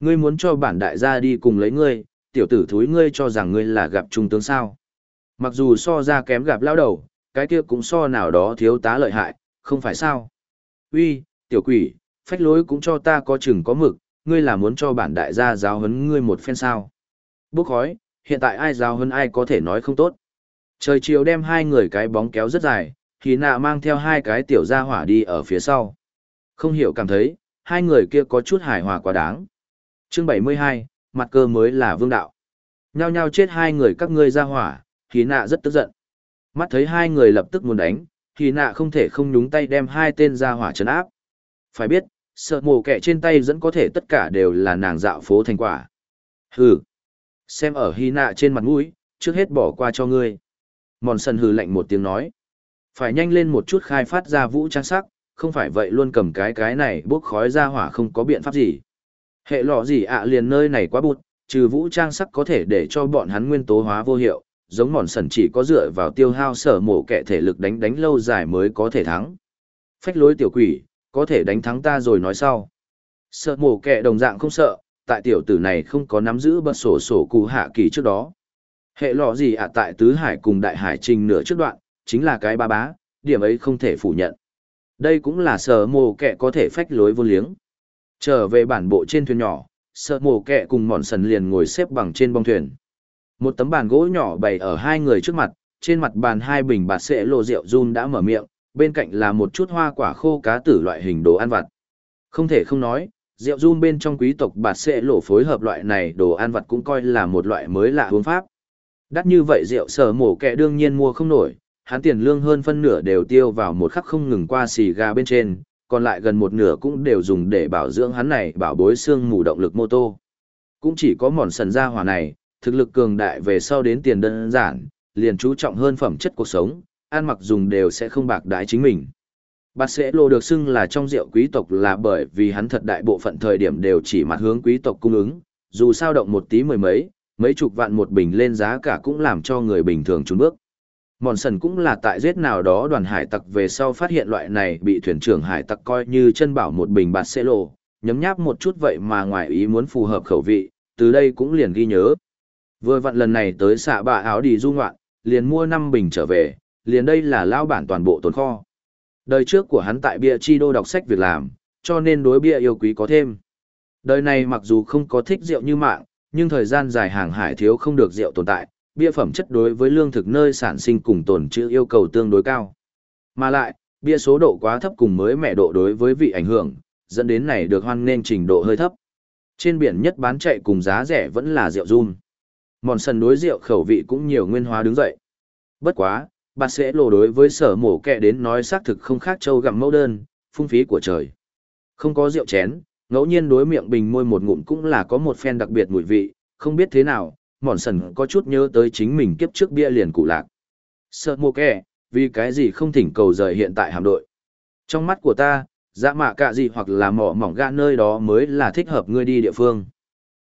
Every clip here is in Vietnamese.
Ngươi muốn cho bản đại gia đi cùng lấy ngươi, tiểu tử thúi ngươi cho rằng ngươi là gặp trung tướng sao. Mặc dù so ra kém gặp lao đầu, cái kia cũng so nào đó thiếu tá lợi hại, không phải sao. Uy, tiểu quỷ, phách lối cũng cho ta có chừng có mực, ngươi là muốn cho bản đại gia giáo huấn ngươi một phen sao. Bốc khói, hiện tại ai giáo huấn ai có thể nói không tốt. Trời chiều đem hai người cái bóng kéo rất dài, thì nạ mang theo hai cái tiểu gia hỏa đi ở phía sau. Không hiểu cảm thấy, hai người kia có chút hài hòa quá đáng. Chương 72, mặt cơ mới là vương đạo. Nhao nhao chết hai người các ngươi gia hỏa, thì nạ rất tức giận. Mắt thấy hai người lập tức muốn đánh, thì nạ không thể không nhúng tay đem hai tên gia hỏa trấn áp. Phải biết, sợ mồ kẹ trên tay dẫn có thể tất cả đều là nàng dạo phố thành quả. Hừ. Xem ở hy nạ trên mặt mũi, trước hết bỏ qua cho ngươi. Mòn sần hừ lạnh một tiếng nói. Phải nhanh lên một chút khai phát ra vũ trang sắc, không phải vậy luôn cầm cái cái này bốc khói ra hỏa không có biện pháp gì. Hệ lọ gì ạ liền nơi này quá bụt, trừ vũ trang sắc có thể để cho bọn hắn nguyên tố hóa vô hiệu, giống mòn sần chỉ có dựa vào tiêu hao sở mổ kẻ thể lực đánh đánh lâu dài mới có thể thắng. Phách lối tiểu quỷ, có thể đánh thắng ta rồi nói sau. Sợ mổ kẻ đồng dạng không sợ, tại tiểu tử này không có nắm giữ bật sổ sổ cụ hạ kỳ trước đó. Hệ lọ gì ạ tại tứ hải cùng đại hải trình nửa trước đoạn, chính là cái ba bá, điểm ấy không thể phủ nhận. Đây cũng là sở mổ kẹ có thể phách lối vô liếng. Trở về bản bộ trên thuyền nhỏ, sợ mồ kẹ cùng mòn sần liền ngồi xếp bằng trên bong thuyền. Một tấm bàn gỗ nhỏ bày ở hai người trước mặt, trên mặt bàn hai bình bạt sệ lộ rượu run đã mở miệng, bên cạnh là một chút hoa quả khô cá tử loại hình đồ ăn vặt. Không thể không nói, rượu run bên trong quý tộc bạt sệ lộ phối hợp loại này đồ ăn vặt cũng coi là một loại mới lạ hướng pháp. Đắt như vậy rượu sở mổ kẹ đương nhiên mua không nổi, hắn tiền lương hơn phân nửa đều tiêu vào một khắc không ngừng qua xì gà bên trên, còn lại gần một nửa cũng đều dùng để bảo dưỡng hắn này bảo bối xương mù động lực mô tô. Cũng chỉ có mòn sần gia hỏa này, thực lực cường đại về sau đến tiền đơn giản, liền chú trọng hơn phẩm chất cuộc sống, ăn mặc dùng đều sẽ không bạc đái chính mình. Bát sẽ lô được xưng là trong rượu quý tộc là bởi vì hắn thật đại bộ phận thời điểm đều chỉ mặt hướng quý tộc cung ứng, dù sao động một tí mười mấy, mấy chục vạn một bình lên giá cả cũng làm cho người bình thường trốn bước. Mòn sần cũng là tại giết nào đó đoàn hải tặc về sau phát hiện loại này bị thuyền trưởng hải tặc coi như chân bảo một bình bạt xê lộ, nhấm nháp một chút vậy mà ngoài ý muốn phù hợp khẩu vị, từ đây cũng liền ghi nhớ. Vừa vặn lần này tới xạ bạ áo đi du ngoạn, liền mua năm bình trở về, liền đây là lao bản toàn bộ tồn kho. Đời trước của hắn tại bia chi đô đọc sách việc làm, cho nên đối bia yêu quý có thêm. Đời này mặc dù không có thích rượu như mạng, nhưng thời gian dài hàng hải thiếu không được rượu tồn tại, bia phẩm chất đối với lương thực nơi sản sinh cùng tồn trữ yêu cầu tương đối cao. Mà lại, bia số độ quá thấp cùng mới mẻ độ đối với vị ảnh hưởng, dẫn đến này được hoan nên trình độ hơi thấp. Trên biển nhất bán chạy cùng giá rẻ vẫn là rượu run. Mòn sần đối rượu khẩu vị cũng nhiều nguyên hóa đứng dậy. Bất quá, bà sẽ lộ đối với sở mổ kẹ đến nói xác thực không khác châu gặm mẫu đơn, phung phí của trời. Không có rượu chén, ngẫu nhiên đối miệng bình môi một ngụm cũng là có một phen đặc biệt mùi vị, không biết thế nào, mòn sần có chút nhớ tới chính mình kiếp trước bia liền cụ lạc. Sợ mô kẻ, vì cái gì không thỉnh cầu rời hiện tại hạm đội. Trong mắt của ta, dạ mạ cạ gì hoặc là mỏ mỏng gã nơi đó mới là thích hợp ngươi đi địa phương.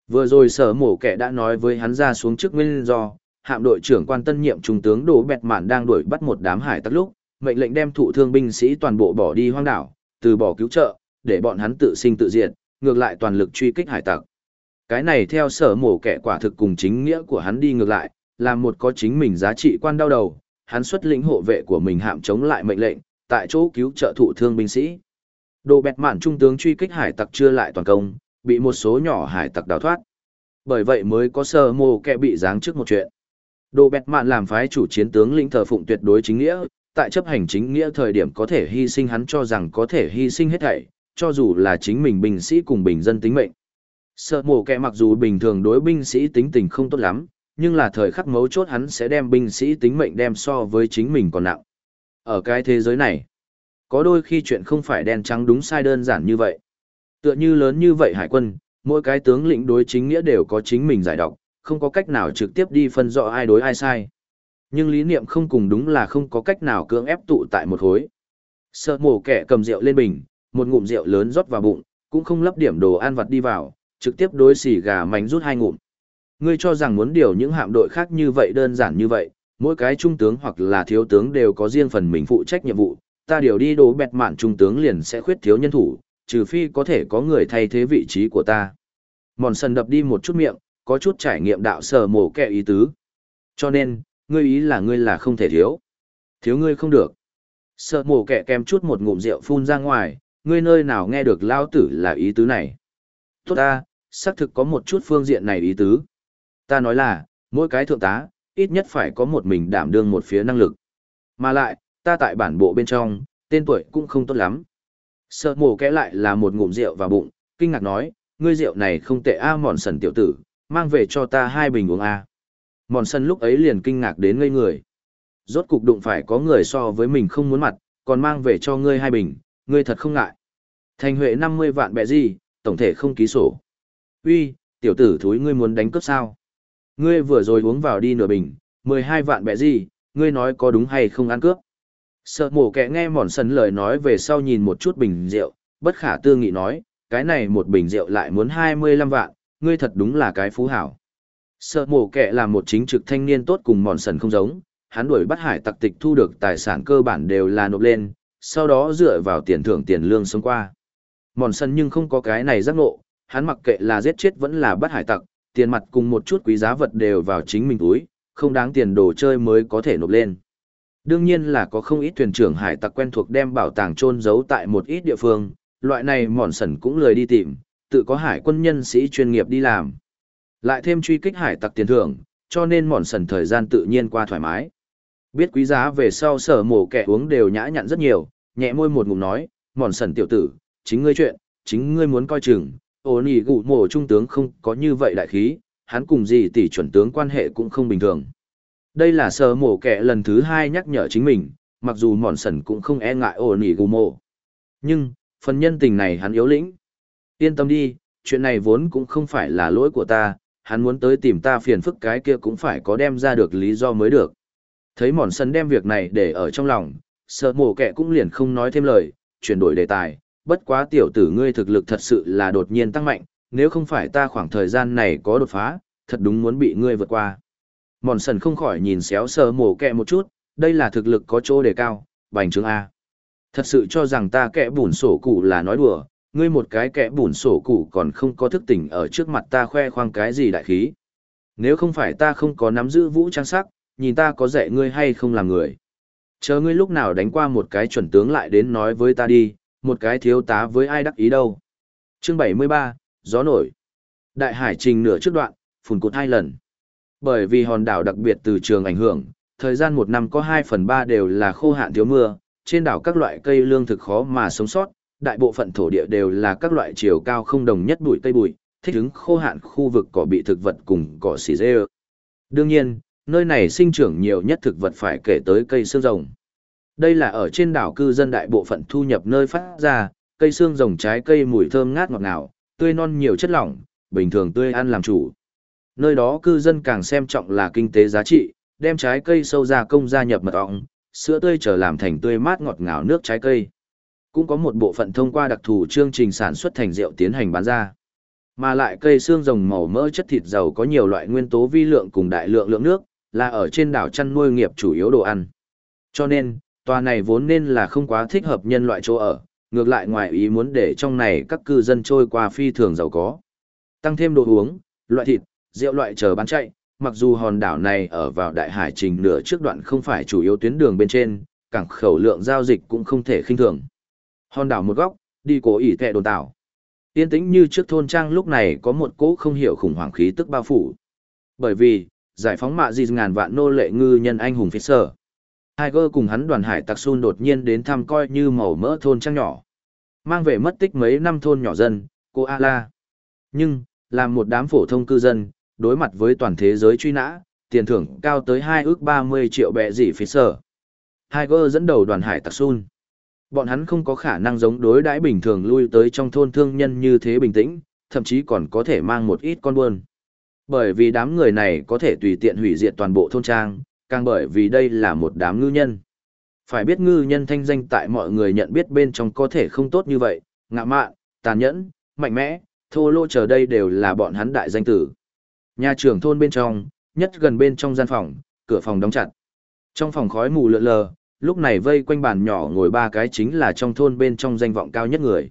Vừa rồi sở mổ kẻ đã nói với hắn ra xuống trước nguyên do, hạm đội trưởng quan tân nhiệm trung tướng Đỗ Bẹt Mạn đang đuổi bắt một đám hải tặc lúc, mệnh lệnh đem thụ thương binh sĩ toàn bộ bỏ đi hoang đảo, từ bỏ cứu trợ, để bọn hắn tự sinh tự diệt, ngược lại toàn lực truy kích hải tặc. Cái này theo sở mổ kẻ quả thực cùng chính nghĩa của hắn đi ngược lại, là một có chính mình giá trị quan đau đầu, hắn xuất lĩnh hộ vệ của mình hạm chống lại mệnh lệnh, tại chỗ cứu trợ thụ thương binh sĩ. Đồ bẹt mạn trung tướng truy kích hải tặc chưa lại toàn công, bị một số nhỏ hải tặc đào thoát. Bởi vậy mới có sở mổ kẻ bị giáng trước một chuyện. Đồ bẹt mạn làm phái chủ chiến tướng lĩnh thờ phụng tuyệt đối chính nghĩa, tại chấp hành chính nghĩa thời điểm có thể hy sinh hắn cho rằng có thể hy sinh hết thảy, cho dù là chính mình binh sĩ cùng bình dân tính mệnh. Sợ mổ kẻ mặc dù bình thường đối binh sĩ tính tình không tốt lắm, nhưng là thời khắc mấu chốt hắn sẽ đem binh sĩ tính mệnh đem so với chính mình còn nặng. Ở cái thế giới này, có đôi khi chuyện không phải đen trắng đúng sai đơn giản như vậy. Tựa như lớn như vậy hải quân, mỗi cái tướng lĩnh đối chính nghĩa đều có chính mình giải độc, không có cách nào trực tiếp đi phân rõ ai đối ai sai. Nhưng lý niệm không cùng đúng là không có cách nào cưỡng ép tụ tại một hối. Sợ mổ kẻ cầm rượu lên bình, một ngụm rượu lớn rót vào bụng, cũng không lấp điểm đồ ăn vặt đi vào, trực tiếp đối xì gà mảnh rút hai ngụm. Ngươi cho rằng muốn điều những hạm đội khác như vậy đơn giản như vậy, mỗi cái trung tướng hoặc là thiếu tướng đều có riêng phần mình phụ trách nhiệm vụ, ta điều đi đồ bẹt mạn trung tướng liền sẽ khuyết thiếu nhân thủ, trừ phi có thể có người thay thế vị trí của ta. Mòn sần đập đi một chút miệng, có chút trải nghiệm đạo sở mổ kẹ ý tứ. Cho nên, ngươi ý là ngươi là không thể thiếu. Thiếu ngươi không được. sở mổ kẹ kèm chút một ngụm rượu phun ra ngoài, ngươi nơi nào nghe được lao tử là ý tứ này. Tốt ta, xác thực có một chút phương diện này ý tứ. Ta nói là, mỗi cái thượng tá, ít nhất phải có một mình đảm đương một phía năng lực. Mà lại, ta tại bản bộ bên trong, tên tuổi cũng không tốt lắm. Sợ mổ kẽ lại là một ngụm rượu vào bụng, kinh ngạc nói, ngươi rượu này không tệ a mòn sần tiểu tử, mang về cho ta hai bình uống a. Mòn sần lúc ấy liền kinh ngạc đến ngây người. Rốt cục đụng phải có người so với mình không muốn mặt, còn mang về cho ngươi hai bình, ngươi thật không ngại. Thành huệ 50 vạn bẹ gì, tổng thể không ký sổ. Uy, tiểu tử thúi ngươi muốn đánh cướp sao? Ngươi vừa rồi uống vào đi nửa bình, 12 vạn bẹ gì, ngươi nói có đúng hay không ăn cướp? Sợ mổ kẻ nghe mòn sần lời nói về sau nhìn một chút bình rượu, bất khả tư nghị nói, cái này một bình rượu lại muốn 25 vạn, ngươi thật đúng là cái phú hảo. Sợ mổ kẻ là một chính trực thanh niên tốt cùng mòn sần không giống, hắn đuổi bắt hải tặc tịch thu được tài sản cơ bản đều là nộp lên, sau đó dựa vào tiền thưởng tiền lương sống qua. Mòn sần nhưng không có cái này giác ngộ, hắn mặc kệ là giết chết vẫn là bắt hải tặc, tiền mặt cùng một chút quý giá vật đều vào chính mình túi, không đáng tiền đồ chơi mới có thể nộp lên. Đương nhiên là có không ít thuyền trưởng hải tặc quen thuộc đem bảo tàng trôn giấu tại một ít địa phương, loại này mòn sẩn cũng lười đi tìm, tự có hải quân nhân sĩ chuyên nghiệp đi làm. Lại thêm truy kích hải tặc tiền thưởng, cho nên mòn sẩn thời gian tự nhiên qua thoải mái. Biết quý giá về sau sở mổ kẻ uống đều nhã nhặn rất nhiều, nhẹ môi một ngụm nói, mòn sẩn tiểu tử, chính ngươi chuyện, chính ngươi muốn coi chừng, ổ nỉ gụ mổ trung tướng không có như vậy đại khí, hắn cùng gì tỷ chuẩn tướng quan hệ cũng không bình thường. Đây là sở mổ kẻ lần thứ hai nhắc nhở chính mình, mặc dù mòn sần cũng không e ngại ổ nỉ gụ mộ. Nhưng, phần nhân tình này hắn yếu lĩnh. Yên tâm đi, chuyện này vốn cũng không phải là lỗi của ta, hắn muốn tới tìm ta phiền phức cái kia cũng phải có đem ra được lý do mới được. Thấy mòn sần đem việc này để ở trong lòng, sợ mổ kẹ cũng liền không nói thêm lời, chuyển đổi đề tài, bất quá tiểu tử ngươi thực lực thật sự là đột nhiên tăng mạnh, nếu không phải ta khoảng thời gian này có đột phá, thật đúng muốn bị ngươi vượt qua. Mòn sần không khỏi nhìn xéo sờ mổ kẹ một chút, đây là thực lực có chỗ đề cao, bành trướng A. Thật sự cho rằng ta kẻ bùn sổ cụ là nói đùa, ngươi một cái kẻ bùn sổ cụ còn không có thức tỉnh ở trước mặt ta khoe khoang cái gì đại khí. Nếu không phải ta không có nắm giữ vũ trang sắc, nhìn ta có dạy ngươi hay không làm người. Chờ ngươi lúc nào đánh qua một cái chuẩn tướng lại đến nói với ta đi, một cái thiếu tá với ai đắc ý đâu. Chương 73, Gió nổi. Đại hải trình nửa trước đoạn, phùn cột hai lần. Bởi vì hòn đảo đặc biệt từ trường ảnh hưởng, thời gian một năm có 2 phần 3 đều là khô hạn thiếu mưa, trên đảo các loại cây lương thực khó mà sống sót, đại bộ phận thổ địa đều là các loại chiều cao không đồng nhất bụi cây bụi, thích ứng khô hạn khu vực cỏ bị thực vật cùng cỏ xỉ dê. Đương nhiên, nơi này sinh trưởng nhiều nhất thực vật phải kể tới cây xương rồng. Đây là ở trên đảo cư dân đại bộ phận thu nhập nơi phát ra, cây xương rồng trái cây mùi thơm ngát ngọt ngào, tươi non nhiều chất lỏng, bình thường tươi ăn làm chủ. Nơi đó cư dân càng xem trọng là kinh tế giá trị, đem trái cây sâu ra công gia nhập mật ong, sữa tươi trở làm thành tươi mát ngọt ngào nước trái cây. Cũng có một bộ phận thông qua đặc thù chương trình sản xuất thành rượu tiến hành bán ra. Mà lại cây xương rồng màu mỡ chất thịt giàu có nhiều loại nguyên tố vi lượng cùng đại lượng lượng nước, là ở trên đảo chăn nuôi nghiệp chủ yếu đồ ăn. Cho nên, tòa này vốn nên là không quá thích hợp nhân loại chỗ ở, ngược lại ngoài ý muốn để trong này các cư dân trôi qua phi thường giàu có. Tăng thêm đồ uống, loại thịt, rượu loại chờ bán chạy, mặc dù hòn đảo này ở vào đại hải trình nửa trước đoạn không phải chủ yếu tuyến đường bên trên, cảng khẩu lượng giao dịch cũng không thể khinh thường. Hòn đảo một góc, đi cố ỉ tệ đồn đảo, Tiên tĩnh như trước thôn trang lúc này có một cỗ không hiểu khủng hoảng khí tức bao phủ. Bởi vì, giải phóng mạ gì ngàn vạn nô lệ ngư nhân anh hùng phía sở. Tiger cùng hắn đoàn hải tặc Sun đột nhiên đến thăm coi như màu mỡ thôn trang nhỏ. Mang về mất tích mấy năm thôn nhỏ dân, cô Ala. Nhưng, làm một đám phổ thông cư dân, đối mặt với toàn thế giới truy nã, tiền thưởng cao tới 2 ước 30 triệu bẹ dị phí sở. Tiger dẫn đầu đoàn hải tặc Sun. Bọn hắn không có khả năng giống đối đãi bình thường lui tới trong thôn thương nhân như thế bình tĩnh, thậm chí còn có thể mang một ít con buôn. Bởi vì đám người này có thể tùy tiện hủy diệt toàn bộ thôn trang, càng bởi vì đây là một đám ngư nhân. Phải biết ngư nhân thanh danh tại mọi người nhận biết bên trong có thể không tốt như vậy, ngạ mạn, tàn nhẫn, mạnh mẽ, thô lô chờ đây đều là bọn hắn đại danh tử. Nhà trưởng thôn bên trong, nhất gần bên trong gian phòng, cửa phòng đóng chặt. Trong phòng khói mù lượn lờ, lúc này vây quanh bàn nhỏ ngồi ba cái chính là trong thôn bên trong danh vọng cao nhất người.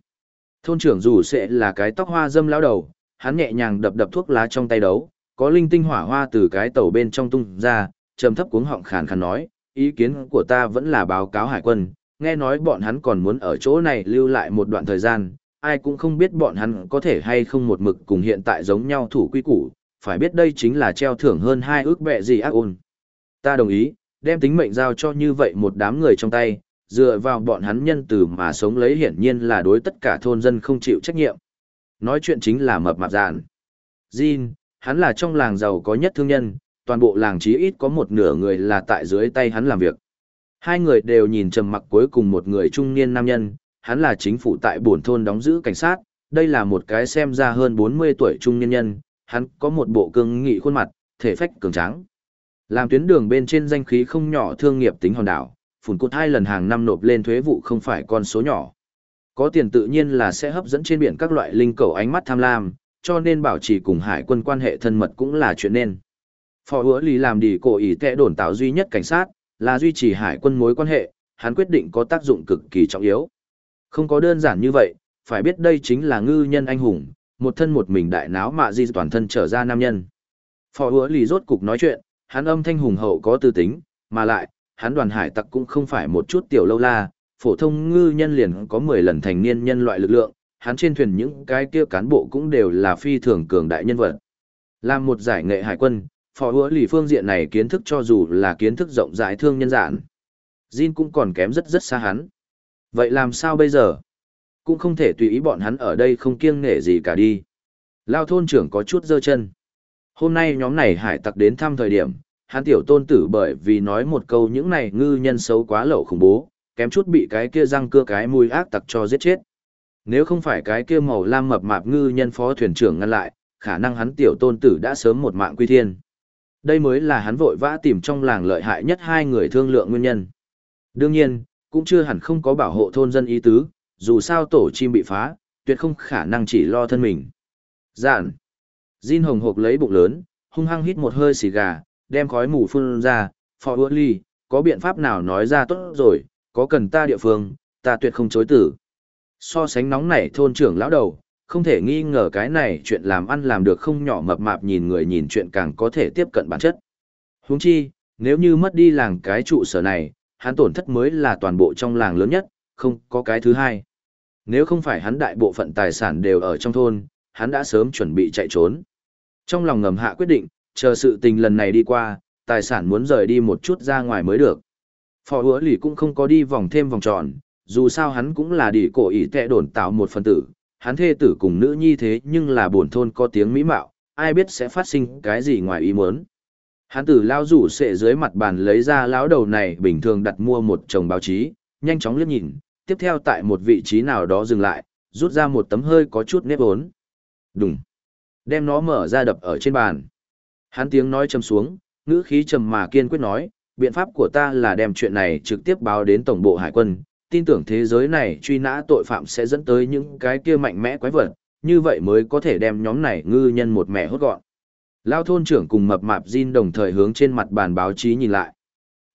Thôn trưởng dù sẽ là cái tóc hoa dâm lão đầu, hắn nhẹ nhàng đập đập thuốc lá trong tay đấu, có linh tinh hỏa hoa từ cái tàu bên trong tung ra, trầm thấp cuống họng khàn khàn nói, ý kiến của ta vẫn là báo cáo hải quân, nghe nói bọn hắn còn muốn ở chỗ này lưu lại một đoạn thời gian, ai cũng không biết bọn hắn có thể hay không một mực cùng hiện tại giống nhau thủ quy củ, phải biết đây chính là treo thưởng hơn hai ước bẹ gì ác ôn. Ta đồng ý, đem tính mệnh giao cho như vậy một đám người trong tay, dựa vào bọn hắn nhân từ mà sống lấy hiển nhiên là đối tất cả thôn dân không chịu trách nhiệm. Nói chuyện chính là mập mạp dạn. Jin, hắn là trong làng giàu có nhất thương nhân, toàn bộ làng chí ít có một nửa người là tại dưới tay hắn làm việc. Hai người đều nhìn trầm mặc cuối cùng một người trung niên nam nhân, hắn là chính phủ tại bổn thôn đóng giữ cảnh sát, đây là một cái xem ra hơn 40 tuổi trung niên nhân, hắn có một bộ cương nghị khuôn mặt, thể phách cường tráng. Làm tuyến đường bên trên danh khí không nhỏ thương nghiệp tính hòn đảo, phủn cốt hai lần hàng năm nộp lên thuế vụ không phải con số nhỏ. Có tiền tự nhiên là sẽ hấp dẫn trên biển các loại linh cầu ánh mắt tham lam, cho nên bảo trì cùng hải quân quan hệ thân mật cũng là chuyện nên. Phò hứa Lì làm đi cổ ý tệ đồn tạo duy nhất cảnh sát, là duy trì hải quân mối quan hệ, hắn quyết định có tác dụng cực kỳ trọng yếu. Không có đơn giản như vậy, phải biết đây chính là ngư nhân anh hùng, một thân một mình đại náo mạ di toàn thân trở ra nam nhân. Phò hứa lì rốt cục nói chuyện, hắn âm thanh hùng hậu có tư tính, mà lại, hắn đoàn hải tặc cũng không phải một chút tiểu lâu la, phổ thông ngư nhân liền có 10 lần thành niên nhân loại lực lượng, hắn trên thuyền những cái kia cán bộ cũng đều là phi thường cường đại nhân vật. Làm một giải nghệ hải quân, phò hứa lì phương diện này kiến thức cho dù là kiến thức rộng rãi thương nhân giản. Jin cũng còn kém rất rất xa hắn. Vậy làm sao bây giờ? Cũng không thể tùy ý bọn hắn ở đây không kiêng nể gì cả đi. Lao thôn trưởng có chút dơ chân. Hôm nay nhóm này hải tặc đến thăm thời điểm, hắn tiểu tôn tử bởi vì nói một câu những này ngư nhân xấu quá lậu khủng bố, kém chút bị cái kia răng cưa cái mùi ác tặc cho giết chết. Nếu không phải cái kia màu lam mập mạp ngư nhân phó thuyền trưởng ngăn lại, khả năng hắn tiểu tôn tử đã sớm một mạng quy thiên. Đây mới là hắn vội vã tìm trong làng lợi hại nhất hai người thương lượng nguyên nhân. Đương nhiên, cũng chưa hẳn không có bảo hộ thôn dân ý tứ, dù sao tổ chim bị phá, tuyệt không khả năng chỉ lo thân mình. Giản. Jin hồng hộc lấy bụng lớn, hung hăng hít một hơi xì gà, đem khói mù phun ra, phò ưa ly, có biện pháp nào nói ra tốt rồi, có cần ta địa phương, ta tuyệt không chối tử. So sánh nóng nảy thôn trưởng lão đầu, không thể nghi ngờ cái này chuyện làm ăn làm được không nhỏ mập mạp nhìn người nhìn chuyện càng có thể tiếp cận bản chất. Huống chi, nếu như mất đi làng cái trụ sở này, hắn tổn thất mới là toàn bộ trong làng lớn nhất, không có cái thứ hai. Nếu không phải hắn đại bộ phận tài sản đều ở trong thôn, hắn đã sớm chuẩn bị chạy trốn. Trong lòng ngầm hạ quyết định, chờ sự tình lần này đi qua, tài sản muốn rời đi một chút ra ngoài mới được. Phò hứa lì cũng không có đi vòng thêm vòng tròn, dù sao hắn cũng là đi cổ ý tệ đồn tạo một phần tử, hắn thê tử cùng nữ nhi thế nhưng là buồn thôn có tiếng mỹ mạo, ai biết sẽ phát sinh cái gì ngoài ý muốn. Hắn tử lao rủ sệ dưới mặt bàn lấy ra lão đầu này bình thường đặt mua một chồng báo chí, nhanh chóng liếc nhìn, tiếp theo tại một vị trí nào đó dừng lại, rút ra một tấm hơi có chút nếp ốn. Đùng. Đem nó mở ra đập ở trên bàn. Hắn tiếng nói trầm xuống, ngữ khí trầm mà kiên quyết nói, biện pháp của ta là đem chuyện này trực tiếp báo đến tổng bộ hải quân, tin tưởng thế giới này truy nã tội phạm sẽ dẫn tới những cái kia mạnh mẽ quái vật, như vậy mới có thể đem nhóm này ngư nhân một mẹ hốt gọn. Lao thôn trưởng cùng mập mạp Jin đồng thời hướng trên mặt bàn báo chí nhìn lại.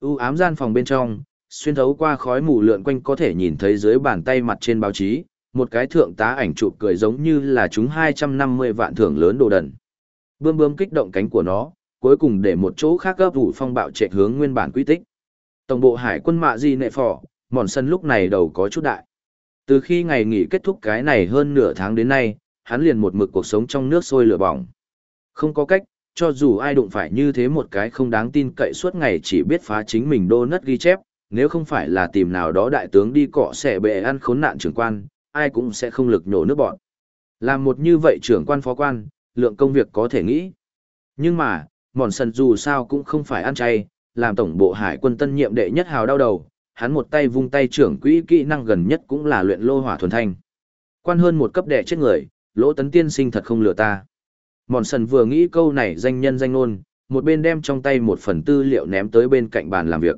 U ám gian phòng bên trong, xuyên thấu qua khói mù lượn quanh có thể nhìn thấy dưới bàn tay mặt trên báo chí, một cái thượng tá ảnh chụp cười giống như là chúng 250 vạn thưởng lớn đồ đần. Bươm bươm kích động cánh của nó, cuối cùng để một chỗ khác gấp đủ phong bạo trệ hướng nguyên bản quy tích. Tổng bộ hải quân mạ di nệ phò, mòn sân lúc này đầu có chút đại. Từ khi ngày nghỉ kết thúc cái này hơn nửa tháng đến nay, hắn liền một mực cuộc sống trong nước sôi lửa bỏng. Không có cách, cho dù ai đụng phải như thế một cái không đáng tin cậy suốt ngày chỉ biết phá chính mình đô nất ghi chép, nếu không phải là tìm nào đó đại tướng đi cọ xẻ bệ ăn khốn nạn trưởng quan, ai cũng sẽ không lực nhổ nước bọn. Làm một như vậy trưởng quan phó quan, lượng công việc có thể nghĩ. Nhưng mà, mòn sần dù sao cũng không phải ăn chay, làm tổng bộ hải quân tân nhiệm đệ nhất hào đau đầu, hắn một tay vung tay trưởng quỹ kỹ năng gần nhất cũng là luyện lô hỏa thuần thanh. Quan hơn một cấp đệ chết người, lỗ tấn tiên sinh thật không lừa ta. Mòn sần vừa nghĩ câu này danh nhân danh nôn, một bên đem trong tay một phần tư liệu ném tới bên cạnh bàn làm việc.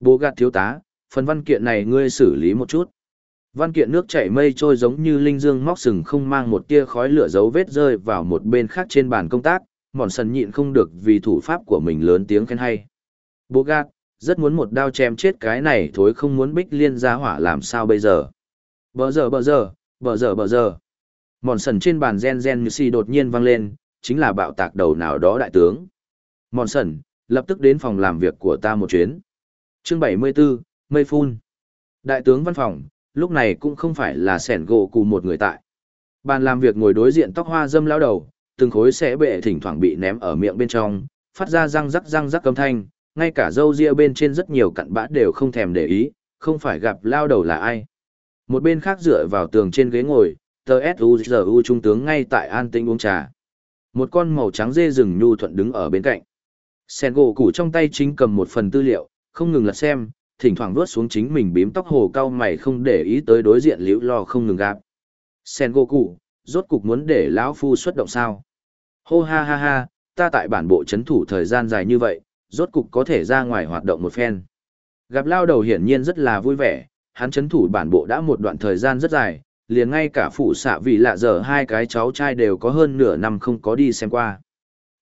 Bố gạt thiếu tá, phần văn kiện này ngươi xử lý một chút. Văn kiện nước chảy mây trôi giống như linh dương móc sừng không mang một tia khói lửa dấu vết rơi vào một bên khác trên bàn công tác, mòn sần nhịn không được vì thủ pháp của mình lớn tiếng khen hay. Bố gạt, rất muốn một đao chém chết cái này thối không muốn bích liên ra hỏa làm sao bây giờ. Bờ giờ bờ giờ, bờ giờ bờ giờ. Mòn sần trên bàn gen gen như si đột nhiên vang lên, chính là bạo tạc đầu nào đó đại tướng. Mòn sần, lập tức đến phòng làm việc của ta một chuyến. Chương 74, Mây Phun. Đại tướng văn phòng, lúc này cũng không phải là sẻn gỗ cùng một người tại. Bàn làm việc ngồi đối diện tóc hoa dâm lao đầu, từng khối sẽ bệ thỉnh thoảng bị ném ở miệng bên trong, phát ra răng rắc răng rắc âm thanh, ngay cả dâu ria bên trên rất nhiều cặn bã đều không thèm để ý, không phải gặp lao đầu là ai. Một bên khác dựa vào tường trên ghế ngồi, tờ S.U.G.U. trung tướng ngay tại an tĩnh uống trà. Một con màu trắng dê rừng nhu thuận đứng ở bên cạnh. Sen gỗ củ trong tay chính cầm một phần tư liệu, không ngừng lật xem, thỉnh thoảng vuốt xuống chính mình bím tóc hồ cao mày không để ý tới đối diện liễu lo không ngừng gạp. Sen gỗ củ, rốt cục muốn để lão phu xuất động sao? Hô ha ha ha, ta tại bản bộ chấn thủ thời gian dài như vậy, rốt cục có thể ra ngoài hoạt động một phen. Gặp lao đầu hiển nhiên rất là vui vẻ, hắn chấn thủ bản bộ đã một đoạn thời gian rất dài, liền ngay cả phụ xạ vì lạ giờ hai cái cháu trai đều có hơn nửa năm không có đi xem qua.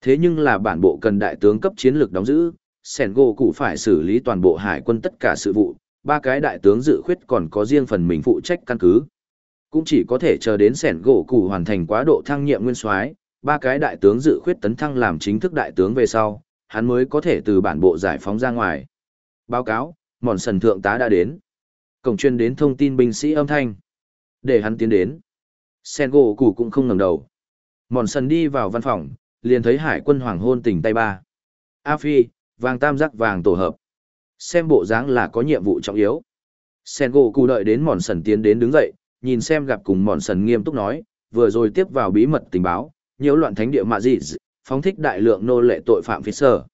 Thế nhưng là bản bộ cần đại tướng cấp chiến lược đóng giữ, sẻn gỗ cụ phải xử lý toàn bộ hải quân tất cả sự vụ, ba cái đại tướng dự khuyết còn có riêng phần mình phụ trách căn cứ. Cũng chỉ có thể chờ đến sẻn gỗ cụ hoàn thành quá độ thăng nhiệm nguyên soái, ba cái đại tướng dự khuyết tấn thăng làm chính thức đại tướng về sau, hắn mới có thể từ bản bộ giải phóng ra ngoài. Báo cáo, mòn sần thượng tá đã đến. Cổng chuyên đến thông tin binh sĩ âm thanh. Để hắn tiến đến. Sen gỗ củ cũng không ngẩng đầu. Mòn sần đi vào văn phòng, liền thấy hải quân hoàng hôn tỉnh tay ba. A Phi, vàng tam giác vàng tổ hợp. Xem bộ dáng là có nhiệm vụ trọng yếu. Sen gỗ cụ đợi đến mòn sần tiến đến đứng dậy, nhìn xem gặp cùng mòn sần nghiêm túc nói, vừa rồi tiếp vào bí mật tình báo, nhiễu loạn thánh địa mạ dị, phóng thích đại lượng nô lệ tội phạm phía sở.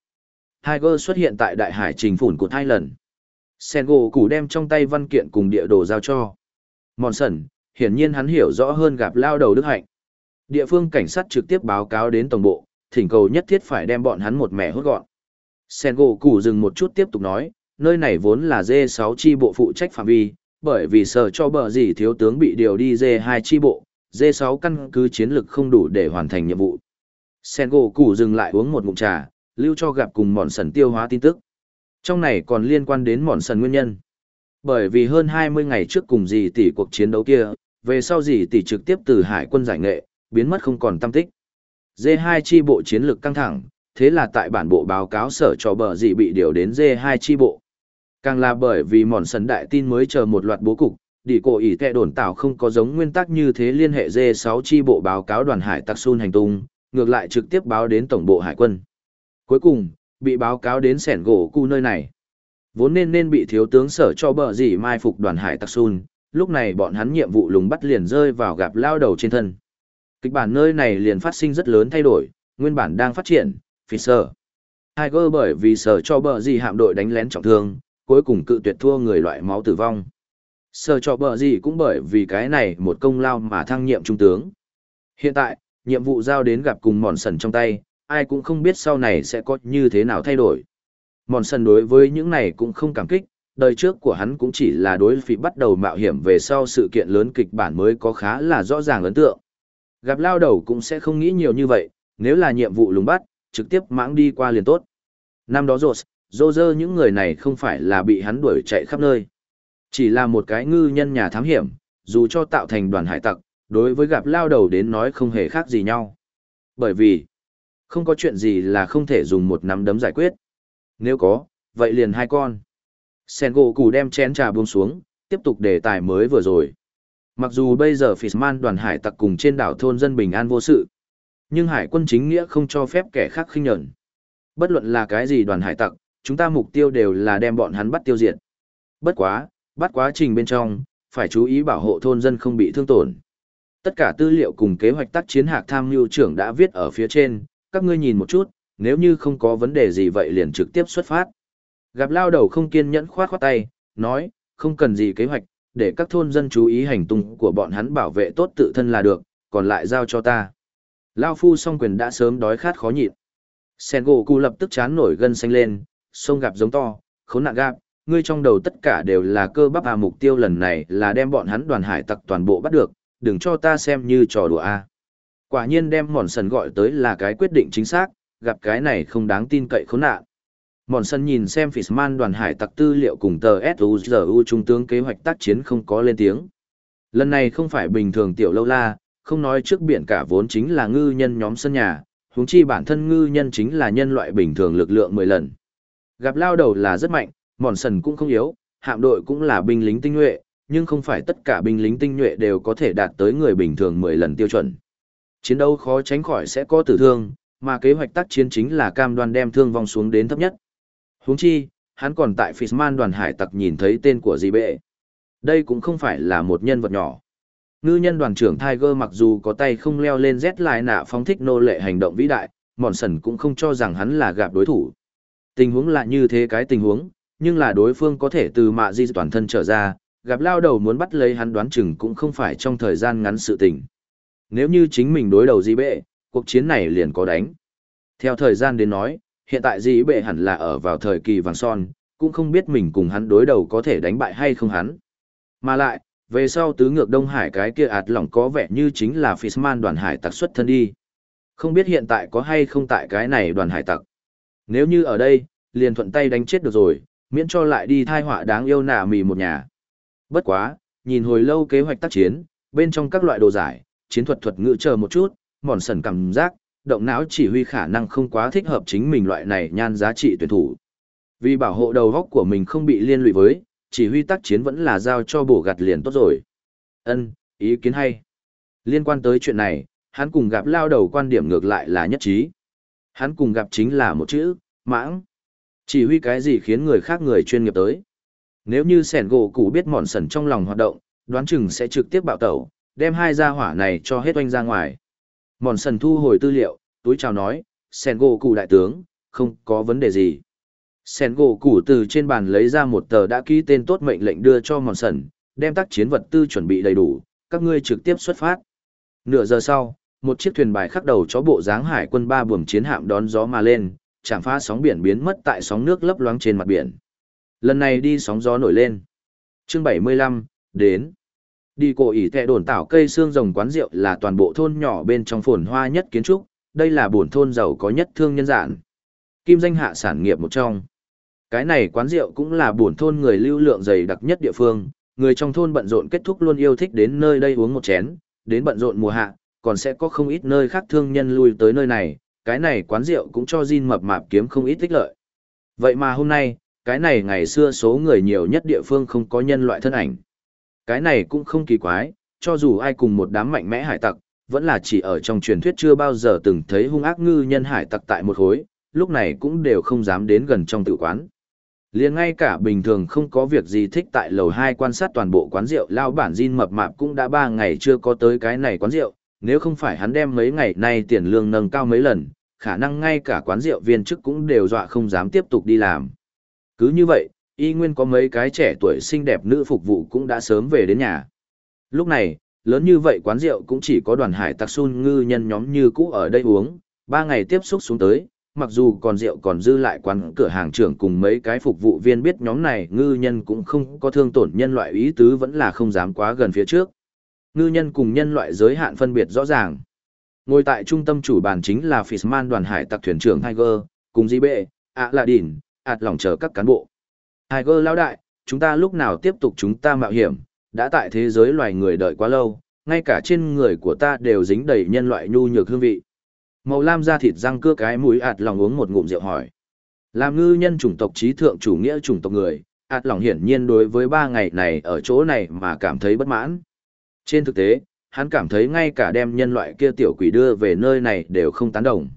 Tiger xuất hiện tại đại hải trình phủn của Thailand. Sen Sengo cụ đem trong tay văn kiện cùng địa đồ giao cho. Mòn sần, hiển nhiên hắn hiểu rõ hơn gặp lao đầu đức hạnh. Địa phương cảnh sát trực tiếp báo cáo đến tổng bộ, thỉnh cầu nhất thiết phải đem bọn hắn một mẹ hốt gọn. Sengo củ dừng một chút tiếp tục nói, nơi này vốn là D6 chi bộ phụ trách phạm vi, bởi vì sợ cho bờ gì thiếu tướng bị điều đi D2 chi bộ, D6 căn cứ chiến lực không đủ để hoàn thành nhiệm vụ. Sen gỗ cụ dừng lại uống một ngụm trà, lưu cho gặp cùng mòn sần tiêu hóa tin tức. Trong này còn liên quan đến mòn sần nguyên nhân. Bởi vì hơn 20 ngày trước cùng dì tỷ cuộc chiến đấu kia, về sau dì tỷ trực tiếp từ hải quân giải nghệ, biến mất không còn tâm tích. D2 chi bộ chiến lược căng thẳng, thế là tại bản bộ báo cáo sở cho bờ dì bị điều đến D2 chi bộ. Càng là bởi vì mòn sần đại tin mới chờ một loạt bố cục, đi cổ ý tệ đồn tạo không có giống nguyên tắc như thế liên hệ D6 chi bộ báo cáo đoàn hải tặc sun hành tung, ngược lại trực tiếp báo đến tổng bộ hải quân. Cuối cùng, bị báo cáo đến sẻn gỗ cu nơi này. Vốn nên nên bị thiếu tướng sở cho bờ gì mai phục đoàn hải tặc sun, lúc này bọn hắn nhiệm vụ lùng bắt liền rơi vào gặp lao đầu trên thân. Kịch bản nơi này liền phát sinh rất lớn thay đổi, nguyên bản đang phát triển, Fisher. Tiger bởi vì sở cho bờ gì hạm đội đánh lén trọng thương, cuối cùng cự tuyệt thua người loại máu tử vong. Sở cho bờ gì cũng bởi vì cái này một công lao mà thăng nhiệm trung tướng. Hiện tại, nhiệm vụ giao đến gặp cùng mòn sần trong tay, ai cũng không biết sau này sẽ có như thế nào thay đổi. Mòn sần đối với những này cũng không cảm kích, đời trước của hắn cũng chỉ là đối phí bắt đầu mạo hiểm về sau sự kiện lớn kịch bản mới có khá là rõ ràng ấn tượng. Gặp lao đầu cũng sẽ không nghĩ nhiều như vậy, nếu là nhiệm vụ lùng bắt, trực tiếp mãng đi qua liền tốt. Năm đó rột, dô dơ những người này không phải là bị hắn đuổi chạy khắp nơi. Chỉ là một cái ngư nhân nhà thám hiểm, dù cho tạo thành đoàn hải tặc, đối với gặp lao đầu đến nói không hề khác gì nhau. Bởi vì, không có chuyện gì là không thể dùng một nắm đấm giải quyết. Nếu có, vậy liền hai con. Sen gỗ củ đem chén trà buông xuống, tiếp tục đề tài mới vừa rồi. Mặc dù bây giờ Fishman đoàn hải tặc cùng trên đảo thôn dân bình an vô sự, nhưng hải quân chính nghĩa không cho phép kẻ khác khinh nhẫn. Bất luận là cái gì đoàn hải tặc, chúng ta mục tiêu đều là đem bọn hắn bắt tiêu diệt. Bất quá, bắt quá trình bên trong, phải chú ý bảo hộ thôn dân không bị thương tổn. Tất cả tư liệu cùng kế hoạch tác chiến hạc tham mưu trưởng đã viết ở phía trên, các ngươi nhìn một chút, nếu như không có vấn đề gì vậy liền trực tiếp xuất phát. Gặp lao đầu không kiên nhẫn khoát khoát tay, nói, không cần gì kế hoạch, để các thôn dân chú ý hành tung của bọn hắn bảo vệ tốt tự thân là được, còn lại giao cho ta. Lao phu song quyền đã sớm đói khát khó nhịn. Sen gỗ cụ lập tức chán nổi gân xanh lên, sông gặp giống to, khốn nạn gạp, ngươi trong đầu tất cả đều là cơ bắp à mục tiêu lần này là đem bọn hắn đoàn hải tặc toàn bộ bắt được, đừng cho ta xem như trò đùa a. Quả nhiên đem mòn sần gọi tới là cái quyết định chính xác, gặp cái này không đáng tin cậy khốn nạn. Mòn sân nhìn xem Fishman đoàn hải tặc tư liệu cùng tờ SUZU trung tướng kế hoạch tác chiến không có lên tiếng. Lần này không phải bình thường tiểu lâu la, không nói trước biển cả vốn chính là ngư nhân nhóm sân nhà, huống chi bản thân ngư nhân chính là nhân loại bình thường lực lượng 10 lần. Gặp lao đầu là rất mạnh, mòn sần cũng không yếu, hạm đội cũng là binh lính tinh nhuệ, nhưng không phải tất cả binh lính tinh nhuệ đều có thể đạt tới người bình thường 10 lần tiêu chuẩn. Chiến đấu khó tránh khỏi sẽ có tử thương, mà kế hoạch tác chiến chính là cam đoan đem thương vong xuống đến thấp nhất. Huống chi, hắn còn tại Fishman đoàn hải tặc nhìn thấy tên của gì bệ. Đây cũng không phải là một nhân vật nhỏ. Ngư nhân đoàn trưởng Tiger mặc dù có tay không leo lên Z lại nạ phóng thích nô lệ hành động vĩ đại, mòn sần cũng không cho rằng hắn là gặp đối thủ. Tình huống là như thế cái tình huống, nhưng là đối phương có thể từ mạ di toàn thân trở ra, gặp lao đầu muốn bắt lấy hắn đoán chừng cũng không phải trong thời gian ngắn sự tình. Nếu như chính mình đối đầu di bệ, cuộc chiến này liền có đánh. Theo thời gian đến nói, hiện tại di bệ hẳn là ở vào thời kỳ vàng son, cũng không biết mình cùng hắn đối đầu có thể đánh bại hay không hắn. Mà lại, về sau tứ ngược Đông Hải cái kia ạt lỏng có vẻ như chính là Fishman đoàn hải tặc xuất thân đi. Không biết hiện tại có hay không tại cái này đoàn hải tặc. Nếu như ở đây, liền thuận tay đánh chết được rồi, miễn cho lại đi thai họa đáng yêu nạ mì một nhà. Bất quá, nhìn hồi lâu kế hoạch tác chiến, bên trong các loại đồ giải, chiến thuật thuật ngữ chờ một chút, mòn sần cảm giác, động não chỉ huy khả năng không quá thích hợp chính mình loại này nhan giá trị tuyển thủ. Vì bảo hộ đầu góc của mình không bị liên lụy với, chỉ huy tác chiến vẫn là giao cho bổ gặt liền tốt rồi. Ân, ý kiến hay. Liên quan tới chuyện này, hắn cùng gặp lao đầu quan điểm ngược lại là nhất trí. Hắn cùng gặp chính là một chữ, mãng. Chỉ huy cái gì khiến người khác người chuyên nghiệp tới. Nếu như sẻn gỗ cũ biết mòn sần trong lòng hoạt động, đoán chừng sẽ trực tiếp bạo tẩu, đem hai gia hỏa này cho hết oanh ra ngoài. Mòn sần thu hồi tư liệu, túi chào nói, sẻn gỗ cũ đại tướng, không có vấn đề gì. Sẻn gỗ cũ từ trên bàn lấy ra một tờ đã ký tên tốt mệnh lệnh đưa cho mòn sần, đem tác chiến vật tư chuẩn bị đầy đủ, các ngươi trực tiếp xuất phát. Nửa giờ sau, một chiếc thuyền bài khắc đầu chó bộ dáng hải quân ba buồm chiến hạm đón gió mà lên, chạm phá sóng biển biến mất tại sóng nước lấp loáng trên mặt biển. Lần này đi sóng gió nổi lên. Chương 75, đến. Đi cổ ỉ tệ đồn tảo cây xương rồng quán rượu là toàn bộ thôn nhỏ bên trong phồn hoa nhất kiến trúc, đây là buồn thôn giàu có nhất thương nhân giản. Kim danh hạ sản nghiệp một trong. Cái này quán rượu cũng là buồn thôn người lưu lượng dày đặc nhất địa phương, người trong thôn bận rộn kết thúc luôn yêu thích đến nơi đây uống một chén, đến bận rộn mùa hạ, còn sẽ có không ít nơi khác thương nhân lui tới nơi này, cái này quán rượu cũng cho Jin mập mạp kiếm không ít tích lợi. Vậy mà hôm nay, cái này ngày xưa số người nhiều nhất địa phương không có nhân loại thân ảnh. Cái này cũng không kỳ quái, cho dù ai cùng một đám mạnh mẽ hải tặc, vẫn là chỉ ở trong truyền thuyết chưa bao giờ từng thấy hung ác ngư nhân hải tặc tại một khối, lúc này cũng đều không dám đến gần trong tự quán. liền ngay cả bình thường không có việc gì thích tại lầu 2 quan sát toàn bộ quán rượu lao bản Jin mập mạp cũng đã 3 ngày chưa có tới cái này quán rượu, nếu không phải hắn đem mấy ngày nay tiền lương nâng cao mấy lần, khả năng ngay cả quán rượu viên chức cũng đều dọa không dám tiếp tục đi làm. Cứ như vậy, y nguyên có mấy cái trẻ tuổi xinh đẹp nữ phục vụ cũng đã sớm về đến nhà. Lúc này, lớn như vậy quán rượu cũng chỉ có đoàn hải tặc sun ngư nhân nhóm như cũ ở đây uống, ba ngày tiếp xúc xuống tới, mặc dù còn rượu còn dư lại quán cửa hàng trưởng cùng mấy cái phục vụ viên biết nhóm này ngư nhân cũng không có thương tổn nhân loại ý tứ vẫn là không dám quá gần phía trước. Ngư nhân cùng nhân loại giới hạn phân biệt rõ ràng. Ngồi tại trung tâm chủ bàn chính là Fishman đoàn hải tặc thuyền trưởng Tiger, cùng Di Bệ, ạ là đỉn, ạt lòng chờ các cán bộ. Tiger lão đại, chúng ta lúc nào tiếp tục chúng ta mạo hiểm, đã tại thế giới loài người đợi quá lâu, ngay cả trên người của ta đều dính đầy nhân loại nhu nhược hương vị. Màu lam da thịt răng cưa cái mũi ạt lòng uống một ngụm rượu hỏi. Làm ngư nhân chủng tộc trí thượng chủ nghĩa chủng tộc người, ạt lòng hiển nhiên đối với ba ngày này ở chỗ này mà cảm thấy bất mãn. Trên thực tế, hắn cảm thấy ngay cả đem nhân loại kia tiểu quỷ đưa về nơi này đều không tán đồng.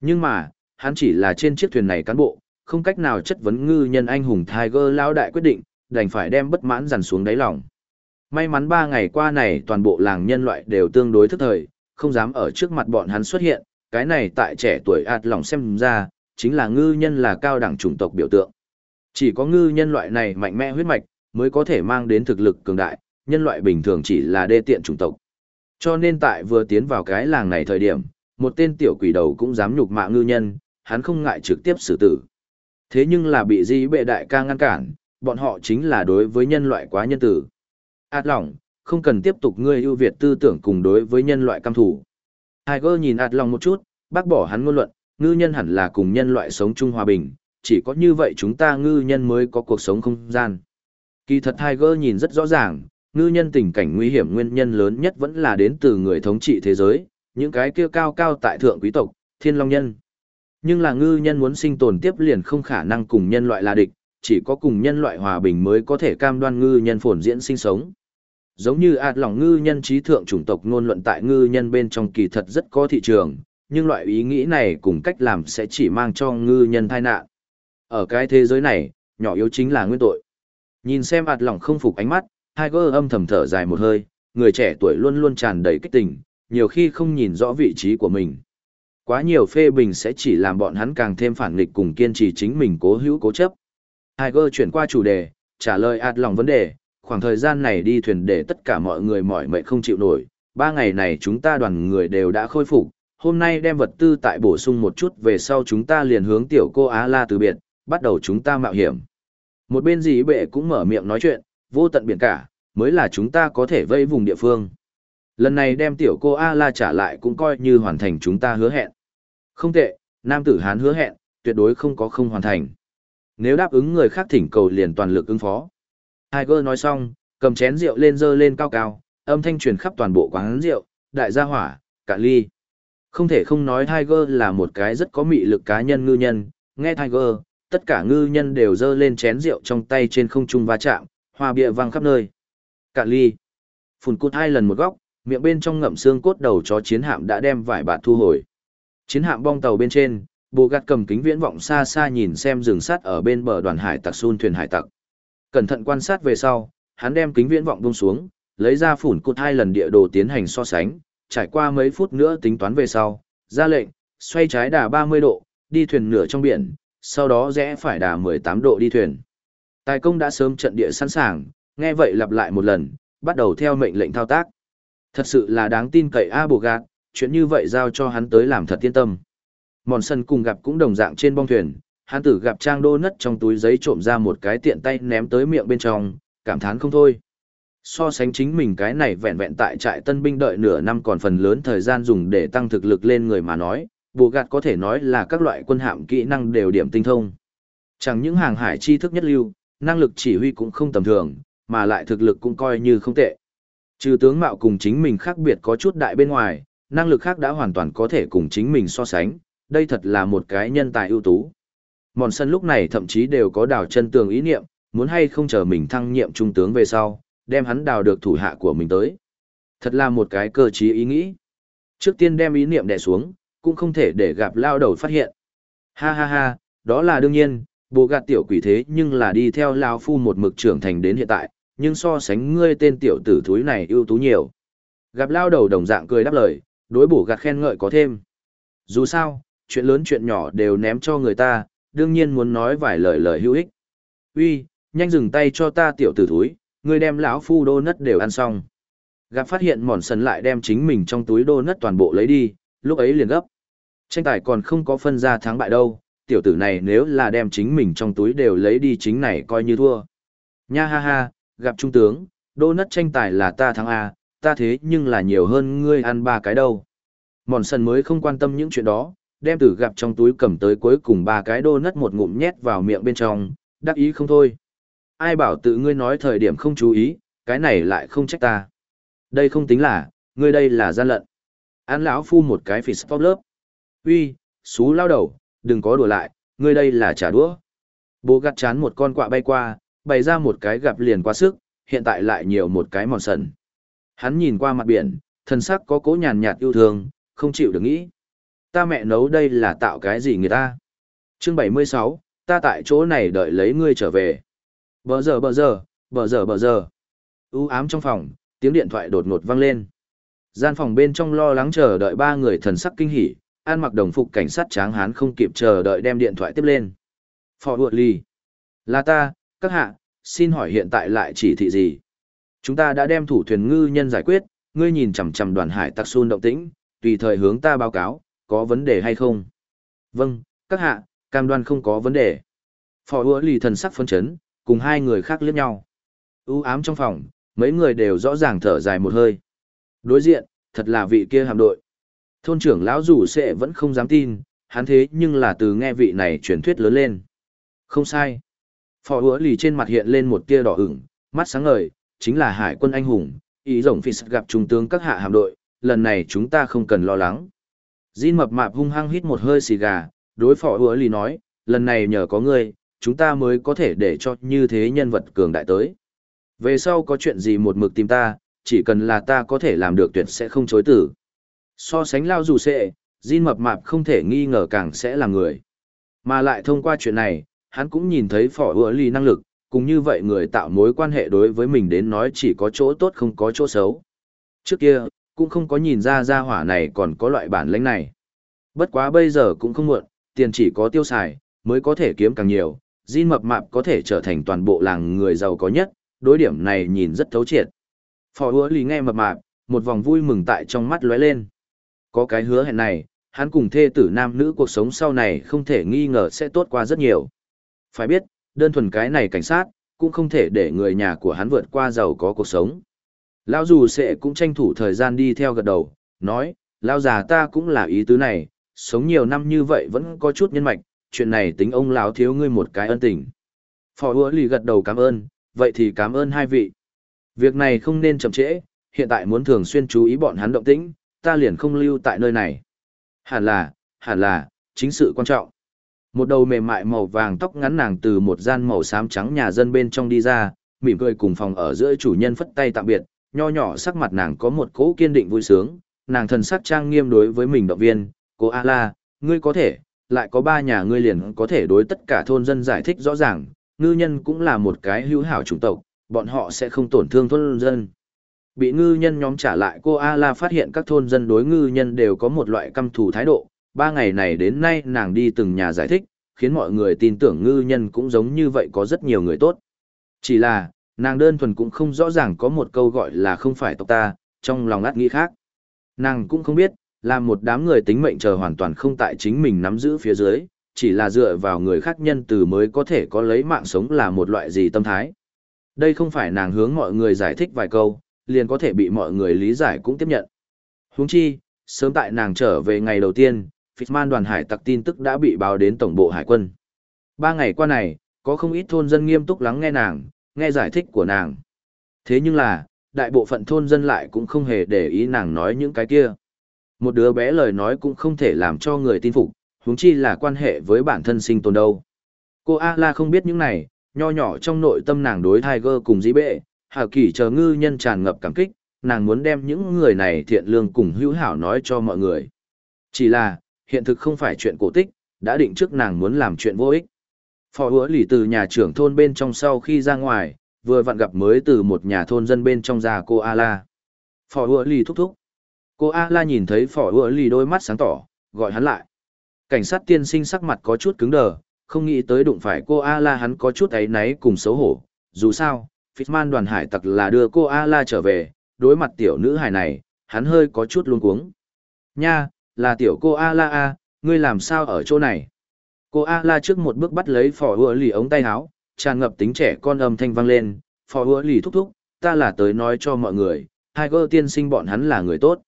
Nhưng mà, hắn chỉ là trên chiếc thuyền này cán bộ, không cách nào chất vấn ngư nhân anh hùng Tiger Lão đại quyết định, đành phải đem bất mãn dằn xuống đáy lòng. May mắn ba ngày qua này toàn bộ làng nhân loại đều tương đối thức thời, không dám ở trước mặt bọn hắn xuất hiện, cái này tại trẻ tuổi ạt lòng xem ra, chính là ngư nhân là cao đẳng chủng tộc biểu tượng. Chỉ có ngư nhân loại này mạnh mẽ huyết mạch, mới có thể mang đến thực lực cường đại, nhân loại bình thường chỉ là đê tiện chủng tộc. Cho nên tại vừa tiến vào cái làng này thời điểm, một tên tiểu quỷ đầu cũng dám nhục mạ ngư nhân, hắn không ngại trực tiếp xử tử. Thế nhưng là bị di bệ đại ca ngăn cản, bọn họ chính là đối với nhân loại quá nhân tử. Át lòng, không cần tiếp tục ngươi ưu việt tư tưởng cùng đối với nhân loại cam thủ. Tiger nhìn ạt lòng một chút, bác bỏ hắn ngôn luận, ngư nhân hẳn là cùng nhân loại sống chung hòa bình, chỉ có như vậy chúng ta ngư nhân mới có cuộc sống không gian. Kỳ thật Tiger nhìn rất rõ ràng, ngư nhân tình cảnh nguy hiểm nguyên nhân lớn nhất vẫn là đến từ người thống trị thế giới, những cái kia cao cao tại thượng quý tộc, thiên long nhân. Nhưng là ngư nhân muốn sinh tồn tiếp liền không khả năng cùng nhân loại là địch, chỉ có cùng nhân loại hòa bình mới có thể cam đoan ngư nhân phồn diễn sinh sống. Giống như ạt lòng ngư nhân trí thượng chủng tộc ngôn luận tại ngư nhân bên trong kỳ thật rất có thị trường, nhưng loại ý nghĩ này cùng cách làm sẽ chỉ mang cho ngư nhân tai nạn. Ở cái thế giới này, nhỏ yếu chính là nguyên tội. Nhìn xem ạt lòng không phục ánh mắt, Tiger âm thầm thở dài một hơi, người trẻ tuổi luôn luôn tràn đầy kích tình, nhiều khi không nhìn rõ vị trí của mình. Quá nhiều phê bình sẽ chỉ làm bọn hắn càng thêm phản nghịch cùng kiên trì chính mình cố hữu cố chấp. Tiger chuyển qua chủ đề, trả lời ạt lòng vấn đề, khoảng thời gian này đi thuyền để tất cả mọi người mỏi mệt không chịu nổi, ba ngày này chúng ta đoàn người đều đã khôi phục, hôm nay đem vật tư tại bổ sung một chút về sau chúng ta liền hướng tiểu cô Á La từ biệt, bắt đầu chúng ta mạo hiểm. Một bên dì bệ cũng mở miệng nói chuyện, vô tận biển cả, mới là chúng ta có thể vây vùng địa phương. Lần này đem tiểu cô A-la trả lại cũng coi như hoàn thành chúng ta hứa hẹn. Không tệ, nam tử Hán hứa hẹn, tuyệt đối không có không hoàn thành. Nếu đáp ứng người khác thỉnh cầu liền toàn lực ứng phó. Tiger nói xong, cầm chén rượu lên dơ lên cao cao, âm thanh truyền khắp toàn bộ quán rượu, đại gia hỏa, cả ly. Không thể không nói Tiger là một cái rất có mị lực cá nhân ngư nhân, nghe Tiger, tất cả ngư nhân đều dơ lên chén rượu trong tay trên không trung va chạm, hoa bia văng khắp nơi. cả ly. Phùn cút hai lần một góc, miệng bên trong ngậm xương cốt đầu chó chiến hạm đã đem vải bạt thu hồi. Chiến hạm bong tàu bên trên, bộ gạt cầm kính viễn vọng xa xa nhìn xem rừng sắt ở bên bờ đoàn hải tặc xun thuyền hải tặc. Cẩn thận quan sát về sau, hắn đem kính viễn vọng buông xuống, lấy ra phủn cột hai lần địa đồ tiến hành so sánh, trải qua mấy phút nữa tính toán về sau, ra lệnh, xoay trái đà 30 độ, đi thuyền nửa trong biển, sau đó rẽ phải đà 18 độ đi thuyền. Tài công đã sớm trận địa sẵn sàng, nghe vậy lặp lại một lần, bắt đầu theo mệnh lệnh thao tác. Thật sự là đáng tin cậy A Bồ Gạt, chuyện như vậy giao cho hắn tới làm thật yên tâm. Mòn sân cùng gặp cũng đồng dạng trên bong thuyền, hắn tử gặp trang đô nất trong túi giấy trộm ra một cái tiện tay ném tới miệng bên trong, cảm thán không thôi. So sánh chính mình cái này vẹn vẹn tại trại tân binh đợi nửa năm còn phần lớn thời gian dùng để tăng thực lực lên người mà nói, bộ gạt có thể nói là các loại quân hạm kỹ năng đều điểm tinh thông. Chẳng những hàng hải tri thức nhất lưu, năng lực chỉ huy cũng không tầm thường, mà lại thực lực cũng coi như không tệ. Trừ tướng mạo cùng chính mình khác biệt có chút đại bên ngoài, năng lực khác đã hoàn toàn có thể cùng chính mình so sánh, đây thật là một cái nhân tài ưu tú. Mòn sân lúc này thậm chí đều có đào chân tường ý niệm, muốn hay không chờ mình thăng nhiệm trung tướng về sau, đem hắn đào được thủ hạ của mình tới. Thật là một cái cơ trí ý nghĩ. Trước tiên đem ý niệm đè xuống, cũng không thể để gặp lao đầu phát hiện. Ha ha ha, đó là đương nhiên, bộ gạt tiểu quỷ thế nhưng là đi theo lao phu một mực trưởng thành đến hiện tại, nhưng so sánh ngươi tên tiểu tử thúi này ưu tú nhiều. Gặp lao đầu đồng dạng cười đáp lời, đối bổ gạt khen ngợi có thêm. Dù sao, chuyện lớn chuyện nhỏ đều ném cho người ta, đương nhiên muốn nói vài lời lời hữu ích. Uy, nhanh dừng tay cho ta tiểu tử thúi, ngươi đem lão phu đô nất đều ăn xong. Gặp phát hiện mòn sần lại đem chính mình trong túi đô nất toàn bộ lấy đi, lúc ấy liền gấp. Tranh tài còn không có phân ra thắng bại đâu, tiểu tử này nếu là đem chính mình trong túi đều lấy đi chính này coi như thua. Nha ha ha, gặp trung tướng, đô nất tranh tài là ta thắng A, ta thế nhưng là nhiều hơn ngươi ăn ba cái đâu. Mòn sần mới không quan tâm những chuyện đó, đem tử gặp trong túi cầm tới cuối cùng ba cái đô nất một ngụm nhét vào miệng bên trong, đắc ý không thôi. Ai bảo tự ngươi nói thời điểm không chú ý, cái này lại không trách ta. Đây không tính là, ngươi đây là gian lận. Án lão phu một cái phỉ spot lớp. Uy, xú lao đầu, đừng có đùa lại, ngươi đây là trả đũa. Bố gắt chán một con quạ bay qua, bày ra một cái gặp liền quá sức, hiện tại lại nhiều một cái mòn sần. Hắn nhìn qua mặt biển, thần sắc có cố nhàn nhạt yêu thương, không chịu được nghĩ. Ta mẹ nấu đây là tạo cái gì người ta? Chương 76, ta tại chỗ này đợi lấy ngươi trở về. Bờ giờ bờ giờ, bờ giờ bờ giờ. U ám trong phòng, tiếng điện thoại đột ngột vang lên. Gian phòng bên trong lo lắng chờ đợi ba người thần sắc kinh hỉ, an mặc đồng phục cảnh sát tráng hán không kịp chờ đợi đem điện thoại tiếp lên. Phò Hụa Ly. Là ta, các hạ, xin hỏi hiện tại lại chỉ thị gì? Chúng ta đã đem thủ thuyền ngư nhân giải quyết, ngươi nhìn chằm chằm đoàn hải tặc xun động tĩnh, tùy thời hướng ta báo cáo, có vấn đề hay không? Vâng, các hạ, cam đoan không có vấn đề. Phò Hụa lì thần sắc phân chấn, cùng hai người khác liếc nhau. U ám trong phòng, mấy người đều rõ ràng thở dài một hơi. Đối diện, thật là vị kia hạm đội. Thôn trưởng lão rủ sẽ vẫn không dám tin, hắn thế nhưng là từ nghe vị này truyền thuyết lớn lên. Không sai. Phò hứa lì trên mặt hiện lên một tia đỏ ửng, mắt sáng ngời, chính là hải quân anh hùng, ý rồng phi gặp trung tướng các hạ hạm đội, lần này chúng ta không cần lo lắng. Jin mập mạp hung hăng hít một hơi xì gà, đối phỏ hứa lì nói, lần này nhờ có ngươi, chúng ta mới có thể để cho như thế nhân vật cường đại tới. Về sau có chuyện gì một mực tìm ta, chỉ cần là ta có thể làm được tuyệt sẽ không chối tử. So sánh lao dù sệ, Jin mập mạp không thể nghi ngờ càng sẽ là người. Mà lại thông qua chuyện này, hắn cũng nhìn thấy phỏ hứa lì năng lực, cùng như vậy người tạo mối quan hệ đối với mình đến nói chỉ có chỗ tốt không có chỗ xấu. Trước kia, cũng không có nhìn ra ra hỏa này còn có loại bản lĩnh này. Bất quá bây giờ cũng không muộn, tiền chỉ có tiêu xài, mới có thể kiếm càng nhiều, Jin mập mạp có thể trở thành toàn bộ làng người giàu có nhất, đối điểm này nhìn rất thấu triệt. Phò hứa lì nghe mập mạp, một vòng vui mừng tại trong mắt lóe lên. Có cái hứa hẹn này, hắn cùng thê tử nam nữ cuộc sống sau này không thể nghi ngờ sẽ tốt qua rất nhiều. Phải biết, đơn thuần cái này cảnh sát, cũng không thể để người nhà của hắn vượt qua giàu có cuộc sống. Lão dù sẽ cũng tranh thủ thời gian đi theo gật đầu, nói, lão già ta cũng là ý tứ này, sống nhiều năm như vậy vẫn có chút nhân mạch, chuyện này tính ông lão thiếu ngươi một cái ân tình. Phò hứa lì gật đầu cảm ơn, vậy thì cảm ơn hai vị. Việc này không nên chậm trễ, hiện tại muốn thường xuyên chú ý bọn hắn động tĩnh, ta liền không lưu tại nơi này. Hẳn là, hẳn là, chính sự quan trọng. Một đầu mềm mại màu vàng tóc ngắn nàng từ một gian màu xám trắng nhà dân bên trong đi ra, mỉm cười cùng phòng ở giữa chủ nhân phất tay tạm biệt, nho nhỏ sắc mặt nàng có một cỗ kiên định vui sướng, nàng thần sắc trang nghiêm đối với mình động viên, cô A-la, ngươi có thể, lại có ba nhà ngươi liền có thể đối tất cả thôn dân giải thích rõ ràng, ngư nhân cũng là một cái hữu hảo chủng tộc, bọn họ sẽ không tổn thương thôn dân. Bị ngư nhân nhóm trả lại cô A-la phát hiện các thôn dân đối ngư nhân đều có một loại căm thù thái độ, ba ngày này đến nay nàng đi từng nhà giải thích, khiến mọi người tin tưởng ngư nhân cũng giống như vậy có rất nhiều người tốt. Chỉ là, nàng đơn thuần cũng không rõ ràng có một câu gọi là không phải tộc ta, trong lòng át nghĩ khác. Nàng cũng không biết, là một đám người tính mệnh chờ hoàn toàn không tại chính mình nắm giữ phía dưới, chỉ là dựa vào người khác nhân từ mới có thể có lấy mạng sống là một loại gì tâm thái. Đây không phải nàng hướng mọi người giải thích vài câu, liền có thể bị mọi người lý giải cũng tiếp nhận. Huống chi, sớm tại nàng trở về ngày đầu tiên, Fitzman đoàn hải tặc tin tức đã bị báo đến tổng bộ hải quân. Ba ngày qua này, có không ít thôn dân nghiêm túc lắng nghe nàng, nghe giải thích của nàng. Thế nhưng là, đại bộ phận thôn dân lại cũng không hề để ý nàng nói những cái kia. Một đứa bé lời nói cũng không thể làm cho người tin phục, huống chi là quan hệ với bản thân sinh tồn đâu. Cô A-la không biết những này, nho nhỏ trong nội tâm nàng đối Tiger cùng dĩ bệ, Hà Kỳ chờ ngư nhân tràn ngập cảm kích, nàng muốn đem những người này thiện lương cùng hữu hảo nói cho mọi người. Chỉ là, hiện thực không phải chuyện cổ tích, đã định trước nàng muốn làm chuyện vô ích. Phò hứa lì từ nhà trưởng thôn bên trong sau khi ra ngoài, vừa vặn gặp mới từ một nhà thôn dân bên trong ra cô A-la. Phò hứa lì thúc thúc. Cô A-la nhìn thấy phò hứa lì đôi mắt sáng tỏ, gọi hắn lại. Cảnh sát tiên sinh sắc mặt có chút cứng đờ, không nghĩ tới đụng phải cô A-la hắn có chút ấy náy cùng xấu hổ. Dù sao, Fitman đoàn hải tặc là đưa cô A-la trở về, đối mặt tiểu nữ hải này, hắn hơi có chút luống cuống. Nha, là tiểu cô A-la A, ngươi làm sao ở chỗ này? Cô A-la trước một bước bắt lấy phò hứa lì ống tay áo, tràn ngập tính trẻ con âm thanh vang lên, phò hứa lì thúc thúc, ta là tới nói cho mọi người, Tiger tiên sinh bọn hắn là người tốt.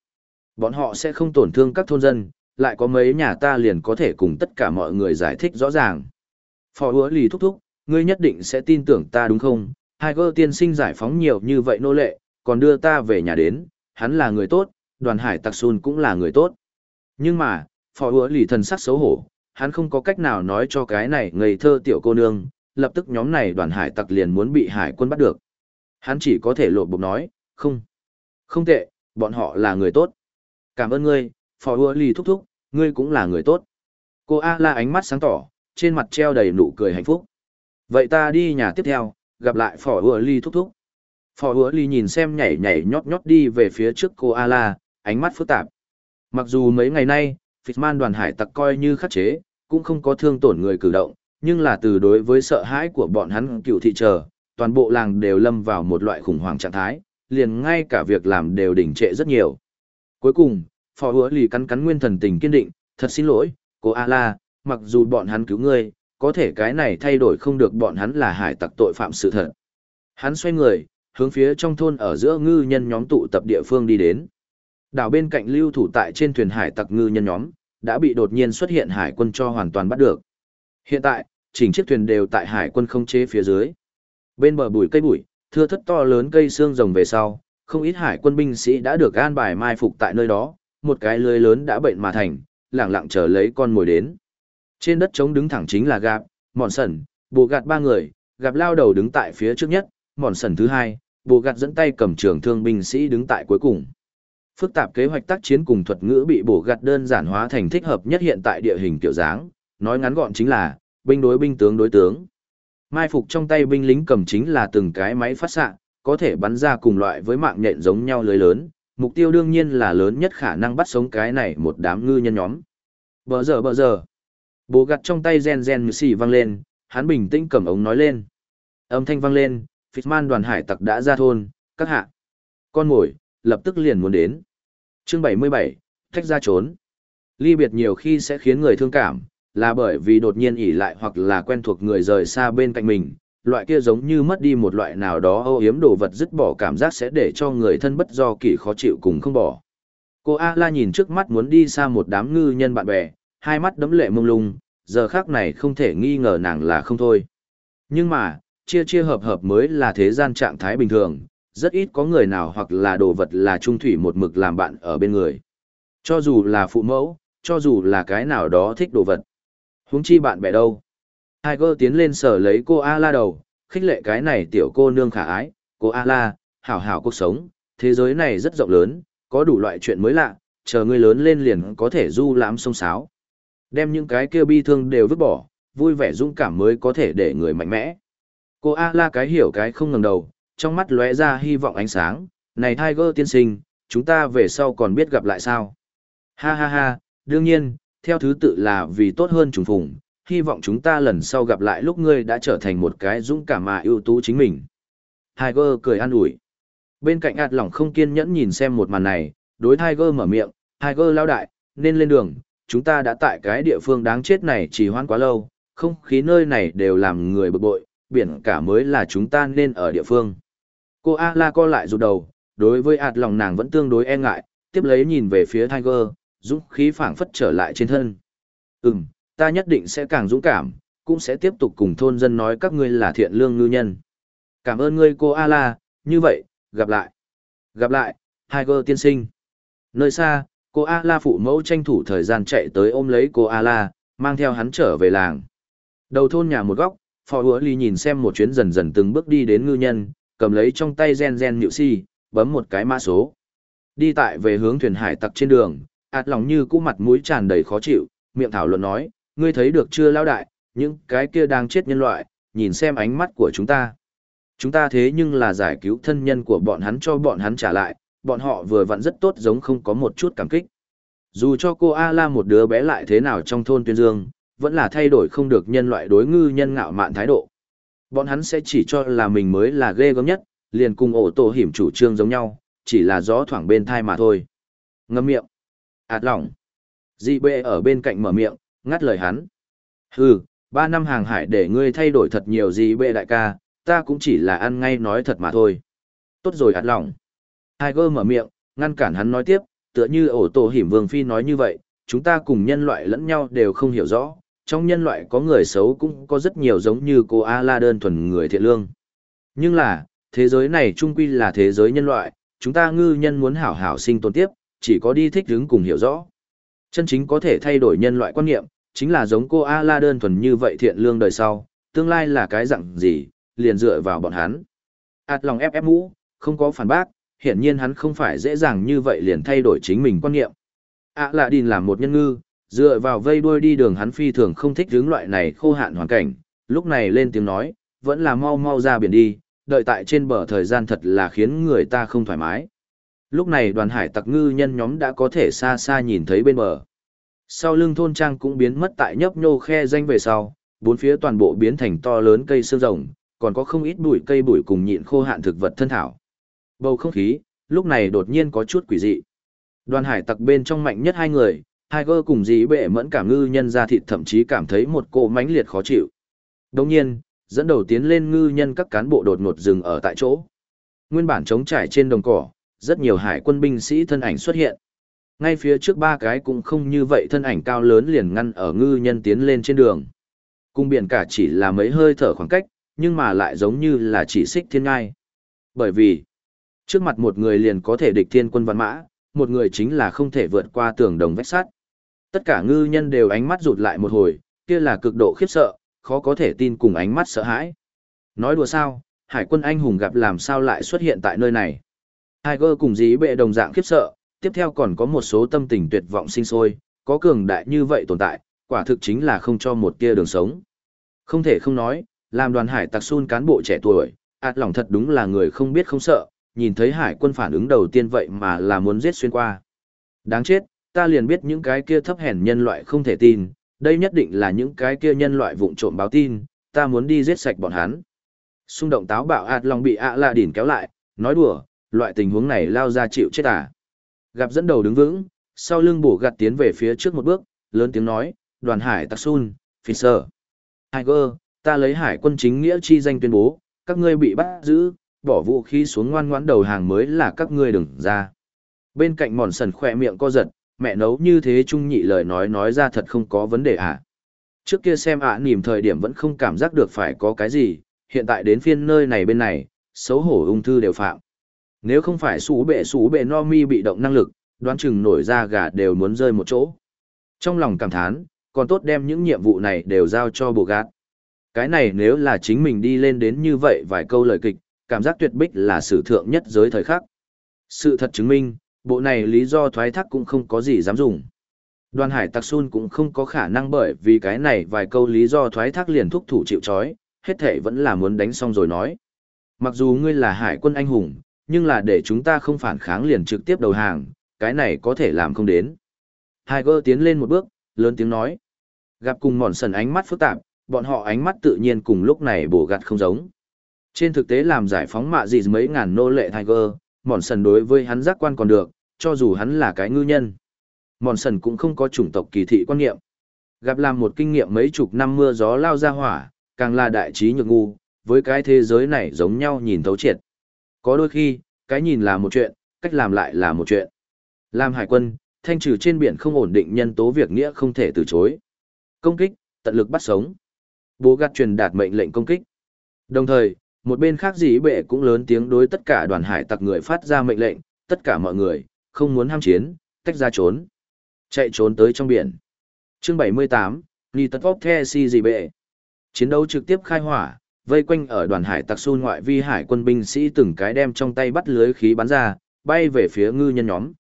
Bọn họ sẽ không tổn thương các thôn dân, lại có mấy nhà ta liền có thể cùng tất cả mọi người giải thích rõ ràng. Phò hứa lì thúc thúc, ngươi nhất định sẽ tin tưởng ta đúng không? Tiger tiên sinh giải phóng nhiều như vậy nô lệ, còn đưa ta về nhà đến, hắn là người tốt, đoàn hải tặc Xun cũng là người tốt. Nhưng mà, phò hứa lì thần sắc xấu hổ, hắn không có cách nào nói cho cái này ngây thơ tiểu cô nương, lập tức nhóm này đoàn hải tặc liền muốn bị hải quân bắt được. Hắn chỉ có thể lộ bục nói, không, không tệ, bọn họ là người tốt. Cảm ơn ngươi, phò hứa lì thúc thúc, ngươi cũng là người tốt. Cô A la ánh mắt sáng tỏ, trên mặt treo đầy nụ cười hạnh phúc. Vậy ta đi nhà tiếp theo, gặp lại phò hứa lì thúc thúc. Phò hứa lì nhìn xem nhảy nhảy nhót nhót đi về phía trước cô A la, ánh mắt phức tạp. Mặc dù mấy ngày nay, Fitman đoàn hải tặc coi như khắc chế, cũng không có thương tổn người cử động, nhưng là từ đối với sợ hãi của bọn hắn cựu thị trờ, toàn bộ làng đều lâm vào một loại khủng hoảng trạng thái, liền ngay cả việc làm đều đỉnh trệ rất nhiều. Cuối cùng, phò hứa lì cắn cắn nguyên thần tình kiên định, thật xin lỗi, cô A-la, mặc dù bọn hắn cứu ngươi, có thể cái này thay đổi không được bọn hắn là hải tặc tội phạm sự thật. Hắn xoay người, hướng phía trong thôn ở giữa ngư nhân nhóm tụ tập địa phương đi đến. Đảo bên cạnh lưu thủ tại trên thuyền hải tặc ngư nhân nhóm, đã bị đột nhiên xuất hiện hải quân cho hoàn toàn bắt được. Hiện tại, chỉnh chiếc thuyền đều tại hải quân không chế phía dưới. Bên bờ bụi cây bụi, Thưa thất to lớn cây xương rồng về sau, không ít hải quân binh sĩ đã được an bài mai phục tại nơi đó, một cái lưới lớn đã bệnh mà thành, lẳng lặng chờ lấy con mồi đến. Trên đất trống đứng thẳng chính là gạp, mòn sẩn bồ gạt ba người, gặp lao đầu đứng tại phía trước nhất, mòn sẩn thứ hai, bồ gạt dẫn tay cầm trường thương binh sĩ đứng tại cuối cùng. Phức tạp kế hoạch tác chiến cùng thuật ngữ bị bổ gặt đơn giản hóa thành thích hợp nhất hiện tại địa hình kiểu dáng, nói ngắn gọn chính là binh đối binh tướng đối tướng. Mai phục trong tay binh lính cầm chính là từng cái máy phát xạ, có thể bắn ra cùng loại với mạng nhện giống nhau lưới lớn, mục tiêu đương nhiên là lớn nhất khả năng bắt sống cái này một đám ngư nhân nhóm. Bờ giờ bờ giờ, bố gặt trong tay gen gen như xì vang lên, hắn bình tĩnh cầm ống nói lên. Âm thanh vang lên, Fitman đoàn hải tặc đã ra thôn, các hạ. Con mồi, lập tức liền muốn đến. Chương 77, thách ra trốn. Ly biệt nhiều khi sẽ khiến người thương cảm, là bởi vì đột nhiên ỉ lại hoặc là quen thuộc người rời xa bên cạnh mình, loại kia giống như mất đi một loại nào đó âu hiếm đồ vật dứt bỏ cảm giác sẽ để cho người thân bất do kỳ khó chịu cùng không bỏ. Cô A-la nhìn trước mắt muốn đi xa một đám ngư nhân bạn bè, hai mắt đấm lệ mông lung, giờ khác này không thể nghi ngờ nàng là không thôi. Nhưng mà, chia chia hợp hợp mới là thế gian trạng thái bình thường, rất ít có người nào hoặc là đồ vật là trung thủy một mực làm bạn ở bên người. Cho dù là phụ mẫu, cho dù là cái nào đó thích đồ vật. huống chi bạn bè đâu. Tiger tiến lên sở lấy cô A-la đầu, khích lệ cái này tiểu cô nương khả ái, cô A-la, hảo hảo cuộc sống, thế giới này rất rộng lớn, có đủ loại chuyện mới lạ, chờ ngươi lớn lên liền có thể du lãm sông sáo. Đem những cái kia bi thương đều vứt bỏ, vui vẻ dũng cảm mới có thể để người mạnh mẽ. Cô A-la cái hiểu cái không ngừng đầu, trong mắt lóe ra hy vọng ánh sáng, này Tiger tiên sinh, chúng ta về sau còn biết gặp lại sao? Ha ha ha, đương nhiên, theo thứ tự là vì tốt hơn trùng phùng, hy vọng chúng ta lần sau gặp lại lúc ngươi đã trở thành một cái dũng cảm mà ưu tú chính mình. Tiger cười an ủi. Bên cạnh ạt lỏng không kiên nhẫn nhìn xem một màn này, đối Tiger mở miệng, Tiger lao đại, nên lên đường, chúng ta đã tại cái địa phương đáng chết này chỉ hoãn quá lâu, không khí nơi này đều làm người bực bội, biển cả mới là chúng ta nên ở địa phương. Cô A-la co lại rụt đầu, đối với ạt lòng nàng vẫn tương đối e ngại, tiếp lấy nhìn về phía Tiger, dũng khí phảng phất trở lại trên thân. Ừm, ta nhất định sẽ càng dũng cảm, cũng sẽ tiếp tục cùng thôn dân nói các ngươi là thiện lương ngư nhân. Cảm ơn ngươi cô A-la, như vậy, gặp lại. Gặp lại, Tiger tiên sinh. Nơi xa, cô A-la phụ mẫu tranh thủ thời gian chạy tới ôm lấy cô A-la, mang theo hắn trở về làng. Đầu thôn nhà một góc, phò hứa ly nhìn xem một chuyến dần dần từng bước đi đến ngư nhân, cầm lấy trong tay gen gen nhự si, bấm một cái mã số. Đi tại về hướng thuyền hải tặc trên đường, ạt lòng như cũ mặt mũi tràn đầy khó chịu, miệng thảo luận nói, ngươi thấy được chưa lao đại, những cái kia đang chết nhân loại, nhìn xem ánh mắt của chúng ta. Chúng ta thế nhưng là giải cứu thân nhân của bọn hắn cho bọn hắn trả lại, bọn họ vừa vặn rất tốt giống không có một chút cảm kích. Dù cho cô A-la một đứa bé lại thế nào trong thôn tuyên dương, vẫn là thay đổi không được nhân loại đối ngư nhân ngạo mạn thái độ. Bọn hắn sẽ chỉ cho là mình mới là ghê gớm nhất, liền cùng ổ tổ hiểm chủ trương giống nhau, chỉ là gió thoảng bên thai mà thôi. Ngâm miệng. Ảt lỏng. di bệ ở bên cạnh mở miệng, ngắt lời hắn. Hừ, ba năm hàng hải để ngươi thay đổi thật nhiều gì bệ đại ca, ta cũng chỉ là ăn ngay nói thật mà thôi. Tốt rồi ạt lỏng. Tiger mở miệng, ngăn cản hắn nói tiếp, tựa như ổ tổ hiểm vương phi nói như vậy, chúng ta cùng nhân loại lẫn nhau đều không hiểu rõ, trong nhân loại có người xấu cũng có rất nhiều giống như cô A-la đơn thuần người thiện lương. Nhưng là, thế giới này trung quy là thế giới nhân loại, chúng ta ngư nhân muốn hảo hảo sinh tồn tiếp, chỉ có đi thích đứng cùng hiểu rõ. Chân chính có thể thay đổi nhân loại quan niệm, chính là giống cô A-la đơn thuần như vậy thiện lương đời sau, tương lai là cái dạng gì, liền dựa vào bọn hắn. ạt lòng ép ép mũ, không có phản bác, hiển nhiên hắn không phải dễ dàng như vậy liền thay đổi chính mình quan niệm. ạ à lạ đình làm một nhân ngư, dựa vào vây đuôi đi đường hắn phi thường không thích hướng loại này khô hạn hoàn cảnh, lúc này lên tiếng nói, vẫn là mau mau ra biển đi, đợi tại trên bờ thời gian thật là khiến người ta không thoải mái. Lúc này đoàn hải tặc ngư nhân nhóm đã có thể xa xa nhìn thấy bên bờ. Sau lưng thôn trang cũng biến mất tại nhấp nhô khe danh về sau, bốn phía toàn bộ biến thành to lớn cây xương rồng, còn có không ít bụi cây bụi cùng nhịn khô hạn thực vật thân thảo. Bầu không khí, lúc này đột nhiên có chút quỷ dị. Đoàn hải tặc bên trong mạnh nhất hai người, Tiger cùng dĩ bệ mẫn cảm ngư nhân ra thịt thậm chí cảm thấy một cỗ mãnh liệt khó chịu. Đồng nhiên, dẫn đầu tiến lên ngư nhân các cán bộ đột ngột dừng ở tại chỗ. Nguyên bản trống trải trên đồng cỏ, rất nhiều hải quân binh sĩ thân ảnh xuất hiện. Ngay phía trước ba cái cũng không như vậy thân ảnh cao lớn liền ngăn ở ngư nhân tiến lên trên đường. Cung biển cả chỉ là mấy hơi thở khoảng cách, nhưng mà lại giống như là chỉ xích thiên ngai. Bởi vì, trước mặt một người liền có thể địch thiên quân văn mã, một người chính là không thể vượt qua tường đồng vách sắt. Tất cả ngư nhân đều ánh mắt rụt lại một hồi, kia là cực độ khiếp sợ, khó có thể tin cùng ánh mắt sợ hãi. Nói đùa sao, hải quân anh hùng gặp làm sao lại xuất hiện tại nơi này. Tiger cùng dí bệ đồng dạng khiếp sợ, tiếp theo còn có một số tâm tình tuyệt vọng sinh sôi, có cường đại như vậy tồn tại, quả thực chính là không cho một tia đường sống. Không thể không nói, làm đoàn hải tặc xun cán bộ trẻ tuổi, ạt lòng thật đúng là người không biết không sợ, nhìn thấy hải quân phản ứng đầu tiên vậy mà là muốn giết xuyên qua. Đáng chết, ta liền biết những cái kia thấp hèn nhân loại không thể tin, đây nhất định là những cái kia nhân loại vụng trộm báo tin, ta muốn đi giết sạch bọn hắn. Xung động táo bạo ạt lòng bị ạ la đỉn kéo lại, nói đùa, loại tình huống này lao ra chịu chết à. Gặp dẫn đầu đứng vững, sau lưng bổ gạt tiến về phía trước một bước, lớn tiếng nói, đoàn hải tạc sun, Fisher. Tiger, ta lấy hải quân chính nghĩa chi danh tuyên bố, các ngươi bị bắt giữ, bỏ vũ khí xuống ngoan ngoãn đầu hàng mới là các ngươi đừng ra. Bên cạnh mòn sần khỏe miệng co giật, mẹ nấu như thế trung nhị lời nói nói ra thật không có vấn đề à. Trước kia xem ạ à, nìm thời điểm vẫn không cảm giác được phải có cái gì, hiện tại đến phiên nơi này bên này, xấu hổ ung thư đều phạm. Nếu không phải sủ bệ sủ bệ no mi bị động năng lực, đoán chừng nổi ra gà đều muốn rơi một chỗ. Trong lòng cảm thán, còn tốt đem những nhiệm vụ này đều giao cho bộ gạt. Cái này nếu là chính mình đi lên đến như vậy vài câu lời kịch, cảm giác tuyệt bích là sử thượng nhất giới thời khắc. Sự thật chứng minh, bộ này lý do thoái thác cũng không có gì dám dùng. Đoàn hải tặc sun cũng không có khả năng bởi vì cái này vài câu lý do thoái thác liền thúc thủ chịu chói, hết thể vẫn là muốn đánh xong rồi nói. Mặc dù ngươi là hải quân anh hùng, nhưng là để chúng ta không phản kháng liền trực tiếp đầu hàng, cái này có thể làm không đến. Tiger tiến lên một bước, lớn tiếng nói. Gặp cùng mòn sần ánh mắt phức tạp, bọn họ ánh mắt tự nhiên cùng lúc này bổ gặt không giống. Trên thực tế làm giải phóng mạ gì mấy ngàn nô lệ Tiger, mòn sần đối với hắn giác quan còn được, cho dù hắn là cái ngư nhân. Mòn sần cũng không có chủng tộc kỳ thị quan niệm. Gặp làm một kinh nghiệm mấy chục năm mưa gió lao ra hỏa, càng là đại trí nhược ngu, với cái thế giới này giống nhau nhìn thấu triệt. Có đôi khi, cái nhìn là một chuyện, cách làm lại là một chuyện. Làm hải quân, thanh trừ trên biển không ổn định nhân tố việc nghĩa không thể từ chối. Công kích, tận lực bắt sống. Bố gạt truyền đạt mệnh lệnh công kích. Đồng thời, một bên khác dĩ bệ cũng lớn tiếng đối tất cả đoàn hải tặc người phát ra mệnh lệnh, tất cả mọi người, không muốn ham chiến, tách ra trốn. Chạy trốn tới trong biển. Chương 78, Ni Tật Vóc The Si Dì Bệ. Chiến đấu trực tiếp khai hỏa, vây quanh ở đoàn hải tặc xu ngoại vi hải quân binh sĩ từng cái đem trong tay bắt lưới khí bắn ra, bay về phía ngư nhân nhóm.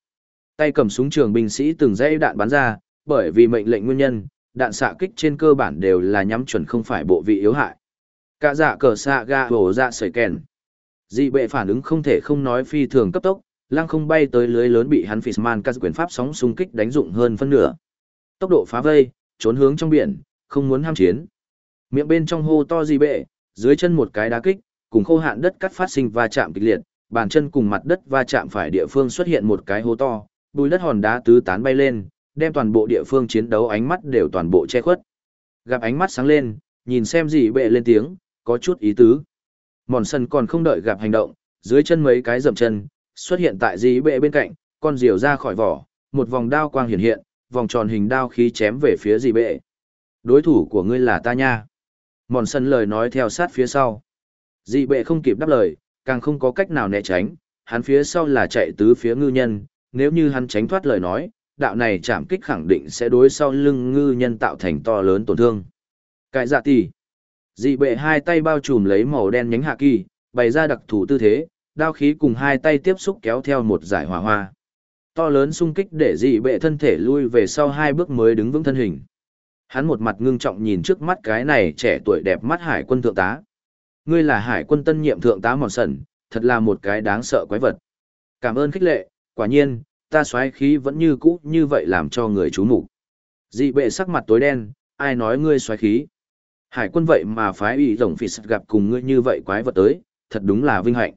Tay cầm súng trường binh sĩ từng dây đạn bắn ra, bởi vì mệnh lệnh nguyên nhân, đạn xạ kích trên cơ bản đều là nhắm chuẩn không phải bộ vị yếu hại. Cả dạ cờ xạ gà hổ dạ sợi kèn. Dị bệ phản ứng không thể không nói phi thường cấp tốc, lăng không bay tới lưới lớn bị hắn Fishman các quyền pháp sóng xung kích đánh dụng hơn phân nửa. Tốc độ phá vây, trốn hướng trong biển, không muốn ham chiến. Miệng bên trong hô to dị bệ, dưới chân một cái đá kích, cùng khô hạn đất cắt phát sinh va chạm kịch liệt, bàn chân cùng mặt đất va chạm phải địa phương xuất hiện một cái hố to, bùi đất hòn đá tứ tán bay lên, đem toàn bộ địa phương chiến đấu ánh mắt đều toàn bộ che khuất. Gặp ánh mắt sáng lên, nhìn xem dị bệ lên tiếng, có chút ý tứ. Mòn sân còn không đợi gặp hành động, dưới chân mấy cái dậm chân, xuất hiện tại dĩ bệ bên cạnh, con diều ra khỏi vỏ, một vòng đao quang hiện hiện, vòng tròn hình đao khí chém về phía dĩ bệ. Đối thủ của ngươi là ta nha. Mòn sân lời nói theo sát phía sau. Dị bệ không kịp đáp lời, càng không có cách nào né tránh, hắn phía sau là chạy tứ phía ngư nhân, nếu như hắn tránh thoát lời nói, đạo này chạm kích khẳng định sẽ đối sau lưng ngư nhân tạo thành to lớn tổn thương. Cái dạ tỷ. Dị bệ hai tay bao trùm lấy màu đen nhánh hạ kỳ, bày ra đặc thù tư thế, đao khí cùng hai tay tiếp xúc kéo theo một giải hỏa hoa. To lớn sung kích để dị bệ thân thể lui về sau hai bước mới đứng vững thân hình. Hắn một mặt ngưng trọng nhìn trước mắt cái này trẻ tuổi đẹp mắt hải quân thượng tá. Ngươi là hải quân tân nhiệm thượng tá mòn sẩn, thật là một cái đáng sợ quái vật. Cảm ơn khích lệ, quả nhiên, ta xoáy khí vẫn như cũ như vậy làm cho người chú mục dị bệ sắc mặt tối đen ai nói ngươi xoáy khí hải quân vậy mà phái ủy rồng phỉ sật gặp cùng ngươi như vậy quái vật tới, thật đúng là vinh hạnh.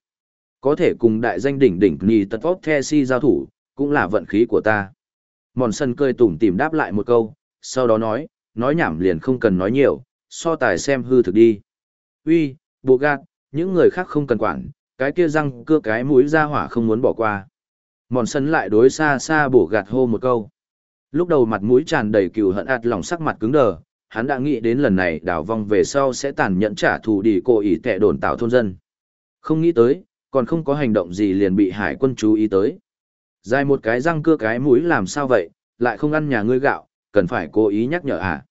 Có thể cùng đại danh đỉnh đỉnh nì tật vót the si giao thủ, cũng là vận khí của ta. Mòn sân cười tủm tìm đáp lại một câu, sau đó nói nói nhảm liền không cần nói nhiều, so tài xem hư thực đi. Uy, bộ gạt, những người khác không cần quản, cái kia răng, cưa cái mũi ra hỏa không muốn bỏ qua. Mòn sân lại đối xa xa bổ gạt hô một câu. Lúc đầu mặt mũi tràn đầy cừu hận, ạt lòng sắc mặt cứng đờ hắn đã nghĩ đến lần này đảo vong về sau sẽ tàn nhẫn trả thù đi cô ỷ tệ đồn tạo thôn dân không nghĩ tới còn không có hành động gì liền bị hải quân chú ý tới. Dài một cái răng cưa cái mũi làm sao vậy, lại không ăn nhà ngươi gạo, cần phải cố ý nhắc nhở à.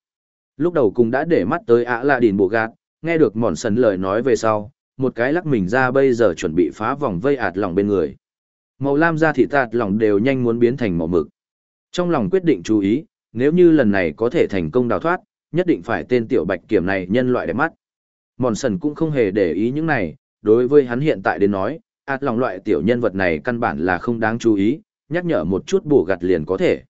Lúc đầu cùng đã để mắt tới ạ là đìn bộ gạt, nghe được mòn sần lời nói về sau, một cái lắc mình ra bây giờ chuẩn bị phá vòng vây ạt lòng bên người. Màu lam da thị tạt lòng đều nhanh muốn biến thành màu mực. Trong lòng quyết định chú ý, nếu như lần này có thể thành công đào thoát, nhất định phải tên tiểu bạch kiểm này nhân loại đẹp mắt. Mòn sần cũng không hề để ý những này, đối với hắn hiện tại đến nói, ạt lòng loại tiểu nhân vật này căn bản là không đáng chú ý, nhắc nhở một chút bổ gặt liền có thể.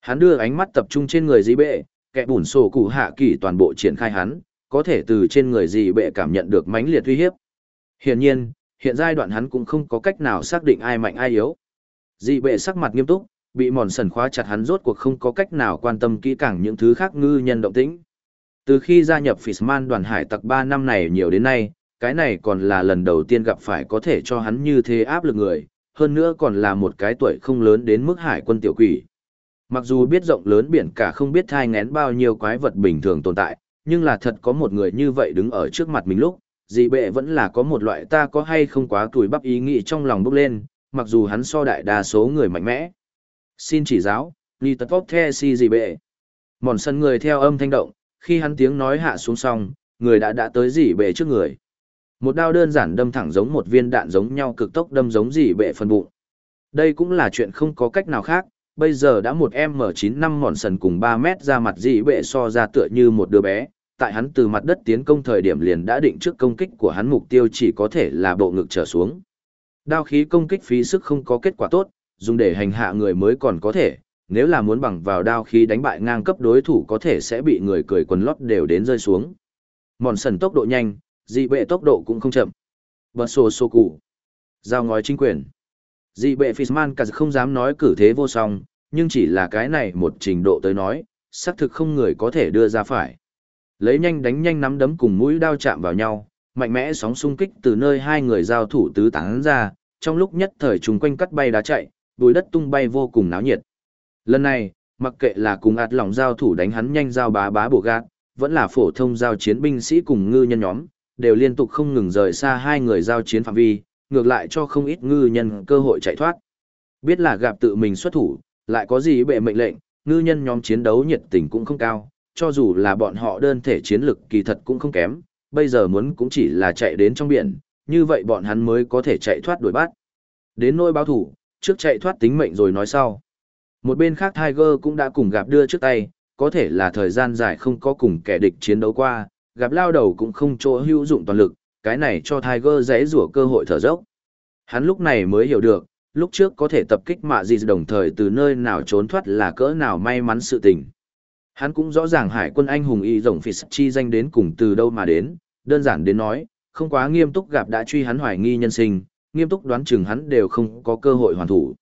Hắn đưa ánh mắt tập trung trên người dĩ bệ, kẻ bùn sổ cụ hạ kỳ toàn bộ triển khai hắn, có thể từ trên người dĩ bệ cảm nhận được mãnh liệt uy hiếp. Hiển nhiên, hiện giai đoạn hắn cũng không có cách nào xác định ai mạnh ai yếu. Dị bệ sắc mặt nghiêm túc, bị mòn sần khóa chặt hắn rốt cuộc không có cách nào quan tâm kỹ càng những thứ khác ngư nhân động tĩnh. Từ khi gia nhập Fisman đoàn hải tặc ba năm này nhiều đến nay, cái này còn là lần đầu tiên gặp phải có thể cho hắn như thế áp lực người, hơn nữa còn là một cái tuổi không lớn đến mức hải quân tiểu quỷ. Mặc dù biết rộng lớn biển cả không biết thai ngén bao nhiêu quái vật bình thường tồn tại, nhưng là thật có một người như vậy đứng ở trước mặt mình lúc, dị bệ vẫn là có một loại ta có hay không quá tuổi bắp ý nghĩ trong lòng bốc lên, mặc dù hắn so đại đa số người mạnh mẽ. Xin chỉ giáo, ni tật vóc the si gì bệ. Mòn sân người theo âm thanh động, khi hắn tiếng nói hạ xuống xong, người đã đã tới dị bệ trước người. Một đao đơn giản đâm thẳng giống một viên đạn giống nhau cực tốc đâm giống dị bệ phần bụng. Đây cũng là chuyện không có cách nào khác, bây giờ đã một m chín năm mòn sần cùng ba mét ra mặt dị bệ so ra tựa như một đứa bé, tại hắn từ mặt đất tiến công thời điểm liền đã định trước công kích của hắn mục tiêu chỉ có thể là bộ ngực trở xuống. Đao khí công kích phí sức không có kết quả tốt, dùng để hành hạ người mới còn có thể, nếu là muốn bằng vào đao khí đánh bại ngang cấp đối thủ có thể sẽ bị người cười quần lót đều đến rơi xuống. Mòn sần tốc độ nhanh, dị bệ tốc độ cũng không chậm. Bật sổ sổ cụ. Giao ngói chính quyền. Dị bệ Fishman cả không dám nói cử thế vô song, nhưng chỉ là cái này một trình độ tới nói, xác thực không người có thể đưa ra phải. Lấy nhanh đánh nhanh nắm đấm cùng mũi đao chạm vào nhau, mạnh mẽ sóng xung kích từ nơi hai người giao thủ tứ tán ra, trong lúc nhất thời chúng quanh cắt bay đá chạy, bùi đất tung bay vô cùng náo nhiệt. Lần này, mặc kệ là cùng ạt lòng giao thủ đánh hắn nhanh giao bá bá bổ gạt, vẫn là phổ thông giao chiến binh sĩ cùng ngư nhân nhóm, đều liên tục không ngừng rời xa hai người giao chiến phạm vi, ngược lại cho không ít ngư nhân cơ hội chạy thoát. Biết là gặp tự mình xuất thủ, lại có gì bệ mệnh lệnh, ngư nhân nhóm chiến đấu nhiệt tình cũng không cao, cho dù là bọn họ đơn thể chiến lực kỳ thật cũng không kém, bây giờ muốn cũng chỉ là chạy đến trong biển, như vậy bọn hắn mới có thể chạy thoát đuổi bắt. Đến nỗi báo thủ, trước chạy thoát tính mệnh rồi nói sau. Một bên khác Tiger cũng đã cùng gặp đưa trước tay, có thể là thời gian dài không có cùng kẻ địch chiến đấu qua, gặp lao đầu cũng không chỗ hữu dụng toàn lực, cái này cho Tiger dễ rủa cơ hội thở dốc. Hắn lúc này mới hiểu được, lúc trước có thể tập kích mạ gì đồng thời từ nơi nào trốn thoát là cỡ nào may mắn sự tình. Hắn cũng rõ ràng hải quân anh hùng y rồng phỉ chi danh đến cùng từ đâu mà đến, đơn giản đến nói, không quá nghiêm túc gặp đã truy hắn hoài nghi nhân sinh, nghiêm túc đoán chừng hắn đều không có cơ hội hoàn thủ.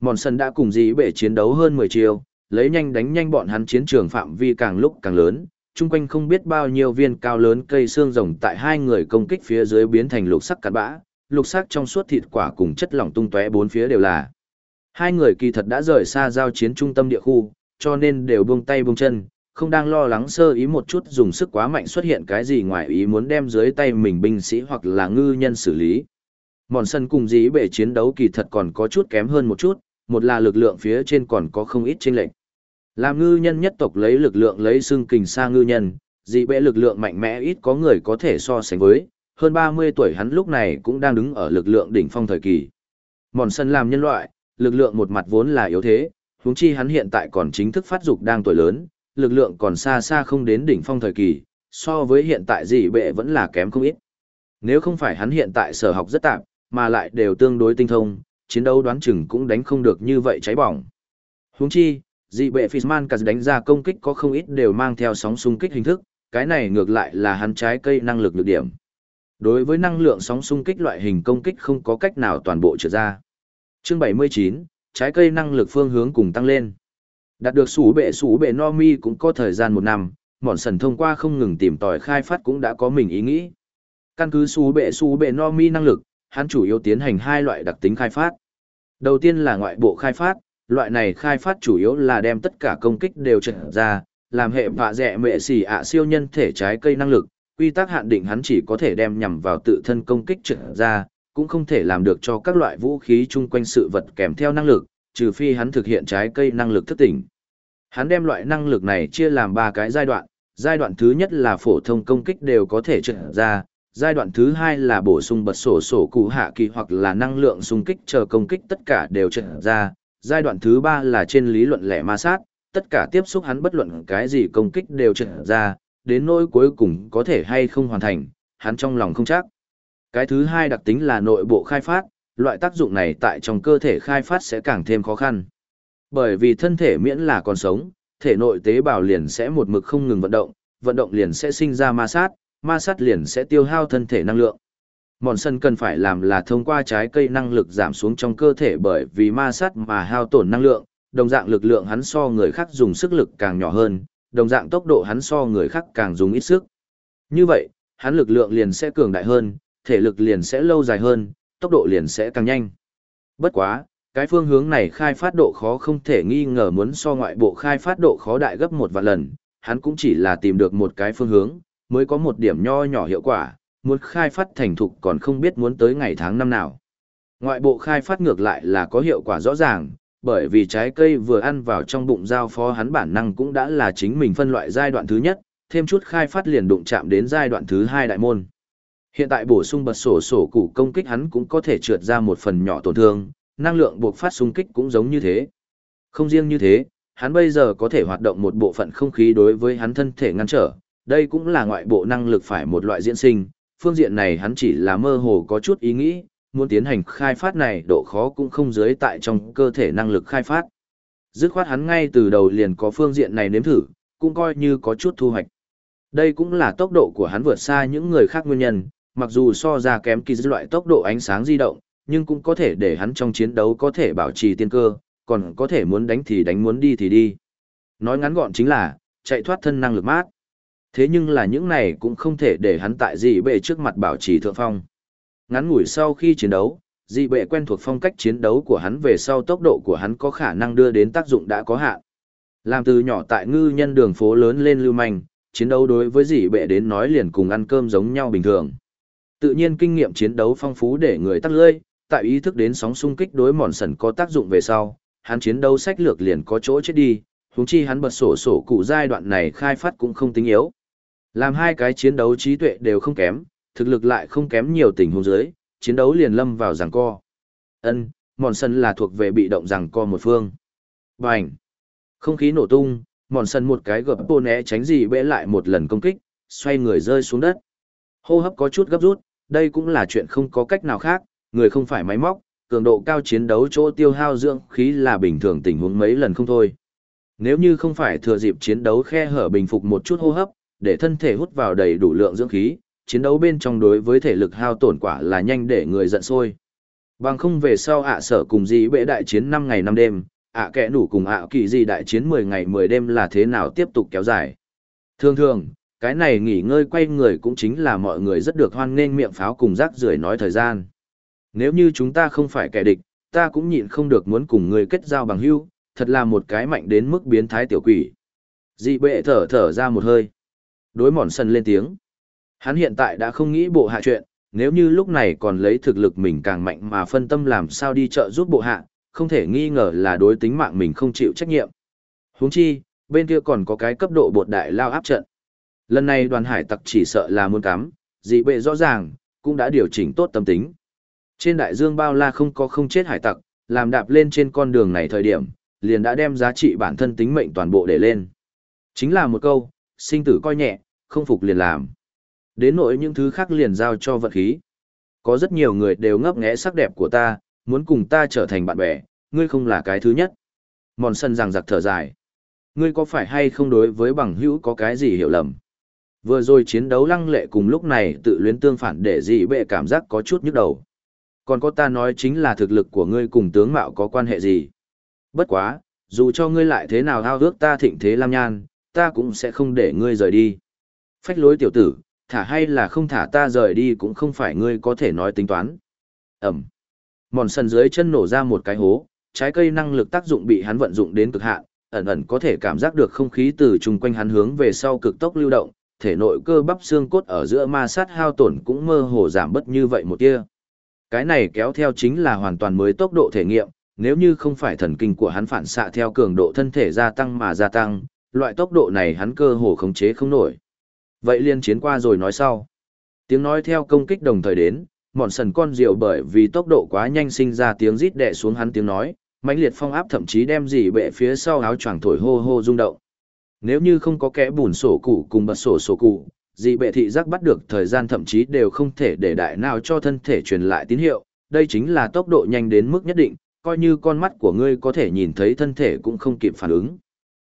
Mòn sân đã cùng dĩ bể chiến đấu hơn 10 chiều, lấy nhanh đánh nhanh bọn hắn chiến trường phạm vi càng lúc càng lớn, chung quanh không biết bao nhiêu viên cao lớn cây xương rồng tại hai người công kích phía dưới biến thành lục sắc cát bã, lục sắc trong suốt thịt quả cùng chất lỏng tung tóe bốn phía đều là. Hai người kỳ thật đã rời xa giao chiến trung tâm địa khu, cho nên đều buông tay buông chân, không đang lo lắng sơ ý một chút dùng sức quá mạnh xuất hiện cái gì ngoài ý muốn đem dưới tay mình binh sĩ hoặc là ngư nhân xử lý. Mòn sân cùng dĩ bể chiến đấu kỳ thật còn có chút kém hơn một chút, một là lực lượng phía trên còn có không ít tranh lệch. Làm ngư nhân nhất tộc lấy lực lượng lấy xương kình xa ngư nhân, dĩ bể lực lượng mạnh mẽ ít có người có thể so sánh với, hơn 30 tuổi hắn lúc này cũng đang đứng ở lực lượng đỉnh phong thời kỳ. Mòn sân làm nhân loại, lực lượng một mặt vốn là yếu thế, huống chi hắn hiện tại còn chính thức phát dục đang tuổi lớn, lực lượng còn xa xa không đến đỉnh phong thời kỳ, so với hiện tại dị bệ vẫn là kém không ít. Nếu không phải hắn hiện tại sở học rất tạm, mà lại đều tương đối tinh thông, chiến đấu đoán chừng cũng đánh không được như vậy cháy bỏng. Huống chi, dị bệ Fishman cả đánh ra công kích có không ít đều mang theo sóng xung kích hình thức, cái này ngược lại là hắn trái cây năng lực nhược điểm. Đối với năng lượng sóng xung kích loại hình công kích không có cách nào toàn bộ trượt ra. Chương 79, trái cây năng lực phương hướng cùng tăng lên. Đạt được sủ bệ sủ bệ no mi cũng có thời gian một năm, mòn sần thông qua không ngừng tìm tòi khai phát cũng đã có mình ý nghĩ. Căn cứ sủ bệ sủ bệ no mi năng lực, hắn chủ yếu tiến hành hai loại đặc tính khai phát. Đầu tiên là ngoại bộ khai phát, loại này khai phát chủ yếu là đem tất cả công kích đều trở ra, làm hệ vạ dẹ mệ xỉ ạ siêu nhân thể trái cây năng lực, quy tắc hạn định hắn chỉ có thể đem nhằm vào tự thân công kích trở ra, cũng không thể làm được cho các loại vũ khí chung quanh sự vật kèm theo năng lực, trừ phi hắn thực hiện trái cây năng lực thức tỉnh. Hắn đem loại năng lực này chia làm ba cái giai đoạn, giai đoạn thứ nhất là phổ thông công kích đều có thể trở ra, giai đoạn thứ hai là bổ sung bật sổ sổ cụ hạ kỳ hoặc là năng lượng xung kích chờ công kích tất cả đều trận ra, giai đoạn thứ ba là trên lý luận lẻ ma sát, tất cả tiếp xúc hắn bất luận cái gì công kích đều trận ra, đến nỗi cuối cùng có thể hay không hoàn thành, hắn trong lòng không chắc. Cái thứ hai đặc tính là nội bộ khai phát, loại tác dụng này tại trong cơ thể khai phát sẽ càng thêm khó khăn. Bởi vì thân thể miễn là còn sống, thể nội tế bào liền sẽ một mực không ngừng vận động, vận động liền sẽ sinh ra ma sát, ma sát liền sẽ tiêu hao thân thể năng lượng. Mòn sân cần phải làm là thông qua trái cây năng lực giảm xuống trong cơ thể bởi vì ma sát mà hao tổn năng lượng, đồng dạng lực lượng hắn so người khác dùng sức lực càng nhỏ hơn, đồng dạng tốc độ hắn so người khác càng dùng ít sức. Như vậy, hắn lực lượng liền sẽ cường đại hơn, thể lực liền sẽ lâu dài hơn, tốc độ liền sẽ càng nhanh. Bất quá, cái phương hướng này khai phát độ khó không thể nghi ngờ muốn so ngoại bộ khai phát độ khó đại gấp một vạn lần, hắn cũng chỉ là tìm được một cái phương hướng, mới có một điểm nho nhỏ hiệu quả, muốn khai phát thành thục còn không biết muốn tới ngày tháng năm nào. Ngoại bộ khai phát ngược lại là có hiệu quả rõ ràng, bởi vì trái cây vừa ăn vào trong bụng giao phó hắn bản năng cũng đã là chính mình phân loại giai đoạn thứ nhất, thêm chút khai phát liền đụng chạm đến giai đoạn thứ hai đại môn. Hiện tại bổ sung bật sổ sổ củ công kích hắn cũng có thể trượt ra một phần nhỏ tổn thương, năng lượng buộc phát xung kích cũng giống như thế. Không riêng như thế, hắn bây giờ có thể hoạt động một bộ phận không khí đối với hắn thân thể ngăn trở, đây cũng là ngoại bộ năng lực phải một loại diễn sinh, phương diện này hắn chỉ là mơ hồ có chút ý nghĩ, muốn tiến hành khai phát này độ khó cũng không dưới tại trong cơ thể năng lực khai phát. Dứt khoát hắn ngay từ đầu liền có phương diện này nếm thử, cũng coi như có chút thu hoạch. Đây cũng là tốc độ của hắn vượt xa những người khác nguyên nhân, mặc dù so ra kém kỳ loại tốc độ ánh sáng di động, nhưng cũng có thể để hắn trong chiến đấu có thể bảo trì tiên cơ, còn có thể muốn đánh thì đánh muốn đi thì đi. Nói ngắn gọn chính là, chạy thoát thân năng lực mát. Thế nhưng là những này cũng không thể để hắn tại dị bệ trước mặt bảo trì thượng phong. Ngắn ngủi sau khi chiến đấu, dị bệ quen thuộc phong cách chiến đấu của hắn về sau tốc độ của hắn có khả năng đưa đến tác dụng đã có hạn. Làm từ nhỏ tại ngư nhân đường phố lớn lên lưu manh, chiến đấu đối với dị bệ đến nói liền cùng ăn cơm giống nhau bình thường. Tự nhiên kinh nghiệm chiến đấu phong phú để người tắt lưỡi, tại ý thức đến sóng xung kích đối mòn sần có tác dụng về sau, hắn chiến đấu sách lược liền có chỗ chết đi, huống chi hắn bật sổ sổ cụ giai đoạn này khai phát cũng không tính yếu. Làm hai cái chiến đấu trí tuệ đều không kém, thực lực lại không kém nhiều tình huống dưới, chiến đấu liền lâm vào giằng co. Ân, mòn sân là thuộc về bị động giằng co một phương. Bành! Không khí nổ tung, mòn sân một cái gập bô né tránh gì bẽ lại một lần công kích, xoay người rơi xuống đất. Hô hấp có chút gấp rút, đây cũng là chuyện không có cách nào khác, người không phải máy móc, cường độ cao chiến đấu chỗ tiêu hao dưỡng khí là bình thường tình huống mấy lần không thôi. Nếu như không phải thừa dịp chiến đấu khe hở bình phục một chút hô hấp, để thân thể hút vào đầy đủ lượng dưỡng khí, chiến đấu bên trong đối với thể lực hao tổn quả là nhanh để người giận sôi. Bằng không về sau ạ sở cùng gì bệ đại chiến 5 ngày 5 đêm, ạ kẻ nủ cùng ạ kỳ gì đại chiến 10 ngày 10 đêm là thế nào tiếp tục kéo dài. Thường thường, cái này nghỉ ngơi quay người cũng chính là mọi người rất được hoan nghênh miệng pháo cùng rác rưởi nói thời gian. Nếu như chúng ta không phải kẻ địch, ta cũng nhịn không được muốn cùng người kết giao bằng hữu, thật là một cái mạnh đến mức biến thái tiểu quỷ. Dị bệ thở thở ra một hơi. Đối mòn sân lên tiếng. Hắn hiện tại đã không nghĩ bộ hạ chuyện, nếu như lúc này còn lấy thực lực mình càng mạnh mà phân tâm làm sao đi chợ giúp bộ hạ, không thể nghi ngờ là đối tính mạng mình không chịu trách nhiệm. Huống chi, bên kia còn có cái cấp độ bột đại lao áp trận. Lần này đoàn hải tặc chỉ sợ là muốn cắm, dị bệ rõ ràng, cũng đã điều chỉnh tốt tâm tính. Trên đại dương bao la không có không chết hải tặc, làm đạp lên trên con đường này thời điểm, liền đã đem giá trị bản thân tính mệnh toàn bộ để lên. Chính là một câu, sinh tử coi nhẹ, không phục liền làm. Đến nỗi những thứ khác liền giao cho vận khí. Có rất nhiều người đều ngấp nghé sắc đẹp của ta, muốn cùng ta trở thành bạn bè, ngươi không là cái thứ nhất. Mòn sân rằng giặc thở dài. Ngươi có phải hay không đối với bằng hữu có cái gì hiểu lầm? Vừa rồi chiến đấu lăng lệ cùng lúc này tự luyến tương phản để dị bệ cảm giác có chút nhức đầu. Còn có ta nói chính là thực lực của ngươi cùng tướng mạo có quan hệ gì? Bất quá, dù cho ngươi lại thế nào hao ước ta thịnh thế lam nhan, ta cũng sẽ không để ngươi rời đi. Phách lối tiểu tử, thả hay là không thả ta rời đi cũng không phải ngươi có thể nói tính toán. Ẩm. Mòn sần dưới chân nổ ra một cái hố, trái cây năng lực tác dụng bị hắn vận dụng đến cực hạn, ẩn ẩn có thể cảm giác được không khí từ chung quanh hắn hướng về sau cực tốc lưu động, thể nội cơ bắp xương cốt ở giữa ma sát hao tổn cũng mơ hồ giảm bất như vậy một tia. Cái này kéo theo chính là hoàn toàn mới tốc độ thể nghiệm, nếu như không phải thần kinh của hắn phản xạ theo cường độ thân thể gia tăng mà gia tăng, loại tốc độ này hắn cơ hồ khống chế không nổi. Vậy liên chiến qua rồi nói sau. Tiếng nói theo công kích đồng thời đến, mòn sần con rượu bởi vì tốc độ quá nhanh sinh ra tiếng rít đè xuống hắn tiếng nói, mãnh liệt phong áp thậm chí đem dì bệ phía sau áo choàng thổi hô hô rung động. Nếu như không có kẽ bùn sổ cụ cùng bật sổ sổ cụ, dì bệ thị giác bắt được thời gian thậm chí đều không thể để đại nào cho thân thể truyền lại tín hiệu, đây chính là tốc độ nhanh đến mức nhất định, coi như con mắt của ngươi có thể nhìn thấy thân thể cũng không kịp phản ứng.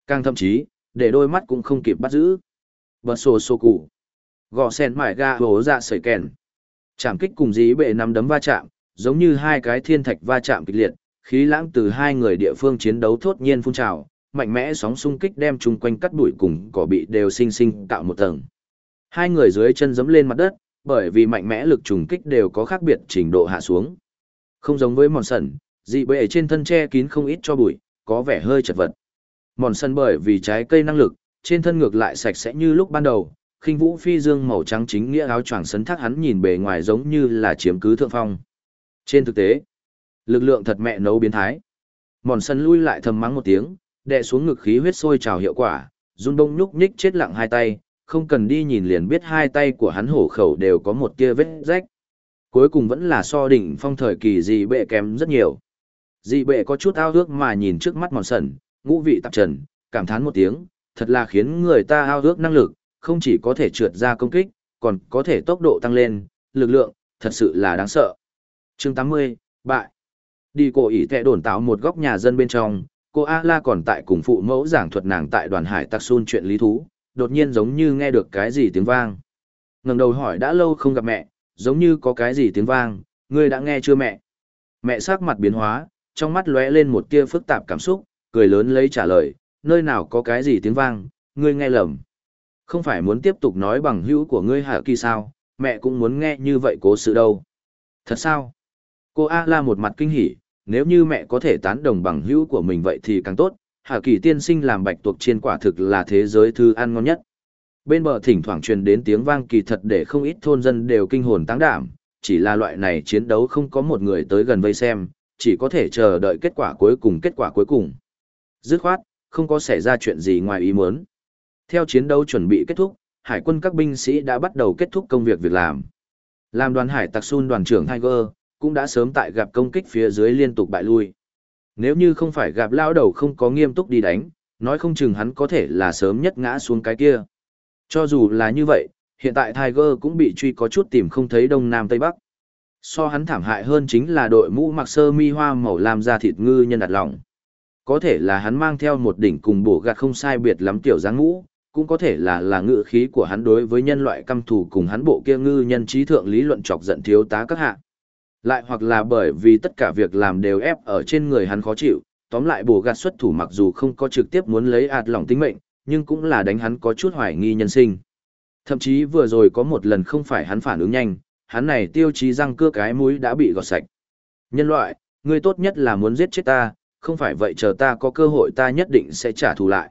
Càng thậm chí, để đôi mắt cũng không kịp bắt giữ. Bật sổ sổ cụ. Gò sen mải ga hố dạ sởi kèn. Chạm kích cùng dí bệ nắm đấm va chạm, giống như hai cái thiên thạch va chạm kịch liệt, khí lãng từ hai người địa phương chiến đấu thốt nhiên phun trào, mạnh mẽ sóng xung kích đem chung quanh cắt đuổi cùng cỏ bị đều sinh sinh tạo một tầng. Hai người dưới chân giẫm lên mặt đất, bởi vì mạnh mẽ lực trùng kích đều có khác biệt trình độ hạ xuống. Không giống với mòn sẩn, dị bệ trên thân che kín không ít cho bụi, có vẻ hơi chật vật. Mòn sần bởi vì trái cây năng lực, trên thân ngược lại sạch sẽ như lúc ban đầu, khinh vũ phi dương màu trắng chính nghĩa áo choàng sấn thác hắn nhìn bề ngoài giống như là chiếm cứ thượng phong. Trên thực tế, lực lượng thật mẹ nấu biến thái. Mòn sần lui lại thầm mắng một tiếng, đè xuống ngực khí huyết sôi trào hiệu quả, run bông nhúc nhích chết lặng hai tay, không cần đi nhìn liền biết hai tay của hắn hổ khẩu đều có một tia vết rách. Cuối cùng vẫn là so đỉnh phong thời kỳ dị bệ kém rất nhiều. Dị bệ có chút ao ước mà nhìn trước mắt mòn sần, ngũ vị tạp trần, cảm thán một tiếng, thật là khiến người ta ao ước năng lực, không chỉ có thể trượt ra công kích, còn có thể tốc độ tăng lên, lực lượng, thật sự là đáng sợ. chương 80, bại. Đi cổ ỉ tệ đồn tạo một góc nhà dân bên trong, cô A-la còn tại cùng phụ mẫu giảng thuật nàng tại đoàn hải tạc xun chuyện lý thú, đột nhiên giống như nghe được cái gì tiếng vang. ngẩng đầu hỏi đã lâu không gặp mẹ, giống như có cái gì tiếng vang, ngươi đã nghe chưa mẹ? Mẹ sắc mặt biến hóa, trong mắt lóe lên một tia phức tạp cảm xúc, cười lớn lấy trả lời, nơi nào có cái gì tiếng vang, ngươi nghe lầm. Không phải muốn tiếp tục nói bằng hữu của ngươi hạ kỳ sao, mẹ cũng muốn nghe như vậy cố sự đâu. Thật sao? Cô A-la một mặt kinh hỉ, nếu như mẹ có thể tán đồng bằng hữu của mình vậy thì càng tốt, Hạ Kỳ tiên sinh làm bạch tuộc chiên quả thực là thế giới thư ăn ngon nhất. Bên bờ thỉnh thoảng truyền đến tiếng vang kỳ thật để không ít thôn dân đều kinh hồn táng đảm, chỉ là loại này chiến đấu không có một người tới gần vây xem, chỉ có thể chờ đợi kết quả cuối cùng kết quả cuối cùng. Dứt khoát, không có xảy ra chuyện gì ngoài ý muốn. Theo chiến đấu chuẩn bị kết thúc, hải quân các binh sĩ đã bắt đầu kết thúc công việc việc làm. Làm đoàn hải tặc sun đoàn trưởng Tiger, cũng đã sớm tại gặp công kích phía dưới liên tục bại lui. Nếu như không phải gặp lao đầu không có nghiêm túc đi đánh, nói không chừng hắn có thể là sớm nhất ngã xuống cái kia. Cho dù là như vậy, hiện tại Tiger cũng bị truy có chút tìm không thấy đông nam tây bắc. So hắn thảm hại hơn chính là đội mũ mặc sơ mi hoa màu làm ra thịt ngư nhân đặt lòng. Có thể là hắn mang theo một đỉnh cùng bổ gạt không sai biệt lắm tiểu dáng ngũ cũng có thể là là ngự khí của hắn đối với nhân loại căm thù cùng hắn bộ kia ngư nhân trí thượng lý luận chọc giận thiếu tá các hạ. Lại hoặc là bởi vì tất cả việc làm đều ép ở trên người hắn khó chịu, tóm lại bổ gạt xuất thủ mặc dù không có trực tiếp muốn lấy ạt lòng tính mệnh, nhưng cũng là đánh hắn có chút hoài nghi nhân sinh. Thậm chí vừa rồi có một lần không phải hắn phản ứng nhanh, hắn này tiêu chí răng cưa cái mũi đã bị gọt sạch. Nhân loại, ngươi tốt nhất là muốn giết chết ta, không phải vậy chờ ta có cơ hội ta nhất định sẽ trả thù lại.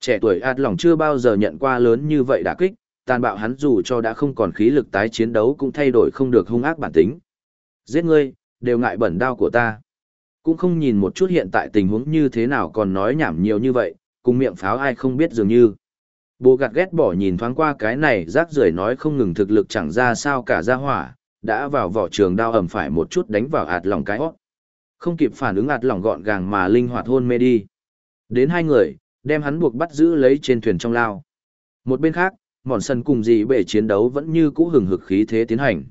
Trẻ tuổi ạt lòng chưa bao giờ nhận qua lớn như vậy đả kích, tàn bạo hắn dù cho đã không còn khí lực tái chiến đấu cũng thay đổi không được hung ác bản tính. Giết ngươi, đều ngại bẩn đau của ta. Cũng không nhìn một chút hiện tại tình huống như thế nào còn nói nhảm nhiều như vậy, cùng miệng pháo ai không biết dường như. Bố gạt ghét bỏ nhìn thoáng qua cái này rác rưởi nói không ngừng thực lực chẳng ra sao cả ra hỏa, đã vào vỏ trường đao ẩm phải một chút đánh vào ạt lòng cái hót. Không kịp phản ứng ạt lòng gọn gàng mà linh hoạt hôn mê đi. Đến hai người, đem hắn buộc bắt giữ lấy trên thuyền trong lao. Một bên khác, mòn sần cùng dì bệ chiến đấu vẫn như cũ hừng hực khí thế tiến hành.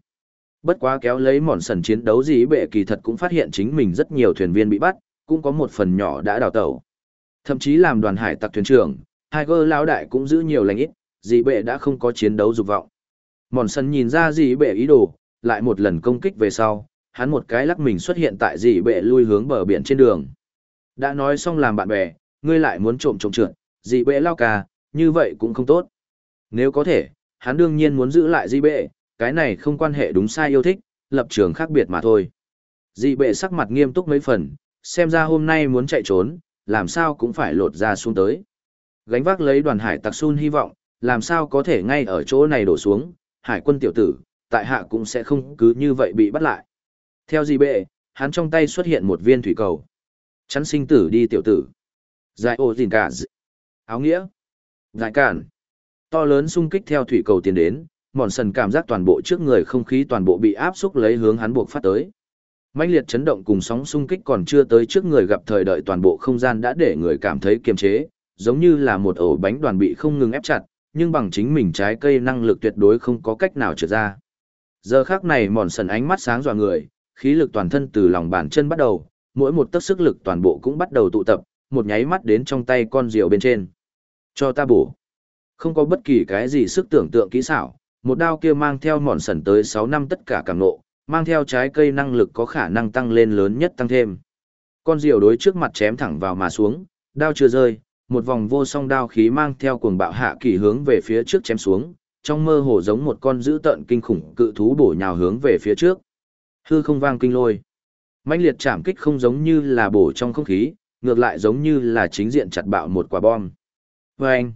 Bất quá kéo lấy mòn sần chiến đấu dì bệ kỳ thật cũng phát hiện chính mình rất nhiều thuyền viên bị bắt, cũng có một phần nhỏ đã đào tẩu. Thậm chí làm đoàn hải tặc thuyền trưởng, Tiger lão đại cũng giữ nhiều lành ít, dì bệ đã không có chiến đấu dục vọng. Mòn sần nhìn ra dì bệ ý đồ, lại một lần công kích về sau, hắn một cái lắc mình xuất hiện tại dị bệ lui hướng bờ biển trên đường. Đã nói xong làm bạn bè, ngươi lại muốn trộm trộm trượt, dị bệ lao ca, như vậy cũng không tốt. Nếu có thể, hắn đương nhiên muốn giữ lại dị bệ, cái này không quan hệ đúng sai yêu thích, lập trường khác biệt mà thôi. Dị bệ sắc mặt nghiêm túc mấy phần, xem ra hôm nay muốn chạy trốn, làm sao cũng phải lột ra xuống tới. Gánh vác lấy đoàn hải tặc sun hy vọng, làm sao có thể ngay ở chỗ này đổ xuống, hải quân tiểu tử, tại hạ cũng sẽ không cứ như vậy bị bắt lại. Theo gì bệ, hắn trong tay xuất hiện một viên thủy cầu. Chắn sinh tử đi tiểu tử. Giải ô dìn cả áo nghĩa. Giải cản. To lớn xung kích theo thủy cầu tiến đến, mòn sần cảm giác toàn bộ trước người không khí toàn bộ bị áp xúc lấy hướng hắn buộc phát tới. mãnh liệt chấn động cùng sóng xung kích còn chưa tới trước người gặp thời đợi toàn bộ không gian đã để người cảm thấy kiềm chế, giống như là một ổ bánh đoàn bị không ngừng ép chặt, nhưng bằng chính mình trái cây năng lực tuyệt đối không có cách nào trượt ra. Giờ khác này mòn sần ánh mắt sáng dọa người, khí lực toàn thân từ lòng bàn chân bắt đầu, mỗi một tấc sức lực toàn bộ cũng bắt đầu tụ tập, một nháy mắt đến trong tay con rượu bên trên. Cho ta bổ. Không có bất kỳ cái gì sức tưởng tượng kỹ xảo, một đao kia mang theo mòn sần tới 6 năm tất cả càng nộ, mang theo trái cây năng lực có khả năng tăng lên lớn nhất tăng thêm. Con rượu đối trước mặt chém thẳng vào mà xuống, đao chưa rơi, một vòng vô song đao khí mang theo cuồng bạo hạ kỳ hướng về phía trước chém xuống, trong mơ hồ giống một con dữ tợn kinh khủng cự thú bổ nhào hướng về phía trước. Hư không vang kinh lôi. mãnh liệt chạm kích không giống như là bổ trong không khí, ngược lại giống như là chính diện chặt bạo một quả bom. Vâng!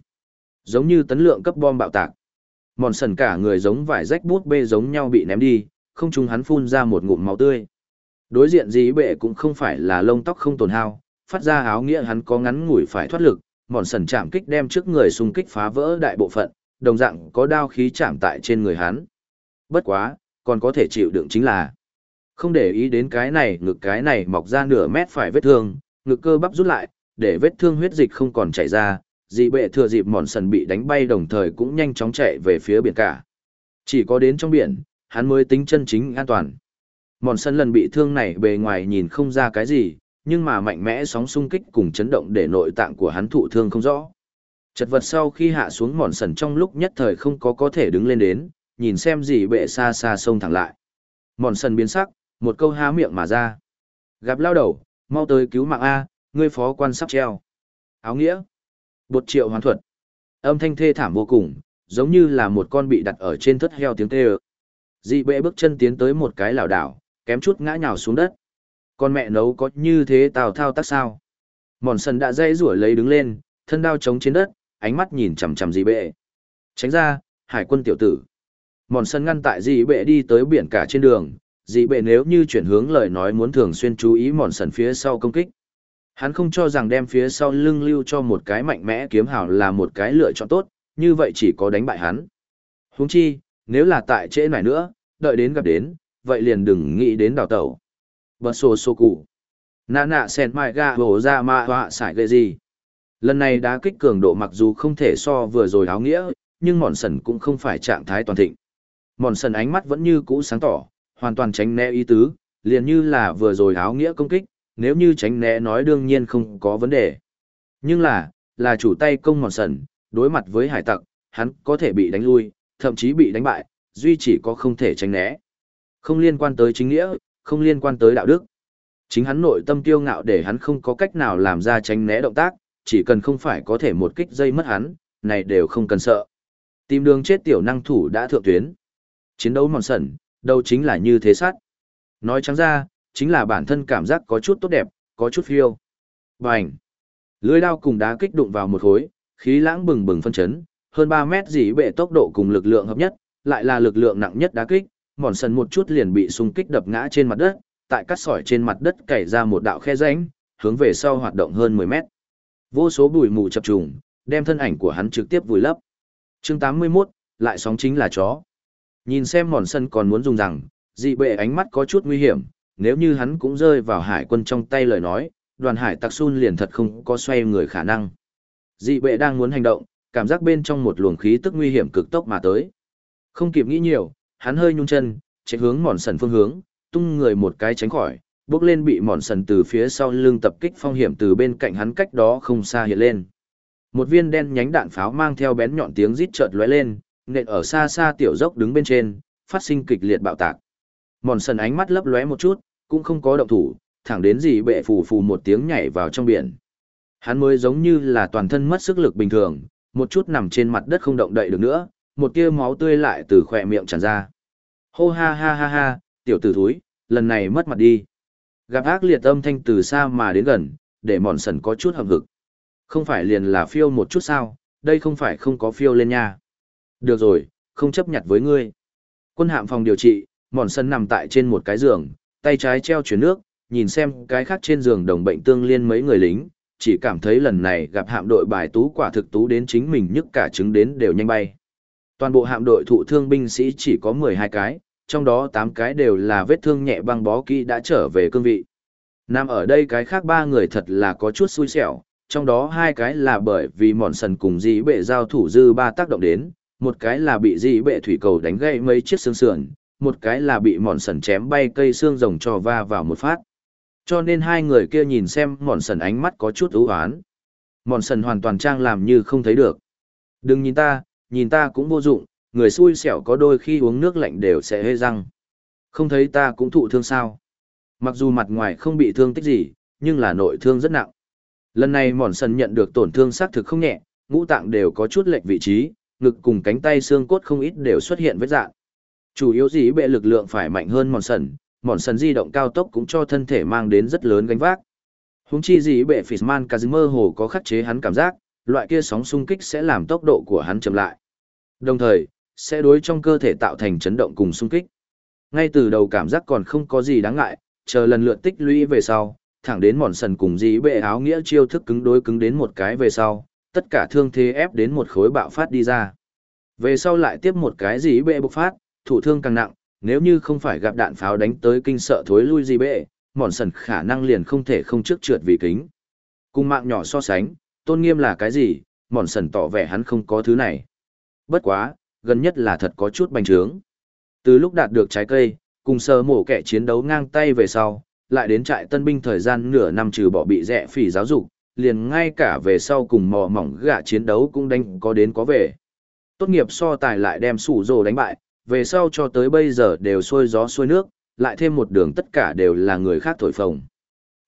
Giống như tấn lượng cấp bom bạo tạc. Mòn sần cả người giống vải rách bút bê giống nhau bị ném đi, không chung hắn phun ra một ngụm máu tươi. Đối diện dí bệ cũng không phải là lông tóc không tổn hao, phát ra áo nghĩa hắn có ngắn ngủi phải thoát lực, mòn sần chạm kích đem trước người xung kích phá vỡ đại bộ phận, đồng dạng có đao khí chạm tại trên người hắn. Bất quá, còn có thể chịu đựng chính là không để ý đến cái này ngực cái này mọc ra nửa mét phải vết thương, ngực cơ bắp rút lại, để vết thương huyết dịch không còn chảy ra, dị bệ thừa dịp mòn sần bị đánh bay đồng thời cũng nhanh chóng chạy về phía biển cả. Chỉ có đến trong biển, hắn mới tính chân chính an toàn. Mòn sần lần bị thương này bề ngoài nhìn không ra cái gì, nhưng mà mạnh mẽ sóng xung kích cùng chấn động để nội tạng của hắn thụ thương không rõ. Chật vật sau khi hạ xuống mòn sần trong lúc nhất thời không có có thể đứng lên đến, nhìn xem gì bệ xa xa sông thẳng lại. Mòn sần biến sắc, một câu há miệng mà ra. Gặp lao đầu, mau tới cứu mạng A, ngươi phó quan sắp treo. Áo nghĩa. Bột triệu hoàn thuật. Âm thanh thê thảm vô cùng, giống như là một con bị đặt ở trên thất heo tiếng tê ơ. Dị bệ bước chân tiến tới một cái lảo đảo, kém chút ngã nhào xuống đất. Con mẹ nấu có như thế tào thao tác sao? Mòn sần đã dây rủa lấy đứng lên, thân đao trống trên đất, ánh mắt nhìn chằm chằm dị bệ. Tránh ra, hải quân tiểu tử. Mòn sân ngăn tại dị bệ đi tới biển cả trên đường, dị bệ nếu như chuyển hướng lời nói muốn thường xuyên chú ý mòn sần phía sau công kích. Hắn không cho rằng đem phía sau lưng lưu cho một cái mạnh mẽ kiếm hào là một cái lựa chọn tốt, như vậy chỉ có đánh bại hắn. Huống chi, nếu là tại trễ này nữa, đợi đến gặp đến, vậy liền đừng nghĩ đến đào tẩu. Bật sổ sổ cụ. Nạ nạ sen mai ga hổ ra ma họa sải gây gì. Lần này đá kích cường độ mặc dù không thể so vừa rồi áo nghĩa, nhưng mòn sần cũng không phải trạng thái toàn thịnh. Mòn sần ánh mắt vẫn như cũ sáng tỏ, hoàn toàn tránh né ý tứ, liền như là vừa rồi áo nghĩa công kích, nếu như tránh né nói đương nhiên không có vấn đề. Nhưng là, là chủ tay công mòn sần, đối mặt với hải tặc, hắn có thể bị đánh lui, thậm chí bị đánh bại, duy chỉ có không thể tránh né. Không liên quan tới chính nghĩa, không liên quan tới đạo đức. Chính hắn nội tâm tiêu ngạo để hắn không có cách nào làm ra tránh né động tác, chỉ cần không phải có thể một kích dây mất hắn, này đều không cần sợ. Tìm đường chết tiểu năng thủ đã thượng tuyến. Chiến đấu mòn sần, đâu chính là như thế sát. Nói trắng ra, chính là bản thân cảm giác có chút tốt đẹp, có chút phiêu. Bành! Lưới đao cùng đá kích đụng vào một khối, khí lãng bừng bừng phân chấn, hơn 3 mét dĩ bệ tốc độ cùng lực lượng hợp nhất, lại là lực lượng nặng nhất đá kích, mòn sần một chút liền bị xung kích đập ngã trên mặt đất, tại cắt sỏi trên mặt đất cày ra một đạo khe rãnh, hướng về sau hoạt động hơn 10 mét. Vô số bụi mù chập trùng, đem thân ảnh của hắn trực tiếp vùi lấp. Chương 81, lại sóng chính là chó. Nhìn xem mòn sân còn muốn dùng rằng, dị bệ ánh mắt có chút nguy hiểm, nếu như hắn cũng rơi vào hải quân trong tay lời nói, đoàn hải tặc sun liền thật không có xoay người khả năng. Dị bệ đang muốn hành động, cảm giác bên trong một luồng khí tức nguy hiểm cực tốc mà tới. Không kịp nghĩ nhiều, hắn hơi nhung chân, chạy hướng mòn sần phương hướng, tung người một cái tránh khỏi, bước lên bị mòn sần từ phía sau lưng tập kích phong hiểm từ bên cạnh hắn cách đó không xa hiện lên. Một viên đen nhánh đạn pháo mang theo bén nhọn tiếng rít chợt lóe lên, nện ở xa xa tiểu dốc đứng bên trên, phát sinh kịch liệt bạo tạc. Mòn sần ánh mắt lấp lóe một chút, cũng không có động thủ, thẳng đến gì bệ phù phù một tiếng nhảy vào trong biển. Hắn mới giống như là toàn thân mất sức lực bình thường, một chút nằm trên mặt đất không động đậy được nữa, một tia máu tươi lại từ khỏe miệng tràn ra. Hô ha ha ha ha, tiểu tử thúi, lần này mất mặt đi. Gặp ác liệt âm thanh từ xa mà đến gần, để mòn sần có chút hậm hực. Không phải liền là phiêu một chút sao, đây không phải không có phiêu lên nha. Được rồi, không chấp nhận với ngươi. Quân hạm phòng điều trị, mòn sân nằm tại trên một cái giường, tay trái treo chuyển nước, nhìn xem cái khác trên giường đồng bệnh tương liên mấy người lính, chỉ cảm thấy lần này gặp hạm đội bài tú quả thực tú đến chính mình nhức cả trứng đến đều nhanh bay. Toàn bộ hạm đội thụ thương binh sĩ chỉ có 12 cái, trong đó 8 cái đều là vết thương nhẹ băng bó kỹ đã trở về cương vị. Nam ở đây cái khác ba người thật là có chút xui xẻo, trong đó hai cái là bởi vì mòn sần cùng dĩ bệ giao thủ dư ba tác động đến, một cái là bị dị bệ thủy cầu đánh gãy mấy chiếc xương sườn, một cái là bị mòn sần chém bay cây xương rồng cho va vào một phát. Cho nên hai người kia nhìn xem mòn sần ánh mắt có chút ưu hoán. Mòn sần hoàn toàn trang làm như không thấy được. Đừng nhìn ta, nhìn ta cũng vô dụng, người xui xẻo có đôi khi uống nước lạnh đều sẽ hê răng. Không thấy ta cũng thụ thương sao. Mặc dù mặt ngoài không bị thương tích gì, nhưng là nội thương rất nặng. Lần này mòn sần nhận được tổn thương xác thực không nhẹ, ngũ tạng đều có chút lệch vị trí, ngực cùng cánh tay xương cốt không ít đều xuất hiện vết dạng. Chủ yếu gì bệ lực lượng phải mạnh hơn mòn sần, mòn sần di động cao tốc cũng cho thân thể mang đến rất lớn gánh vác. Húng chi gì bệ Fishman Kazima hồ có khắc chế hắn cảm giác, loại kia sóng xung kích sẽ làm tốc độ của hắn chậm lại. Đồng thời, sẽ đối trong cơ thể tạo thành chấn động cùng xung kích. Ngay từ đầu cảm giác còn không có gì đáng ngại, chờ lần lượt tích lũy về sau, thẳng đến mòn sần cùng dĩ bệ áo nghĩa chiêu thức cứng đối cứng đến một cái về sau, tất cả thương thế ép đến một khối bạo phát đi ra. Về sau lại tiếp một cái gì bệ bộc phát, thủ thương càng nặng, nếu như không phải gặp đạn pháo đánh tới kinh sợ thối lui gì bệ, mòn sần khả năng liền không thể không trước trượt vì kính. Cùng mạng nhỏ so sánh, tôn nghiêm là cái gì, mòn sần tỏ vẻ hắn không có thứ này. Bất quá, gần nhất là thật có chút bành trướng. Từ lúc đạt được trái cây, cùng sơ mổ kẻ chiến đấu ngang tay về sau, lại đến trại tân binh thời gian nửa năm trừ bỏ bị rẻ phỉ giáo dục, liền ngay cả về sau cùng mò mỏng gạ chiến đấu cũng đánh có đến có về. Tốt nghiệp so tài lại đem sủ rồ đánh bại, về sau cho tới bây giờ đều xuôi gió xuôi nước, lại thêm một đường tất cả đều là người khác thổi phồng.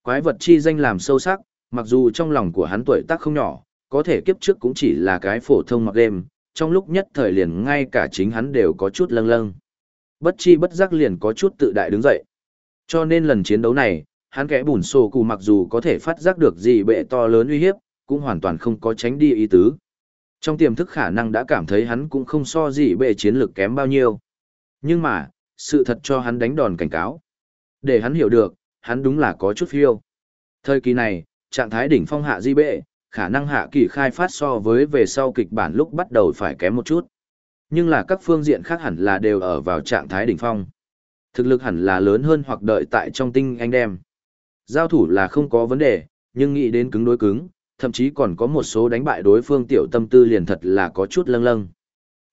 Quái vật chi danh làm sâu sắc, mặc dù trong lòng của hắn tuổi tác không nhỏ, có thể kiếp trước cũng chỉ là cái phổ thông mặc đêm, trong lúc nhất thời liền ngay cả chính hắn đều có chút lâng lâng. Bất chi bất giác liền có chút tự đại đứng dậy. Cho nên lần chiến đấu này, hắn kẽ bùn sổ cụ mặc dù có thể phát giác được gì bệ to lớn uy hiếp, cũng hoàn toàn không có tránh đi ý tứ. Trong tiềm thức khả năng đã cảm thấy hắn cũng không so gì bệ chiến lược kém bao nhiêu. Nhưng mà, sự thật cho hắn đánh đòn cảnh cáo. Để hắn hiểu được, hắn đúng là có chút phiêu. Thời kỳ này, trạng thái đỉnh phong hạ di bệ, khả năng hạ kỳ khai phát so với về sau kịch bản lúc bắt đầu phải kém một chút. Nhưng là các phương diện khác hẳn là đều ở vào trạng thái đỉnh phong. Thực lực hẳn là lớn hơn hoặc đợi tại trong tinh anh đem. Giao thủ là không có vấn đề, nhưng nghĩ đến cứng đối cứng, thậm chí còn có một số đánh bại đối phương tiểu tâm tư liền thật là có chút lâng lâng.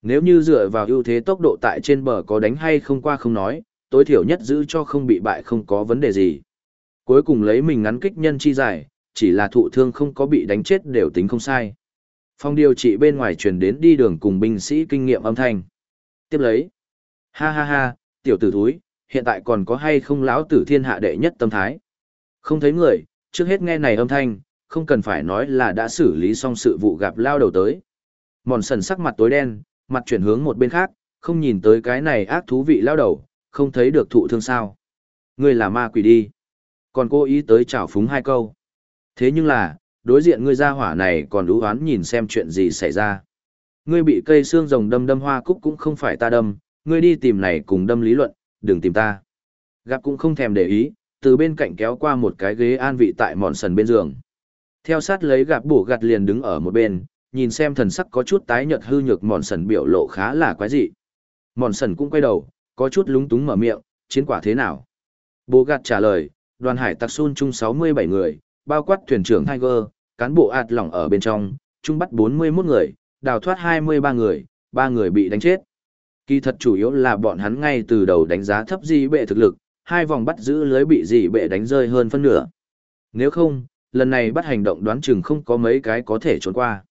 Nếu như dựa vào ưu thế tốc độ tại trên bờ có đánh hay không qua không nói, tối thiểu nhất giữ cho không bị bại không có vấn đề gì. Cuối cùng lấy mình ngắn kích nhân chi giải, chỉ là thụ thương không có bị đánh chết đều tính không sai. Phong điều trị bên ngoài truyền đến đi đường cùng binh sĩ kinh nghiệm âm thanh. Tiếp lấy. Ha ha ha, tiểu tử thúi, hiện tại còn có hay không lão tử thiên hạ đệ nhất tâm thái. Không thấy người, trước hết nghe này âm thanh, không cần phải nói là đã xử lý xong sự vụ gặp lao đầu tới. Mòn sần sắc mặt tối đen, mặt chuyển hướng một bên khác, không nhìn tới cái này ác thú vị lao đầu, không thấy được thụ thương sao. Ngươi là ma quỷ đi. Còn cô ý tới chào phúng hai câu. Thế nhưng là, đối diện ngươi ra hỏa này còn đú oán nhìn xem chuyện gì xảy ra. Ngươi bị cây xương rồng đâm đâm hoa cúc cũng không phải ta đâm, ngươi đi tìm này cùng đâm lý luận, đừng tìm ta. Gặp cũng không thèm để ý, từ bên cạnh kéo qua một cái ghế an vị tại mòn sần bên giường. Theo sát lấy gặp bổ gặt liền đứng ở một bên, nhìn xem thần sắc có chút tái nhợt hư nhược mòn sần biểu lộ khá là quái dị. Mòn sần cũng quay đầu, có chút lúng túng mở miệng, chiến quả thế nào? Bố gạt trả lời, đoàn hải tặc xun chung 67 người, bao quát thuyền trưởng Tiger, cán bộ ạt lỏng ở bên trong, chung bắt 41 người, đào thoát 23 người, 3 người bị đánh chết. Kỳ thật chủ yếu là bọn hắn ngay từ đầu đánh giá thấp di bệ thực lực, hai vòng bắt giữ lưới bị dị bệ đánh rơi hơn phân nửa. Nếu không, lần này bắt hành động đoán chừng không có mấy cái có thể trốn qua.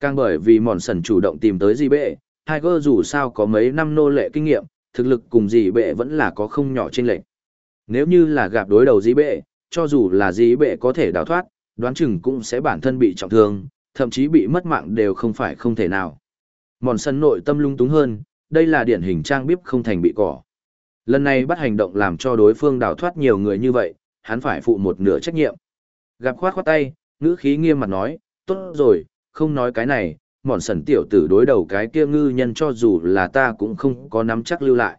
Càng bởi vì mòn sần chủ động tìm tới dị bệ, Tiger dù sao có mấy năm nô lệ kinh nghiệm, thực lực cùng dị bệ vẫn là có không nhỏ trên lệnh. Nếu như là gặp đối đầu dị bệ, cho dù là dị bệ có thể đào thoát, đoán chừng cũng sẽ bản thân bị trọng thương, thậm chí bị mất mạng đều không phải không thể nào. Mòn sân nội tâm lung túng hơn, đây là điển hình trang bíp không thành bị cỏ. Lần này bắt hành động làm cho đối phương đào thoát nhiều người như vậy, hắn phải phụ một nửa trách nhiệm. Gặp khoát khoát tay, ngữ khí nghiêm mặt nói, tốt rồi, không nói cái này, mòn sần tiểu tử đối đầu cái kia ngư nhân cho dù là ta cũng không có nắm chắc lưu lại.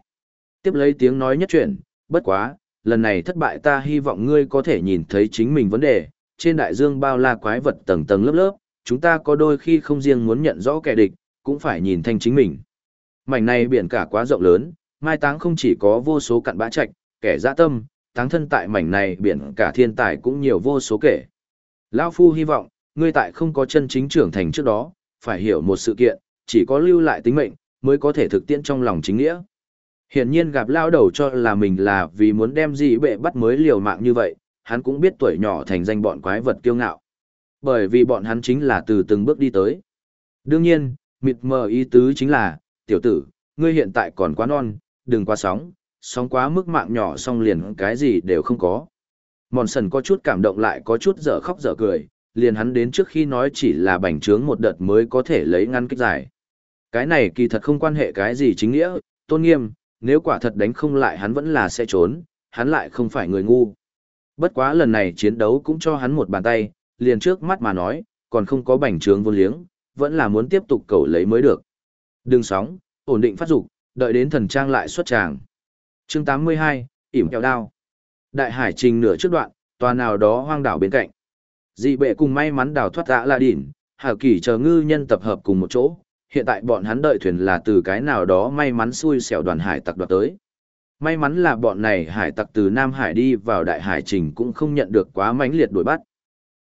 Tiếp lấy tiếng nói nhất chuyện, bất quá, lần này thất bại ta hy vọng ngươi có thể nhìn thấy chính mình vấn đề, trên đại dương bao la quái vật tầng tầng lớp lớp, chúng ta có đôi khi không riêng muốn nhận rõ kẻ địch, cũng phải nhìn thanh chính mình. Mảnh này biển cả quá rộng lớn, mai táng không chỉ có vô số cặn bã trạch, kẻ dã tâm, táng thân tại mảnh này biển cả thiên tài cũng nhiều vô số kể. Lão Phu hy vọng, ngươi tại không có chân chính trưởng thành trước đó, phải hiểu một sự kiện, chỉ có lưu lại tính mệnh, mới có thể thực tiễn trong lòng chính nghĩa. Hiển nhiên gặp lao đầu cho là mình là vì muốn đem gì bệ bắt mới liều mạng như vậy, hắn cũng biết tuổi nhỏ thành danh bọn quái vật kiêu ngạo. Bởi vì bọn hắn chính là từ từng bước đi tới. Đương nhiên, mịt mờ ý tứ chính là, tiểu tử, ngươi hiện tại còn quá non, đừng quá sóng, sóng quá mức mạng nhỏ xong liền cái gì đều không có. Mòn sần có chút cảm động lại có chút dở khóc dở cười, liền hắn đến trước khi nói chỉ là bành trướng một đợt mới có thể lấy ngăn kích giải. Cái này kỳ thật không quan hệ cái gì chính nghĩa, tôn nghiêm, nếu quả thật đánh không lại hắn vẫn là sẽ trốn, hắn lại không phải người ngu. Bất quá lần này chiến đấu cũng cho hắn một bàn tay, liền trước mắt mà nói, còn không có bành trướng vô liếng, vẫn là muốn tiếp tục cầu lấy mới được. Đừng sóng, ổn định phát dục, đợi đến thần trang lại xuất tràng. Chương 82, ỉm kẹo đao. Đại hải trình nửa trước đoạn, tòa nào đó hoang đảo bên cạnh. Dị bệ cùng may mắn đào thoát ạ là đỉnh, hào kỳ chờ ngư nhân tập hợp cùng một chỗ, hiện tại bọn hắn đợi thuyền là từ cái nào đó may mắn xui xẻo đoàn hải tặc đoạt tới. May mắn là bọn này hải tặc từ Nam Hải đi vào đại hải trình cũng không nhận được quá mãnh liệt đuổi bắt.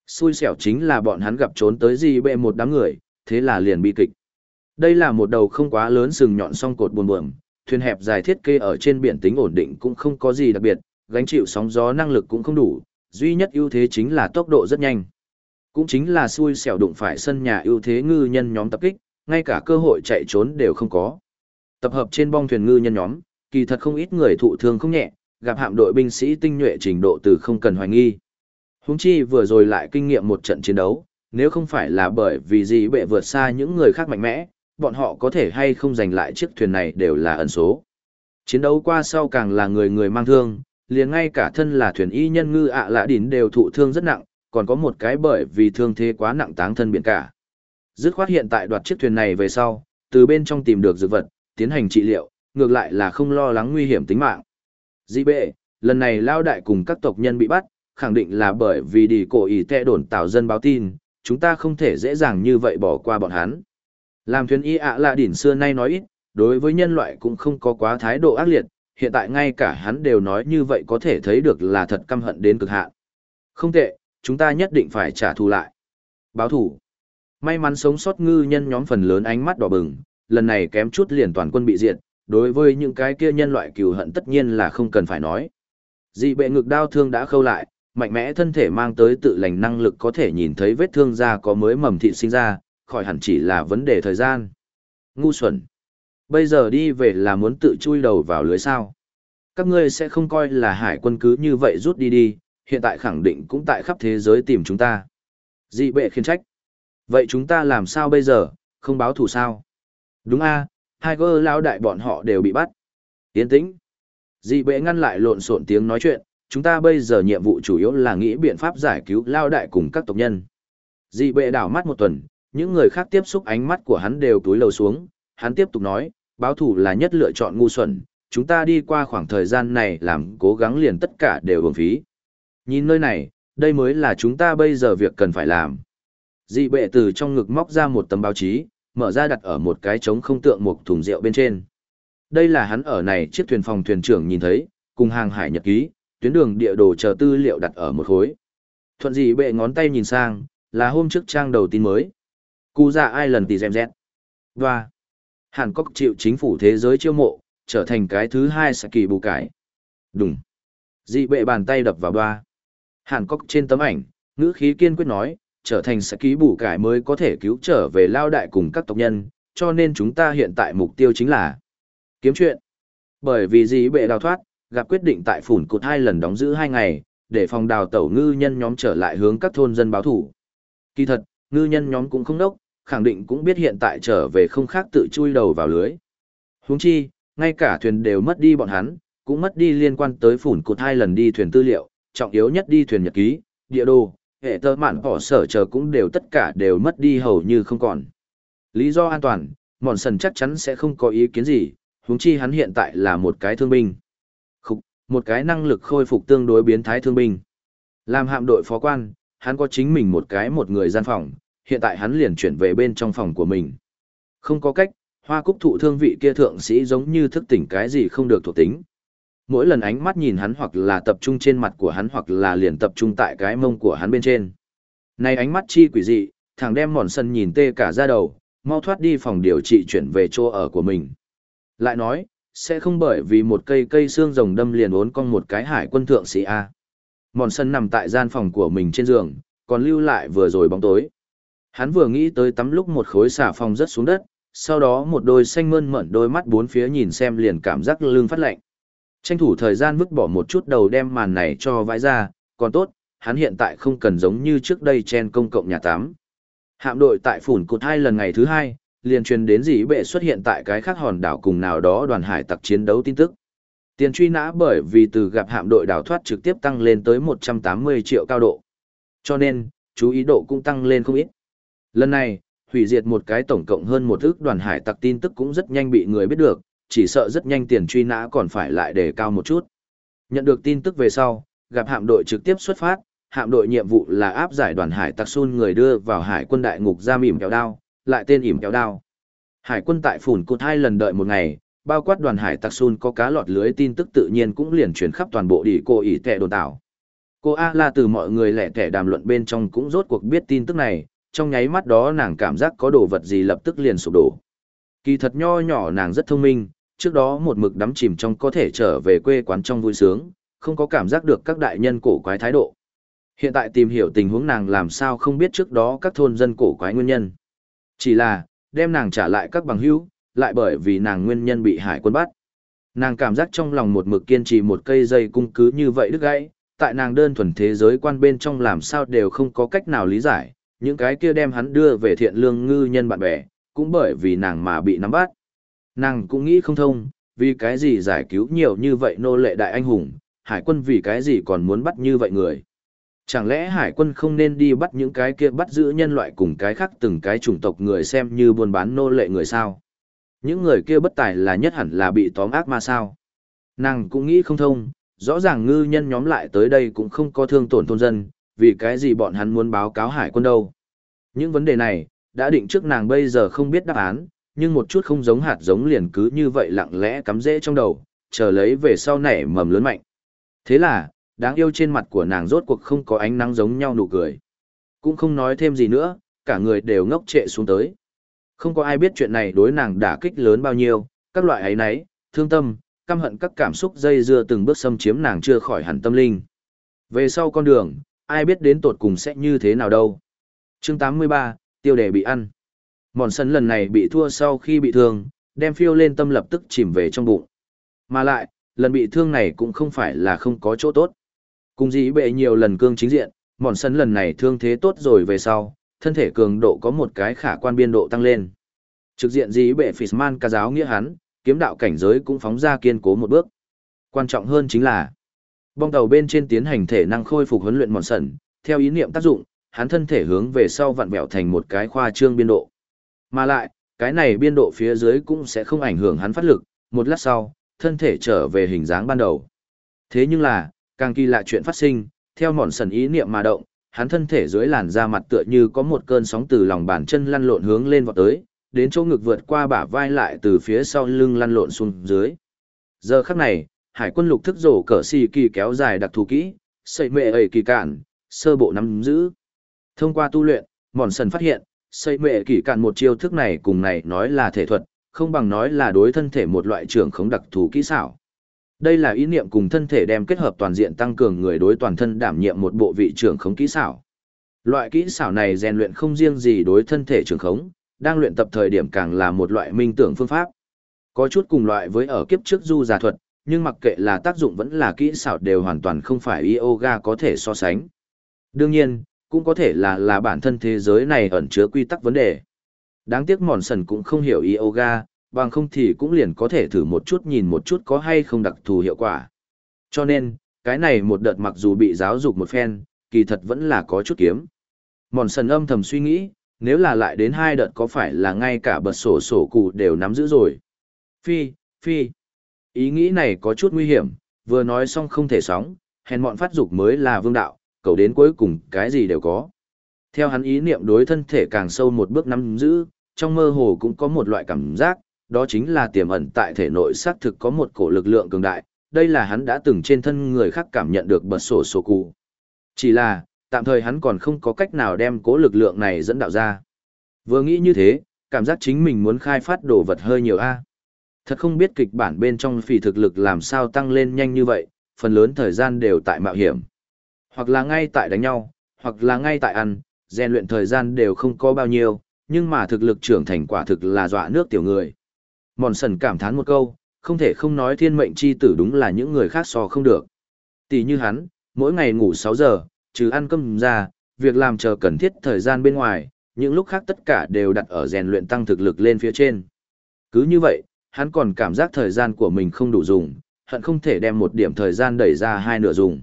Xui xẻo chính là bọn hắn gặp trốn tới gì bệ một đám người, thế là liền bi kịch. Đây là một đầu không quá lớn sừng nhọn song cột buồn buồm, thuyền hẹp dài thiết kế ở trên biển tính ổn định cũng không có gì đặc biệt, gánh chịu sóng gió năng lực cũng không đủ, duy nhất ưu thế chính là tốc độ rất nhanh. Cũng chính là xui xẻo đụng phải sân nhà ưu thế ngư nhân nhóm tập kích, ngay cả cơ hội chạy trốn đều không có. Tập hợp trên bong thuyền ngư nhân nhóm, kỳ thật không ít người thụ thương không nhẹ, gặp hạm đội binh sĩ tinh nhuệ trình độ từ không cần hoài nghi. Húng chi vừa rồi lại kinh nghiệm một trận chiến đấu, nếu không phải là bởi vì gì bệ vượt xa những người khác mạnh mẽ, bọn họ có thể hay không giành lại chiếc thuyền này đều là ẩn số. Chiến đấu qua sau càng là người người mang thương, liền ngay cả thân là thuyền y nhân ngư ạ lạ đỉn đều thụ thương rất nặng, còn có một cái bởi vì thương thế quá nặng táng thân biển cả. Dứt khoát hiện tại đoạt chiếc thuyền này về sau, từ bên trong tìm được dược vật, tiến hành trị liệu, ngược lại là không lo lắng nguy hiểm tính mạng. Di bệ, lần này lao đại cùng các tộc nhân bị bắt, khẳng định là bởi vì đi cổ ý tệ đồn tạo dân báo tin, chúng ta không thể dễ dàng như vậy bỏ qua bọn hắn. Làm thuyền y ạ là đỉnh xưa nay nói ít, đối với nhân loại cũng không có quá thái độ ác liệt, hiện tại ngay cả hắn đều nói như vậy có thể thấy được là thật căm hận đến cực hạn. Không tệ, chúng ta nhất định phải trả thù lại. Báo thủ. May mắn sống sót ngư nhân nhóm phần lớn ánh mắt đỏ bừng, lần này kém chút liền toàn quân bị diệt, đối với những cái kia nhân loại cừu hận tất nhiên là không cần phải nói. Dị bệ ngực đau thương đã khâu lại, mạnh mẽ thân thể mang tới tự lành năng lực có thể nhìn thấy vết thương da có mới mầm thịt sinh ra, khỏi hẳn chỉ là vấn đề thời gian. Ngu xuẩn. Bây giờ đi về là muốn tự chui đầu vào lưới sao. Các ngươi sẽ không coi là hải quân cứ như vậy rút đi đi, hiện tại khẳng định cũng tại khắp thế giới tìm chúng ta. Dị bệ khiên trách. Vậy chúng ta làm sao bây giờ, không báo thù sao? Đúng a, Tiger Lão đại bọn họ đều bị bắt. Yên tĩnh. Dị bệ ngăn lại lộn xộn tiếng nói chuyện, chúng ta bây giờ nhiệm vụ chủ yếu là nghĩ biện pháp giải cứu lao đại cùng các tộc nhân. Dị bệ đảo mắt một tuần, những người khác tiếp xúc ánh mắt của hắn đều túi lầu xuống, hắn tiếp tục nói, báo thủ là nhất lựa chọn ngu xuẩn, chúng ta đi qua khoảng thời gian này làm cố gắng liền tất cả đều uổng phí. Nhìn nơi này, đây mới là chúng ta bây giờ việc cần phải làm. Dị bệ từ trong ngực móc ra một tấm báo chí, mở ra đặt ở một cái trống không tượng một thùng rượu bên trên. Đây là hắn ở này chiếc thuyền phòng thuyền trưởng nhìn thấy, cùng hàng hải nhật ký, tuyến đường địa đồ chờ tư liệu đặt ở một khối. Thuận dị bệ ngón tay nhìn sang, là hôm trước trang đầu tin mới. Cú ra ai lần tỷ xem rét. Và Hàn Quốc chịu chính phủ thế giới chiêu mộ, trở thành cái thứ hai sẽ kỳ bù cải. Đúng. Dị bệ bàn tay đập vào ba. Hàn Quốc trên tấm ảnh, ngữ khí kiên quyết nói, trở thành sẽ ký bù cải mới có thể cứu trở về lao đại cùng các tộc nhân, cho nên chúng ta hiện tại mục tiêu chính là kiếm chuyện. Bởi vì dị bệ đào thoát, gặp quyết định tại phủn cụt hai lần đóng giữ hai ngày, để phòng đào tẩu ngư nhân nhóm trở lại hướng các thôn dân báo thủ. Kỳ thật, ngư nhân nhóm cũng không đốc, khẳng định cũng biết hiện tại trở về không khác tự chui đầu vào lưới. Huống chi, ngay cả thuyền đều mất đi bọn hắn, cũng mất đi liên quan tới phủn cột hai lần đi thuyền tư liệu, trọng yếu nhất đi thuyền nhật ký, địa đồ, hệ tơ mạn bỏ sở chờ cũng đều tất cả đều mất đi hầu như không còn. Lý do an toàn, mòn sần chắc chắn sẽ không có ý kiến gì, huống chi hắn hiện tại là một cái thương binh. Khúc, một cái năng lực khôi phục tương đối biến thái thương binh. Làm hạm đội phó quan, hắn có chính mình một cái một người gian phòng, hiện tại hắn liền chuyển về bên trong phòng của mình. Không có cách, hoa cúc thụ thương vị kia thượng sĩ giống như thức tỉnh cái gì không được thuộc tính. Mỗi lần ánh mắt nhìn hắn hoặc là tập trung trên mặt của hắn hoặc là liền tập trung tại cái mông của hắn bên trên. Này ánh mắt chi quỷ dị, thằng đem mòn sân nhìn tê cả ra đầu, mau thoát đi phòng điều trị chuyển về chỗ ở của mình. Lại nói, sẽ không bởi vì một cây cây xương rồng đâm liền ốn con một cái hải quân thượng sĩ A. Mòn sân nằm tại gian phòng của mình trên giường, còn lưu lại vừa rồi bóng tối. Hắn vừa nghĩ tới tắm lúc một khối xà phòng rớt xuống đất, sau đó một đôi xanh mơn mởn đôi mắt bốn phía nhìn xem liền cảm giác lưng phát lạnh. Tranh thủ thời gian vứt bỏ một chút đầu đem màn này cho vãi ra, còn tốt, hắn hiện tại không cần giống như trước đây chen công cộng nhà tắm. Hạm đội tại phủn cột hai lần ngày thứ hai, liền truyền đến dĩ bệ xuất hiện tại cái khác hòn đảo cùng nào đó đoàn hải tặc chiến đấu tin tức. Tiền truy nã bởi vì từ gặp hạm đội đảo thoát trực tiếp tăng lên tới 180 triệu cao độ. Cho nên, chú ý độ cũng tăng lên không ít. Lần này, hủy diệt một cái tổng cộng hơn một ước đoàn hải tặc tin tức cũng rất nhanh bị người biết được, chỉ sợ rất nhanh tiền truy nã còn phải lại đề cao một chút. Nhận được tin tức về sau, gặp hạm đội trực tiếp xuất phát, hạm đội nhiệm vụ là áp giải đoàn hải tặc sun người đưa vào hải quân đại ngục ra mỉm kéo đao, lại tên ỉm kéo đao. Hải quân tại phủn cụt hai lần đợi một ngày, bao quát đoàn hải tặc sun có cá lọt lưới tin tức tự nhiên cũng liền truyền khắp toàn bộ đi cô ỉ tệ đồn tảo. Cô A La từ mọi người lẻ tẻ đàm luận bên trong cũng rốt cuộc biết tin tức này, trong nháy mắt đó nàng cảm giác có đồ vật gì lập tức liền sụp đổ. Kỳ thật nho nhỏ nàng rất thông minh, trước đó một mực đắm chìm trong có thể trở về quê quán trong vui sướng, không có cảm giác được các đại nhân cổ quái thái độ. Hiện tại tìm hiểu tình huống nàng làm sao không biết trước đó các thôn dân cổ quái nguyên nhân. Chỉ là, đem nàng trả lại các bằng hữu, lại bởi vì nàng nguyên nhân bị hải quân bắt. Nàng cảm giác trong lòng một mực kiên trì một cây dây cung cứ như vậy đứt gãy, tại nàng đơn thuần thế giới quan bên trong làm sao đều không có cách nào lý giải, những cái kia đem hắn đưa về thiện lương ngư nhân bạn bè, cũng bởi vì nàng mà bị nắm bắt. Nàng cũng nghĩ không thông, vì cái gì giải cứu nhiều như vậy nô lệ đại anh hùng, hải quân vì cái gì còn muốn bắt như vậy người. Chẳng lẽ hải quân không nên đi bắt những cái kia bắt giữ nhân loại cùng cái khác từng cái chủng tộc người xem như buôn bán nô lệ người sao? Những người kia bất tài là nhất hẳn là bị tóm ác ma sao? Nàng cũng nghĩ không thông, rõ ràng ngư nhân nhóm lại tới đây cũng không có thương tổn thôn dân, vì cái gì bọn hắn muốn báo cáo hải quân đâu. Những vấn đề này, đã định trước nàng bây giờ không biết đáp án, nhưng một chút không giống hạt giống liền cứ như vậy lặng lẽ cắm rễ trong đầu, chờ lấy về sau nảy mầm lớn mạnh. Thế là, đáng yêu trên mặt của nàng rốt cuộc không có ánh nắng giống nhau nụ cười. Cũng không nói thêm gì nữa, cả người đều ngốc trệ xuống tới. Không có ai biết chuyện này đối nàng đả kích lớn bao nhiêu, các loại ấy nấy, thương tâm, căm hận các cảm xúc dây dưa từng bước xâm chiếm nàng chưa khỏi hẳn tâm linh. Về sau con đường, ai biết đến tột cùng sẽ như thế nào đâu. chương 83, tiêu đề bị ăn. Mòn sân lần này bị thua sau khi bị thương, đem phiêu lên tâm lập tức chìm về trong bụng. Mà lại, lần bị thương này cũng không phải là không có chỗ tốt. Cùng dĩ bệ nhiều lần cương chính diện, mòn sân lần này thương thế tốt rồi về sau, thân thể cường độ có một cái khả quan biên độ tăng lên. Trực diện dĩ bệ Fisman ca giáo nghĩa hắn, kiếm đạo cảnh giới cũng phóng ra kiên cố một bước. Quan trọng hơn chính là, bong tàu bên trên tiến hành thể năng khôi phục huấn luyện mòn sẩn theo ý niệm tác dụng, hắn thân thể hướng về sau vặn vẹo thành một cái khoa trương biên độ. Mà lại, cái này biên độ phía dưới cũng sẽ không ảnh hưởng hắn phát lực, một lát sau, thân thể trở về hình dáng ban đầu. Thế nhưng là, càng kỳ lạ chuyện phát sinh, theo mòn sần ý niệm mà động, hắn thân thể dưới làn da mặt tựa như có một cơn sóng từ lòng bàn chân lăn lộn hướng lên vọt tới, đến chỗ ngực vượt qua bả vai lại từ phía sau lưng lăn lộn xuống dưới. Giờ khắc này, hải quân lục thức rổ cờ xì kỳ kéo dài đặc thù kỹ, xây mệ ẩy kỳ cản, sơ bộ nắm giữ. Thông qua tu luyện, mòn sần phát hiện, xây mệ kỳ cản một chiêu thức này cùng này nói là thể thuật, không bằng nói là đối thân thể một loại trưởng khống đặc thù kỹ xảo. Đây là ý niệm cùng thân thể đem kết hợp toàn diện tăng cường người đối toàn thân đảm nhiệm một bộ vị trưởng khống kỹ xảo. Loại kỹ xảo này rèn luyện không riêng gì đối thân thể trưởng khống, đang luyện tập thời điểm càng là một loại minh tưởng phương pháp. Có chút cùng loại với ở kiếp trước du giả thuật, nhưng mặc kệ là tác dụng vẫn là kỹ xảo đều hoàn toàn không phải yoga có thể so sánh. Đương nhiên, cũng có thể là là bản thân thế giới này ẩn chứa quy tắc vấn đề. Đáng tiếc mòn sần cũng không hiểu yoga, bằng không thì cũng liền có thể thử một chút nhìn một chút có hay không đặc thù hiệu quả. Cho nên, cái này một đợt mặc dù bị giáo dục một phen, kỳ thật vẫn là có chút kiếm. Mòn sần âm thầm suy nghĩ, nếu là lại đến hai đợt có phải là ngay cả bật sổ sổ cụ đều nắm giữ rồi. Phi, phi. Ý nghĩ này có chút nguy hiểm, vừa nói xong không thể sóng, hèn mọn phát dục mới là vương đạo, cầu đến cuối cùng cái gì đều có. Theo hắn ý niệm đối thân thể càng sâu một bước nắm giữ, trong mơ hồ cũng có một loại cảm giác, đó chính là tiềm ẩn tại thể nội xác thực có một cổ lực lượng cường đại, đây là hắn đã từng trên thân người khác cảm nhận được bật sổ sổ cụ. Chỉ là, tạm thời hắn còn không có cách nào đem cố lực lượng này dẫn đạo ra. Vừa nghĩ như thế, cảm giác chính mình muốn khai phát đồ vật hơi nhiều a. Thật không biết kịch bản bên trong phỉ thực lực làm sao tăng lên nhanh như vậy, phần lớn thời gian đều tại mạo hiểm. Hoặc là ngay tại đánh nhau, hoặc là ngay tại ăn, rèn luyện thời gian đều không có bao nhiêu, nhưng mà thực lực trưởng thành quả thực là dọa nước tiểu người. Mòn sần cảm thán một câu, không thể không nói thiên mệnh chi tử đúng là những người khác so không được. Tỷ như hắn, mỗi ngày ngủ 6 giờ, trừ ăn cơm ra, việc làm chờ cần thiết thời gian bên ngoài, những lúc khác tất cả đều đặt ở rèn luyện tăng thực lực lên phía trên. Cứ như vậy, hắn còn cảm giác thời gian của mình không đủ dùng, hận không thể đem một điểm thời gian đẩy ra hai nửa dùng.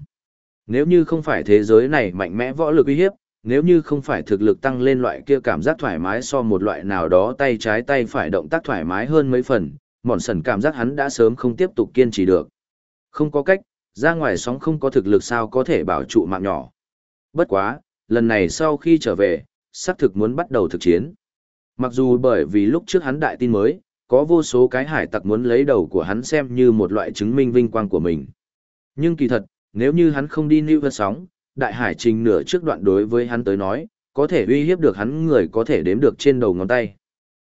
Nếu như không phải thế giới này mạnh mẽ võ lực uy hiếp, nếu như không phải thực lực tăng lên loại kia cảm giác thoải mái so một loại nào đó tay trái tay phải động tác thoải mái hơn mấy phần, mòn sần cảm giác hắn đã sớm không tiếp tục kiên trì được. Không có cách, ra ngoài sóng không có thực lực sao có thể bảo trụ mạng nhỏ. Bất quá, lần này sau khi trở về, xác thực muốn bắt đầu thực chiến. Mặc dù bởi vì lúc trước hắn đại tin mới, có vô số cái hải tặc muốn lấy đầu của hắn xem như một loại chứng minh vinh quang của mình. Nhưng kỳ thật, nếu như hắn không đi New York sóng, đại hải trình nửa trước đoạn đối với hắn tới nói, có thể uy hiếp được hắn người có thể đếm được trên đầu ngón tay.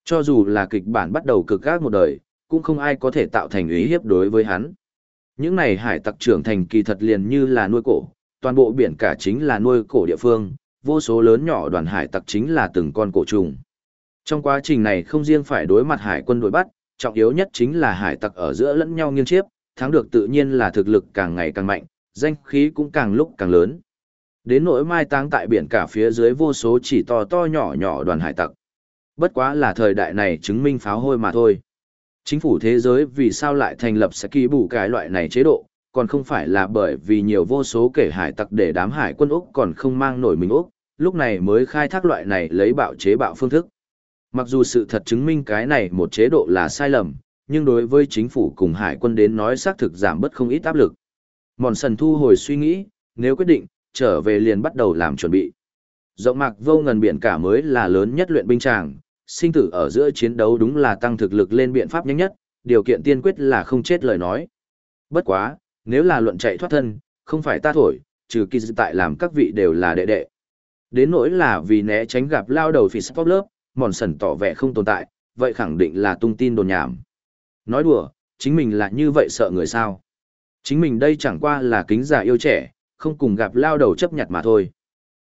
Cho dù là kịch bản bắt đầu cực gác một đời, cũng không ai có thể tạo thành uy hiếp đối với hắn. Những này hải tặc trưởng thành kỳ thật liền như là nuôi cổ, toàn bộ biển cả chính là nuôi cổ địa phương, vô số lớn nhỏ đoàn hải tặc chính là từng con cổ trùng. Trong quá trình này không riêng phải đối mặt hải quân đuổi bắt, trọng yếu nhất chính là hải tặc ở giữa lẫn nhau nghiêng chiếp, thắng được tự nhiên là thực lực càng ngày càng mạnh, danh khí cũng càng lúc càng lớn. Đến nỗi mai táng tại biển cả phía dưới vô số chỉ to to nhỏ nhỏ đoàn hải tặc. Bất quá là thời đại này chứng minh pháo hôi mà thôi. Chính phủ thế giới vì sao lại thành lập sẽ ký bù cái loại này chế độ, còn không phải là bởi vì nhiều vô số kể hải tặc để đám hải quân Úc còn không mang nổi mình Úc, lúc này mới khai thác loại này lấy bạo chế bạo phương thức. Mặc dù sự thật chứng minh cái này một chế độ là sai lầm, nhưng đối với chính phủ cùng hải quân đến nói xác thực giảm bớt không ít áp lực. Mòn sần thu hồi suy nghĩ, nếu quyết định, trở về liền bắt đầu làm chuẩn bị. Rộng mạc vô ngần biển cả mới là lớn nhất luyện binh tràng, sinh tử ở giữa chiến đấu đúng là tăng thực lực lên biện pháp nhanh nhất, điều kiện tiên quyết là không chết lời nói. Bất quá, nếu là luận chạy thoát thân, không phải ta thổi, trừ kỳ dự tại làm các vị đều là đệ đệ. Đến nỗi là vì né tránh gặp lao đầu phì sắp lớp, mòn sần tỏ vẻ không tồn tại, vậy khẳng định là tung tin đồn nhảm. Nói đùa, chính mình là như vậy sợ người sao. Chính mình đây chẳng qua là kính già yêu trẻ, không cùng gặp lao đầu chấp nhặt mà thôi.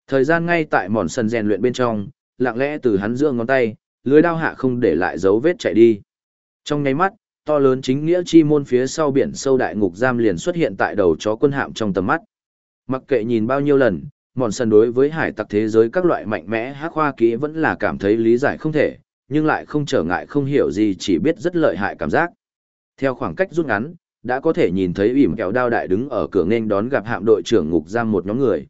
Thời gian ngay tại mòn sần rèn luyện bên trong, lặng lẽ từ hắn giữa ngón tay, lưới đao hạ không để lại dấu vết chạy đi. Trong ngay mắt, to lớn chính nghĩa chi môn phía sau biển sâu đại ngục giam liền xuất hiện tại đầu chó quân hạm trong tầm mắt. Mặc kệ nhìn bao nhiêu lần, mòn sần đối với hải tặc thế giới các loại mạnh mẽ hát khoa kỹ vẫn là cảm thấy lý giải không thể, nhưng lại không trở ngại không hiểu gì chỉ biết rất lợi hại cảm giác. Theo khoảng cách rút ngắn, đã có thể nhìn thấy ỉm kéo đao đại đứng ở cửa nghênh đón gặp hạm đội trưởng ngục giam một nhóm người.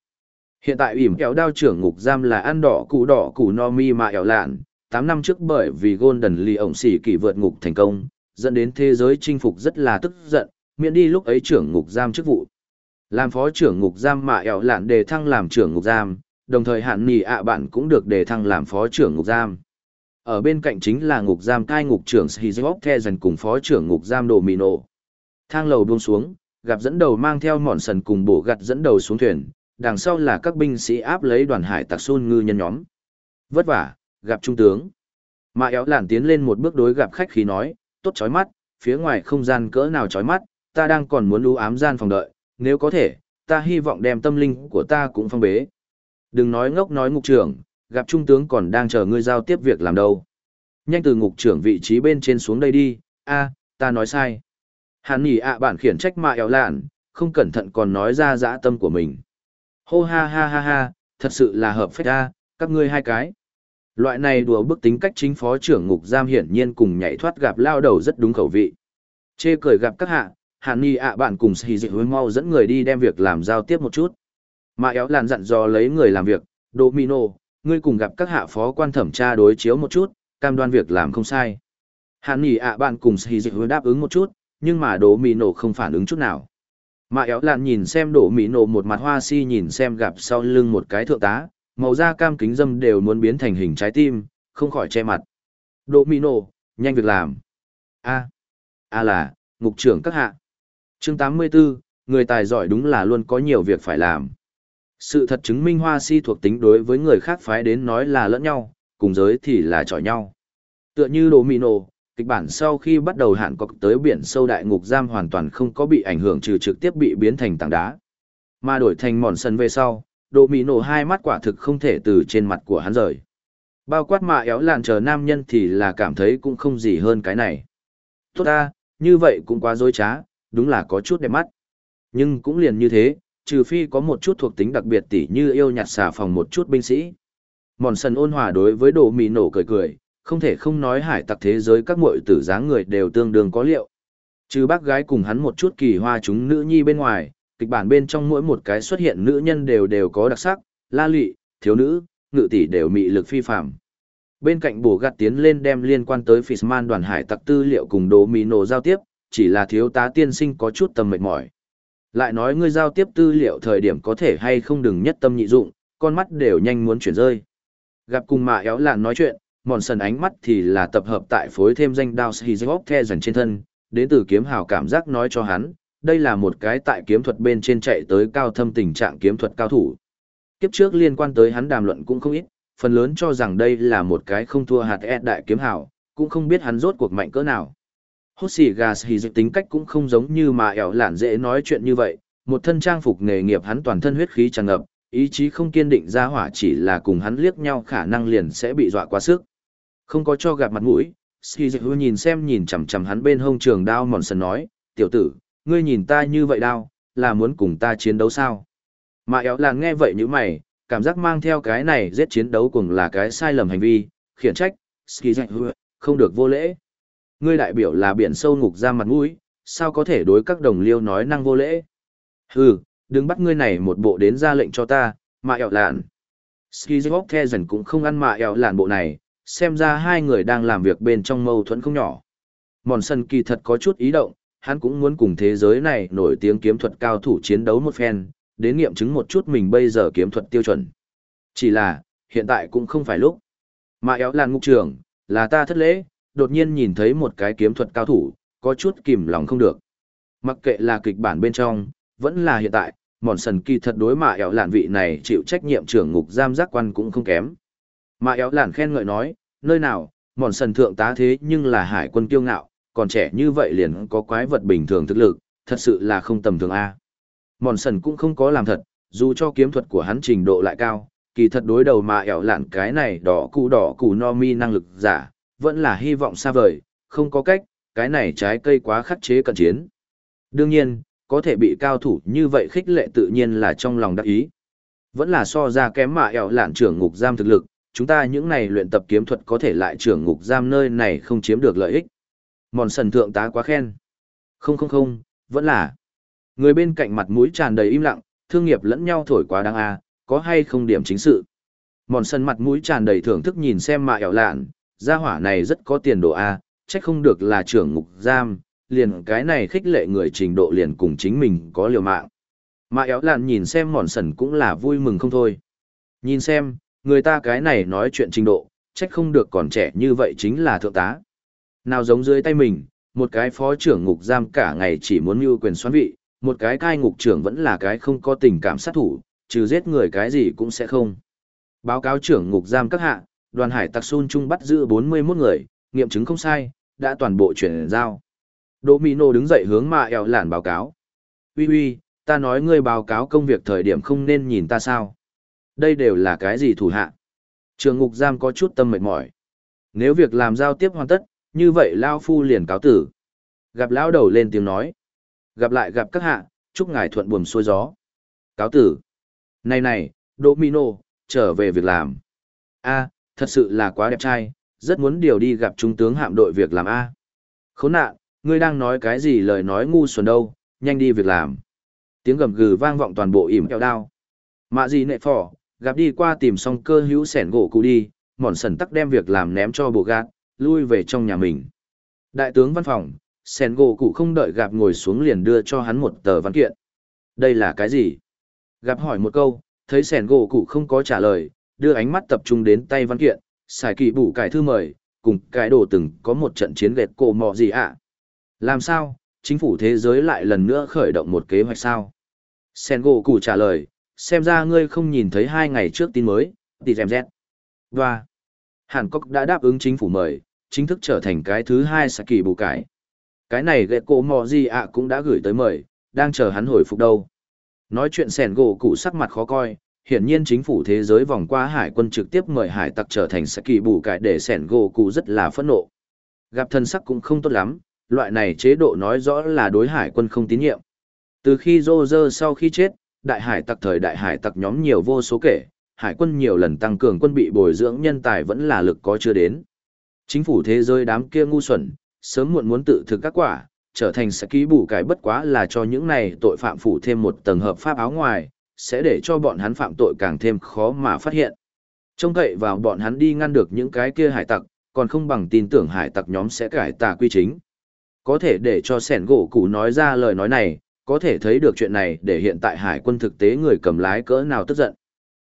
Hiện tại ỉm kéo đao trưởng ngục giam là ăn đỏ cụ đỏ cụ no mi mà ẻo lạn, tám năm trước bởi vì Golden Lee ổng xỉ kỳ vượt ngục thành công, dẫn đến thế giới chinh phục rất là tức giận, miễn đi lúc ấy trưởng ngục giam chức vụ. Làm phó trưởng ngục giam mà ẻo lạn đề thăng làm trưởng ngục giam, đồng thời hạn nì ạ bạn cũng được đề thăng làm phó trưởng ngục giam. Ở bên cạnh chính là ngục giam cai ngục trưởng Shizok Thezen cùng phó trưởng ngục giam Domino. Thang lầu buông xuống, gặp dẫn đầu mang theo mòn sần cùng bổ gặt dẫn đầu xuống thuyền, đằng sau là các binh sĩ áp lấy đoàn hải tặc xôn ngư nhân nhóm. Vất vả, gặp trung tướng. Mà éo lản tiến lên một bước đối gặp khách khí nói, tốt chói mắt, phía ngoài không gian cỡ nào chói mắt, ta đang còn muốn lưu ám gian phòng đợi, nếu có thể, ta hy vọng đem tâm linh của ta cũng phong bế. Đừng nói ngốc nói ngục trưởng, gặp trung tướng còn đang chờ ngươi giao tiếp việc làm đâu. Nhanh từ ngục trưởng vị trí bên trên xuống đây đi, a, ta nói sai. Hàn nhỉ ạ bạn khiển trách mạ éo lạn, không cẩn thận còn nói ra dã tâm của mình. Hô ha ha ha ha, thật sự là hợp phách a, các ngươi hai cái. Loại này đùa bức tính cách chính phó trưởng ngục giam hiển nhiên cùng nhảy thoát gặp lao đầu rất đúng khẩu vị. Chê cười gặp các hạ, Hàn Nhi ạ bạn cùng xì dịch hối mau dẫn người đi đem việc làm giao tiếp một chút. Mà éo làn dặn dò lấy người làm việc, Domino, ngươi cùng gặp các hạ phó quan thẩm tra đối chiếu một chút, cam đoan việc làm không sai. Hàn Nhi ạ bạn cùng xì dịch hối đáp ứng một chút, nhưng mà Domino không phản ứng chút nào. Mà éo lạn nhìn xem đổ mỹ nổ một mặt hoa si nhìn xem gặp sau lưng một cái thượng tá, màu da cam kính dâm đều muốn biến thành hình trái tim, không khỏi che mặt. Đỗ mỹ nổ, nhanh việc làm. A. A là, ngục trưởng các hạ chương 84, người tài giỏi đúng là luôn có nhiều việc phải làm. Sự thật chứng minh hoa si thuộc tính đối với người khác phái đến nói là lẫn nhau, cùng giới thì là chọi nhau. Tựa như đồ mì nổ, kịch bản sau khi bắt đầu hạn cọc tới biển sâu đại ngục giam hoàn toàn không có bị ảnh hưởng trừ trực tiếp bị biến thành tảng đá. Mà đổi thành mòn sân về sau, đồ mì nổ hai mắt quả thực không thể từ trên mặt của hắn rời. Bao quát mạ éo lạn chờ nam nhân thì là cảm thấy cũng không gì hơn cái này. Tốt ta, như vậy cũng quá dối trá, đúng là có chút đẹp mắt. Nhưng cũng liền như thế, trừ phi có một chút thuộc tính đặc biệt tỉ như yêu nhạt xà phòng một chút binh sĩ. Mòn sần ôn hòa đối với đồ mì nổ cười cười, không thể không nói hải tặc thế giới các muội tử dáng người đều tương đương có liệu. Trừ bác gái cùng hắn một chút kỳ hoa chúng nữ nhi bên ngoài, kịch bản bên trong mỗi một cái xuất hiện nữ nhân đều đều có đặc sắc, la lị, thiếu nữ, ngự tỷ đều mị lực phi phạm. Bên cạnh bổ gạt tiến lên đem liên quan tới Fishman đoàn hải tặc tư liệu cùng đồ mì nổ giao tiếp, chỉ là thiếu tá tiên sinh có chút tâm mệt mỏi. Lại nói ngươi giao tiếp tư liệu thời điểm có thể hay không đừng nhất tâm nhị dụng, con mắt đều nhanh muốn chuyển rơi. Gặp cùng mạ éo lạn nói chuyện, mòn sần ánh mắt thì là tập hợp tại phối thêm danh đao Shizok the dần trên thân, đến từ kiếm hào cảm giác nói cho hắn, đây là một cái tại kiếm thuật bên trên chạy tới cao thâm tình trạng kiếm thuật cao thủ. Kiếp trước liên quan tới hắn đàm luận cũng không ít, phần lớn cho rằng đây là một cái không thua hạt ed đại kiếm hào, cũng không biết hắn rốt cuộc mạnh cỡ nào. Hốt xì gà xì dịch tính cách cũng không giống như mà ẻo lản dễ nói chuyện như vậy, một thân trang phục nghề nghiệp hắn toàn thân huyết khí tràn ngập, ý chí không kiên định ra hỏa chỉ là cùng hắn liếc nhau khả năng liền sẽ bị dọa quá sức. Không có cho gặp mặt mũi, xì Dịch nhìn xem nhìn chằm chằm hắn bên hông trường đao mòn sần nói, tiểu tử, ngươi nhìn ta như vậy đao, là muốn cùng ta chiến đấu sao? Mà ẻo lản nghe vậy như mày, cảm giác mang theo cái này giết chiến đấu cùng là cái sai lầm hành vi, khiển trách, xì Dịch không được vô lễ. Ngươi đại biểu là biển sâu ngục ra mặt mũi, sao có thể đối các đồng liêu nói năng vô lễ? Hừ, đừng bắt ngươi này một bộ đến ra lệnh cho ta, mà éo lạn. Ski Dịch the dần cũng không ăn mà éo lạn bộ này, xem ra hai người đang làm việc bên trong mâu thuẫn không nhỏ. Mòn sân kỳ thật có chút ý động, hắn cũng muốn cùng thế giới này nổi tiếng kiếm thuật cao thủ chiến đấu một phen, đến nghiệm chứng một chút mình bây giờ kiếm thuật tiêu chuẩn. Chỉ là, hiện tại cũng không phải lúc. Mà éo làn ngục trường, là ta thất lễ, đột nhiên nhìn thấy một cái kiếm thuật cao thủ, có chút kìm lòng không được. Mặc kệ là kịch bản bên trong, vẫn là hiện tại, mòn sần kỳ thật đối mạ éo lạn vị này chịu trách nhiệm trưởng ngục giam giác quan cũng không kém. Mà éo lạn khen ngợi nói, nơi nào, mòn sần thượng tá thế nhưng là hải quân kiêu ngạo, còn trẻ như vậy liền có quái vật bình thường thực lực, thật sự là không tầm thường A. Mòn sần cũng không có làm thật, dù cho kiếm thuật của hắn trình độ lại cao, kỳ thật đối đầu mà ẻo lạn cái này đỏ cụ đỏ cụ no mi năng lực giả, vẫn là hy vọng xa vời, không có cách, cái này trái cây quá khắc chế cận chiến. Đương nhiên, có thể bị cao thủ như vậy khích lệ tự nhiên là trong lòng đắc ý. Vẫn là so ra kém mà ẻo lạn trưởng ngục giam thực lực, chúng ta những này luyện tập kiếm thuật có thể lại trưởng ngục giam nơi này không chiếm được lợi ích. Mòn sần thượng tá quá khen. Không không không, vẫn là. Người bên cạnh mặt mũi tràn đầy im lặng, thương nghiệp lẫn nhau thổi quá đáng a, có hay không điểm chính sự. Mòn sần mặt mũi tràn đầy thưởng thức nhìn xem mạ ẻo lạn, gia hỏa này rất có tiền đồ a, trách không được là trưởng ngục giam, liền cái này khích lệ người trình độ liền cùng chính mình có liều mạng. Mà éo lạn nhìn xem mòn sần cũng là vui mừng không thôi. Nhìn xem, người ta cái này nói chuyện trình độ, trách không được còn trẻ như vậy chính là thượng tá. Nào giống dưới tay mình, một cái phó trưởng ngục giam cả ngày chỉ muốn mưu quyền xoán vị, một cái cai ngục trưởng vẫn là cái không có tình cảm sát thủ, trừ giết người cái gì cũng sẽ không. Báo cáo trưởng ngục giam các hạ, đoàn hải tặc Sun Trung bắt giữ 41 người, nghiệm chứng không sai, đã toàn bộ chuyển giao. Đỗ Mỹ Nô đứng dậy hướng mà eo lản báo cáo. Ui ui, ta nói ngươi báo cáo công việc thời điểm không nên nhìn ta sao. Đây đều là cái gì thủ hạ? Trường ngục giam có chút tâm mệt mỏi. Nếu việc làm giao tiếp hoàn tất, như vậy Lao Phu liền cáo tử. Gặp Lão đầu lên tiếng nói. Gặp lại gặp các hạ, chúc ngài thuận buồm xuôi gió. Cáo tử. Này này, Domino, trở về việc làm. a thật sự là quá đẹp trai, rất muốn điều đi gặp trung tướng hạm đội việc làm A. Khốn nạn, ngươi đang nói cái gì lời nói ngu xuẩn đâu, nhanh đi việc làm. Tiếng gầm gừ vang vọng toàn bộ ỉm kẹo đao. Mạ gì nệ phỏ, gặp đi qua tìm xong cơ hữu sẻn gỗ cụ đi, mòn sần tắc đem việc làm ném cho bộ gạt, lui về trong nhà mình. Đại tướng văn phòng, sẻn gỗ cụ không đợi gặp ngồi xuống liền đưa cho hắn một tờ văn kiện. Đây là cái gì? Gặp hỏi một câu, thấy sẻn gỗ cụ không có trả lời, đưa ánh mắt tập trung đến tay văn kiện, xài kỳ bủ cải thư mời, cùng cái đồ từng có một trận chiến gẹt cổ mò gì ạ. Làm sao, chính phủ thế giới lại lần nữa khởi động một kế hoạch sao? Sen gỗ cụ trả lời, xem ra ngươi không nhìn thấy hai ngày trước tin mới, thì rèm rẹt. Và, Hàn Quốc đã đáp ứng chính phủ mời, chính thức trở thành cái thứ hai xài kỳ bù cải. Cái này gẹt cổ mò gì ạ cũng đã gửi tới mời, đang chờ hắn hồi phục đâu. Nói chuyện sẻn gỗ cụ sắc mặt khó coi, hiển nhiên chính phủ thế giới vòng qua hải quân trực tiếp mời hải tặc trở thành sẽ kỳ bù cải để sẻn gỗ cụ rất là phẫn nộ. Gặp thân sắc cũng không tốt lắm, loại này chế độ nói rõ là đối hải quân không tín nhiệm. Từ khi Rô Rơ sau khi chết, đại hải tặc thời đại hải tặc nhóm nhiều vô số kể, hải quân nhiều lần tăng cường quân bị bồi dưỡng nhân tài vẫn là lực có chưa đến. Chính phủ thế giới đám kia ngu xuẩn, sớm muộn muốn tự thực các quả, trở thành sẽ ký bù cải bất quá là cho những này tội phạm phủ thêm một tầng hợp pháp áo ngoài, sẽ để cho bọn hắn phạm tội càng thêm khó mà phát hiện. Trông cậy vào bọn hắn đi ngăn được những cái kia hải tặc, còn không bằng tin tưởng hải tặc nhóm sẽ cải tà quy chính. Có thể để cho sẻn gỗ củ nói ra lời nói này, có thể thấy được chuyện này để hiện tại hải quân thực tế người cầm lái cỡ nào tức giận.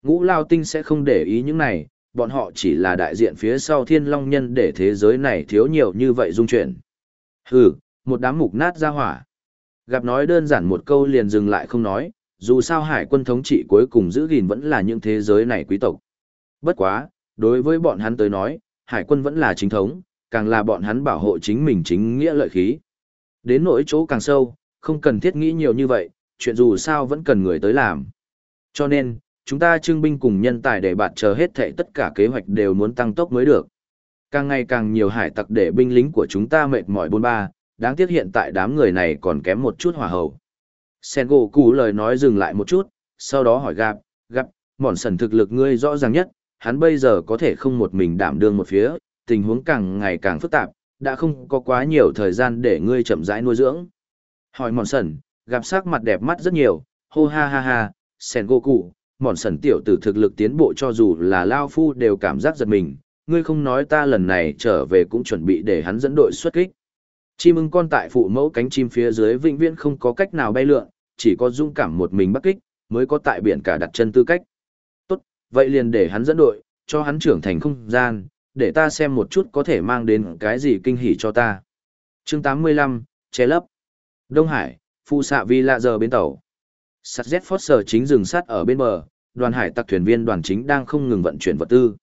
Ngũ Lao Tinh sẽ không để ý những này, bọn họ chỉ là đại diện phía sau thiên long nhân để thế giới này thiếu nhiều như vậy dung chuyển. Hừ, một đám mục nát ra hỏa. Gặp nói đơn giản một câu liền dừng lại không nói, dù sao hải quân thống trị cuối cùng giữ gìn vẫn là những thế giới này quý tộc. Bất quá, đối với bọn hắn tới nói, hải quân vẫn là chính thống, càng là bọn hắn bảo hộ chính mình chính nghĩa lợi khí. Đến nỗi chỗ càng sâu, không cần thiết nghĩ nhiều như vậy, chuyện dù sao vẫn cần người tới làm. Cho nên, chúng ta trưng binh cùng nhân tài để bạn chờ hết thệ tất cả kế hoạch đều muốn tăng tốc mới được. Càng ngày càng nhiều hải tặc để binh lính của chúng ta mệt mỏi bôn ba, đáng tiếc hiện tại đám người này còn kém một chút hỏa hậu. Sen gỗ cú lời nói dừng lại một chút, sau đó hỏi gặp, gặp, mòn sần thực lực ngươi rõ ràng nhất, hắn bây giờ có thể không một mình đảm đương một phía, tình huống càng ngày càng phức tạp, đã không có quá nhiều thời gian để ngươi chậm rãi nuôi dưỡng. Hỏi mòn sần, gặp sắc mặt đẹp mắt rất nhiều, hô ha ha ha, sen gỗ cụ, mòn sần tiểu tử thực lực tiến bộ cho dù là Lao Phu đều cảm giác giật mình, ngươi không nói ta lần này trở về cũng chuẩn bị để hắn dẫn đội xuất kích. Chim ưng con tại phụ mẫu cánh chim phía dưới vĩnh viễn không có cách nào bay lượn, chỉ có dung cảm một mình bắc kích, mới có tại biển cả đặt chân tư cách. Tốt, vậy liền để hắn dẫn đội, cho hắn trưởng thành không gian, để ta xem một chút có thể mang đến cái gì kinh hỉ cho ta. chương 85, che lấp. Đông Hải, Phu Xạ Vi Lạ Giờ bên tàu. Sắt Z Foster chính dừng sát ở bên bờ, đoàn hải tặc thuyền viên đoàn chính đang không ngừng vận chuyển vật tư.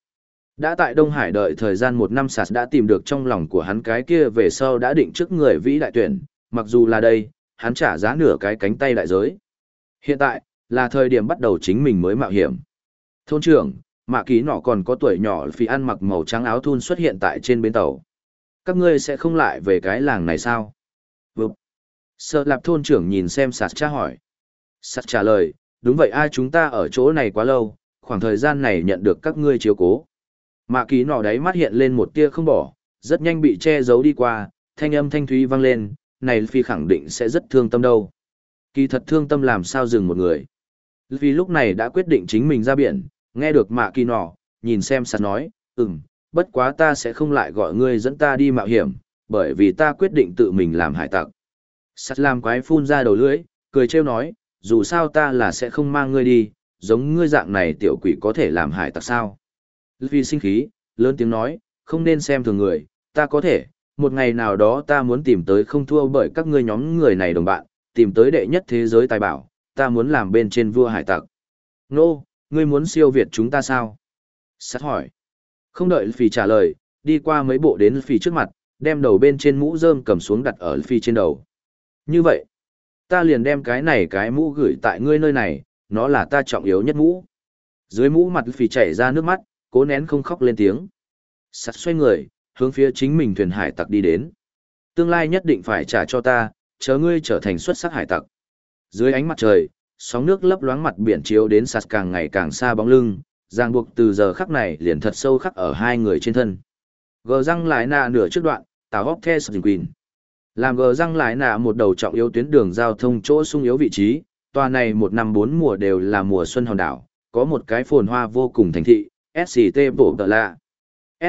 Đã tại Đông Hải đợi thời gian một năm Sạt đã tìm được trong lòng của hắn cái kia về sau đã định trước người vĩ đại tuyển, mặc dù là đây, hắn trả giá nửa cái cánh tay đại giới. Hiện tại, là thời điểm bắt đầu chính mình mới mạo hiểm. Thôn trưởng, mạ ký nọ còn có tuổi nhỏ vì ăn mặc màu trắng áo thun xuất hiện tại trên bến tàu. Các ngươi sẽ không lại về cái làng này sao? Vụp. Sợ lạp thôn trưởng nhìn xem sạt tra hỏi. Sạt trả lời, đúng vậy ai chúng ta ở chỗ này quá lâu, khoảng thời gian này nhận được các ngươi chiếu cố. Mạ ký nọ đáy mắt hiện lên một tia không bỏ, rất nhanh bị che giấu đi qua, thanh âm thanh thúy vang lên, này phi khẳng định sẽ rất thương tâm đâu. Kỳ thật thương tâm làm sao dừng một người. Vì lúc này đã quyết định chính mình ra biển, nghe được mạ kỳ nọ, nhìn xem sạt nói, ừm, bất quá ta sẽ không lại gọi ngươi dẫn ta đi mạo hiểm, bởi vì ta quyết định tự mình làm hải tặc. Sạt làm quái phun ra đầu lưỡi, cười trêu nói, dù sao ta là sẽ không mang ngươi đi, giống ngươi dạng này tiểu quỷ có thể làm hải tặc sao. Luffy sinh khí, lớn tiếng nói, không nên xem thường người, ta có thể, một ngày nào đó ta muốn tìm tới không thua bởi các ngươi nhóm người này đồng bạn, tìm tới đệ nhất thế giới tài bảo, ta muốn làm bên trên vua hải tặc. Nô, ngươi muốn siêu việt chúng ta sao? Sát hỏi. Không đợi Phi trả lời, đi qua mấy bộ đến Phi trước mặt, đem đầu bên trên mũ rơm cầm xuống đặt ở Phi trên đầu. Như vậy, ta liền đem cái này cái mũ gửi tại ngươi nơi này, nó là ta trọng yếu nhất mũ. Dưới mũ mặt Phi chảy ra nước mắt, cố nén không khóc lên tiếng. Sắt xoay người, hướng phía chính mình thuyền hải tặc đi đến. Tương lai nhất định phải trả cho ta, chờ ngươi trở thành xuất sắc hải tặc. Dưới ánh mặt trời, sóng nước lấp loáng mặt biển chiếu đến sạt càng ngày càng xa bóng lưng, ràng buộc từ giờ khắc này liền thật sâu khắc ở hai người trên thân. Gờ răng lại nạ nửa trước đoạn, tào góp the sừng quỳnh. Làm gờ răng lại nạ một đầu trọng yếu tuyến đường giao thông chỗ sung yếu vị trí, tòa này một năm bốn mùa đều là mùa xuân hòn đảo, có một cái phồn hoa vô cùng thành thị, SCT bổ tợ lạ.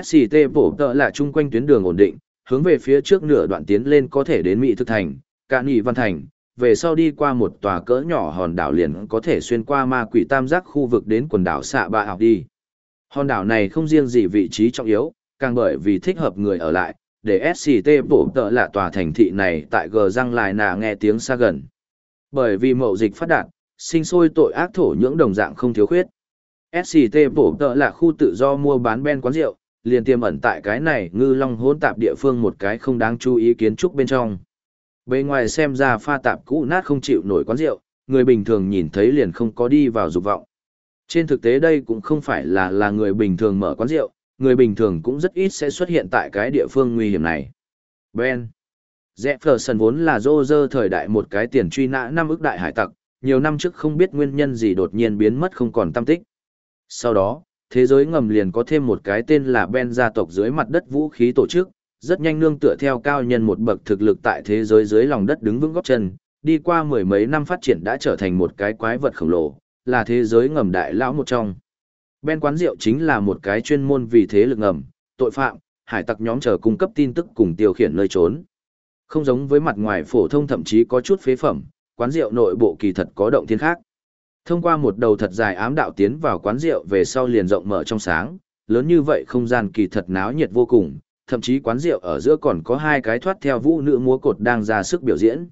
SCT bổ tợ là chung quanh tuyến đường ổn định, hướng về phía trước nửa đoạn tiến lên có thể đến Mỹ thực thành, Cạn Nghị Văn thành, về sau đi qua một tòa cỡ nhỏ hòn đảo liền có thể xuyên qua ma quỷ tam giác khu vực đến quần đảo xạ bạ học đi. Hòn đảo này không riêng gì vị trí trọng yếu, càng bởi vì thích hợp người ở lại, để SCT bổ tợ là tòa thành thị này tại gờ răng lại nà nghe tiếng xa gần. Bởi vì mậu dịch phát đạt, sinh sôi tội ác thổ nhưỡng đồng dạng không thiếu khuyết. SCT bổ tợ là khu tự do mua bán ben quán rượu, liền tiềm ẩn tại cái này ngư long hỗn tạp địa phương một cái không đáng chú ý kiến trúc bên trong. Bên ngoài xem ra pha tạp cũ nát không chịu nổi quán rượu, người bình thường nhìn thấy liền không có đi vào dục vọng. Trên thực tế đây cũng không phải là là người bình thường mở quán rượu, người bình thường cũng rất ít sẽ xuất hiện tại cái địa phương nguy hiểm này. Ben Jefferson vốn là dô dơ thời đại một cái tiền truy nã năm ức đại hải tặc, nhiều năm trước không biết nguyên nhân gì đột nhiên biến mất không còn tâm tích. Sau đó, thế giới ngầm liền có thêm một cái tên là Ben gia tộc dưới mặt đất vũ khí tổ chức, rất nhanh nương tựa theo cao nhân một bậc thực lực tại thế giới dưới lòng đất đứng vững góc chân, đi qua mười mấy năm phát triển đã trở thành một cái quái vật khổng lồ, là thế giới ngầm đại lão một trong. Ben quán rượu chính là một cái chuyên môn vì thế lực ngầm, tội phạm, hải tặc nhóm chờ cung cấp tin tức cùng tiêu khiển nơi trốn. Không giống với mặt ngoài phổ thông thậm chí có chút phế phẩm, quán rượu nội bộ kỳ thật có động thiên khác. Thông qua một đầu thật dài ám đạo tiến vào quán rượu về sau liền rộng mở trong sáng, lớn như vậy không gian kỳ thật náo nhiệt vô cùng, thậm chí quán rượu ở giữa còn có hai cái thoát theo vũ nữ múa cột đang ra sức biểu diễn.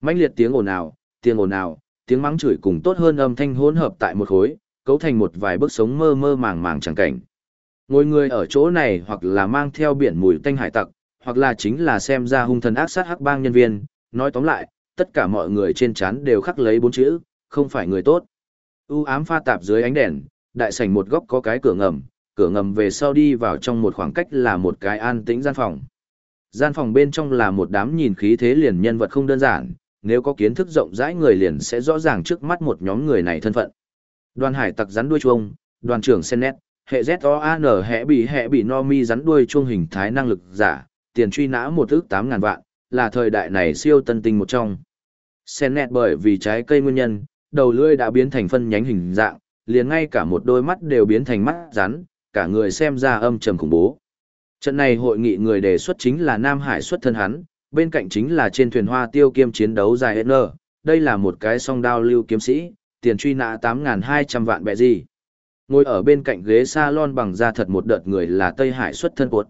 Mãnh liệt tiếng ồn ào, tiếng ồn ào, tiếng mắng chửi cùng tốt hơn âm thanh hỗn hợp tại một khối, cấu thành một vài bước sống mơ mơ màng màng chẳng cảnh. Ngồi người ở chỗ này hoặc là mang theo biển mùi tanh hải tặc, hoặc là chính là xem ra hung thần ác sát hắc bang nhân viên, nói tóm lại, tất cả mọi người trên trán đều khắc lấy bốn chữ, không phải người tốt. U ám pha tạp dưới ánh đèn, đại sảnh một góc có cái cửa ngầm, cửa ngầm về sau đi vào trong một khoảng cách là một cái an tĩnh gian phòng. Gian phòng bên trong là một đám nhìn khí thế liền nhân vật không đơn giản, nếu có kiến thức rộng rãi người liền sẽ rõ ràng trước mắt một nhóm người này thân phận. Đoàn hải tặc rắn đuôi chuông, đoàn trưởng Senet, hệ ZOAN hệ bị hệ bị no mi rắn đuôi chuông hình thái năng lực giả, tiền truy nã một ước tám ngàn vạn, là thời đại này siêu tân tinh một trong. Senet bởi vì trái cây nguyên nhân, đầu lưỡi đã biến thành phân nhánh hình dạng, liền ngay cả một đôi mắt đều biến thành mắt rắn, cả người xem ra âm trầm khủng bố. Trận này hội nghị người đề xuất chính là Nam Hải xuất thân hắn, bên cạnh chính là trên thuyền hoa tiêu kiêm chiến đấu dài N, đây là một cái song đao lưu kiếm sĩ, tiền truy nã 8.200 vạn bẹ gì. Ngồi ở bên cạnh ghế salon bằng da thật một đợt người là Tây Hải xuất thân cuột.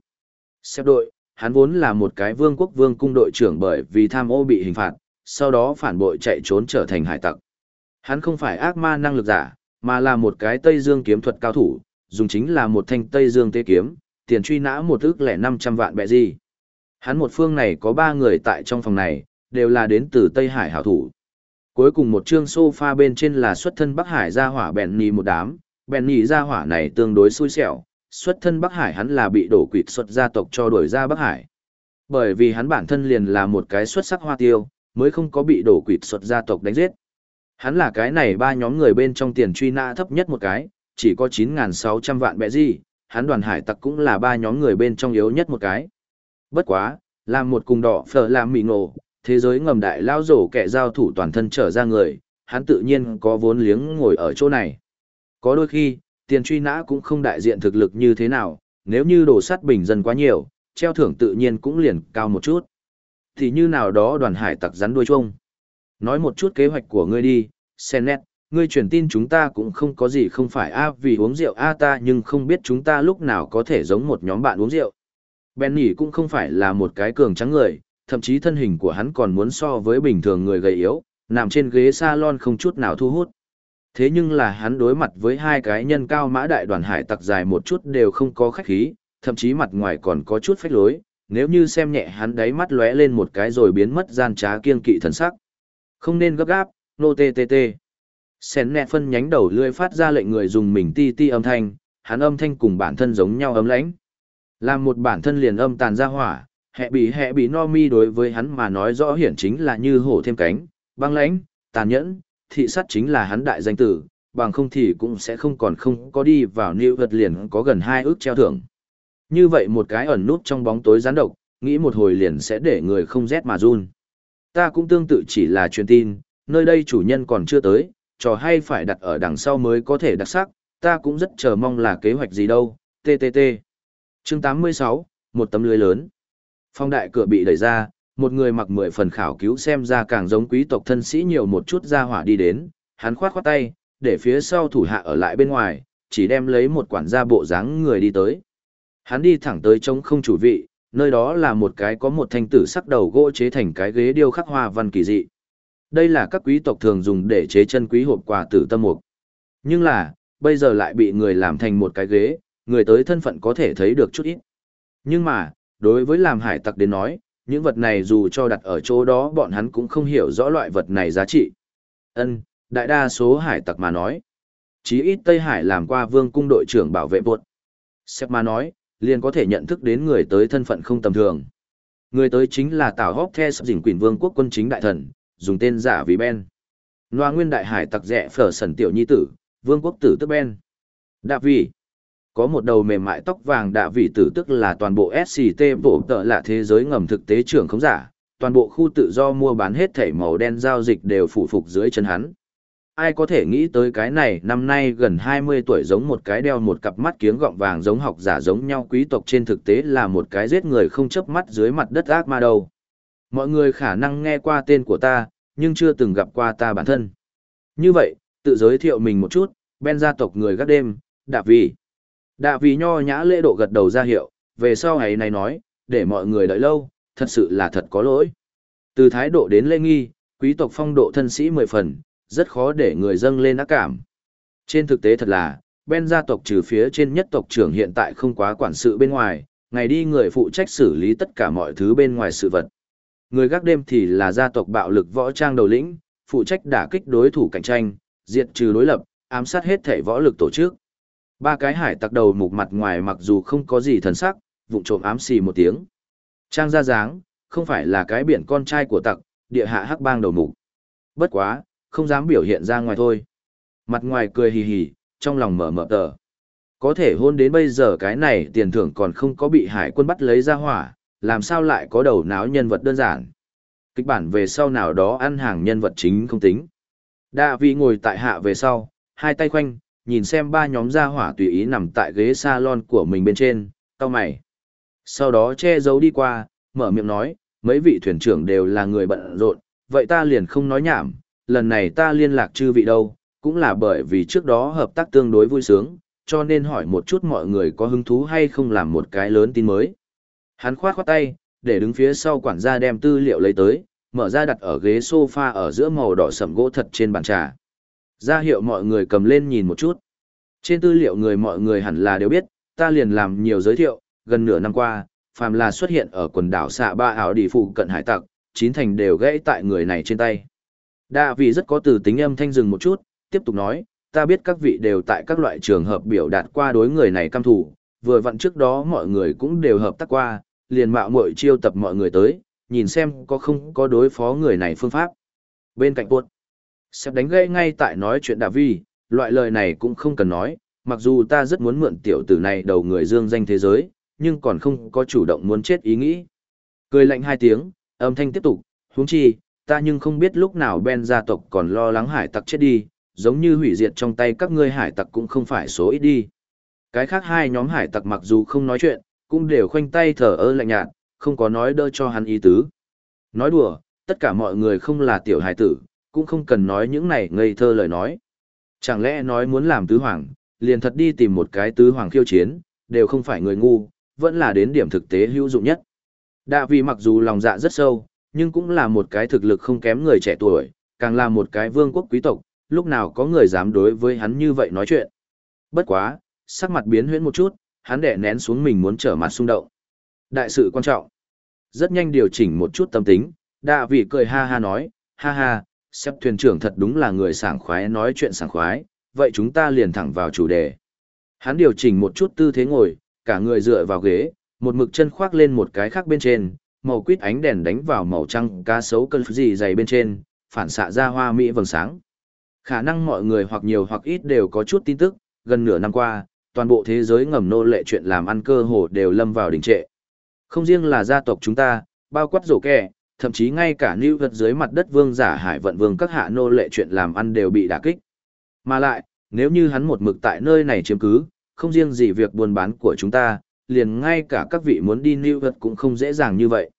Xếp đội, hắn vốn là một cái vương quốc vương cung đội trưởng bởi vì tham ô bị hình phạt, sau đó phản bội chạy trốn trở thành hải tặc. Hắn không phải ác ma năng lực giả, mà là một cái Tây Dương kiếm thuật cao thủ, dùng chính là một thanh Tây Dương tế kiếm, tiền truy nã một ước lẻ 500 vạn bẹ gì. Hắn một phương này có ba người tại trong phòng này, đều là đến từ Tây Hải hảo thủ. Cuối cùng một chương sofa bên trên là xuất thân Bắc Hải gia hỏa bèn nhì một đám, bèn nhì gia hỏa này tương đối xui xẻo, xuất thân Bắc Hải hắn là bị đổ quỵt xuất gia tộc cho đuổi ra Bắc Hải. Bởi vì hắn bản thân liền là một cái xuất sắc hoa tiêu, mới không có bị đổ quỵt xuất gia tộc đánh giết. Hắn là cái này ba nhóm người bên trong tiền truy nã thấp nhất một cái, chỉ có 9.600 vạn bẹ gì, hắn đoàn hải tặc cũng là ba nhóm người bên trong yếu nhất một cái. Bất quá, làm một cùng đỏ phở làm mì ngộ, thế giới ngầm đại lao rổ kẻ giao thủ toàn thân trở ra người, hắn tự nhiên có vốn liếng ngồi ở chỗ này. Có đôi khi, tiền truy nã cũng không đại diện thực lực như thế nào, nếu như đồ sắt bình dân quá nhiều, treo thưởng tự nhiên cũng liền cao một chút. Thì như nào đó đoàn hải tặc rắn đuôi chung. Nói một chút kế hoạch của ngươi đi, Senet, ngươi truyền tin chúng ta cũng không có gì không phải a vì uống rượu a ta nhưng không biết chúng ta lúc nào có thể giống một nhóm bạn uống rượu. Benny cũng không phải là một cái cường trắng người, thậm chí thân hình của hắn còn muốn so với bình thường người gầy yếu, nằm trên ghế salon không chút nào thu hút. Thế nhưng là hắn đối mặt với hai cái nhân cao mã đại đoàn hải tặc dài một chút đều không có khách khí, thậm chí mặt ngoài còn có chút phách lối, nếu như xem nhẹ hắn đáy mắt lóe lên một cái rồi biến mất gian trá kiên kỵ thần sắc. Không nên gấp gáp, nô tê tê tê. Xén nẹ phân nhánh đầu lưỡi phát ra lệnh người dùng mình ti ti âm thanh, hắn âm thanh cùng bản thân giống nhau ấm lãnh. Làm một bản thân liền âm tàn ra hỏa, hẹ bị hẹ bị no mi đối với hắn mà nói rõ hiển chính là như hổ thêm cánh, băng lãnh, tàn nhẫn, thị sát chính là hắn đại danh tử, bằng không thì cũng sẽ không còn không có đi vào nịu vật liền có gần hai ước treo thưởng. Như vậy một cái ẩn nút trong bóng tối gián độc, nghĩ một hồi liền sẽ để người không rét mà run. Ta cũng tương tự chỉ là truyền tin, nơi đây chủ nhân còn chưa tới, trò hay phải đặt ở đằng sau mới có thể đặc sắc, ta cũng rất chờ mong là kế hoạch gì đâu, TTT. Chương 86, một tấm lưới lớn. Phong đại cửa bị đẩy ra, một người mặc mười phần khảo cứu xem ra càng giống quý tộc thân sĩ nhiều một chút ra hỏa đi đến, hắn khoát khoát tay, để phía sau thủ hạ ở lại bên ngoài, chỉ đem lấy một quản gia bộ dáng người đi tới. Hắn đi thẳng tới trống không chủ vị, nơi đó là một cái có một thanh tử sắc đầu gỗ chế thành cái ghế điêu khắc hoa văn kỳ dị. Đây là các quý tộc thường dùng để chế chân quý hộp quà tử tâm mục. Nhưng là, bây giờ lại bị người làm thành một cái ghế, người tới thân phận có thể thấy được chút ít. Nhưng mà, đối với làm hải tặc đến nói, những vật này dù cho đặt ở chỗ đó bọn hắn cũng không hiểu rõ loại vật này giá trị. Ân, đại đa số hải tặc mà nói. Chí ít Tây Hải làm qua vương cung đội trưởng bảo vệ buộc. Sếp mà nói, liền có thể nhận thức đến người tới thân phận không tầm thường. Người tới chính là Tào Hóc The Sập quỷ Vương quốc quân chính đại thần, dùng tên giả vì Ben. loa nguyên đại hải tặc rẻ phở sần tiểu nhi tử, vương quốc tử tức Ben. Đạ vị. Có một đầu mềm mại tóc vàng đạ vị tử tức là toàn bộ SCT bộ tợ là thế giới ngầm thực tế trưởng không giả, toàn bộ khu tự do mua bán hết thảy màu đen giao dịch đều phủ phục dưới chân hắn. Ai có thể nghĩ tới cái này năm nay gần 20 tuổi giống một cái đeo một cặp mắt kiếng gọng vàng giống học giả giống nhau quý tộc trên thực tế là một cái giết người không chớp mắt dưới mặt đất ác ma đâu. Mọi người khả năng nghe qua tên của ta, nhưng chưa từng gặp qua ta bản thân. Như vậy, tự giới thiệu mình một chút, Ben gia tộc người gác đêm, Đạ Vì. Đạ Vì nho nhã lễ độ gật đầu ra hiệu, về sau ngày này nói, để mọi người đợi lâu, thật sự là thật có lỗi. Từ thái độ đến lễ nghi, quý tộc phong độ thân sĩ mười phần, rất khó để người dân lên ác cảm. Trên thực tế thật là, Ben gia tộc trừ phía trên nhất tộc trưởng hiện tại không quá quản sự bên ngoài, ngày đi người phụ trách xử lý tất cả mọi thứ bên ngoài sự vật. Người gác đêm thì là gia tộc bạo lực võ trang đầu lĩnh, phụ trách đả kích đối thủ cạnh tranh, diệt trừ đối lập, ám sát hết thể võ lực tổ chức. Ba cái hải tặc đầu mục mặt ngoài mặc dù không có gì thần sắc, vụng trộm ám xì một tiếng. Trang ra dáng, không phải là cái biển con trai của tặc, địa hạ hắc bang đầu mục. Bất quá, không dám biểu hiện ra ngoài thôi. Mặt ngoài cười hì hì, trong lòng mở mở tờ. Có thể hôn đến bây giờ cái này tiền thưởng còn không có bị hải quân bắt lấy ra hỏa, làm sao lại có đầu náo nhân vật đơn giản. Kịch bản về sau nào đó ăn hàng nhân vật chính không tính. Đạ vị ngồi tại hạ về sau, hai tay khoanh, nhìn xem ba nhóm gia hỏa tùy ý nằm tại ghế salon của mình bên trên, tao mày. Sau đó che giấu đi qua, mở miệng nói, mấy vị thuyền trưởng đều là người bận rộn, vậy ta liền không nói nhảm, lần này ta liên lạc chư vị đâu, cũng là bởi vì trước đó hợp tác tương đối vui sướng, cho nên hỏi một chút mọi người có hứng thú hay không làm một cái lớn tin mới. Hắn khoát khoát tay, để đứng phía sau quản gia đem tư liệu lấy tới, mở ra đặt ở ghế sofa ở giữa màu đỏ sẫm gỗ thật trên bàn trà. Ra hiệu mọi người cầm lên nhìn một chút. Trên tư liệu người mọi người hẳn là đều biết, ta liền làm nhiều giới thiệu, gần nửa năm qua, phàm là xuất hiện ở quần đảo xạ ba ảo đi phụ cận hải tặc, chín thành đều gãy tại người này trên tay. Đa vị rất có từ tính âm thanh dừng một chút, tiếp tục nói, ta biết các vị đều tại các loại trường hợp biểu đạt qua đối người này cam thủ, vừa vặn trước đó mọi người cũng đều hợp tác qua, liền mạo muội chiêu tập mọi người tới, nhìn xem có không có đối phó người này phương pháp. Bên cạnh buốt, Sếp đánh gây ngay tại nói chuyện đạ Vi, loại lời này cũng không cần nói, mặc dù ta rất muốn mượn tiểu tử này đầu người dương danh thế giới, nhưng còn không có chủ động muốn chết ý nghĩ. Cười lạnh hai tiếng, âm thanh tiếp tục, huống chi, ta nhưng không biết lúc nào Ben gia tộc còn lo lắng hải tặc chết đi, giống như hủy diệt trong tay các ngươi hải tặc cũng không phải số ít đi. Cái khác hai nhóm hải tặc mặc dù không nói chuyện, cũng đều khoanh tay thở ơ lạnh nhạt, không có nói đỡ cho hắn ý tứ. Nói đùa, tất cả mọi người không là tiểu hải tử, cũng không cần nói những này ngây thơ lời nói. Chẳng lẽ nói muốn làm tứ hoàng, liền thật đi tìm một cái tứ hoàng khiêu chiến, đều không phải người ngu, vẫn là đến điểm thực tế hữu dụng nhất. Đạ vì mặc dù lòng dạ rất sâu, nhưng cũng là một cái thực lực không kém người trẻ tuổi, càng là một cái vương quốc quý tộc, lúc nào có người dám đối với hắn như vậy nói chuyện. Bất quá, sắc mặt biến huyễn một chút, hắn đè nén xuống mình muốn trở mặt xung động. Đại sự quan trọng. Rất nhanh điều chỉnh một chút tâm tính, đạ vị cười ha ha nói, ha ha, xếp thuyền trưởng thật đúng là người sảng khoái nói chuyện sảng khoái, vậy chúng ta liền thẳng vào chủ đề. Hắn điều chỉnh một chút tư thế ngồi, cả người dựa vào ghế, một mực chân khoác lên một cái khác bên trên, màu quýt ánh đèn đánh vào màu trăng cá sấu cơn gì dày bên trên, phản xạ ra hoa mỹ vầng sáng. Khả năng mọi người hoặc nhiều hoặc ít đều có chút tin tức, gần nửa năm qua, toàn bộ thế giới ngầm nô lệ chuyện làm ăn cơ hồ đều lâm vào đình trệ. Không riêng là gia tộc chúng ta, bao quát rổ kẻ, thậm chí ngay cả lưu vật dưới mặt đất vương giả hải vận vương các hạ nô lệ chuyện làm ăn đều bị đả kích. Mà lại, nếu như hắn một mực tại nơi này chiếm cứ, không riêng gì việc buôn bán của chúng ta, liền ngay cả các vị muốn đi lưu vật cũng không dễ dàng như vậy.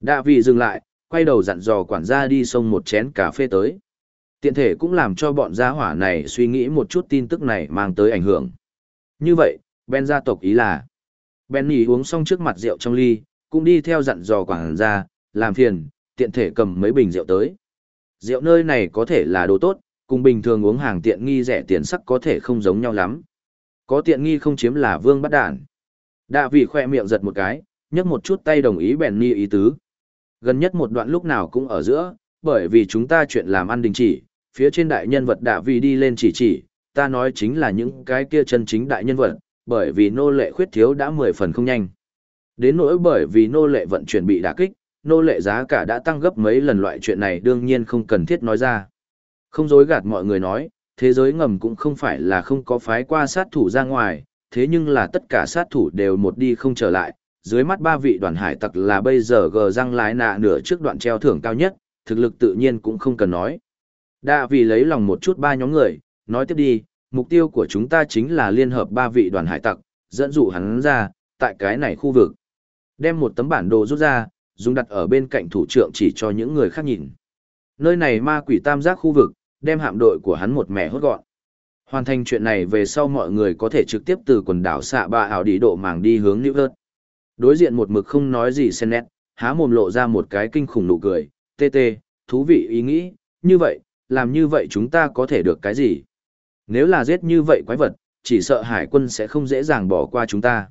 Đạ vị dừng lại, quay đầu dặn dò quản gia đi xông một chén cà phê tới. Tiện thể cũng làm cho bọn gia hỏa này suy nghĩ một chút tin tức này mang tới ảnh hưởng. Như vậy, Ben gia tộc ý là. Ben nhỉ uống xong trước mặt rượu trong ly, cũng đi theo dặn dò quản gia, làm phiền, tiện thể cầm mấy bình rượu tới. Rượu nơi này có thể là đồ tốt, cùng bình thường uống hàng tiện nghi rẻ tiền sắc có thể không giống nhau lắm. Có tiện nghi không chiếm là vương bắt đản. Đạ vị khoe miệng giật một cái, nhấc một chút tay đồng ý ben ni ý tứ. Gần nhất một đoạn lúc nào cũng ở giữa, bởi vì chúng ta chuyện làm ăn đình chỉ, phía trên đại nhân vật đã vì đi lên chỉ chỉ, ta nói chính là những cái kia chân chính đại nhân vật, bởi vì nô lệ khuyết thiếu đã mười phần không nhanh. Đến nỗi bởi vì nô lệ vận chuyển bị đả kích, nô lệ giá cả đã tăng gấp mấy lần loại chuyện này đương nhiên không cần thiết nói ra. Không dối gạt mọi người nói, thế giới ngầm cũng không phải là không có phái qua sát thủ ra ngoài, thế nhưng là tất cả sát thủ đều một đi không trở lại. Dưới mắt ba vị đoàn hải tặc là bây giờ gờ răng lái nạ nửa trước đoạn treo thưởng cao nhất, thực lực tự nhiên cũng không cần nói. Đa vì lấy lòng một chút ba nhóm người, nói tiếp đi, mục tiêu của chúng ta chính là liên hợp ba vị đoàn hải tặc, dẫn dụ hắn ra, tại cái này khu vực. Đem một tấm bản đồ rút ra, dùng đặt ở bên cạnh thủ trưởng chỉ cho những người khác nhìn. Nơi này ma quỷ tam giác khu vực, đem hạm đội của hắn một mẻ hốt gọn. Hoàn thành chuyện này về sau mọi người có thể trực tiếp từ quần đảo xạ ba ảo đi độ màng đi hướng New York. Đối diện một mực không nói gì sen nét, há mồm lộ ra một cái kinh khủng nụ cười, tê tê, thú vị ý nghĩ, như vậy, làm như vậy chúng ta có thể được cái gì? Nếu là giết như vậy quái vật, chỉ sợ hải quân sẽ không dễ dàng bỏ qua chúng ta.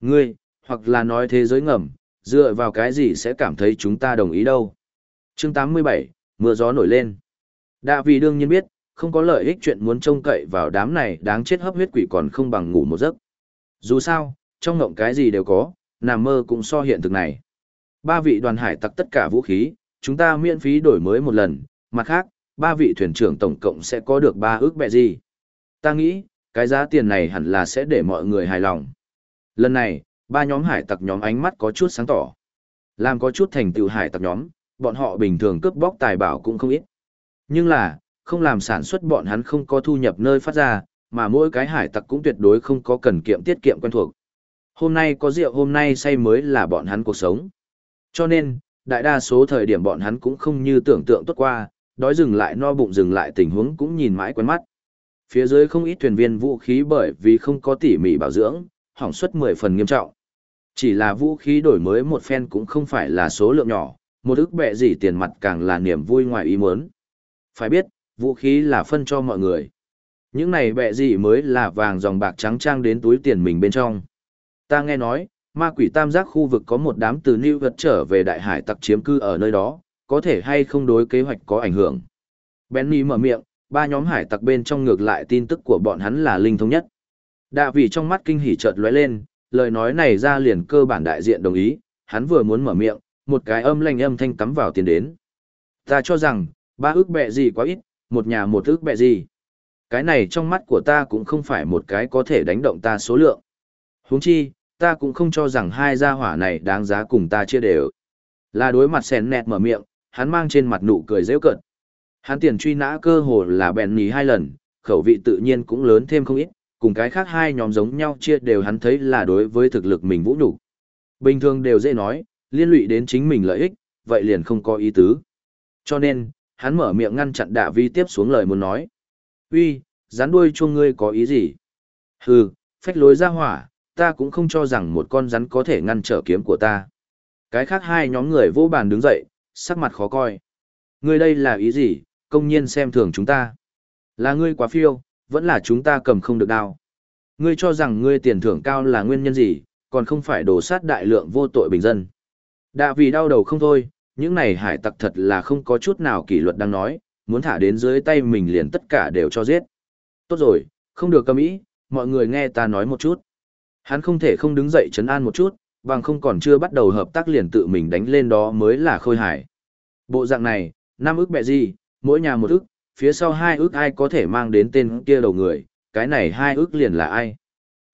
Ngươi, hoặc là nói thế giới ngầm, dựa vào cái gì sẽ cảm thấy chúng ta đồng ý đâu. Chương 87, mưa gió nổi lên. Đạ vì đương nhiên biết, không có lợi ích chuyện muốn trông cậy vào đám này đáng chết hấp huyết quỷ còn không bằng ngủ một giấc. Dù sao, trong ngộng cái gì đều có, nằm mơ cũng so hiện thực này. Ba vị đoàn hải tặc tất cả vũ khí, chúng ta miễn phí đổi mới một lần, mặt khác, ba vị thuyền trưởng tổng cộng sẽ có được ba ước bẹ gì. Ta nghĩ, cái giá tiền này hẳn là sẽ để mọi người hài lòng. Lần này, ba nhóm hải tặc nhóm ánh mắt có chút sáng tỏ. Làm có chút thành tựu hải tặc nhóm, bọn họ bình thường cướp bóc tài bảo cũng không ít. Nhưng là, không làm sản xuất bọn hắn không có thu nhập nơi phát ra, mà mỗi cái hải tặc cũng tuyệt đối không có cần kiệm tiết kiệm quen thuộc. Hôm nay có rượu hôm nay say mới là bọn hắn cuộc sống. Cho nên, đại đa số thời điểm bọn hắn cũng không như tưởng tượng tốt qua, đói dừng lại no bụng dừng lại tình huống cũng nhìn mãi quen mắt. Phía dưới không ít thuyền viên vũ khí bởi vì không có tỉ mỉ bảo dưỡng, hỏng suất 10 phần nghiêm trọng. Chỉ là vũ khí đổi mới một phen cũng không phải là số lượng nhỏ, một ức bẹ gì tiền mặt càng là niềm vui ngoài ý muốn. Phải biết, vũ khí là phân cho mọi người. Những này bẹ gì mới là vàng dòng bạc trắng trang đến túi tiền mình bên trong. Ta nghe nói, ma quỷ tam giác khu vực có một đám từ New vật trở về đại hải tặc chiếm cư ở nơi đó, có thể hay không đối kế hoạch có ảnh hưởng. Benny mở miệng, ba nhóm hải tặc bên trong ngược lại tin tức của bọn hắn là linh thống nhất. Đạ vì trong mắt kinh hỉ chợt lóe lên, lời nói này ra liền cơ bản đại diện đồng ý, hắn vừa muốn mở miệng, một cái âm lanh âm thanh cắm vào tiền đến. Ta cho rằng, ba ước bẹ gì quá ít, một nhà một ước bẹ gì. Cái này trong mắt của ta cũng không phải một cái có thể đánh động ta số lượng. huống chi, ta cũng không cho rằng hai gia hỏa này đáng giá cùng ta chia đều. Là đối mặt sèn nẹt mở miệng, hắn mang trên mặt nụ cười dễ cận. Hắn tiền truy nã cơ hồ là bèn ní hai lần, khẩu vị tự nhiên cũng lớn thêm không ít, cùng cái khác hai nhóm giống nhau chia đều hắn thấy là đối với thực lực mình vũ nhục. Bình thường đều dễ nói, liên lụy đến chính mình lợi ích, vậy liền không có ý tứ. Cho nên, hắn mở miệng ngăn chặn đạ vi tiếp xuống lời muốn nói. Uy, rắn đuôi chuông ngươi có ý gì? Hừ, phách lối ra hỏa, ta cũng không cho rằng một con rắn có thể ngăn trở kiếm của ta. Cái khác hai nhóm người vô bàn đứng dậy, sắc mặt khó coi. Ngươi đây là ý gì, công nhiên xem thường chúng ta. Là ngươi quá phiêu, vẫn là chúng ta cầm không được đao. Ngươi cho rằng ngươi tiền thưởng cao là nguyên nhân gì, còn không phải đổ sát đại lượng vô tội bình dân. đã vì đau đầu không thôi, những này hải tặc thật là không có chút nào kỷ luật đang nói, muốn thả đến dưới tay mình liền tất cả đều cho giết. Tốt rồi, không được cầm ý, mọi người nghe ta nói một chút. Hắn không thể không đứng dậy chấn an một chút, bằng không còn chưa bắt đầu hợp tác liền tự mình đánh lên đó mới là khôi hải. Bộ dạng này, năm ức bẹ gì, mỗi nhà một ức, phía sau hai ức ai có thể mang đến tên kia đầu người, cái này hai ức liền là ai.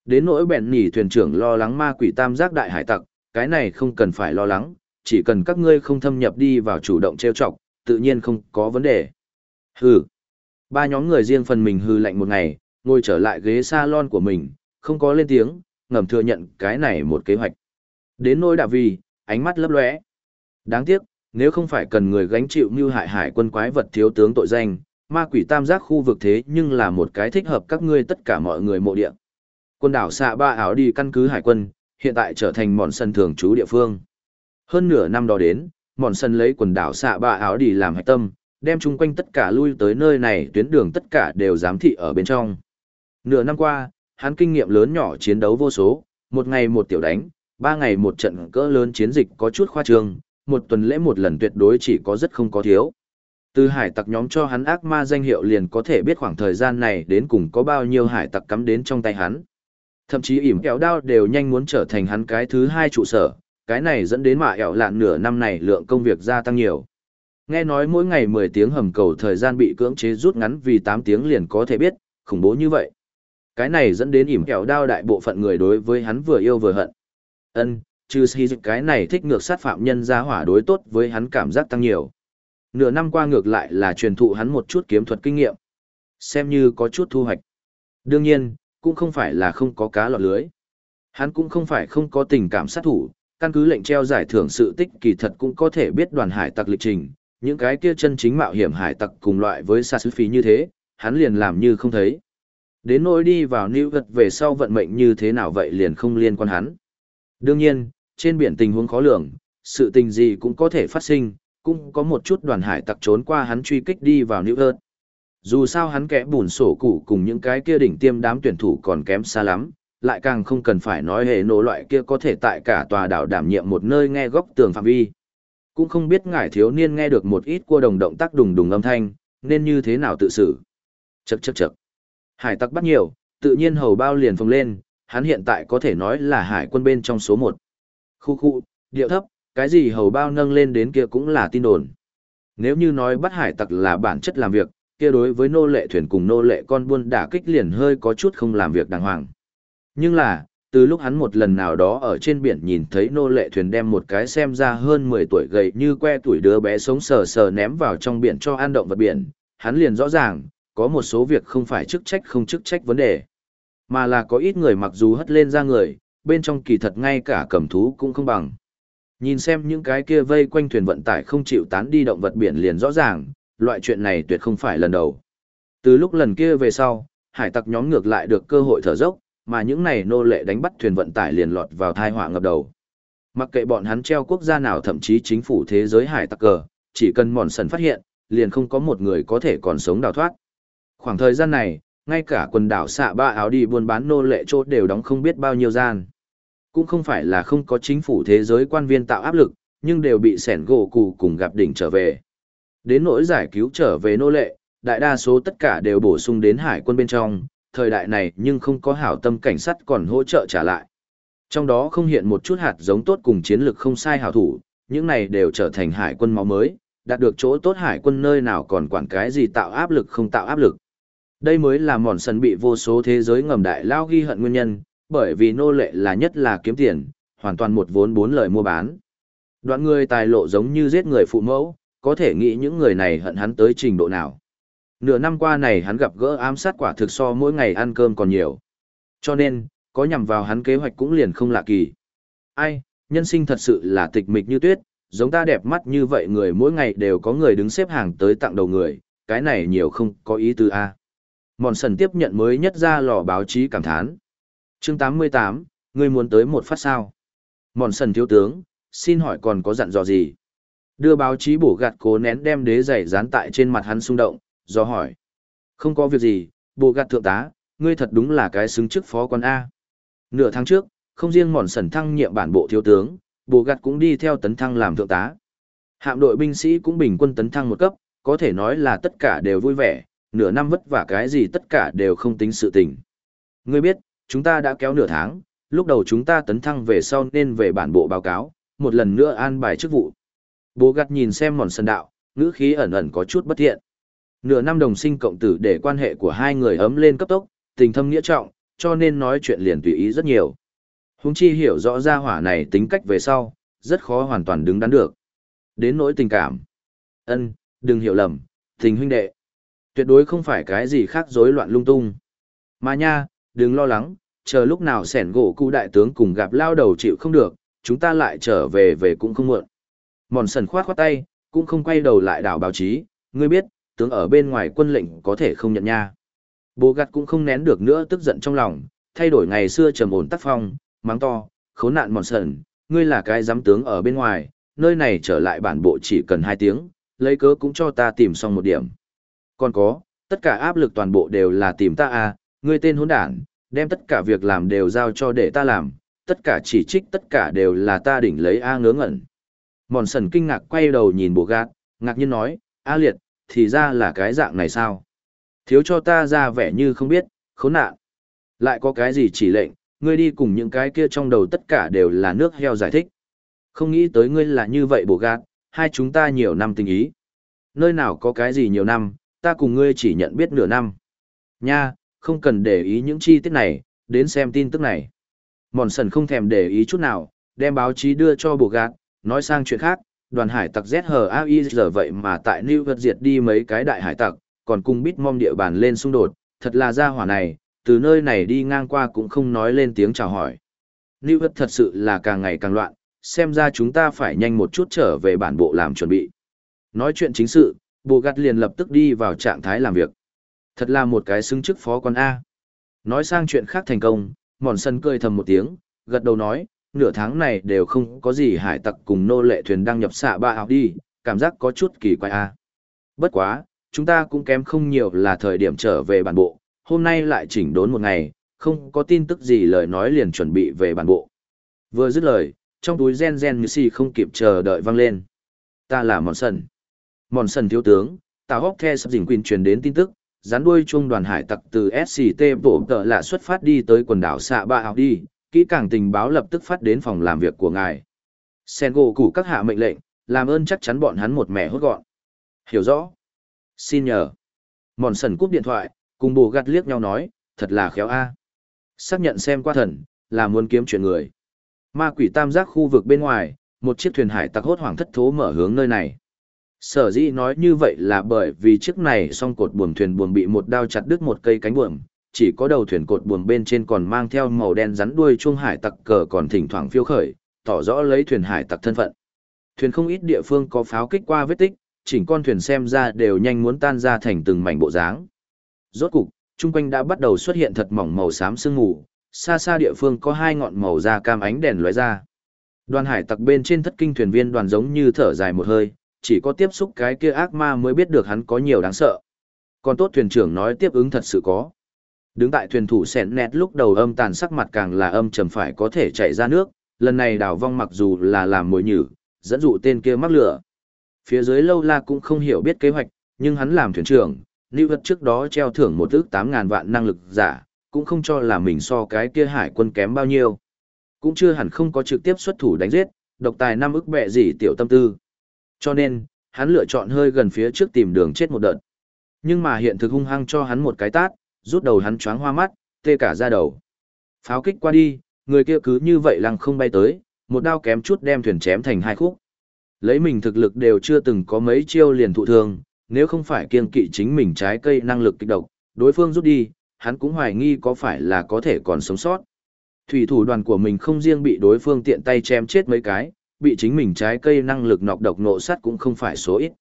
Đến nỗi bẹn nhỉ thuyền trưởng lo lắng ma quỷ tam giác đại hải tặc, cái này không cần phải lo lắng, chỉ cần các ngươi không thâm nhập đi vào chủ động trêu chọc, tự nhiên không có vấn đề. Hừ. Ba nhóm người riêng phần mình hư lạnh một ngày, ngồi trở lại ghế salon của mình, không có lên tiếng, ngầm thừa nhận cái này một kế hoạch. Đến nỗi đạo vì, ánh mắt lấp lóe. Đáng tiếc, nếu không phải cần người gánh chịu như hại hải quân quái vật thiếu tướng tội danh, ma quỷ tam giác khu vực thế nhưng là một cái thích hợp các ngươi tất cả mọi người mộ địa. Quân đảo xạ ba áo đi căn cứ hải quân, hiện tại trở thành mòn sân thường trú địa phương. Hơn nửa năm đó đến, mòn sân lấy quần đảo xạ ba áo đi làm hạch tâm, đem chung quanh tất cả lui tới nơi này tuyến đường tất cả đều giám thị ở bên trong. Nửa năm qua, hắn kinh nghiệm lớn nhỏ chiến đấu vô số, một ngày một tiểu đánh, ba ngày một trận cỡ lớn chiến dịch có chút khoa trương, một tuần lễ một lần tuyệt đối chỉ có rất không có thiếu. Từ hải tặc nhóm cho hắn ác ma danh hiệu liền có thể biết khoảng thời gian này đến cùng có bao nhiêu hải tặc cắm đến trong tay hắn. Thậm chí ỉm kéo đao đều nhanh muốn trở thành hắn cái thứ hai trụ sở, cái này dẫn đến mạ ẻo lạn nửa năm này lượng công việc gia tăng nhiều. Nghe nói mỗi ngày 10 tiếng hầm cầu thời gian bị cưỡng chế rút ngắn vì 8 tiếng liền có thể biết, khủng bố như vậy. Cái này dẫn đến ỉm kẹo đao đại bộ phận người đối với hắn vừa yêu vừa hận. Ân, trừ si cái này thích ngược sát phạm nhân ra hỏa đối tốt với hắn cảm giác tăng nhiều. Nửa năm qua ngược lại là truyền thụ hắn một chút kiếm thuật kinh nghiệm. Xem như có chút thu hoạch. Đương nhiên, cũng không phải là không có cá lọt lưới. Hắn cũng không phải không có tình cảm sát thủ, căn cứ lệnh treo giải thưởng sự tích kỳ thật cũng có thể biết đoàn hải tặc lịch trình, những cái kia chân chính mạo hiểm hải tặc cùng loại với xa sứ phí như thế, hắn liền làm như không thấy. Đến nỗi đi vào New Vật về sau vận mệnh như thế nào vậy liền không liên quan hắn. Đương nhiên, trên biển tình huống khó lường, sự tình gì cũng có thể phát sinh, cũng có một chút đoàn hải tặc trốn qua hắn truy kích đi vào New Vật. Dù sao hắn kẽ bùn sổ củ cùng những cái kia đỉnh tiêm đám tuyển thủ còn kém xa lắm, lại càng không cần phải nói hệ nổ loại kia có thể tại cả tòa đảo đảm nhiệm một nơi nghe góc tường phạm vi. Cũng không biết ngài thiếu niên nghe được một ít cua đồng động tác đùng đùng âm thanh, nên như thế nào tự xử. Chậc chậc chậc. Hải tặc bắt nhiều, tự nhiên hầu bao liền phồng lên, hắn hiện tại có thể nói là hải quân bên trong số một. Khu khu, điệu thấp, cái gì hầu bao nâng lên đến kia cũng là tin đồn. Nếu như nói bắt hải tặc là bản chất làm việc, kia đối với nô lệ thuyền cùng nô lệ con buôn đả kích liền hơi có chút không làm việc đàng hoàng. Nhưng là, từ lúc hắn một lần nào đó ở trên biển nhìn thấy nô lệ thuyền đem một cái xem ra hơn 10 tuổi gầy như que tuổi đứa bé sống sờ sờ ném vào trong biển cho ăn động vật biển, hắn liền rõ ràng, có một số việc không phải chức trách không chức trách vấn đề, mà là có ít người mặc dù hất lên ra người, bên trong kỳ thật ngay cả cầm thú cũng không bằng. Nhìn xem những cái kia vây quanh thuyền vận tải không chịu tán đi động vật biển liền rõ ràng, loại chuyện này tuyệt không phải lần đầu. Từ lúc lần kia về sau, hải tặc nhóm ngược lại được cơ hội thở dốc, mà những này nô lệ đánh bắt thuyền vận tải liền lọt vào thai họa ngập đầu. Mặc kệ bọn hắn treo quốc gia nào thậm chí chính phủ thế giới hải tặc cờ, chỉ cần mòn sần phát hiện, liền không có một người có thể còn sống đào thoát. Khoảng thời gian này, ngay cả quần đảo xạ ba áo đi buôn bán nô lệ chốt đều đóng không biết bao nhiêu gian. Cũng không phải là không có chính phủ thế giới quan viên tạo áp lực, nhưng đều bị sẻn gỗ cụ cùng gặp đỉnh trở về. Đến nỗi giải cứu trở về nô lệ, đại đa số tất cả đều bổ sung đến hải quân bên trong, thời đại này nhưng không có hảo tâm cảnh sát còn hỗ trợ trả lại. Trong đó không hiện một chút hạt giống tốt cùng chiến lược không sai hảo thủ, những này đều trở thành hải quân máu mới, đạt được chỗ tốt hải quân nơi nào còn quản cái gì tạo áp lực không tạo áp lực. Đây mới là mòn sân bị vô số thế giới ngầm đại lao ghi hận nguyên nhân, bởi vì nô lệ là nhất là kiếm tiền, hoàn toàn một vốn bốn lời mua bán. Đoạn người tài lộ giống như giết người phụ mẫu, có thể nghĩ những người này hận hắn tới trình độ nào. Nửa năm qua này hắn gặp gỡ ám sát quả thực so mỗi ngày ăn cơm còn nhiều. Cho nên, có nhằm vào hắn kế hoạch cũng liền không lạ kỳ. Ai, nhân sinh thật sự là tịch mịch như tuyết, giống ta đẹp mắt như vậy người mỗi ngày đều có người đứng xếp hàng tới tặng đầu người, cái này nhiều không có ý tư a. À. Mòn sần tiếp nhận mới nhất ra lò báo chí cảm thán. chương 88, ngươi muốn tới một phát sao. Mòn sần thiếu tướng, xin hỏi còn có dặn dò gì? Đưa báo chí bổ gạt cố nén đem đế giày dán tại trên mặt hắn xung động, do hỏi. Không có việc gì, bộ gạt thượng tá, ngươi thật đúng là cái xứng chức phó quan A. Nửa tháng trước, không riêng mòn sần thăng nhiệm bản bộ thiếu tướng, bộ gạt cũng đi theo tấn thăng làm thượng tá. Hạm đội binh sĩ cũng bình quân tấn thăng một cấp, có thể nói là tất cả đều vui vẻ, nửa năm vất vả cái gì tất cả đều không tính sự tình. Ngươi biết, chúng ta đã kéo nửa tháng, lúc đầu chúng ta tấn thăng về sau nên về bản bộ báo cáo, một lần nữa an bài chức vụ. Bố gặt nhìn xem mòn sân đạo, ngữ khí ẩn ẩn có chút bất thiện. Nửa năm đồng sinh cộng tử để quan hệ của hai người ấm lên cấp tốc, tình thâm nghĩa trọng, cho nên nói chuyện liền tùy ý rất nhiều. Húng chi hiểu rõ ra hỏa này tính cách về sau, rất khó hoàn toàn đứng đắn được. Đến nỗi tình cảm. ân đừng hiểu lầm, tình huynh đệ. Tuyệt đối không phải cái gì khác rối loạn lung tung. Mà nha, đừng lo lắng, chờ lúc nào sẻn gỗ cụ đại tướng cùng gặp lao đầu chịu không được, chúng ta lại trở về về cũng không muộn. Mòn sần khoát khoát tay, cũng không quay đầu lại đảo báo chí, ngươi biết, tướng ở bên ngoài quân lệnh có thể không nhận nha. Bố gặt cũng không nén được nữa tức giận trong lòng, thay đổi ngày xưa trầm ổn tác phong, mắng to, khốn nạn mòn sần, ngươi là cái giám tướng ở bên ngoài, nơi này trở lại bản bộ chỉ cần hai tiếng, lấy cớ cũng cho ta tìm xong một điểm. Còn có, tất cả áp lực toàn bộ đều là tìm ta à, ngươi tên hỗn đản, đem tất cả việc làm đều giao cho để ta làm, tất cả chỉ trích tất cả đều là ta đỉnh lấy A ngớ ngẩn. Mòn sần kinh ngạc quay đầu nhìn bộ gạt, ngạc nhiên nói, A liệt, thì ra là cái dạng này sao? Thiếu cho ta ra vẻ như không biết, khốn nạn. Lại có cái gì chỉ lệnh, ngươi đi cùng những cái kia trong đầu tất cả đều là nước heo giải thích. Không nghĩ tới ngươi là như vậy bộ gạt, hai chúng ta nhiều năm tình ý. Nơi nào có cái gì nhiều năm, ta cùng ngươi chỉ nhận biết nửa năm. Nha, không cần để ý những chi tiết này, đến xem tin tức này. Mòn sần không thèm để ý chút nào, đem báo chí đưa cho bộ gạt, nói sang chuyện khác, đoàn hải tặc ZHAI giờ vậy mà tại New York diệt đi mấy cái đại hải tặc, còn cùng bít mong địa bàn lên xung đột, thật là gia hỏa này, từ nơi này đi ngang qua cũng không nói lên tiếng chào hỏi. New York thật sự là càng ngày càng loạn, xem ra chúng ta phải nhanh một chút trở về bản bộ làm chuẩn bị. Nói chuyện chính sự, bộ gạt liền lập tức đi vào trạng thái làm việc. Thật là một cái xứng chức phó quan A. Nói sang chuyện khác thành công, mòn sân cười thầm một tiếng, gật đầu nói, nửa tháng này đều không có gì hải tặc cùng nô lệ thuyền đăng nhập xạ ba học đi, cảm giác có chút kỳ quái A. Bất quá, chúng ta cũng kém không nhiều là thời điểm trở về bản bộ, hôm nay lại chỉnh đốn một ngày, không có tin tức gì lời nói liền chuẩn bị về bản bộ. Vừa dứt lời, trong túi gen gen như si không kịp chờ đợi vang lên. Ta là Mòn Sân. Mòn Sần thiếu tướng, Tào Hóc The sắp dình quyền truyền đến tin tức, rắn đuôi chung đoàn hải tặc từ SCT bộ tợ là xuất phát đi tới quần đảo xạ ba học đi, kỹ càng tình báo lập tức phát đến phòng làm việc của ngài. Sen gỗ củ các hạ mệnh lệnh, làm ơn chắc chắn bọn hắn một mẹ hốt gọn. Hiểu rõ. Xin nhờ. Mòn sần cúp điện thoại, cùng bồ gắt liếc nhau nói, thật là khéo a. Xác nhận xem qua thần, là muốn kiếm chuyện người. Ma quỷ tam giác khu vực bên ngoài, một chiếc thuyền hải tặc hốt hoảng thất thố mở hướng nơi này. Sở dĩ nói như vậy là bởi vì chiếc này song cột buồm thuyền buồm bị một đao chặt đứt một cây cánh buồm, chỉ có đầu thuyền cột buồm bên trên còn mang theo màu đen rắn đuôi chuông hải tặc cờ còn thỉnh thoảng phiêu khởi, tỏ rõ lấy thuyền hải tặc thân phận. Thuyền không ít địa phương có pháo kích qua vết tích, chỉnh con thuyền xem ra đều nhanh muốn tan ra thành từng mảnh bộ dáng. Rốt cục, trung quanh đã bắt đầu xuất hiện thật mỏng màu xám sương mù, xa xa địa phương có hai ngọn màu da cam ánh đèn lóe ra. Đoàn hải tặc bên trên thất kinh thuyền viên đoàn giống như thở dài một hơi, chỉ có tiếp xúc cái kia ác ma mới biết được hắn có nhiều đáng sợ. Còn tốt thuyền trưởng nói tiếp ứng thật sự có. Đứng tại thuyền thủ sẹn nét lúc đầu âm tàn sắc mặt càng là âm trầm phải có thể chạy ra nước, lần này đào vong mặc dù là làm mồi nhử, dẫn dụ tên kia mắc lửa. Phía dưới lâu la cũng không hiểu biết kế hoạch, nhưng hắn làm thuyền trưởng, lưu vật trước đó treo thưởng một ước tám ngàn vạn năng lực giả, cũng không cho là mình so cái kia hải quân kém bao nhiêu. Cũng chưa hẳn không có trực tiếp xuất thủ đánh giết, độc tài năm ức bẹ gì tiểu tâm tư. Cho nên, hắn lựa chọn hơi gần phía trước tìm đường chết một đợt. Nhưng mà hiện thực hung hăng cho hắn một cái tát, rút đầu hắn choáng hoa mắt, tê cả da đầu. Pháo kích qua đi, người kia cứ như vậy lăng không bay tới, một đao kém chút đem thuyền chém thành hai khúc. Lấy mình thực lực đều chưa từng có mấy chiêu liền thụ thương, nếu không phải kiên kỵ chính mình trái cây năng lực kích độc, đối phương rút đi, hắn cũng hoài nghi có phải là có thể còn sống sót. Thủy thủ đoàn của mình không riêng bị đối phương tiện tay chém chết mấy cái, bị chính mình trái cây năng lực nọc độc nộ sắt cũng không phải số ít.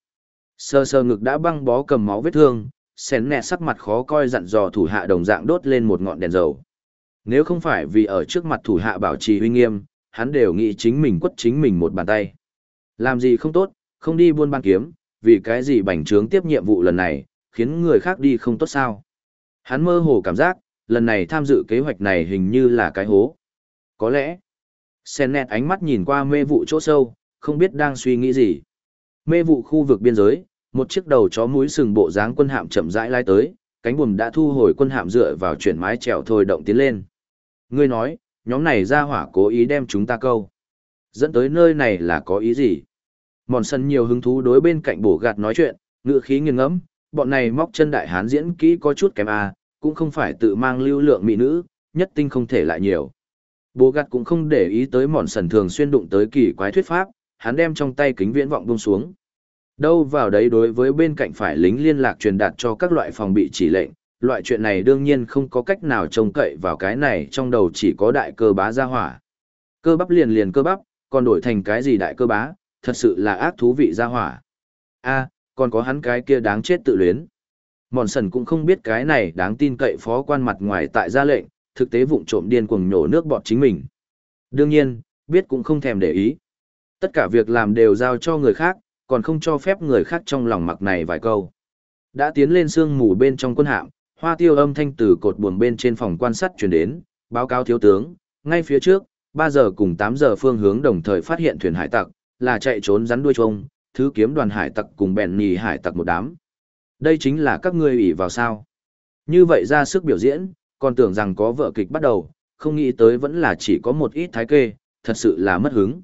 Sơ sơ ngực đã băng bó cầm máu vết thương, xén nẹ sắc mặt khó coi dặn dò thủ hạ đồng dạng đốt lên một ngọn đèn dầu. Nếu không phải vì ở trước mặt thủ hạ bảo trì uy nghiêm, hắn đều nghĩ chính mình quất chính mình một bàn tay. Làm gì không tốt, không đi buôn ban kiếm, vì cái gì bành trướng tiếp nhiệm vụ lần này, khiến người khác đi không tốt sao. Hắn mơ hồ cảm giác, lần này tham dự kế hoạch này hình như là cái hố. Có lẽ, Sen nẹt ánh mắt nhìn qua mê vụ chỗ sâu, không biết đang suy nghĩ gì. Mê vụ khu vực biên giới, một chiếc đầu chó mũi sừng bộ dáng quân hạm chậm rãi lai tới, cánh buồm đã thu hồi quân hạm dựa vào chuyển mái chèo thôi động tiến lên. Ngươi nói, nhóm này ra hỏa cố ý đem chúng ta câu. Dẫn tới nơi này là có ý gì? Mòn sân nhiều hứng thú đối bên cạnh bổ gạt nói chuyện, ngựa khí nghiêng ngẫm, bọn này móc chân đại hán diễn kỹ có chút kém à, cũng không phải tự mang lưu lượng mỹ nữ, nhất tinh không thể lại nhiều. Bố gạt cũng không để ý tới mòn sần thường xuyên đụng tới kỳ quái thuyết pháp, hắn đem trong tay kính viễn vọng buông xuống. Đâu vào đấy đối với bên cạnh phải lính liên lạc truyền đạt cho các loại phòng bị chỉ lệnh, loại chuyện này đương nhiên không có cách nào trông cậy vào cái này trong đầu chỉ có đại cơ bá ra hỏa. Cơ bắp liền liền cơ bắp, còn đổi thành cái gì đại cơ bá, thật sự là ác thú vị ra hỏa. a còn có hắn cái kia đáng chết tự luyến. Mòn sần cũng không biết cái này đáng tin cậy phó quan mặt ngoài tại gia lệnh, thực tế vụng trộm điên cuồng nhổ nước bọt chính mình. Đương nhiên, biết cũng không thèm để ý. Tất cả việc làm đều giao cho người khác, còn không cho phép người khác trong lòng mặc này vài câu. Đã tiến lên sương mù bên trong quân hạm, hoa tiêu âm thanh từ cột buồm bên trên phòng quan sát truyền đến, báo cáo thiếu tướng, ngay phía trước, 3 giờ cùng 8 giờ phương hướng đồng thời phát hiện thuyền hải tặc, là chạy trốn rắn đuôi trông, thứ kiếm đoàn hải tặc cùng bèn nhì hải tặc một đám. Đây chính là các ngươi ủy vào sao. Như vậy ra sức biểu diễn, còn tưởng rằng có vợ kịch bắt đầu, không nghĩ tới vẫn là chỉ có một ít thái kê, thật sự là mất hứng.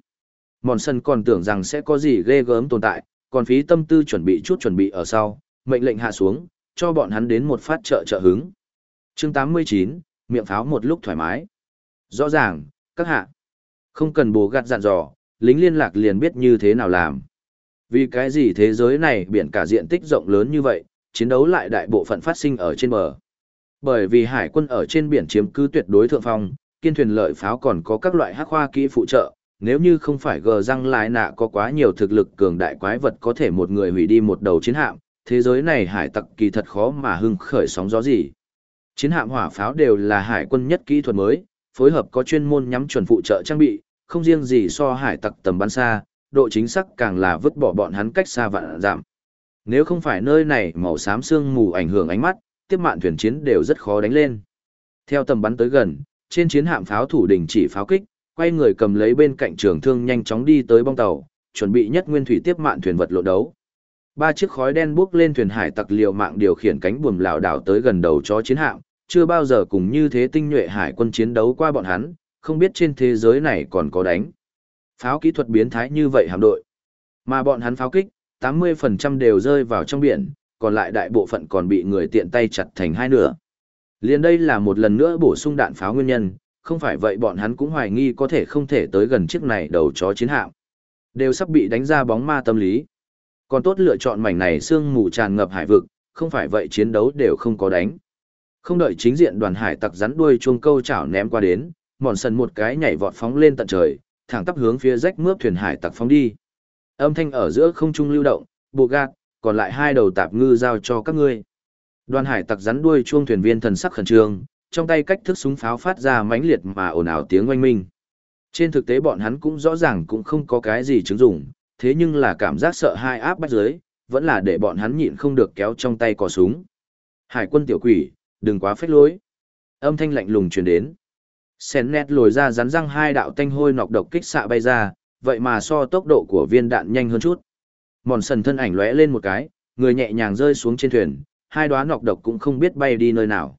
Mòn sân còn tưởng rằng sẽ có gì ghê gớm tồn tại, còn phí tâm tư chuẩn bị chút chuẩn bị ở sau, mệnh lệnh hạ xuống, cho bọn hắn đến một phát trợ trợ hứng. chương 89, miệng pháo một lúc thoải mái. Rõ ràng, các hạ, không cần bố gạt dặn dò, lính liên lạc liền biết như thế nào làm. Vì cái gì thế giới này biển cả diện tích rộng lớn như vậy, chiến đấu lại đại bộ phận phát sinh ở trên bờ. Bởi vì hải quân ở trên biển chiếm cứ tuyệt đối thượng phong, kiên thuyền lợi pháo còn có các loại hắc khoa kỹ phụ trợ, nếu như không phải gờ răng lại nạ có quá nhiều thực lực cường đại quái vật có thể một người hủy đi một đầu chiến hạm, thế giới này hải tặc kỳ thật khó mà hưng khởi sóng gió gì. Chiến hạm hỏa pháo đều là hải quân nhất kỹ thuật mới, phối hợp có chuyên môn nhắm chuẩn phụ trợ trang bị, không riêng gì so hải tặc tầm bắn xa, độ chính xác càng là vứt bỏ bọn hắn cách xa vạn giảm. Nếu không phải nơi này màu xám sương mù ảnh hưởng ánh mắt, tiếp mạn thuyền chiến đều rất khó đánh lên. Theo tầm bắn tới gần, trên chiến hạm pháo thủ đình chỉ pháo kích, quay người cầm lấy bên cạnh trường thương nhanh chóng đi tới bong tàu, chuẩn bị nhất nguyên thủy tiếp mạn thuyền vật lộ đấu. Ba chiếc khói đen bốc lên thuyền hải tặc liều mạng điều khiển cánh buồm lảo đảo tới gần đầu chó chiến hạm, chưa bao giờ cùng như thế tinh nhuệ hải quân chiến đấu qua bọn hắn, không biết trên thế giới này còn có đánh. Pháo kỹ thuật biến thái như vậy hạm đội. Mà bọn hắn pháo kích, 80% đều rơi vào trong biển, còn lại đại bộ phận còn bị người tiện tay chặt thành hai nửa. Liên đây là một lần nữa bổ sung đạn pháo nguyên nhân, không phải vậy bọn hắn cũng hoài nghi có thể không thể tới gần chiếc này đầu chó chiến hạm. Đều sắp bị đánh ra bóng ma tâm lý. Còn tốt lựa chọn mảnh này sương mù tràn ngập hải vực, không phải vậy chiến đấu đều không có đánh. Không đợi chính diện đoàn hải tặc rắn đuôi chuông câu chảo ném qua đến, mòn sần một cái nhảy vọt phóng lên tận trời, thẳng tắp hướng phía rách mướp thuyền hải tặc phóng đi. Âm thanh ở giữa không trung lưu động, bộ gạt, còn lại hai đầu tạp ngư giao cho các ngươi. Đoàn hải tặc rắn đuôi chuông thuyền viên thần sắc khẩn trương, trong tay cách thức súng pháo phát ra mãnh liệt mà ồn ào tiếng oanh minh. Trên thực tế bọn hắn cũng rõ ràng cũng không có cái gì chứng dụng, thế nhưng là cảm giác sợ hai áp bách dưới, vẫn là để bọn hắn nhịn không được kéo trong tay cò súng. Hải quân tiểu quỷ, đừng quá phách lối. Âm thanh lạnh lùng truyền đến. Sen nét lồi ra rắn răng hai đạo tanh hôi nọc độc kích xạ bay ra, vậy mà so tốc độ của viên đạn nhanh hơn chút. Mòn sần thân ảnh lóe lên một cái, người nhẹ nhàng rơi xuống trên thuyền, hai đoá nọc độc cũng không biết bay đi nơi nào.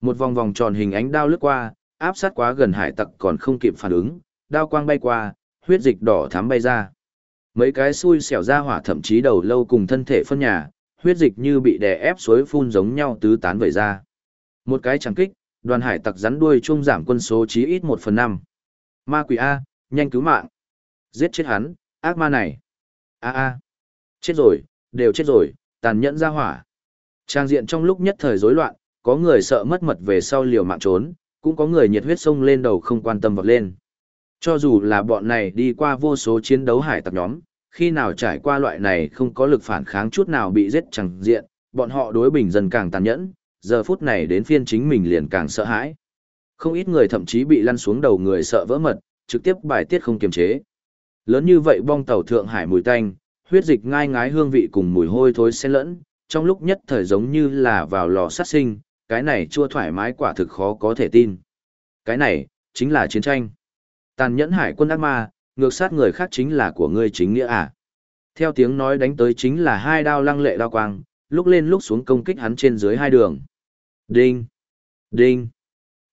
Một vòng vòng tròn hình ánh đao lướt qua, áp sát quá gần hải tặc còn không kịp phản ứng, đao quang bay qua, huyết dịch đỏ thắm bay ra. Mấy cái xui xẻo ra hỏa thậm chí đầu lâu cùng thân thể phân nhà, huyết dịch như bị đè ép suối phun giống nhau tứ tán vẩy ra. Một cái chẳng kích, đoàn hải tặc rắn đuôi chung giảm quân số chí ít một phần năm. Ma quỷ A, nhanh cứu mạng. Giết chết hắn, ác ma này. A A. Chết rồi, đều chết rồi, tàn nhẫn ra hỏa. Trang diện trong lúc nhất thời rối loạn, có người sợ mất mật về sau liều mạng trốn, cũng có người nhiệt huyết sông lên đầu không quan tâm vọt lên. Cho dù là bọn này đi qua vô số chiến đấu hải tặc nhóm, khi nào trải qua loại này không có lực phản kháng chút nào bị giết chẳng diện, bọn họ đối bình dân càng tàn nhẫn, giờ phút này đến phiên chính mình liền càng sợ hãi. Không ít người thậm chí bị lăn xuống đầu người sợ vỡ mật, trực tiếp bài tiết không kiềm chế. Lớn như vậy bong tàu Thượng Hải mùi tanh, huyết dịch ngai ngái hương vị cùng mùi hôi thối xen lẫn, trong lúc nhất thời giống như là vào lò sát sinh, cái này chua thoải mái quả thực khó có thể tin. Cái này, chính là chiến tranh. Tàn nhẫn hải quân ác ma, ngược sát người khác chính là của ngươi chính nghĩa à. Theo tiếng nói đánh tới chính là hai đao lăng lệ đao quang, lúc lên lúc xuống công kích hắn trên dưới hai đường. Đinh! Đinh!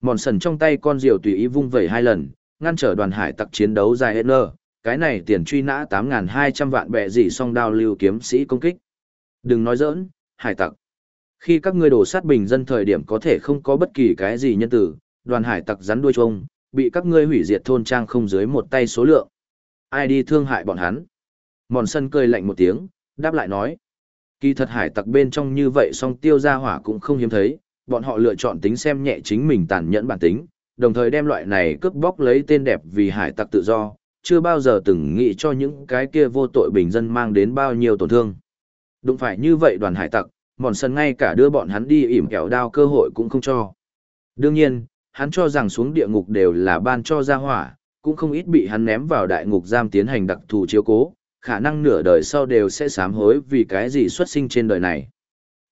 Mòn sần trong tay con diều tùy ý vung vẩy hai lần, ngăn trở đoàn hải tặc chiến đấu dài hết nơ, cái này tiền truy nã 8.200 vạn bệ gì song đao lưu kiếm sĩ công kích. Đừng nói giỡn, hải tặc. Khi các ngươi đổ sát bình dân thời điểm có thể không có bất kỳ cái gì nhân tử, đoàn hải tặc rắn đuôi trông, bị các ngươi hủy diệt thôn trang không dưới một tay số lượng. Ai đi thương hại bọn hắn? Mòn sân cười lạnh một tiếng, đáp lại nói. Kỳ thật hải tặc bên trong như vậy song tiêu gia hỏa cũng không hiếm thấy, bọn họ lựa chọn tính xem nhẹ chính mình tàn nhẫn bản tính, đồng thời đem loại này cướp bóc lấy tên đẹp vì hải tặc tự do, chưa bao giờ từng nghĩ cho những cái kia vô tội bình dân mang đến bao nhiêu tổn thương. Đúng phải như vậy đoàn hải tặc, mòn sân ngay cả đưa bọn hắn đi ỉm kẹo đao cơ hội cũng không cho. Đương nhiên, hắn cho rằng xuống địa ngục đều là ban cho ra hỏa, cũng không ít bị hắn ném vào đại ngục giam tiến hành đặc thù chiếu cố, khả năng nửa đời sau đều sẽ sám hối vì cái gì xuất sinh trên đời này.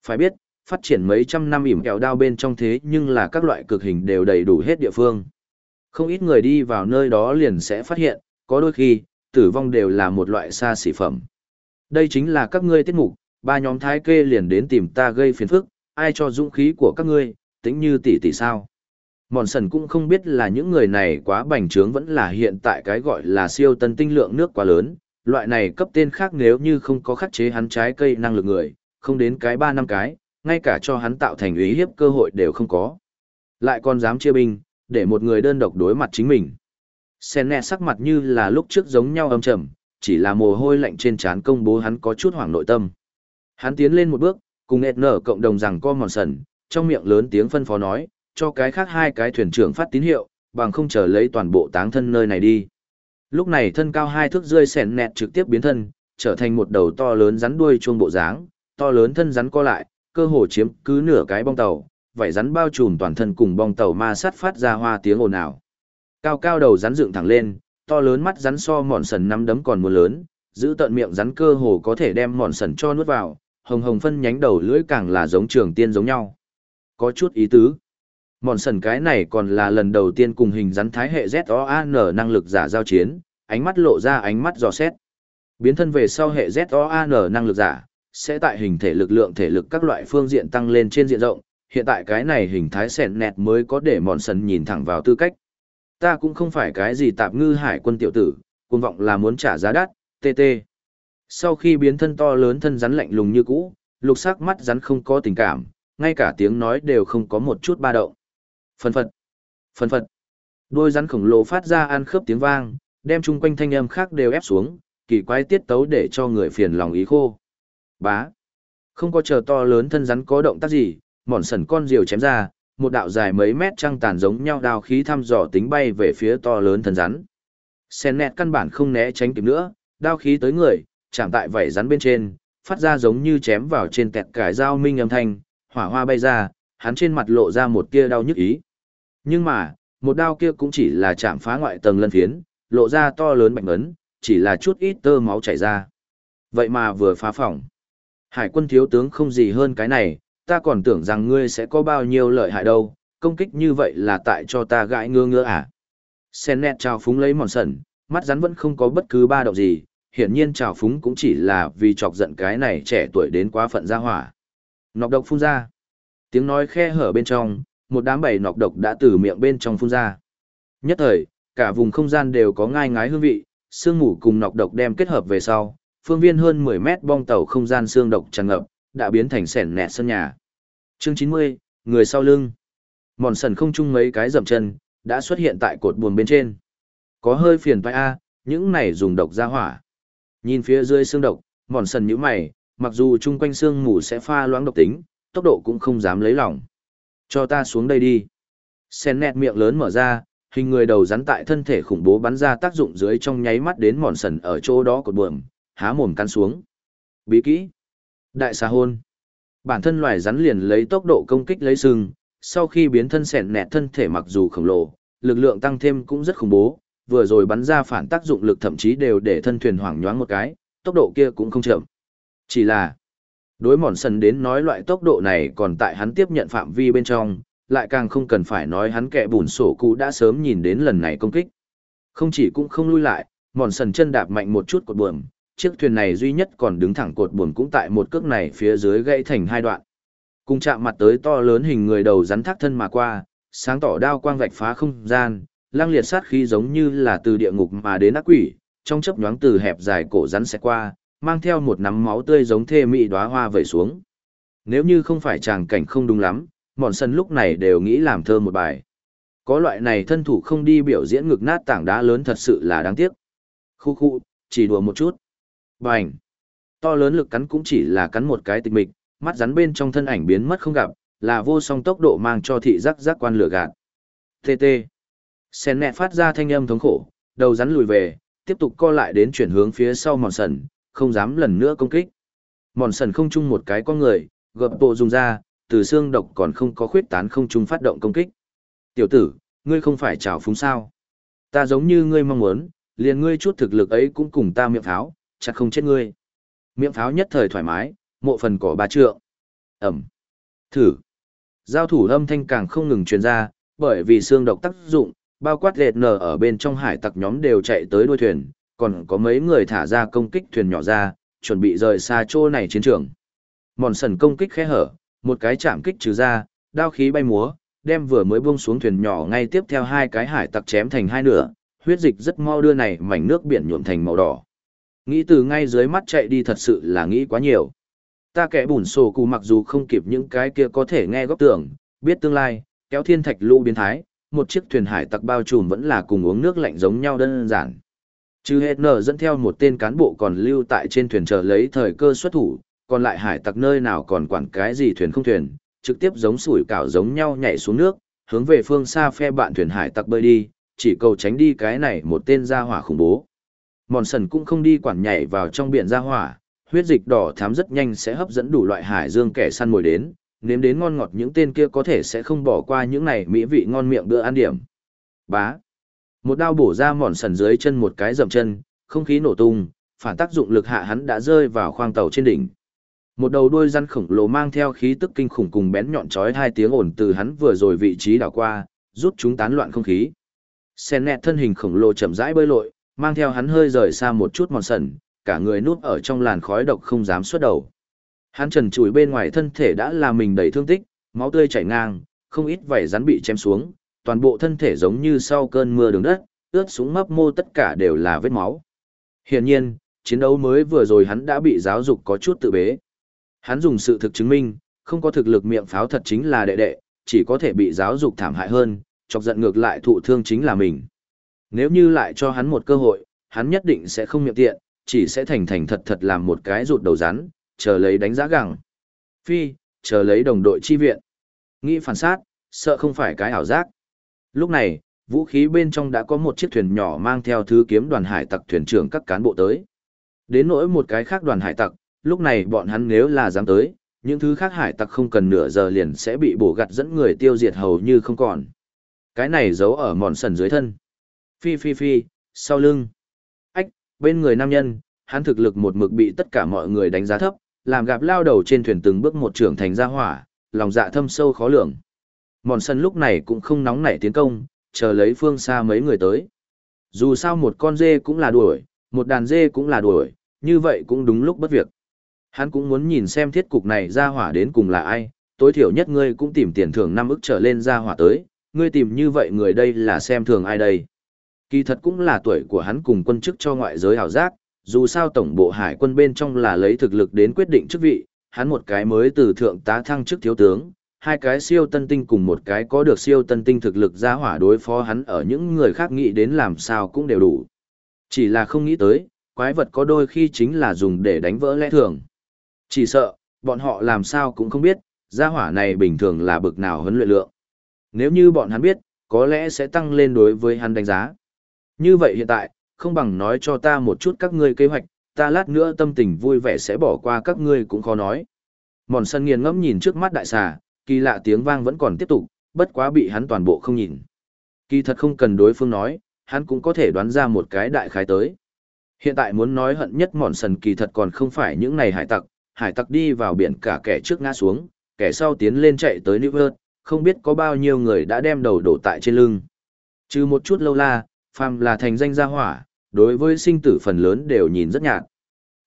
Phải biết, phát triển mấy trăm năm ỉm kẹo đao bên trong thế nhưng là các loại cực hình đều đầy đủ hết địa phương. Không ít người đi vào nơi đó liền sẽ phát hiện, có đôi khi, tử vong đều là một loại xa xỉ phẩm. Đây chính là các ngươi tiết mục, ba nhóm thái kê liền đến tìm ta gây phiền phức, ai cho dũng khí của các ngươi, tính như tỷ tỷ sao. Mòn sần cũng không biết là những người này quá bành trướng vẫn là hiện tại cái gọi là siêu tân tinh lượng nước quá lớn, loại này cấp tên khác nếu như không có khắc chế hắn trái cây năng lực người, không đến cái ba năm cái, ngay cả cho hắn tạo thành ý hiếp cơ hội đều không có. Lại còn dám chia binh, để một người đơn độc đối mặt chính mình. Sen nẹ sắc mặt như là lúc trước giống nhau âm trầm, chỉ là mồ hôi lạnh trên trán công bố hắn có chút hoảng nội tâm. Hắn tiến lên một bước, cùng nẹt nở cộng đồng rằng co mòn sần, trong miệng lớn tiếng phân phó nói, cho cái khác hai cái thuyền trưởng phát tín hiệu, bằng không chờ lấy toàn bộ táng thân nơi này đi. Lúc này thân cao hai thước rơi sèn nẹt trực tiếp biến thân, trở thành một đầu to lớn rắn đuôi chuông bộ dáng, to lớn thân rắn co lại, cơ hồ chiếm cứ nửa cái bong tàu, vảy rắn bao trùm toàn thân cùng bong tàu ma sát phát ra hoa tiếng ồn ào. Cao cao đầu rắn dựng thẳng lên, to lớn mắt rắn so mòn sần nắm đấm còn muốn lớn, giữ tận miệng rắn cơ hồ có thể đem mòn sần cho nuốt vào, hồng hồng phân nhánh đầu lưỡi càng là giống trường tiên giống nhau. Có chút ý tứ. Mòn sần cái này còn là lần đầu tiên cùng hình rắn thái hệ ZOAN năng lực giả giao chiến, ánh mắt lộ ra ánh mắt dò xét. Biến thân về sau hệ ZOAN năng lực giả, sẽ tại hình thể lực lượng thể lực các loại phương diện tăng lên trên diện rộng, hiện tại cái này hình thái sẹn nẹt mới có để mòn sần nhìn thẳng vào tư cách. Ta cũng không phải cái gì tạp ngư hải quân tiểu tử, cuồng vọng là muốn trả giá đắt, TT. Sau khi biến thân to lớn thân rắn lạnh lùng như cũ, lục sắc mắt rắn không có tình cảm, ngay cả tiếng nói đều không có một chút ba động. Phần phật, Phần phật. Đôi rắn khổng lồ phát ra ăn khớp tiếng vang, đem chung quanh thanh âm khác đều ép xuống, kỳ quái tiết tấu để cho người phiền lòng ý khô. Bá. Không có chờ to lớn thân rắn có động tác gì, mòn sần con diều chém ra, một đạo dài mấy mét trăng tàn giống nhau đao khí thăm dò tính bay về phía to lớn thân rắn. Sen nẹt căn bản không né tránh kịp nữa, đao khí tới người, chạm tại vảy rắn bên trên, phát ra giống như chém vào trên tẹt cải dao minh âm thanh, hỏa hoa bay ra, hắn trên mặt lộ ra một tia đau nhức ý. Nhưng mà, một đao kia cũng chỉ là chạm phá ngoại tầng lân phiến, lộ ra to lớn bạch ấn, chỉ là chút ít tơ máu chảy ra. Vậy mà vừa phá phỏng. Hải quân thiếu tướng không gì hơn cái này, ta còn tưởng rằng ngươi sẽ có bao nhiêu lợi hại đâu, công kích như vậy là tại cho ta gãi ngơ ngơ à. Sen nét trào phúng lấy mòn sần, mắt rắn vẫn không có bất cứ ba động gì, hiển nhiên trào phúng cũng chỉ là vì chọc giận cái này trẻ tuổi đến quá phận ra hỏa. Nọc độc phun ra. Tiếng nói khe hở bên trong, một đám bầy nọc độc đã từ miệng bên trong phun ra. Nhất thời, cả vùng không gian đều có ngai ngái hương vị, sương mù cùng nọc độc đem kết hợp về sau, phương viên hơn 10 mét bong tàu không gian xương độc tràn ngập, đã biến thành sẻn nẹt sân nhà. Chương 90, người sau lưng. Mòn sần không chung mấy cái dậm chân, đã xuất hiện tại cột buồn bên trên. Có hơi phiền vai a, những này dùng độc ra hỏa. Nhìn phía dưới xương độc, mòn sần nhíu mày, mặc dù chung quanh xương mù sẽ pha loãng độc tính, tốc độ cũng không dám lấy lòng. Cho ta xuống đây đi. Sen nẹt miệng lớn mở ra, hình người đầu rắn tại thân thể khủng bố bắn ra tác dụng dưới trong nháy mắt đến mòn sần ở chỗ đó cột buồm, há mồm căn xuống. Bí kỹ. Đại xà hôn. Bản thân loài rắn liền lấy tốc độ công kích lấy sừng, sau khi biến thân sẹn nẹt thân thể mặc dù khổng lồ, lực lượng tăng thêm cũng rất khủng bố, vừa rồi bắn ra phản tác dụng lực thậm chí đều để thân thuyền hoảng nhoáng một cái, tốc độ kia cũng không chậm. Chỉ là, đối mòn sần đến nói loại tốc độ này còn tại hắn tiếp nhận phạm vi bên trong, lại càng không cần phải nói hắn kẻ bùn sổ cũ đã sớm nhìn đến lần này công kích. Không chỉ cũng không lui lại, mòn sần chân đạp mạnh một chút cột buồm, chiếc thuyền này duy nhất còn đứng thẳng cột buồm cũng tại một cước này phía dưới gãy thành hai đoạn. Cùng chạm mặt tới to lớn hình người đầu rắn thác thân mà qua, sáng tỏ đao quang vạch phá không gian, lang liệt sát khí giống như là từ địa ngục mà đến ác quỷ, trong chớp nhoáng từ hẹp dài cổ rắn sẽ qua, mang theo một nắm máu tươi giống thê mị đóa hoa vẩy xuống. Nếu như không phải chàng cảnh không đúng lắm, mọn sân lúc này đều nghĩ làm thơ một bài. Có loại này thân thủ không đi biểu diễn ngực nát tảng đá lớn thật sự là đáng tiếc. Khu khu, chỉ đùa một chút. Bành! To lớn lực cắn cũng chỉ là cắn một cái tịch mịch, mắt rắn bên trong thân ảnh biến mất không gặp, là vô song tốc độ mang cho thị giác giác quan lửa gạt. TT! Sen nẹ phát ra thanh âm thống khổ, đầu rắn lùi về, tiếp tục co lại đến chuyển hướng phía sau mòn sần, không dám lần nữa công kích. Mòn sần không chung một cái con người, gập bộ dùng ra, từ xương độc còn không có khuyết tán không chung phát động công kích. Tiểu tử, ngươi không phải trào phúng sao. Ta giống như ngươi mong muốn, liền ngươi chút thực lực ấy cũng cùng ta miệng pháo, chắc không chết ngươi. Miệng pháo nhất thời thoải mái, mộ phần cỏ ba trượng. Ẩm. Thử. Giao thủ âm thanh càng không ngừng truyền ra, bởi vì xương độc tác dụng, bao quát lệt nở ở bên trong hải tặc nhóm đều chạy tới đuôi thuyền, còn có mấy người thả ra công kích thuyền nhỏ ra, chuẩn bị rời xa chỗ này chiến trường. Mòn sần công kích khẽ hở, một cái chạm kích trừ ra, đao khí bay múa, đem vừa mới buông xuống thuyền nhỏ ngay tiếp theo hai cái hải tặc chém thành hai nửa, huyết dịch rất mau đưa này mảnh nước biển nhuộm thành màu đỏ. Nghĩ từ ngay dưới mắt chạy đi thật sự là nghĩ quá nhiều. Ta kẻ bùn sổ cụ mặc dù không kịp những cái kia có thể nghe góc tưởng, biết tương lai, kéo thiên thạch lũ biến thái, một chiếc thuyền hải tặc bao trùm vẫn là cùng uống nước lạnh giống nhau đơn giản. Chứ hết nở dẫn theo một tên cán bộ còn lưu tại trên thuyền chờ lấy thời cơ xuất thủ, còn lại hải tặc nơi nào còn quản cái gì thuyền không thuyền, trực tiếp giống sủi cảo giống nhau nhảy xuống nước, hướng về phương xa phe bạn thuyền hải tặc bơi đi, chỉ cầu tránh đi cái này một tên gia hỏa khủng bố. Mòn sần cũng không đi quản nhảy vào trong biển ra hỏa, huyết dịch đỏ thám rất nhanh sẽ hấp dẫn đủ loại hải dương kẻ săn mồi đến, nếm đến ngon ngọt những tên kia có thể sẽ không bỏ qua những này mỹ vị ngon miệng bữa ăn điểm. Bá. Một đao bổ ra mòn sần dưới chân một cái dầm chân, không khí nổ tung, phản tác dụng lực hạ hắn đã rơi vào khoang tàu trên đỉnh. Một đầu đuôi rắn khổng lồ mang theo khí tức kinh khủng cùng bén nhọn chói hai tiếng ồn từ hắn vừa rồi vị trí đảo qua, rút chúng tán loạn không khí. Sen nẹt thân hình khổng lồ chậm rãi bơi lội, mang theo hắn hơi rời xa một chút mòn sần, cả người núp ở trong làn khói độc không dám xuất đầu. Hắn trần trụi bên ngoài thân thể đã làm mình đầy thương tích, máu tươi chảy ngang, không ít vảy rắn bị chém xuống, toàn bộ thân thể giống như sau cơn mưa đường đất, ướt súng mấp mô tất cả đều là vết máu. Hiển nhiên, chiến đấu mới vừa rồi hắn đã bị giáo dục có chút tự bế. Hắn dùng sự thực chứng minh, không có thực lực miệng pháo thật chính là đệ đệ, chỉ có thể bị giáo dục thảm hại hơn, chọc giận ngược lại thụ thương chính là mình. Nếu như lại cho hắn một cơ hội, hắn nhất định sẽ không miệng tiện, chỉ sẽ thành thành thật thật làm một cái rụt đầu rắn, chờ lấy đánh giá gẳng. Phi, chờ lấy đồng đội chi viện. Nghĩ phản sát, sợ không phải cái ảo giác. Lúc này, vũ khí bên trong đã có một chiếc thuyền nhỏ mang theo thứ kiếm đoàn hải tặc thuyền trưởng các cán bộ tới. Đến nỗi một cái khác đoàn hải tặc, lúc này bọn hắn nếu là dám tới, những thứ khác hải tặc không cần nửa giờ liền sẽ bị bổ gặt dẫn người tiêu diệt hầu như không còn. Cái này giấu ở mòn sần dưới thân. Phi phi phi, sau lưng. Ách, bên người nam nhân, hắn thực lực một mực bị tất cả mọi người đánh giá thấp, làm gặp lao đầu trên thuyền từng bước một trưởng thành ra hỏa, lòng dạ thâm sâu khó lường. Mòn sân lúc này cũng không nóng nảy tiến công, chờ lấy phương xa mấy người tới. Dù sao một con dê cũng là đuổi, một đàn dê cũng là đuổi, như vậy cũng đúng lúc bất việc. Hắn cũng muốn nhìn xem thiết cục này ra hỏa đến cùng là ai, tối thiểu nhất ngươi cũng tìm tiền thưởng năm ức trở lên ra hỏa tới, ngươi tìm như vậy người đây là xem thường ai đây. Kỳ thật cũng là tuổi của hắn cùng quân chức cho ngoại giới hảo giác, dù sao tổng bộ hải quân bên trong là lấy thực lực đến quyết định chức vị, hắn một cái mới từ thượng tá thăng chức thiếu tướng, hai cái siêu tân tinh cùng một cái có được siêu tân tinh thực lực ra hỏa đối phó hắn ở những người khác nghĩ đến làm sao cũng đều đủ. Chỉ là không nghĩ tới, quái vật có đôi khi chính là dùng để đánh vỡ lẽ thường. Chỉ sợ, bọn họ làm sao cũng không biết, gia hỏa này bình thường là bực nào huấn luyện lượng. Nếu như bọn hắn biết, có lẽ sẽ tăng lên đối với hắn đánh giá. Như vậy hiện tại, không bằng nói cho ta một chút các ngươi kế hoạch, ta lát nữa tâm tình vui vẻ sẽ bỏ qua các ngươi cũng khó nói. Mòn sân nghiền ngẫm nhìn trước mắt đại xà, kỳ lạ tiếng vang vẫn còn tiếp tục, bất quá bị hắn toàn bộ không nhìn. Kỳ thật không cần đối phương nói, hắn cũng có thể đoán ra một cái đại khái tới. Hiện tại muốn nói hận nhất mòn sần kỳ thật còn không phải những này hải tặc, hải tặc đi vào biển cả kẻ trước ngã xuống, kẻ sau tiến lên chạy tới New York, không biết có bao nhiêu người đã đem đầu đổ tại trên lưng. Trừ một chút lâu la, phàm là thành danh gia hỏa, đối với sinh tử phần lớn đều nhìn rất nhạt.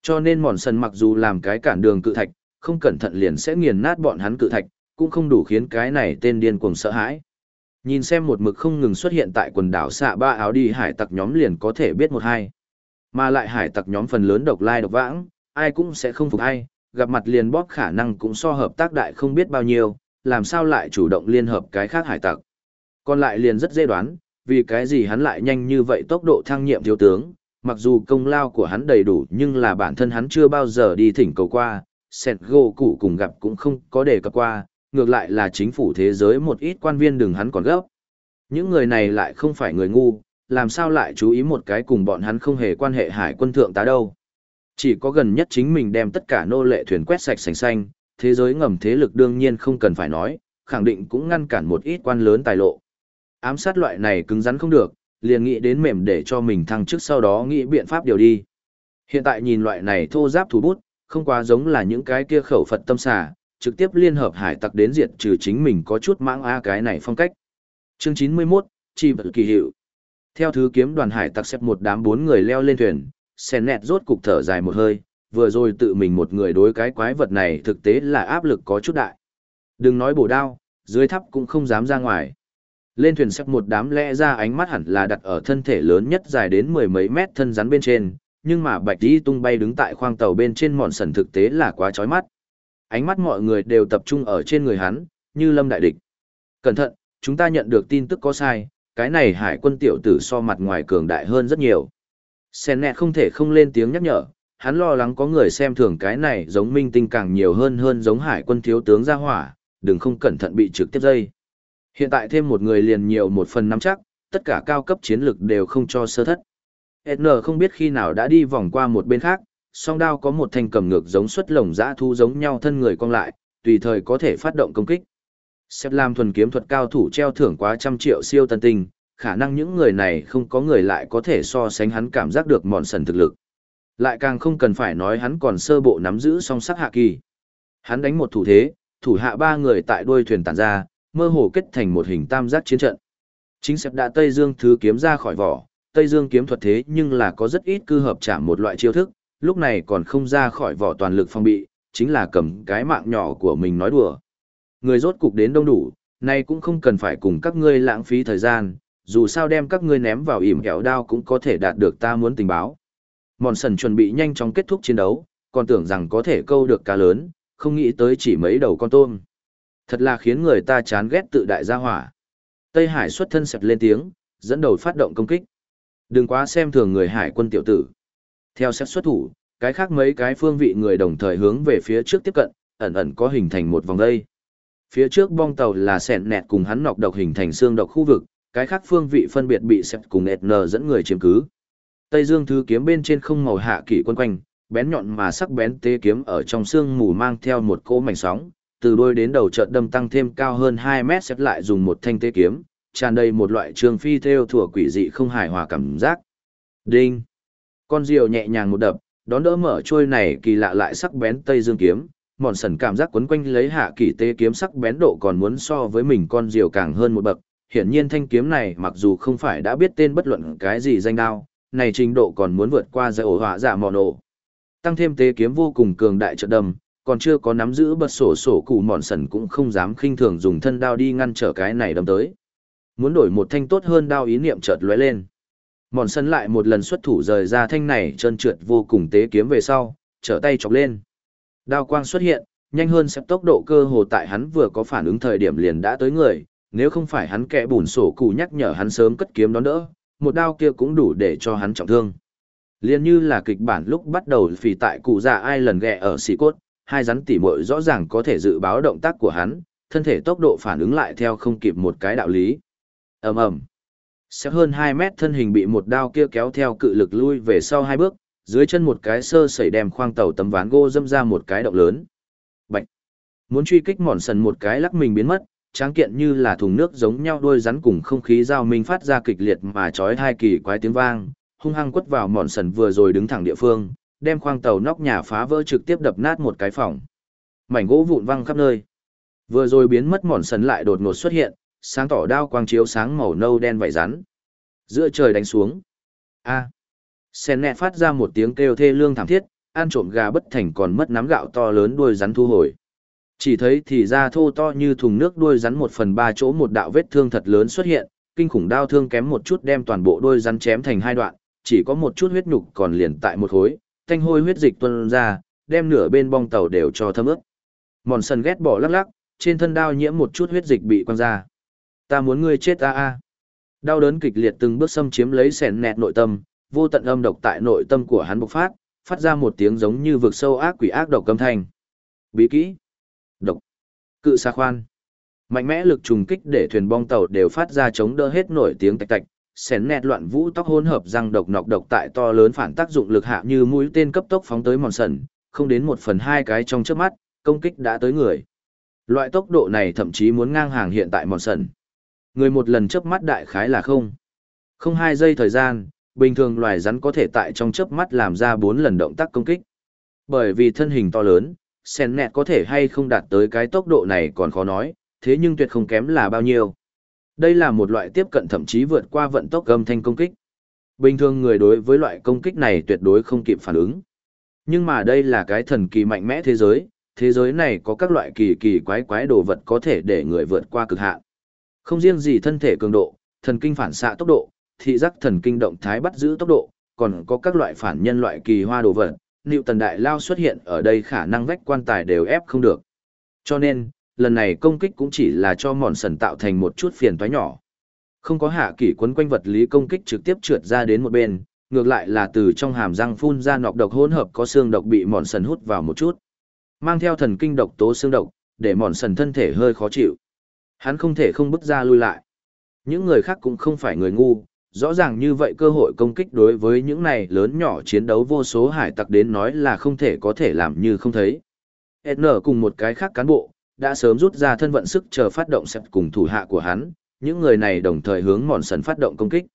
Cho nên mòn sần mặc dù làm cái cản đường cự thạch, không cẩn thận liền sẽ nghiền nát bọn hắn cự thạch, cũng không đủ khiến cái này tên điên cuồng sợ hãi. Nhìn xem một mực không ngừng xuất hiện tại quần đảo xạ ba áo đi hải tặc nhóm liền có thể biết một hai. Mà lại hải tặc nhóm phần lớn độc lai độc vãng, ai cũng sẽ không phục ai, gặp mặt liền bóp khả năng cũng so hợp tác đại không biết bao nhiêu, làm sao lại chủ động liên hợp cái khác hải tặc. Còn lại liền rất dễ đoán, vì cái gì hắn lại nhanh như vậy tốc độ thăng nhiệm thiếu tướng, mặc dù công lao của hắn đầy đủ nhưng là bản thân hắn chưa bao giờ đi thỉnh cầu qua, sẹt gỗ cụ cùng gặp cũng không có đề cập qua, ngược lại là chính phủ thế giới một ít quan viên đừng hắn còn gấp. Những người này lại không phải người ngu, làm sao lại chú ý một cái cùng bọn hắn không hề quan hệ hải quân thượng tá đâu. Chỉ có gần nhất chính mình đem tất cả nô lệ thuyền quét sạch sành xanh, thế giới ngầm thế lực đương nhiên không cần phải nói, khẳng định cũng ngăn cản một ít quan lớn tài lộ. Ám sát loại này cứng rắn không được, liền nghĩ đến mềm để cho mình thăng chức sau đó nghĩ biện pháp điều đi. Hiện tại nhìn loại này thô giáp thủ bút, không quá giống là những cái kia khẩu Phật tâm xà, trực tiếp liên hợp hải tặc đến diệt trừ chính mình có chút mãng a cái này phong cách. Chương 91, Chi vật kỳ hiệu. Theo thứ kiếm đoàn hải tặc xếp một đám bốn người leo lên thuyền, sen nẹt rốt cục thở dài một hơi, vừa rồi tự mình một người đối cái quái vật này thực tế là áp lực có chút đại. Đừng nói bổ đao, dưới thắp cũng không dám ra ngoài. Lên thuyền sắc một đám lẽ ra ánh mắt hẳn là đặt ở thân thể lớn nhất dài đến mười mấy mét thân rắn bên trên, nhưng mà bạch đi tung bay đứng tại khoang tàu bên trên mòn sần thực tế là quá chói mắt. Ánh mắt mọi người đều tập trung ở trên người hắn, như lâm đại địch. Cẩn thận, chúng ta nhận được tin tức có sai, cái này hải quân tiểu tử so mặt ngoài cường đại hơn rất nhiều. Sen nẹ không thể không lên tiếng nhắc nhở, hắn lo lắng có người xem thường cái này giống minh tinh càng nhiều hơn hơn giống hải quân thiếu tướng gia hỏa, đừng không cẩn thận bị trực tiếp dây. Hiện tại thêm một người liền nhiều một phần năm chắc, tất cả cao cấp chiến lực đều không cho sơ thất. N không biết khi nào đã đi vòng qua một bên khác, song đao có một thanh cầm ngược giống xuất lồng dã thu giống nhau thân người cong lại, tùy thời có thể phát động công kích. Xếp làm thuần kiếm thuật cao thủ treo thưởng quá trăm triệu siêu tân tinh, khả năng những người này không có người lại có thể so sánh hắn cảm giác được mòn sần thực lực. Lại càng không cần phải nói hắn còn sơ bộ nắm giữ song sắc hạ kỳ. Hắn đánh một thủ thế, thủ hạ ba người tại đuôi thuyền tản ra, mơ hồ kết thành một hình tam giác chiến trận. Chính sẹp đã Tây Dương thứ kiếm ra khỏi vỏ, Tây Dương kiếm thuật thế nhưng là có rất ít cư hợp chạm một loại chiêu thức, lúc này còn không ra khỏi vỏ toàn lực phong bị, chính là cầm cái mạng nhỏ của mình nói đùa. Người rốt cục đến đông đủ, nay cũng không cần phải cùng các ngươi lãng phí thời gian, dù sao đem các ngươi ném vào ỉm kẹo đao cũng có thể đạt được ta muốn tình báo. Mòn sần chuẩn bị nhanh chóng kết thúc chiến đấu, còn tưởng rằng có thể câu được cá lớn, không nghĩ tới chỉ mấy đầu con tôm. Thật là khiến người ta chán ghét tự đại gia hỏa. Tây Hải xuất thân sẹp lên tiếng, dẫn đầu phát động công kích. Đừng quá xem thường người hải quân tiểu tử. Theo xét xuất thủ, cái khác mấy cái phương vị người đồng thời hướng về phía trước tiếp cận, ẩn ẩn có hình thành một vòng dây. Phía trước bong tàu là sẹn nẹt cùng hắn nọc độc hình thành xương độc khu vực, cái khác phương vị phân biệt bị sẹp cùng nẹt nờ dẫn người chiếm cứ. Tây Dương thứ kiếm bên trên không màu hạ kỷ quân quanh, bén nhọn mà sắc bén tê kiếm ở trong xương mù mang theo một cỗ mảnh sóng, từ đuôi đến đầu chợt đâm tăng thêm cao hơn 2 mét xếp lại dùng một thanh tế kiếm, tràn đầy một loại trường phi theo thủa quỷ dị không hài hòa cảm giác. Đinh! Con diều nhẹ nhàng một đập, đón đỡ mở trôi này kỳ lạ lại sắc bén tây dương kiếm, mòn sần cảm giác quấn quanh lấy hạ kỳ tế kiếm sắc bén độ còn muốn so với mình con diều càng hơn một bậc. Hiển nhiên thanh kiếm này mặc dù không phải đã biết tên bất luận cái gì danh đao, này trình độ còn muốn vượt qua giải ổ hỏa giả mòn ổ. Tăng thêm tế kiếm vô cùng cường đại trợ đầm, còn chưa có nắm giữ bật sổ sổ cụ mòn sần cũng không dám khinh thường dùng thân đao đi ngăn trở cái này đâm tới. Muốn đổi một thanh tốt hơn đao ý niệm chợt lóe lên. Mòn sân lại một lần xuất thủ rời ra thanh này trơn trượt vô cùng tế kiếm về sau, trở tay chọc lên. Đao quang xuất hiện, nhanh hơn xếp tốc độ cơ hồ tại hắn vừa có phản ứng thời điểm liền đã tới người, nếu không phải hắn kẻ bùn sổ cụ nhắc nhở hắn sớm cất kiếm đón đỡ, một đao kia cũng đủ để cho hắn trọng thương. liền như là kịch bản lúc bắt đầu phì tại cụ già ai lần ghẹ ở xì cốt, hai rắn tỉ muội rõ ràng có thể dự báo động tác của hắn, thân thể tốc độ phản ứng lại theo không kịp một cái đạo lý. Ầm ầm. Sẽ hơn hai mét thân hình bị một đao kia kéo theo cự lực lui về sau hai bước dưới chân một cái sơ sẩy đem khoang tàu tấm ván gỗ dâm ra một cái động lớn. Bạch! muốn truy kích mòn sần một cái lắc mình biến mất tráng kiện như là thùng nước giống nhau đôi rắn cùng không khí giao minh phát ra kịch liệt mà trói hai kỳ quái tiếng vang hung hăng quất vào mòn sần vừa rồi đứng thẳng địa phương đem khoang tàu nóc nhà phá vỡ trực tiếp đập nát một cái phòng mảnh gỗ vụn văng khắp nơi vừa rồi biến mất mòn sần lại đột ngột xuất hiện sáng tỏ đao quang chiếu sáng màu nâu đen vảy rắn. Giữa trời đánh xuống. A. Sen nẹ phát ra một tiếng kêu thê lương thảm thiết, ăn trộm gà bất thành còn mất nắm gạo to lớn đuôi rắn thu hồi. Chỉ thấy thì ra thô to như thùng nước đuôi rắn một phần ba chỗ một đạo vết thương thật lớn xuất hiện, kinh khủng đao thương kém một chút đem toàn bộ đuôi rắn chém thành hai đoạn, chỉ có một chút huyết nhục còn liền tại một khối, thanh hôi huyết dịch tuôn ra, đem nửa bên bong tàu đều cho thấm ướt. Mòn sần ghét bỏ lắc lắc, trên thân đao nhiễm một chút huyết dịch bị quăng ra. Ta muốn ngươi chết ta a. Đau đớn kịch liệt từng bước xâm chiếm lấy sèn nẹt nội tâm vô tận âm độc tại nội tâm của hắn bộc phát phát ra một tiếng giống như vực sâu ác quỷ ác độc âm thanh. Bí kỹ. Độc. Cự xa khoan. Mạnh mẽ lực trùng kích để thuyền bong tàu đều phát ra chống đỡ hết nổi tiếng tạch tạch xén nẹt loạn vũ tóc hỗn hợp răng độc nọc độc tại to lớn phản tác dụng lực hạ như mũi tên cấp tốc phóng tới mòn sần, không đến một phần hai cái trong trước mắt, công kích đã tới người. Loại tốc độ này thậm chí muốn ngang hàng hiện tại mòn sần. Người một lần chớp mắt đại khái là không. Không hai giây thời gian, bình thường loài rắn có thể tại trong chớp mắt làm ra bốn lần động tác công kích. Bởi vì thân hình to lớn, sen nẹt có thể hay không đạt tới cái tốc độ này còn khó nói, thế nhưng tuyệt không kém là bao nhiêu. Đây là một loại tiếp cận thậm chí vượt qua vận tốc âm thanh công kích. Bình thường người đối với loại công kích này tuyệt đối không kịp phản ứng. Nhưng mà đây là cái thần kỳ mạnh mẽ thế giới, thế giới này có các loại kỳ kỳ quái quái đồ vật có thể để người vượt qua cực hạn. Không riêng gì thân thể cường độ, thần kinh phản xạ tốc độ, thị giác thần kinh động thái bắt giữ tốc độ, còn có các loại phản nhân loại kỳ hoa đồ vật, Newton đại lao xuất hiện ở đây khả năng vách quan tài đều ép không được. Cho nên, lần này công kích cũng chỉ là cho mòn sần tạo thành một chút phiền toái nhỏ. Không có hạ kỷ quấn quanh vật lý công kích trực tiếp trượt ra đến một bên, ngược lại là từ trong hàm răng phun ra nọc độc hỗn hợp có xương độc bị mòn sần hút vào một chút. Mang theo thần kinh độc tố xương độc, để mòn sần thân thể hơi khó chịu. Hắn không thể không bước ra lui lại. Những người khác cũng không phải người ngu, rõ ràng như vậy cơ hội công kích đối với những này lớn nhỏ chiến đấu vô số hải tặc đến nói là không thể có thể làm như không thấy. n cùng một cái khác cán bộ, đã sớm rút ra thân vận sức chờ phát động sẹp cùng thủ hạ của hắn, những người này đồng thời hướng mòn sần phát động công kích.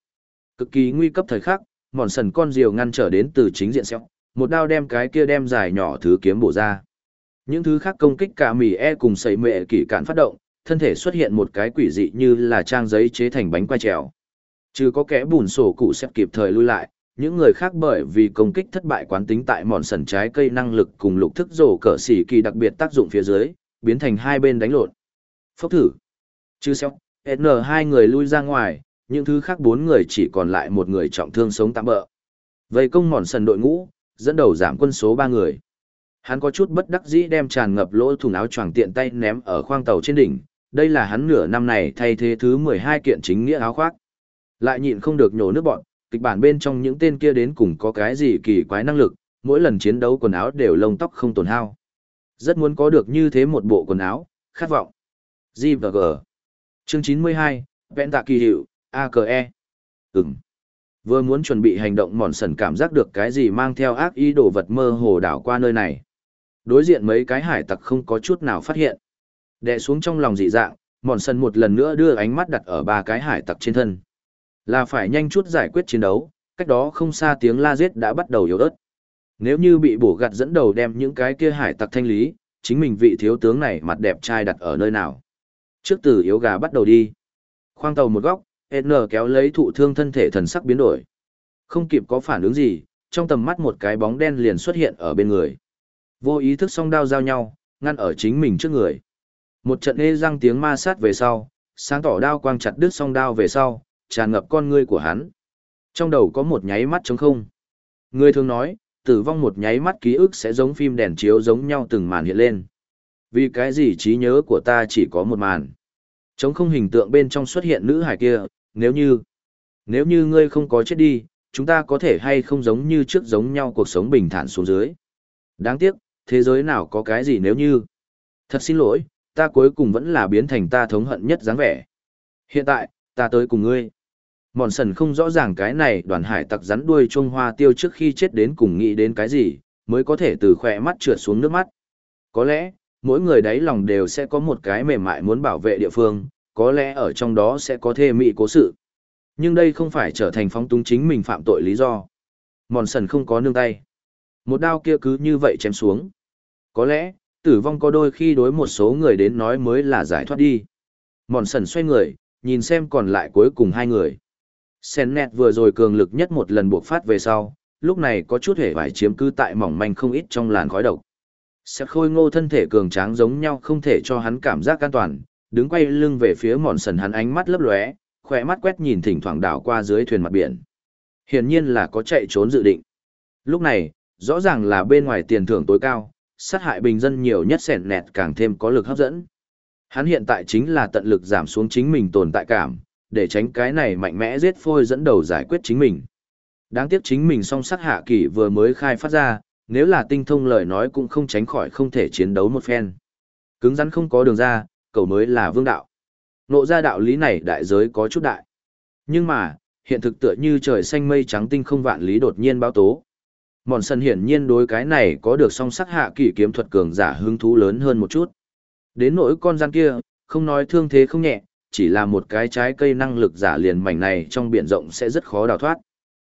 Cực kỳ nguy cấp thời khắc, mòn sần con diều ngăn trở đến từ chính diện sẹp. một đao đem cái kia đem dài nhỏ thứ kiếm bổ ra. Những thứ khác công kích cả mì e cùng sẩy mệ kỷ cản phát động, thân thể xuất hiện một cái quỷ dị như là trang giấy chế thành bánh quai trèo. Chứ có kẻ bùn sổ cụ xếp kịp thời lui lại, những người khác bởi vì công kích thất bại quán tính tại mòn sần trái cây năng lực cùng lục thức rổ cỡ xỉ kỳ đặc biệt tác dụng phía dưới, biến thành hai bên đánh lộn. Phốc thử. Chứ xéo, n hai người lui ra ngoài, những thứ khác bốn người chỉ còn lại một người trọng thương sống tạm bỡ. Vây công mòn sần đội ngũ, dẫn đầu giảm quân số ba người. Hắn có chút bất đắc dĩ đem tràn ngập lỗ thùng áo choàng tiện tay ném ở khoang tàu trên đỉnh, đây là hắn nửa năm này thay thế thứ 12 kiện chính nghĩa áo khoác. Lại nhịn không được nhổ nước bọn, kịch bản bên trong những tên kia đến cùng có cái gì kỳ quái năng lực, mỗi lần chiến đấu quần áo đều lông tóc không tổn hao. Rất muốn có được như thế một bộ quần áo, khát vọng. G và G. Chương 92, Vẹn tạ kỳ hiệu, AKE. Ừm. Vừa muốn chuẩn bị hành động mòn sần cảm giác được cái gì mang theo ác ý đồ vật mơ hồ đảo qua nơi này. Đối diện mấy cái hải tặc không có chút nào phát hiện. Đè xuống trong lòng dị dạng, mòn sần một lần nữa đưa ánh mắt đặt ở ba cái hải tặc trên thân. Là phải nhanh chút giải quyết chiến đấu, cách đó không xa tiếng la giết đã bắt đầu yếu ớt. Nếu như bị bổ gặt dẫn đầu đem những cái kia hải tặc thanh lý, chính mình vị thiếu tướng này mặt đẹp trai đặt ở nơi nào. Trước từ yếu gà bắt đầu đi. Khoang tàu một góc, N kéo lấy thụ thương thân thể thần sắc biến đổi. Không kịp có phản ứng gì, trong tầm mắt một cái bóng đen liền xuất hiện ở bên người. Vô ý thức song đao giao nhau, ngăn ở chính mình trước người. Một trận ê răng tiếng ma sát về sau, sáng tỏ đao quang chặt đứt song đao về sau, tràn ngập con ngươi của hắn. Trong đầu có một nháy mắt trống không. Người thường nói, tử vong một nháy mắt ký ức sẽ giống phim đèn chiếu giống nhau từng màn hiện lên. Vì cái gì trí nhớ của ta chỉ có một màn. Trống không hình tượng bên trong xuất hiện nữ hải kia, nếu như, nếu như ngươi không có chết đi, chúng ta có thể hay không giống như trước giống nhau cuộc sống bình thản xuống dưới. Đáng tiếc, thế giới nào có cái gì nếu như. Thật xin lỗi, ta cuối cùng vẫn là biến thành ta thống hận nhất dáng vẻ. Hiện tại, ta tới cùng ngươi. Mòn sần không rõ ràng cái này đoàn hải tặc rắn đuôi trung hoa tiêu trước khi chết đến cùng nghĩ đến cái gì, mới có thể từ khỏe mắt trượt xuống nước mắt. Có lẽ, mỗi người đáy lòng đều sẽ có một cái mềm mại muốn bảo vệ địa phương, có lẽ ở trong đó sẽ có thê mị cố sự. Nhưng đây không phải trở thành phóng túng chính mình phạm tội lý do. Mòn sần không có nương tay. Một đao kia cứ như vậy chém xuống. Có lẽ, tử vong có đôi khi đối một số người đến nói mới là giải thoát đi. Mòn sần xoay người, nhìn xem còn lại cuối cùng hai người. Sen nẹt vừa rồi cường lực nhất một lần buộc phát về sau, lúc này có chút hể vải chiếm cư tại mỏng manh không ít trong làn khói độc. Sẽ khôi ngô thân thể cường tráng giống nhau không thể cho hắn cảm giác an toàn, đứng quay lưng về phía mòn sần hắn ánh mắt lấp lóe, khỏe mắt quét nhìn thỉnh thoảng đảo qua dưới thuyền mặt biển. Hiển nhiên là có chạy trốn dự định. Lúc này, rõ ràng là bên ngoài tiền thưởng tối cao, sát hại bình dân nhiều nhất sẻn nẹt càng thêm có lực hấp dẫn. Hắn hiện tại chính là tận lực giảm xuống chính mình tồn tại cảm, để tránh cái này mạnh mẽ giết phôi dẫn đầu giải quyết chính mình. Đáng tiếc chính mình song sắc hạ kỳ vừa mới khai phát ra, nếu là tinh thông lời nói cũng không tránh khỏi không thể chiến đấu một phen. Cứng rắn không có đường ra, cầu mới là vương đạo. Nộ ra đạo lý này đại giới có chút đại. Nhưng mà, hiện thực tựa như trời xanh mây trắng tinh không vạn lý đột nhiên báo tố. Mòn sân hiển nhiên đối cái này có được song sắc hạ kỳ kiếm thuật cường giả hứng thú lớn hơn một chút. Đến nỗi con gian kia, không nói thương thế không nhẹ, chỉ là một cái trái cây năng lực giả liền mảnh này trong biển rộng sẽ rất khó đào thoát.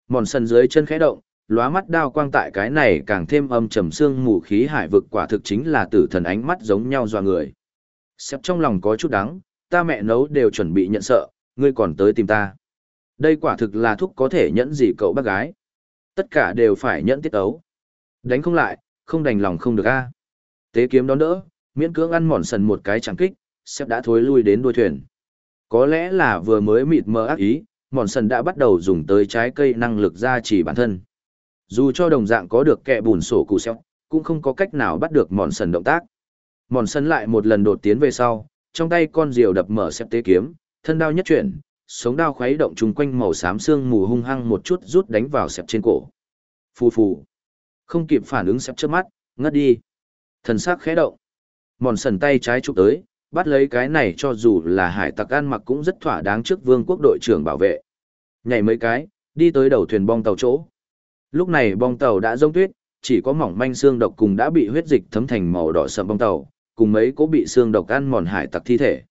Mòn sân dưới chân khẽ động, lóa mắt đao quang tại cái này càng thêm âm trầm xương mù khí hải vực quả thực chính là tử thần ánh mắt giống nhau doa người. Xếp trong lòng có chút đắng, ta mẹ nấu đều chuẩn bị nhận sợ, ngươi còn tới tìm ta. Đây quả thực là thuốc có thể nhẫn gì cậu bác gái. Tất cả đều phải nhẫn tiết ấu. Đánh không lại, không đành lòng không được a. Tế kiếm đón đỡ, miễn cưỡng ăn mòn sần một cái chẳng kích, xếp đã thối lui đến đuôi thuyền. Có lẽ là vừa mới mịt mờ ác ý, mòn sần đã bắt đầu dùng tới trái cây năng lực gia trì bản thân. Dù cho đồng dạng có được kẹ bùn sổ cụ xeo, cũng không có cách nào bắt được mòn sần động tác. Mòn sần lại một lần đột tiến về sau, trong tay con diều đập mở xếp tế kiếm, thân đao nhất chuyển, sống đao khuấy động chung quanh màu xám xương mù hung hăng một chút rút đánh vào xẹp trên cổ. Phù phù. Không kịp phản ứng xẹp trước mắt, ngất đi. Thần sắc khẽ động. Mòn sần tay trái chụp tới, bắt lấy cái này cho dù là hải tặc ăn mặc cũng rất thỏa đáng trước vương quốc đội trưởng bảo vệ. Nhảy mấy cái, đi tới đầu thuyền bong tàu chỗ. Lúc này bong tàu đã rông tuyết, chỉ có mỏng manh xương độc cùng đã bị huyết dịch thấm thành màu đỏ sậm bong tàu, cùng mấy cố bị xương độc ăn mòn hải tặc thi thể.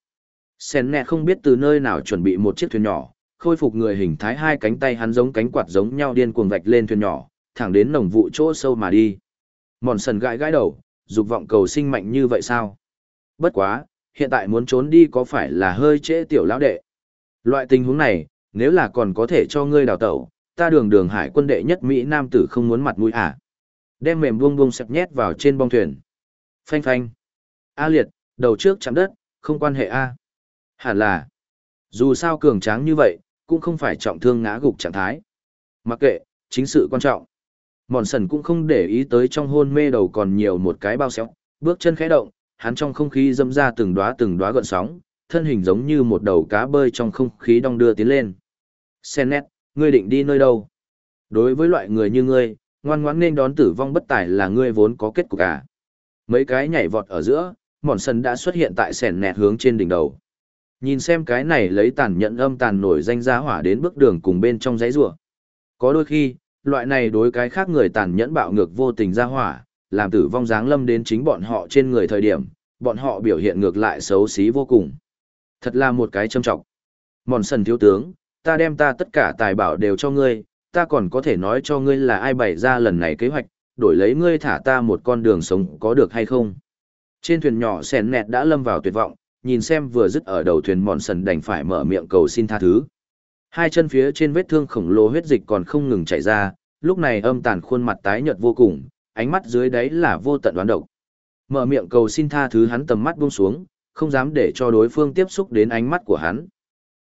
Sen nẹ không biết từ nơi nào chuẩn bị một chiếc thuyền nhỏ, khôi phục người hình thái hai cánh tay hắn giống cánh quạt giống nhau điên cuồng vạch lên thuyền nhỏ, thẳng đến nồng vụ chỗ sâu mà đi. Mòn sần gãi gãi đầu, dục vọng cầu sinh mạnh như vậy sao? Bất quá, hiện tại muốn trốn đi có phải là hơi trễ tiểu lão đệ? Loại tình huống này, nếu là còn có thể cho ngươi đào tẩu, ta đường đường hải quân đệ nhất Mỹ Nam tử không muốn mặt mũi à? Đem mềm buông buông sẹp nhét vào trên bong thuyền. Phanh phanh. A liệt, đầu trước chạm đất, không quan hệ A. Hẳn là, dù sao cường tráng như vậy, cũng không phải trọng thương ngã gục trạng thái. Mặc kệ, chính sự quan trọng. Mòn sần cũng không để ý tới trong hôn mê đầu còn nhiều một cái bao xéo, bước chân khẽ động, hắn trong không khí dâm ra từng đóa từng đóa gợn sóng, thân hình giống như một đầu cá bơi trong không khí đong đưa tiến lên. Senet, ngươi định đi nơi đâu? Đối với loại người như ngươi, ngoan ngoãn nên đón tử vong bất tài là ngươi vốn có kết cục cả. Mấy cái nhảy vọt ở giữa, mòn sần đã xuất hiện tại sẻn nẹt hướng trên đỉnh đầu. Nhìn xem cái này lấy tàn nhẫn âm tàn nổi danh giá hỏa đến bước đường cùng bên trong giấy rùa. Có đôi khi, loại này đối cái khác người tàn nhẫn bạo ngược vô tình ra hỏa, làm tử vong dáng lâm đến chính bọn họ trên người thời điểm, bọn họ biểu hiện ngược lại xấu xí vô cùng. Thật là một cái châm trọng. Mòn sần thiếu tướng, ta đem ta tất cả tài bảo đều cho ngươi, ta còn có thể nói cho ngươi là ai bày ra lần này kế hoạch, đổi lấy ngươi thả ta một con đường sống có được hay không. Trên thuyền nhỏ sèn nẹt đã lâm vào tuyệt vọng, nhìn xem vừa dứt ở đầu thuyền mòn sần đành phải mở miệng cầu xin tha thứ. Hai chân phía trên vết thương khổng lồ huyết dịch còn không ngừng chảy ra, lúc này âm tàn khuôn mặt tái nhợt vô cùng, ánh mắt dưới đáy là vô tận đoán độc. Mở miệng cầu xin tha thứ hắn tầm mắt buông xuống, không dám để cho đối phương tiếp xúc đến ánh mắt của hắn.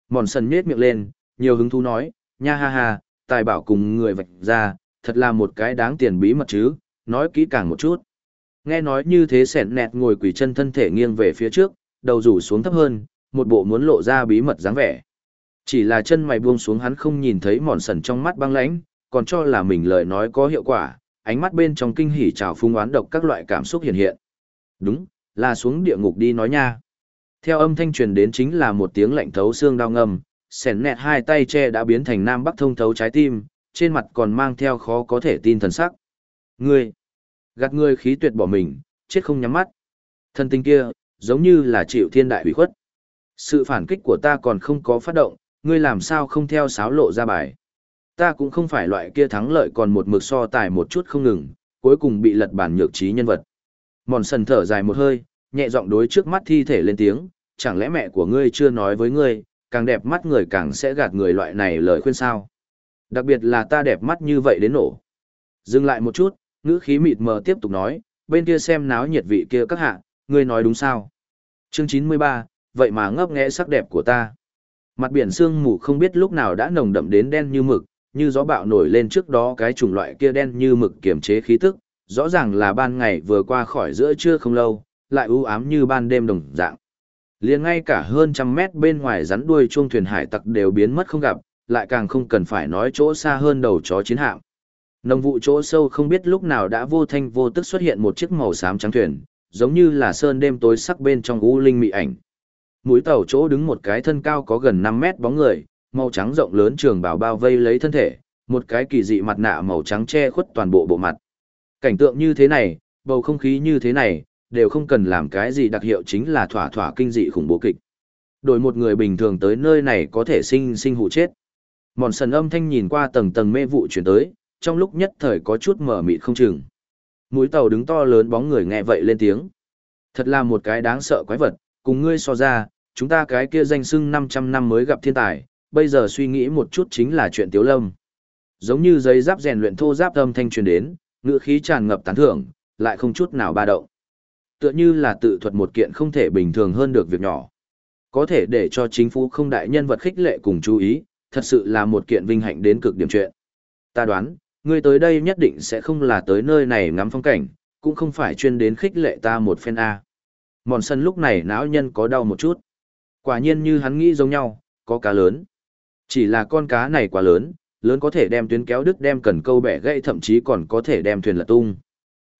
Mòn sần nhếch miệng lên, nhiều hứng thú nói, nha ha ha, tài bảo cùng người vạch ra, thật là một cái đáng tiền bí mật chứ, nói kỹ càng một chút. Nghe nói như thế sẻn nẹt ngồi quỳ chân thân thể nghiêng về phía trước, đầu rủ xuống thấp hơn, một bộ muốn lộ ra bí mật dáng vẻ. Chỉ là chân mày buông xuống hắn không nhìn thấy mòn sần trong mắt băng lãnh, còn cho là mình lời nói có hiệu quả, ánh mắt bên trong kinh hỉ trào phung oán độc các loại cảm xúc hiện hiện. Đúng, là xuống địa ngục đi nói nha. Theo âm thanh truyền đến chính là một tiếng lạnh thấu xương đau ngầm, sẻn nẹt hai tay che đã biến thành nam bắc thông thấu trái tim, trên mặt còn mang theo khó có thể tin thần sắc. Ngươi, gạt ngươi khí tuyệt bỏ mình, chết không nhắm mắt. Thân tình kia, giống như là chịu thiên đại hủy khuất. Sự phản kích của ta còn không có phát động, ngươi làm sao không theo sáo lộ ra bài. Ta cũng không phải loại kia thắng lợi còn một mực so tài một chút không ngừng, cuối cùng bị lật bản nhược trí nhân vật. Mòn sần thở dài một hơi, nhẹ giọng đối trước mắt thi thể lên tiếng, chẳng lẽ mẹ của ngươi chưa nói với ngươi, càng đẹp mắt người càng sẽ gạt người loại này lời khuyên sao. Đặc biệt là ta đẹp mắt như vậy đến nổ. Dừng lại một chút, ngữ khí mịt mờ tiếp tục nói, bên kia xem náo nhiệt vị kia các hạ, ngươi nói đúng sao? Chương 93, vậy mà ngấp nghẽ sắc đẹp của ta. Mặt biển sương mù không biết lúc nào đã nồng đậm đến đen như mực, như gió bạo nổi lên trước đó cái chủng loại kia đen như mực kiềm chế khí tức, rõ ràng là ban ngày vừa qua khỏi giữa trưa không lâu, lại u ám như ban đêm đồng dạng. Liền ngay cả hơn trăm mét bên ngoài rắn đuôi chuông thuyền hải tặc đều biến mất không gặp, lại càng không cần phải nói chỗ xa hơn đầu chó chiến hạm. Nông vụ chỗ sâu không biết lúc nào đã vô thanh vô tức xuất hiện một chiếc màu xám trắng thuyền, giống như là sơn đêm tối sắc bên trong u linh mị ảnh. Mũi tàu chỗ đứng một cái thân cao có gần 5 mét bóng người, màu trắng rộng lớn trường bảo bao vây lấy thân thể, một cái kỳ dị mặt nạ màu trắng che khuất toàn bộ bộ mặt. Cảnh tượng như thế này, bầu không khí như thế này, đều không cần làm cái gì đặc hiệu chính là thỏa thỏa kinh dị khủng bố kịch. Đổi một người bình thường tới nơi này có thể sinh sinh hụ chết. Mòn sần âm thanh nhìn qua tầng tầng mê vụ chuyển tới, trong lúc nhất thời có chút mở mịt không chừng. Mũi tàu đứng to lớn bóng người nghe vậy lên tiếng. Thật là một cái đáng sợ quái vật, cùng ngươi so ra, chúng ta cái kia danh sưng 500 năm mới gặp thiên tài, bây giờ suy nghĩ một chút chính là chuyện tiếu lâm. Giống như giấy giáp rèn luyện thô giáp âm thanh truyền đến, ngữ khí tràn ngập tán thưởng, lại không chút nào ba động. Tựa như là tự thuật một kiện không thể bình thường hơn được việc nhỏ. Có thể để cho chính phủ không đại nhân vật khích lệ cùng chú ý, thật sự là một kiện vinh hạnh đến cực điểm chuyện. Ta đoán, ngươi tới đây nhất định sẽ không là tới nơi này ngắm phong cảnh, cũng không phải chuyên đến khích lệ ta một phen A. Mòn sân lúc này não nhân có đau một chút. Quả nhiên như hắn nghĩ giống nhau, có cá lớn. Chỉ là con cá này quá lớn, lớn có thể đem tuyến kéo đứt đem cần câu bẻ gãy thậm chí còn có thể đem thuyền lật tung.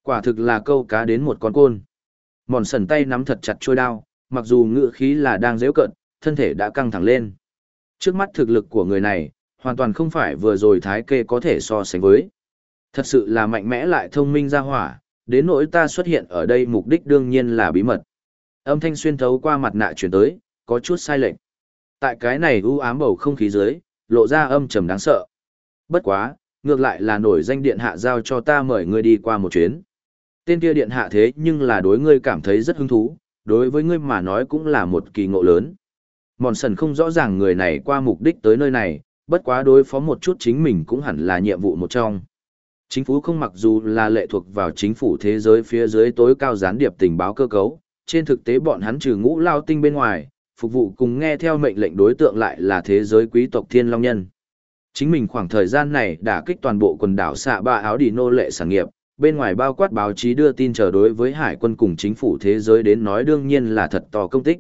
Quả thực là câu cá đến một con côn. Mòn sần tay nắm thật chặt trôi đao, mặc dù ngựa khí là đang dễ cận, thân thể đã căng thẳng lên. Trước mắt thực lực của người này, hoàn toàn không phải vừa rồi thái kê có thể so sánh với. Thật sự là mạnh mẽ lại thông minh ra hỏa, đến nỗi ta xuất hiện ở đây mục đích đương nhiên là bí mật. Âm thanh xuyên thấu qua mặt nạ chuyển tới, có chút sai lệch. Tại cái này u ám bầu không khí dưới, lộ ra âm trầm đáng sợ. Bất quá, ngược lại là nổi danh điện hạ giao cho ta mời ngươi đi qua một chuyến. Tên kia điện hạ thế nhưng là đối ngươi cảm thấy rất hứng thú, đối với ngươi mà nói cũng là một kỳ ngộ lớn. Mòn sần không rõ ràng người này qua mục đích tới nơi này, bất quá đối phó một chút chính mình cũng hẳn là nhiệm vụ một trong. Chính phủ không mặc dù là lệ thuộc vào chính phủ thế giới phía dưới tối cao gián điệp tình báo cơ cấu, trên thực tế bọn hắn trừ ngũ lao tinh bên ngoài, phục vụ cùng nghe theo mệnh lệnh đối tượng lại là thế giới quý tộc thiên long nhân. Chính mình khoảng thời gian này đã kích toàn bộ quần đảo xạ ba áo đi nô lệ sản nghiệp, bên ngoài bao quát báo chí đưa tin chờ đối với hải quân cùng chính phủ thế giới đến nói đương nhiên là thật to công tích.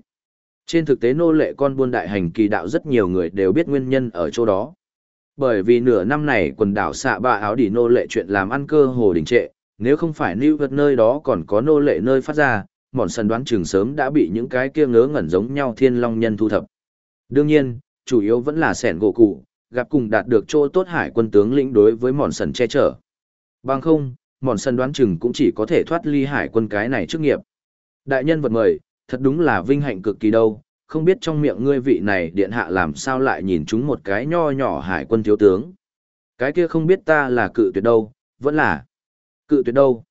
Trên thực tế nô lệ con buôn đại hành kỳ đạo rất nhiều người đều biết nguyên nhân ở chỗ đó. Bởi vì nửa năm này quần đảo xạ ba áo đi nô lệ chuyện làm ăn cơ hồ đình trệ, nếu không phải lưu vật nơi đó còn có nô lệ nơi phát ra, mòn sần đoán chừng sớm đã bị những cái kia ngớ ngẩn giống nhau thiên long nhân thu thập. Đương nhiên, chủ yếu vẫn là sẻn gỗ cụ, gặp cùng đạt được chỗ tốt hải quân tướng lĩnh đối với mòn sần che chở. Bằng không, mòn sần đoán chừng cũng chỉ có thể thoát ly hải quân cái này trước nghiệp. Đại nhân vật mời, thật đúng là vinh hạnh cực kỳ đâu, không biết trong miệng ngươi vị này điện hạ làm sao lại nhìn chúng một cái nho nhỏ hải quân thiếu tướng. Cái kia không biết ta là cự tuyệt đâu, vẫn là cự tuyệt đâu.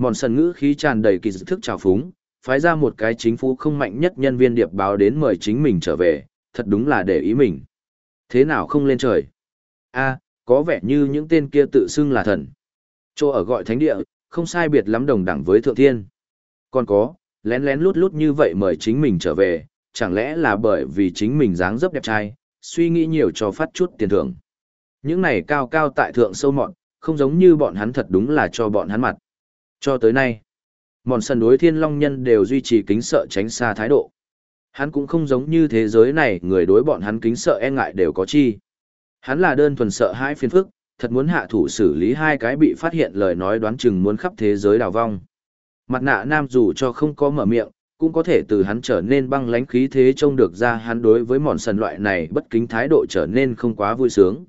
Mòn sần ngữ khí tràn đầy kỳ dự thức trào phúng, phái ra một cái chính phủ không mạnh nhất nhân viên điệp báo đến mời chính mình trở về, thật đúng là để ý mình. Thế nào không lên trời? a có vẻ như những tên kia tự xưng là thần. Chỗ ở gọi thánh địa, không sai biệt lắm đồng đẳng với thượng thiên. Còn có, lén lén lút lút như vậy mời chính mình trở về, chẳng lẽ là bởi vì chính mình dáng dấp đẹp trai, suy nghĩ nhiều cho phát chút tiền thưởng. Những này cao cao tại thượng sâu mọn, không giống như bọn hắn thật đúng là cho bọn hắn mặt. Cho tới nay, mòn sần đối thiên long nhân đều duy trì kính sợ tránh xa thái độ. Hắn cũng không giống như thế giới này người đối bọn hắn kính sợ e ngại đều có chi. Hắn là đơn thuần sợ hãi phiền phức, thật muốn hạ thủ xử lý hai cái bị phát hiện lời nói đoán chừng muốn khắp thế giới đào vong. Mặt nạ nam dù cho không có mở miệng, cũng có thể từ hắn trở nên băng lãnh khí thế trông được ra hắn đối với mòn sần loại này bất kính thái độ trở nên không quá vui sướng.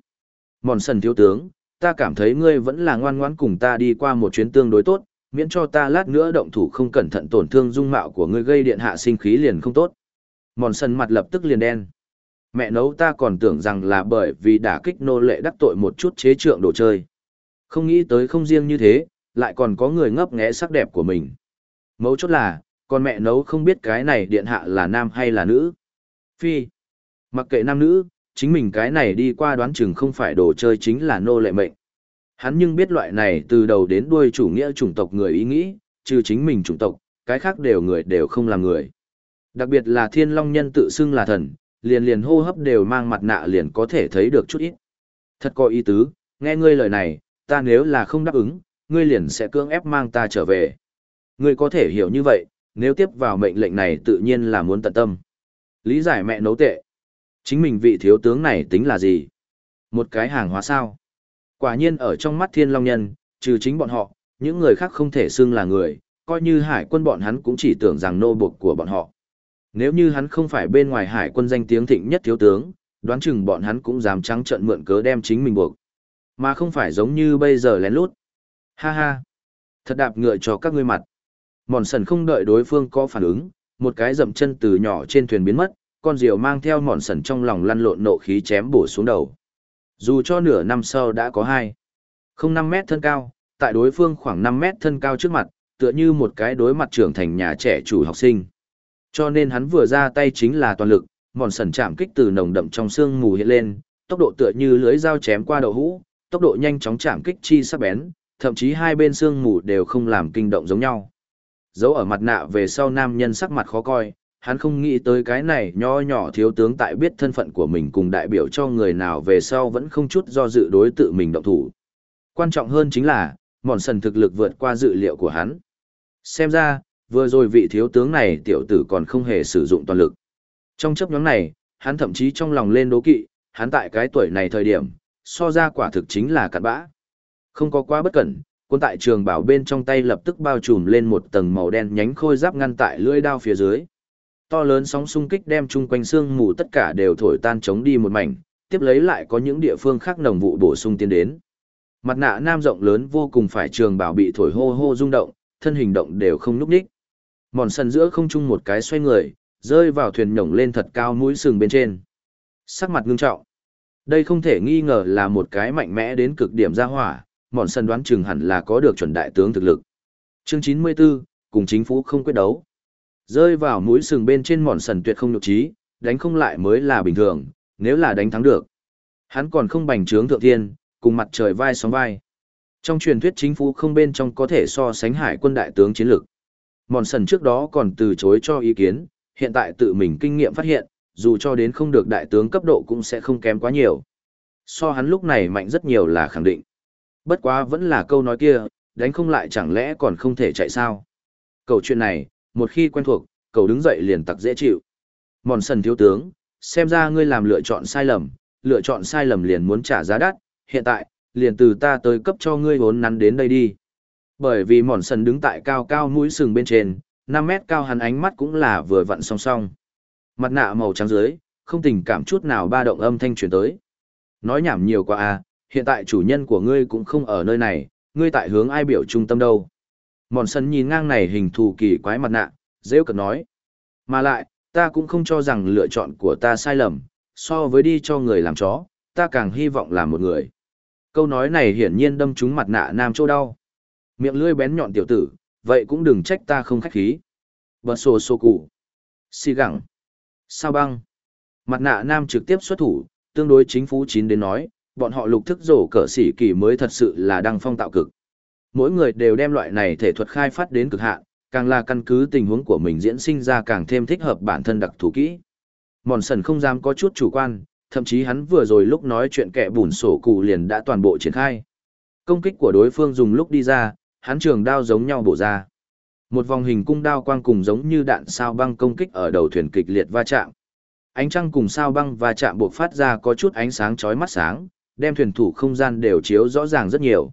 Mòn sần thiếu tướng, ta cảm thấy ngươi vẫn là ngoan ngoãn cùng ta đi qua một chuyến tương đối tốt, miễn cho ta lát nữa động thủ không cẩn thận tổn thương dung mạo của ngươi gây điện hạ sinh khí liền không tốt. Mòn sân mặt lập tức liền đen. Mẹ nấu ta còn tưởng rằng là bởi vì đã kích nô lệ đắc tội một chút chế trượng đồ chơi. Không nghĩ tới không riêng như thế, lại còn có người ngấp nghé sắc đẹp của mình. Mấu chốt là, con mẹ nấu không biết cái này điện hạ là nam hay là nữ. Phi. Mặc kệ nam nữ, chính mình cái này đi qua đoán chừng không phải đồ chơi chính là nô lệ mệnh. Hắn nhưng biết loại này từ đầu đến đuôi chủ nghĩa chủng tộc người ý nghĩ, trừ chính mình chủng tộc, cái khác đều người đều không là người. Đặc biệt là thiên long nhân tự xưng là thần, liền liền hô hấp đều mang mặt nạ liền có thể thấy được chút ít. Thật có ý tứ, nghe ngươi lời này, ta nếu là không đáp ứng, ngươi liền sẽ cưỡng ép mang ta trở về. Ngươi có thể hiểu như vậy, nếu tiếp vào mệnh lệnh này tự nhiên là muốn tận tâm. Lý giải mẹ nấu tệ. Chính mình vị thiếu tướng này tính là gì? Một cái hàng hóa sao? Quả nhiên ở trong mắt thiên long nhân, trừ chính bọn họ, những người khác không thể xưng là người, coi như hải quân bọn hắn cũng chỉ tưởng rằng nô buộc của bọn họ. Nếu như hắn không phải bên ngoài hải quân danh tiếng thịnh nhất thiếu tướng, đoán chừng bọn hắn cũng dám trắng trợn mượn cớ đem chính mình buộc. Mà không phải giống như bây giờ lén lút. Ha ha. Thật đạp ngựa cho các ngươi mặt. Mòn sần không đợi đối phương có phản ứng, một cái dậm chân từ nhỏ trên thuyền biến mất, con diều mang theo mòn sần trong lòng lăn lộn nộ khí chém bổ xuống đầu. Dù cho nửa năm sau đã có hai, không năm mét thân cao, tại đối phương khoảng năm mét thân cao trước mặt, tựa như một cái đối mặt trưởng thành nhà trẻ chủ học sinh. Cho nên hắn vừa ra tay chính là toàn lực, mòn sần chạm kích từ nồng đậm trong xương mù hiện lên, tốc độ tựa như lưới dao chém qua đậu hũ, tốc độ nhanh chóng chạm kích chi sắc bén, thậm chí hai bên xương mù đều không làm kinh động giống nhau. Dấu ở mặt nạ về sau nam nhân sắc mặt khó coi, hắn không nghĩ tới cái này nho nhỏ thiếu tướng tại biết thân phận của mình cùng đại biểu cho người nào về sau vẫn không chút do dự đối tự mình động thủ. Quan trọng hơn chính là, mòn sần thực lực vượt qua dự liệu của hắn. Xem ra, vừa rồi vị thiếu tướng này tiểu tử còn không hề sử dụng toàn lực. Trong chấp nhóm này, hắn thậm chí trong lòng lên đố kỵ, hắn tại cái tuổi này thời điểm, so ra quả thực chính là cặn bã. Không có quá bất cẩn, quân tại trường bảo bên trong tay lập tức bao trùm lên một tầng màu đen nhánh khôi giáp ngăn tại lưỡi đao phía dưới. To lớn sóng xung kích đem chung quanh xương mù tất cả đều thổi tan chống đi một mảnh, tiếp lấy lại có những địa phương khác nồng vụ bổ sung tiến đến. Mặt nạ nam rộng lớn vô cùng phải trường bảo bị thổi hô hô rung động, thân hình động đều không nhúc nhích. Mòn sần giữa không chung một cái xoay người, rơi vào thuyền nhổng lên thật cao mũi sừng bên trên. Sắc mặt ngưng trọng. Đây không thể nghi ngờ là một cái mạnh mẽ đến cực điểm ra hỏa, mòn sân đoán chừng hẳn là có được chuẩn đại tướng thực lực. Chương 94, cùng chính phủ không quyết đấu. Rơi vào mũi sừng bên trên mòn sần tuyệt không nhục trí, đánh không lại mới là bình thường, nếu là đánh thắng được. Hắn còn không bành trướng thượng thiên, cùng mặt trời vai sóng vai. Trong truyền thuyết chính phủ không bên trong có thể so sánh hải quân đại tướng chiến lược. Mòn sần trước đó còn từ chối cho ý kiến, hiện tại tự mình kinh nghiệm phát hiện, dù cho đến không được đại tướng cấp độ cũng sẽ không kém quá nhiều. So hắn lúc này mạnh rất nhiều là khẳng định. Bất quá vẫn là câu nói kia, đánh không lại chẳng lẽ còn không thể chạy sao. Câu chuyện này, một khi quen thuộc, cậu đứng dậy liền tặc dễ chịu. Mòn sần thiếu tướng, xem ra ngươi làm lựa chọn sai lầm, lựa chọn sai lầm liền muốn trả giá đắt, hiện tại, liền từ ta tới cấp cho ngươi vốn nắn đến đây đi. Bởi vì mòn sần đứng tại cao cao mũi sừng bên trên, 5 mét cao hắn ánh mắt cũng là vừa vặn song song. Mặt nạ màu trắng dưới, không tình cảm chút nào ba động âm thanh truyền tới. Nói nhảm nhiều quá à, hiện tại chủ nhân của ngươi cũng không ở nơi này, ngươi tại hướng ai biểu trung tâm đâu. Mòn sân nhìn ngang này hình thù kỳ quái mặt nạ, rêu cật nói. Mà lại, ta cũng không cho rằng lựa chọn của ta sai lầm, so với đi cho người làm chó, ta càng hy vọng làm một người. Câu nói này hiển nhiên đâm trúng mặt nạ nam châu đau. Miệng lưỡi bén nhọn tiểu tử, vậy cũng đừng trách ta không khách khí. Bật sổ sổ cụ. Xì gẳng. Sao băng. Mặt nạ nam trực tiếp xuất thủ, tương đối chính phủ chín đến nói, bọn họ lục thức rổ cỡ sĩ kỳ mới thật sự là đăng phong tạo cực. Mỗi người đều đem loại này thể thuật khai phát đến cực hạn, càng là căn cứ tình huống của mình diễn sinh ra càng thêm thích hợp bản thân đặc thù kỹ. Mòn sần không dám có chút chủ quan, thậm chí hắn vừa rồi lúc nói chuyện kẻ bùn sổ cụ liền đã toàn bộ triển khai. Công kích của đối phương dùng lúc đi ra, hắn trường đao giống nhau bổ ra. Một vòng hình cung đao quang cùng giống như đạn sao băng công kích ở đầu thuyền kịch liệt va chạm. Ánh trăng cùng sao băng va chạm buộc phát ra có chút ánh sáng chói mắt sáng, đem thuyền thủ không gian đều chiếu rõ ràng rất nhiều.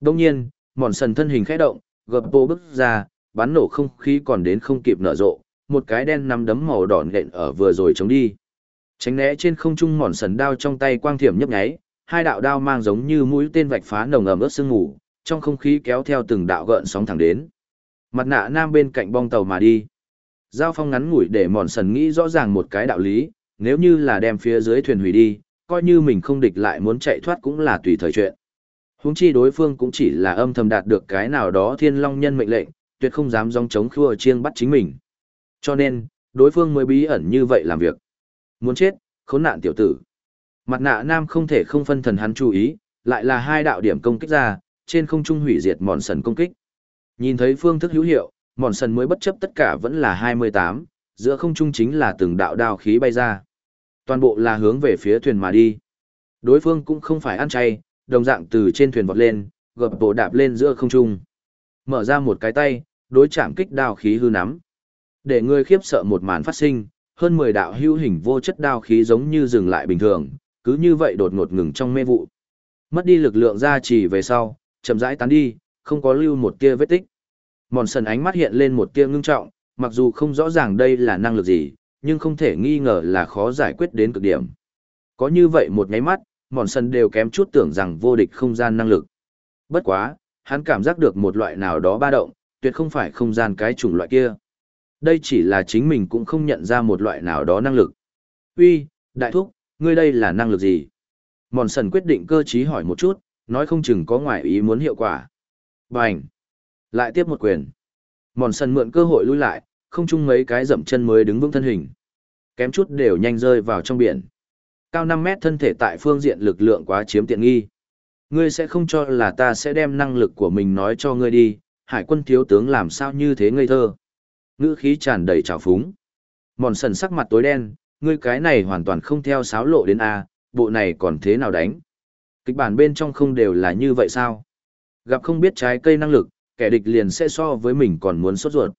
Đông nhiên, mòn sần thân hình khẽ động, gập bô bước ra, bắn nổ không khí còn đến không kịp nở rộ, một cái đen nắm đấm màu đỏ nện ở vừa rồi chống đi. Tránh né trên không trung mòn sần đao trong tay quang thiểm nhấp nháy, hai đạo đao mang giống như mũi tên vạch phá nồng ẩm ướt sương ngủ, trong không khí kéo theo từng đạo gợn sóng thẳng đến. Mặt nạ nam bên cạnh bong tàu mà đi. Giao phong ngắn ngủi để mòn sần nghĩ rõ ràng một cái đạo lý, nếu như là đem phía dưới thuyền hủy đi, coi như mình không địch lại muốn chạy thoát cũng là tùy thời chuyện. Huống chi đối phương cũng chỉ là âm thầm đạt được cái nào đó thiên long nhân mệnh lệnh, tuyệt không dám dòng chống khua chiêng bắt chính mình. Cho nên, đối phương mới bí ẩn như vậy làm việc. Muốn chết, khốn nạn tiểu tử. Mặt nạ nam không thể không phân thần hắn chú ý, lại là hai đạo điểm công kích ra, trên không trung hủy diệt mòn sần công kích. Nhìn thấy phương thức hữu hiệu, mòn sần mới bất chấp tất cả vẫn là 28, giữa không trung chính là từng đạo đao khí bay ra. Toàn bộ là hướng về phía thuyền mà đi. Đối phương cũng không phải ăn chay, đồng dạng từ trên thuyền vọt lên, gập bộ đạp lên giữa không trung. Mở ra một cái tay, đối chạm kích đao khí hư nắm. Để người khiếp sợ một màn phát sinh, hơn 10 đạo hữu hình vô chất đao khí giống như dừng lại bình thường, cứ như vậy đột ngột ngừng trong mê vụ. Mất đi lực lượng ra chỉ về sau, chậm rãi tán đi, không có lưu một tia vết tích. Mòn sần ánh mắt hiện lên một tia ngưng trọng, mặc dù không rõ ràng đây là năng lực gì, nhưng không thể nghi ngờ là khó giải quyết đến cực điểm. Có như vậy một nháy mắt, mòn sần đều kém chút tưởng rằng vô địch không gian năng lực. Bất quá, hắn cảm giác được một loại nào đó ba động, tuyệt không phải không gian cái chủng loại kia. Đây chỉ là chính mình cũng không nhận ra một loại nào đó năng lực. Uy, đại thúc, ngươi đây là năng lực gì? Mòn sần quyết định cơ trí hỏi một chút, nói không chừng có ngoại ý muốn hiệu quả. Bành! Lại tiếp một quyền. Mòn sần mượn cơ hội lui lại, không chung mấy cái dậm chân mới đứng vững thân hình. Kém chút đều nhanh rơi vào trong biển. Cao 5 mét thân thể tại phương diện lực lượng quá chiếm tiện nghi. Ngươi sẽ không cho là ta sẽ đem năng lực của mình nói cho ngươi đi, hải quân thiếu tướng làm sao như thế ngây thơ. Ngữ khí tràn đầy trào phúng. Mòn sần sắc mặt tối đen, ngươi cái này hoàn toàn không theo sáo lộ đến A, bộ này còn thế nào đánh. Kịch bản bên trong không đều là như vậy sao? Gặp không biết trái cây năng lực, kẻ địch liền sẽ so với mình còn muốn sốt ruột.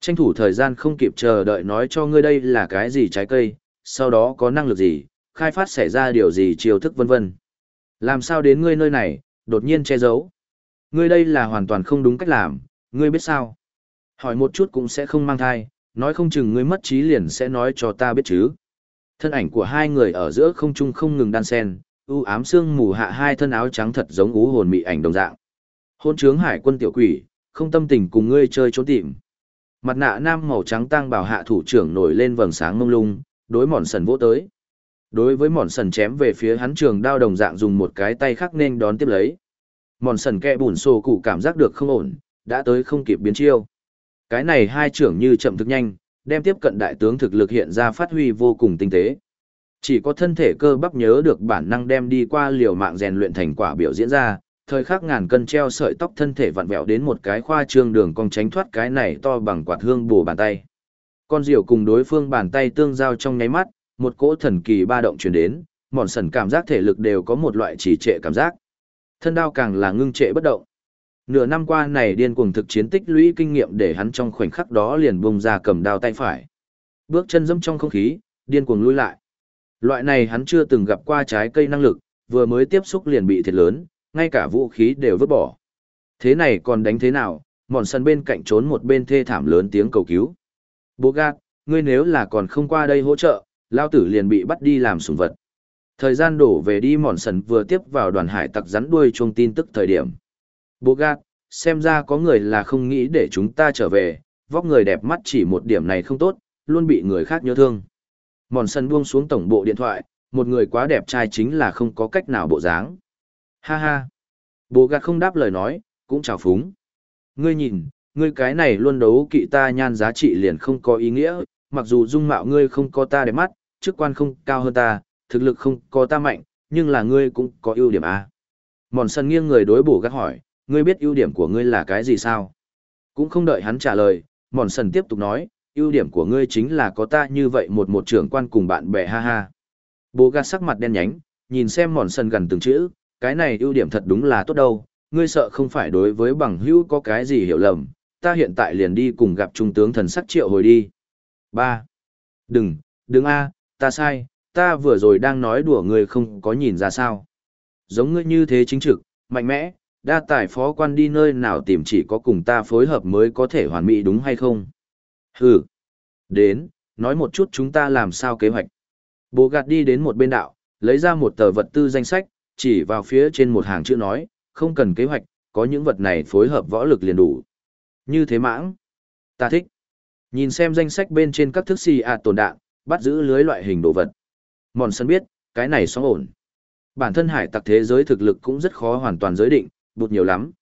Tranh thủ thời gian không kịp chờ đợi nói cho ngươi đây là cái gì trái cây, sau đó có năng lực gì, khai phát xảy ra điều gì chiêu thức vân vân. Làm sao đến ngươi nơi này, đột nhiên che giấu. Ngươi đây là hoàn toàn không đúng cách làm, ngươi biết sao? Hỏi một chút cũng sẽ không mang thai, nói không chừng ngươi mất trí liền sẽ nói cho ta biết chứ. Thân ảnh của hai người ở giữa không trung không ngừng đan sen, u ám xương mù hạ hai thân áo trắng thật giống ú hồn mị ảnh đồng dạng. Hôn trướng hải quân tiểu quỷ, không tâm tình cùng ngươi chơi trốn tìm. Mặt nạ nam màu trắng tăng bảo hạ thủ trưởng nổi lên vầng sáng mông lung, đối mòn sần vỗ tới. Đối với mòn sần chém về phía hắn trường đao đồng dạng dùng một cái tay khác nên đón tiếp lấy. Mòn sần kẹ bùn xô cụ cảm giác được không ổn, đã tới không kịp biến chiêu. Cái này hai trưởng như chậm thực nhanh, đem tiếp cận đại tướng thực lực hiện ra phát huy vô cùng tinh tế. Chỉ có thân thể cơ bắp nhớ được bản năng đem đi qua liều mạng rèn luyện thành quả biểu diễn ra, thời khắc ngàn cân treo sợi tóc thân thể vặn vẹo đến một cái khoa trương đường cong tránh thoát cái này to bằng quạt hương bổ bàn tay. Con diều cùng đối phương bàn tay tương giao trong nháy mắt, một cỗ thần kỳ ba động truyền đến, mòn sần cảm giác thể lực đều có một loại trì trệ cảm giác. Thân đao càng là ngưng trệ bất động. Nửa năm qua này điên cuồng thực chiến tích lũy kinh nghiệm để hắn trong khoảnh khắc đó liền bung ra cầm đao tay phải. Bước chân dẫm trong không khí, điên cuồng lui lại. Loại này hắn chưa từng gặp qua trái cây năng lực, vừa mới tiếp xúc liền bị thiệt lớn, ngay cả vũ khí đều vứt bỏ. Thế này còn đánh thế nào, mòn sân bên cạnh trốn một bên thê thảm lớn tiếng cầu cứu. Bố gạt, ngươi nếu là còn không qua đây hỗ trợ, lao tử liền bị bắt đi làm sủng vật. Thời gian đổ về đi mòn sần vừa tiếp vào đoàn hải tặc rắn đuôi chuông tin tức thời điểm. Bố gạt, xem ra có người là không nghĩ để chúng ta trở về, vóc người đẹp mắt chỉ một điểm này không tốt, luôn bị người khác nhớ thương. Mòn sần buông xuống tổng bộ điện thoại, một người quá đẹp trai chính là không có cách nào bộ dáng. Ha ha. Bố gạt không đáp lời nói, cũng chào phúng. Ngươi nhìn, ngươi cái này luôn đấu kỵ ta nhan giá trị liền không có ý nghĩa, mặc dù dung mạo ngươi không có ta đẹp mắt, chức quan không cao hơn ta, thực lực không có ta mạnh, nhưng là ngươi cũng có ưu điểm à. Mòn sân nghiêng người đối bổ gắt hỏi, ngươi biết ưu điểm của ngươi là cái gì sao? Cũng không đợi hắn trả lời, mòn sần tiếp tục nói, ưu điểm của ngươi chính là có ta như vậy một một trưởng quan cùng bạn bè ha ha. Bố gạt sắc mặt đen nhánh, nhìn xem mòn sần gần từng chữ, cái này ưu điểm thật đúng là tốt đâu, ngươi sợ không phải đối với bằng hữu có cái gì hiểu lầm, ta hiện tại liền đi cùng gặp trung tướng thần sắc triệu hồi đi. ba Đừng, đừng a, ta sai, ta vừa rồi đang nói đùa ngươi không có nhìn ra sao. Giống ngươi như thế chính trực, mạnh mẽ, đa tài phó quan đi nơi nào tìm chỉ có cùng ta phối hợp mới có thể hoàn mỹ đúng hay không? Hừ. Đến, nói một chút chúng ta làm sao kế hoạch. Bố gạt đi đến một bên đạo, lấy ra một tờ vật tư danh sách, chỉ vào phía trên một hàng chữ nói, không cần kế hoạch, có những vật này phối hợp võ lực liền đủ. Như thế mãng. Ta thích. Nhìn xem danh sách bên trên các thức xì ạt tồn đạn, bắt giữ lưới loại hình đồ vật. Mòn sân biết, cái này xóm ổn. Bản thân hải tặc thế giới thực lực cũng rất khó hoàn toàn giới định, bụt nhiều lắm.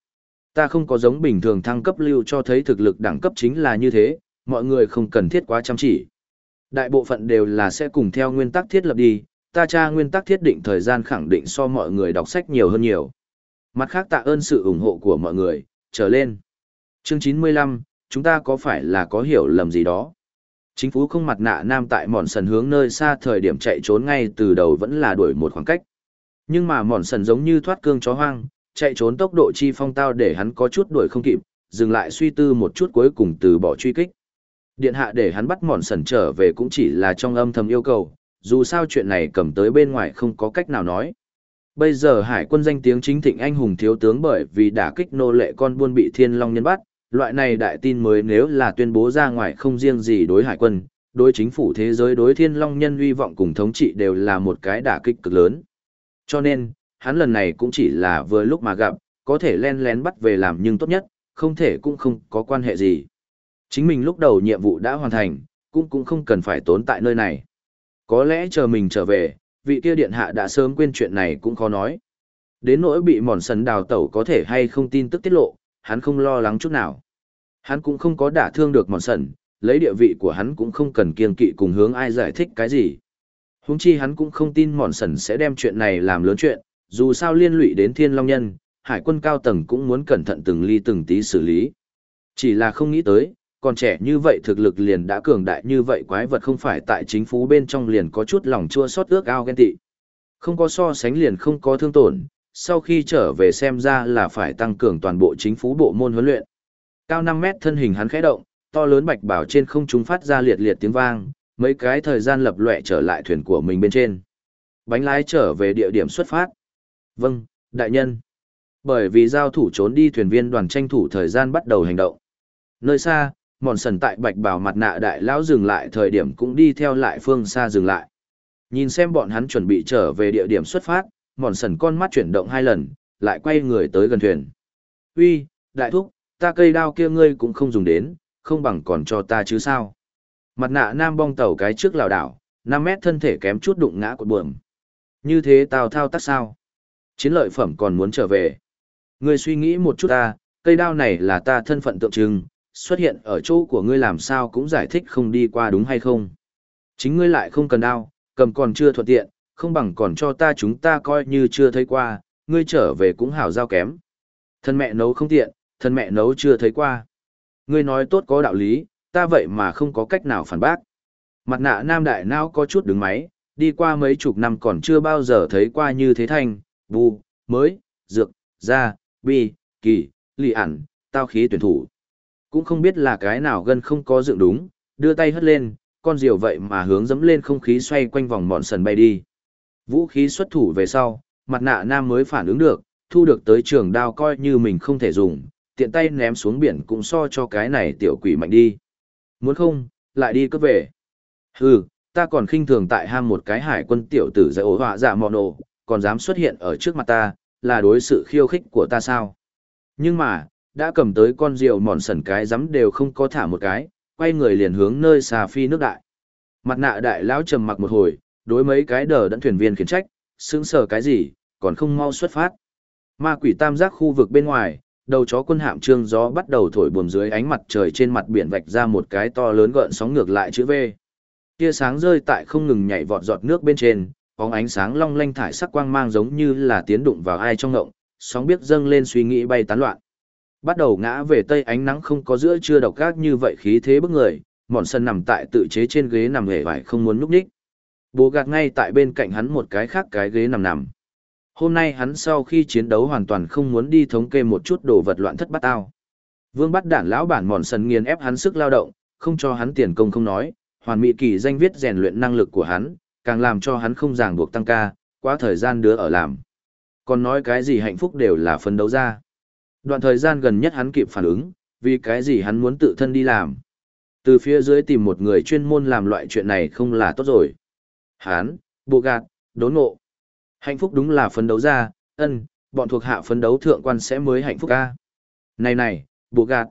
Ta không có giống bình thường thăng cấp lưu cho thấy thực lực đẳng cấp chính là như thế, mọi người không cần thiết quá chăm chỉ. Đại bộ phận đều là sẽ cùng theo nguyên tắc thiết lập đi, ta tra nguyên tắc thiết định thời gian khẳng định so mọi người đọc sách nhiều hơn nhiều. Mặt khác tạ ơn sự ủng hộ của mọi người, trở lên. Chương 95, chúng ta có phải là có hiểu lầm gì đó? Chính phủ không mặt nạ nam tại mòn sần hướng nơi xa thời điểm chạy trốn ngay từ đầu vẫn là đuổi một khoảng cách. Nhưng mà mòn sần giống như thoát cương chó hoang, chạy trốn tốc độ chi phong tao để hắn có chút đuổi không kịp, dừng lại suy tư một chút cuối cùng từ bỏ truy kích. Điện hạ để hắn bắt mòn sần trở về cũng chỉ là trong âm thầm yêu cầu, dù sao chuyện này cầm tới bên ngoài không có cách nào nói. Bây giờ hải quân danh tiếng chính thịnh anh hùng thiếu tướng bởi vì đả kích nô lệ con buôn bị thiên long nhân bắt, loại này đại tin mới nếu là tuyên bố ra ngoài không riêng gì đối hải quân, đối chính phủ thế giới đối thiên long nhân uy vọng cùng thống trị đều là một cái đả kích cực lớn. Cho nên, hắn lần này cũng chỉ là vừa lúc mà gặp, có thể len lén bắt về làm nhưng tốt nhất, không thể cũng không có quan hệ gì. Chính mình lúc đầu nhiệm vụ đã hoàn thành, cũng cũng không cần phải tốn tại nơi này. Có lẽ chờ mình trở về, vị kia điện hạ đã sớm quên chuyện này cũng khó nói. Đến nỗi bị mòn sần đào tẩu có thể hay không tin tức tiết lộ, hắn không lo lắng chút nào. Hắn cũng không có đả thương được mòn sần, lấy địa vị của hắn cũng không cần kiên kỵ cùng hướng ai giải thích cái gì. Huống chi hắn cũng không tin mòn sần sẽ đem chuyện này làm lớn chuyện, dù sao liên lụy đến thiên long nhân, hải quân cao tầng cũng muốn cẩn thận từng ly từng tí xử lý. Chỉ là không nghĩ tới, còn trẻ như vậy thực lực liền đã cường đại như vậy quái vật không phải tại chính phủ bên trong liền có chút lòng chua xót ước ao ghen tị. Không có so sánh liền không có thương tổn, sau khi trở về xem ra là phải tăng cường toàn bộ chính phủ bộ môn huấn luyện. Cao 5 mét thân hình hắn khẽ động, to lớn bạch bảo trên không trung phát ra liệt liệt tiếng vang, mấy cái thời gian lập lệ trở lại thuyền của mình bên trên. Bánh lái trở về địa điểm xuất phát. Vâng, đại nhân. Bởi vì giao thủ trốn đi thuyền viên đoàn tranh thủ thời gian bắt đầu hành động. Nơi xa, mòn sần tại bạch bảo mặt nạ đại lão dừng lại thời điểm cũng đi theo lại phương xa dừng lại. Nhìn xem bọn hắn chuẩn bị trở về địa điểm xuất phát, mòn sần con mắt chuyển động hai lần, lại quay người tới gần thuyền. Uy, đại thúc, ta cây đao kia ngươi cũng không dùng đến, không bằng còn cho ta chứ sao. Mặt nạ nam bong tàu cái trước lào đảo, 5 mét thân thể kém chút đụng ngã cột buồm. Như thế tào thao tác sao? Chiến lợi phẩm còn muốn trở về. Ngươi suy nghĩ một chút ta, cây đao này là ta thân phận tượng trưng, xuất hiện ở chỗ của ngươi làm sao cũng giải thích không đi qua đúng hay không. Chính ngươi lại không cần đao, cầm còn chưa thuận tiện, không bằng còn cho ta chúng ta coi như chưa thấy qua, ngươi trở về cũng hảo giao kém. Thân mẹ nấu không tiện, thân mẹ nấu chưa thấy qua. Ngươi nói tốt có đạo lý, ta vậy mà không có cách nào phản bác. Mặt nạ nam đại não có chút đứng máy, đi qua mấy chục năm còn chưa bao giờ thấy qua như thế thanh, vu, mới, dược, da, bi, kỳ, lì ẩn, tao khí tuyển thủ. Cũng không biết là cái nào gần không có dựng đúng, đưa tay hất lên, con diều vậy mà hướng dẫm lên không khí xoay quanh vòng mọn sần bay đi. Vũ khí xuất thủ về sau, mặt nạ nam mới phản ứng được, thu được tới trường đao coi như mình không thể dùng, tiện tay ném xuống biển cũng so cho cái này tiểu quỷ mạnh đi. Muốn không, lại đi cướp về. Hừ, ta còn khinh thường tại ham một cái hải quân tiểu tử dạy ổ họa dạ mò nổ, còn dám xuất hiện ở trước mặt ta, là đối sự khiêu khích của ta sao? Nhưng mà, đã cầm tới con rượu mòn sần cái dám đều không có thả một cái, quay người liền hướng nơi xà phi nước đại. Mặt nạ đại lão trầm mặc một hồi, đối mấy cái đờ đẫn thuyền viên khiển trách, sững sờ cái gì, còn không mau xuất phát. Ma quỷ tam giác khu vực bên ngoài, đầu chó quân hạm trương gió bắt đầu thổi buồm dưới ánh mặt trời trên mặt biển vạch ra một cái to lớn gợn sóng ngược lại chữ V. Tia sáng rơi tại không ngừng nhảy vọt giọt nước bên trên, bóng ánh sáng long lanh thải sắc quang mang giống như là tiến đụng vào ai trong ngộng, sóng biết dâng lên suy nghĩ bay tán loạn. Bắt đầu ngã về tây ánh nắng không có giữa trưa độc gác như vậy khí thế bức người, mòn sân nằm tại tự chế trên ghế nằm hề vải không muốn núp đích. Bố gạt ngay tại bên cạnh hắn một cái khác cái ghế nằm nằm. Hôm nay hắn sau khi chiến đấu hoàn toàn không muốn đi thống kê một chút đồ vật loạn thất bát tao. Vương bắt đản lão bản mòn sần nghiền ép hắn sức lao động, không cho hắn tiền công không nói, hoàn mỹ kỳ danh viết rèn luyện năng lực của hắn, càng làm cho hắn không ràng buộc tăng ca, quá thời gian đứa ở làm. Còn nói cái gì hạnh phúc đều là phấn đấu ra. Đoạn thời gian gần nhất hắn kịp phản ứng, vì cái gì hắn muốn tự thân đi làm. Từ phía dưới tìm một người chuyên môn làm loại chuyện này không là tốt rồi. Hán, bộ gạt, đốn ngộ. Hạnh phúc đúng là phấn đấu ra, ân, bọn thuộc hạ phấn đấu thượng quan sẽ mới hạnh phúc ca. Này này, bộ gạt.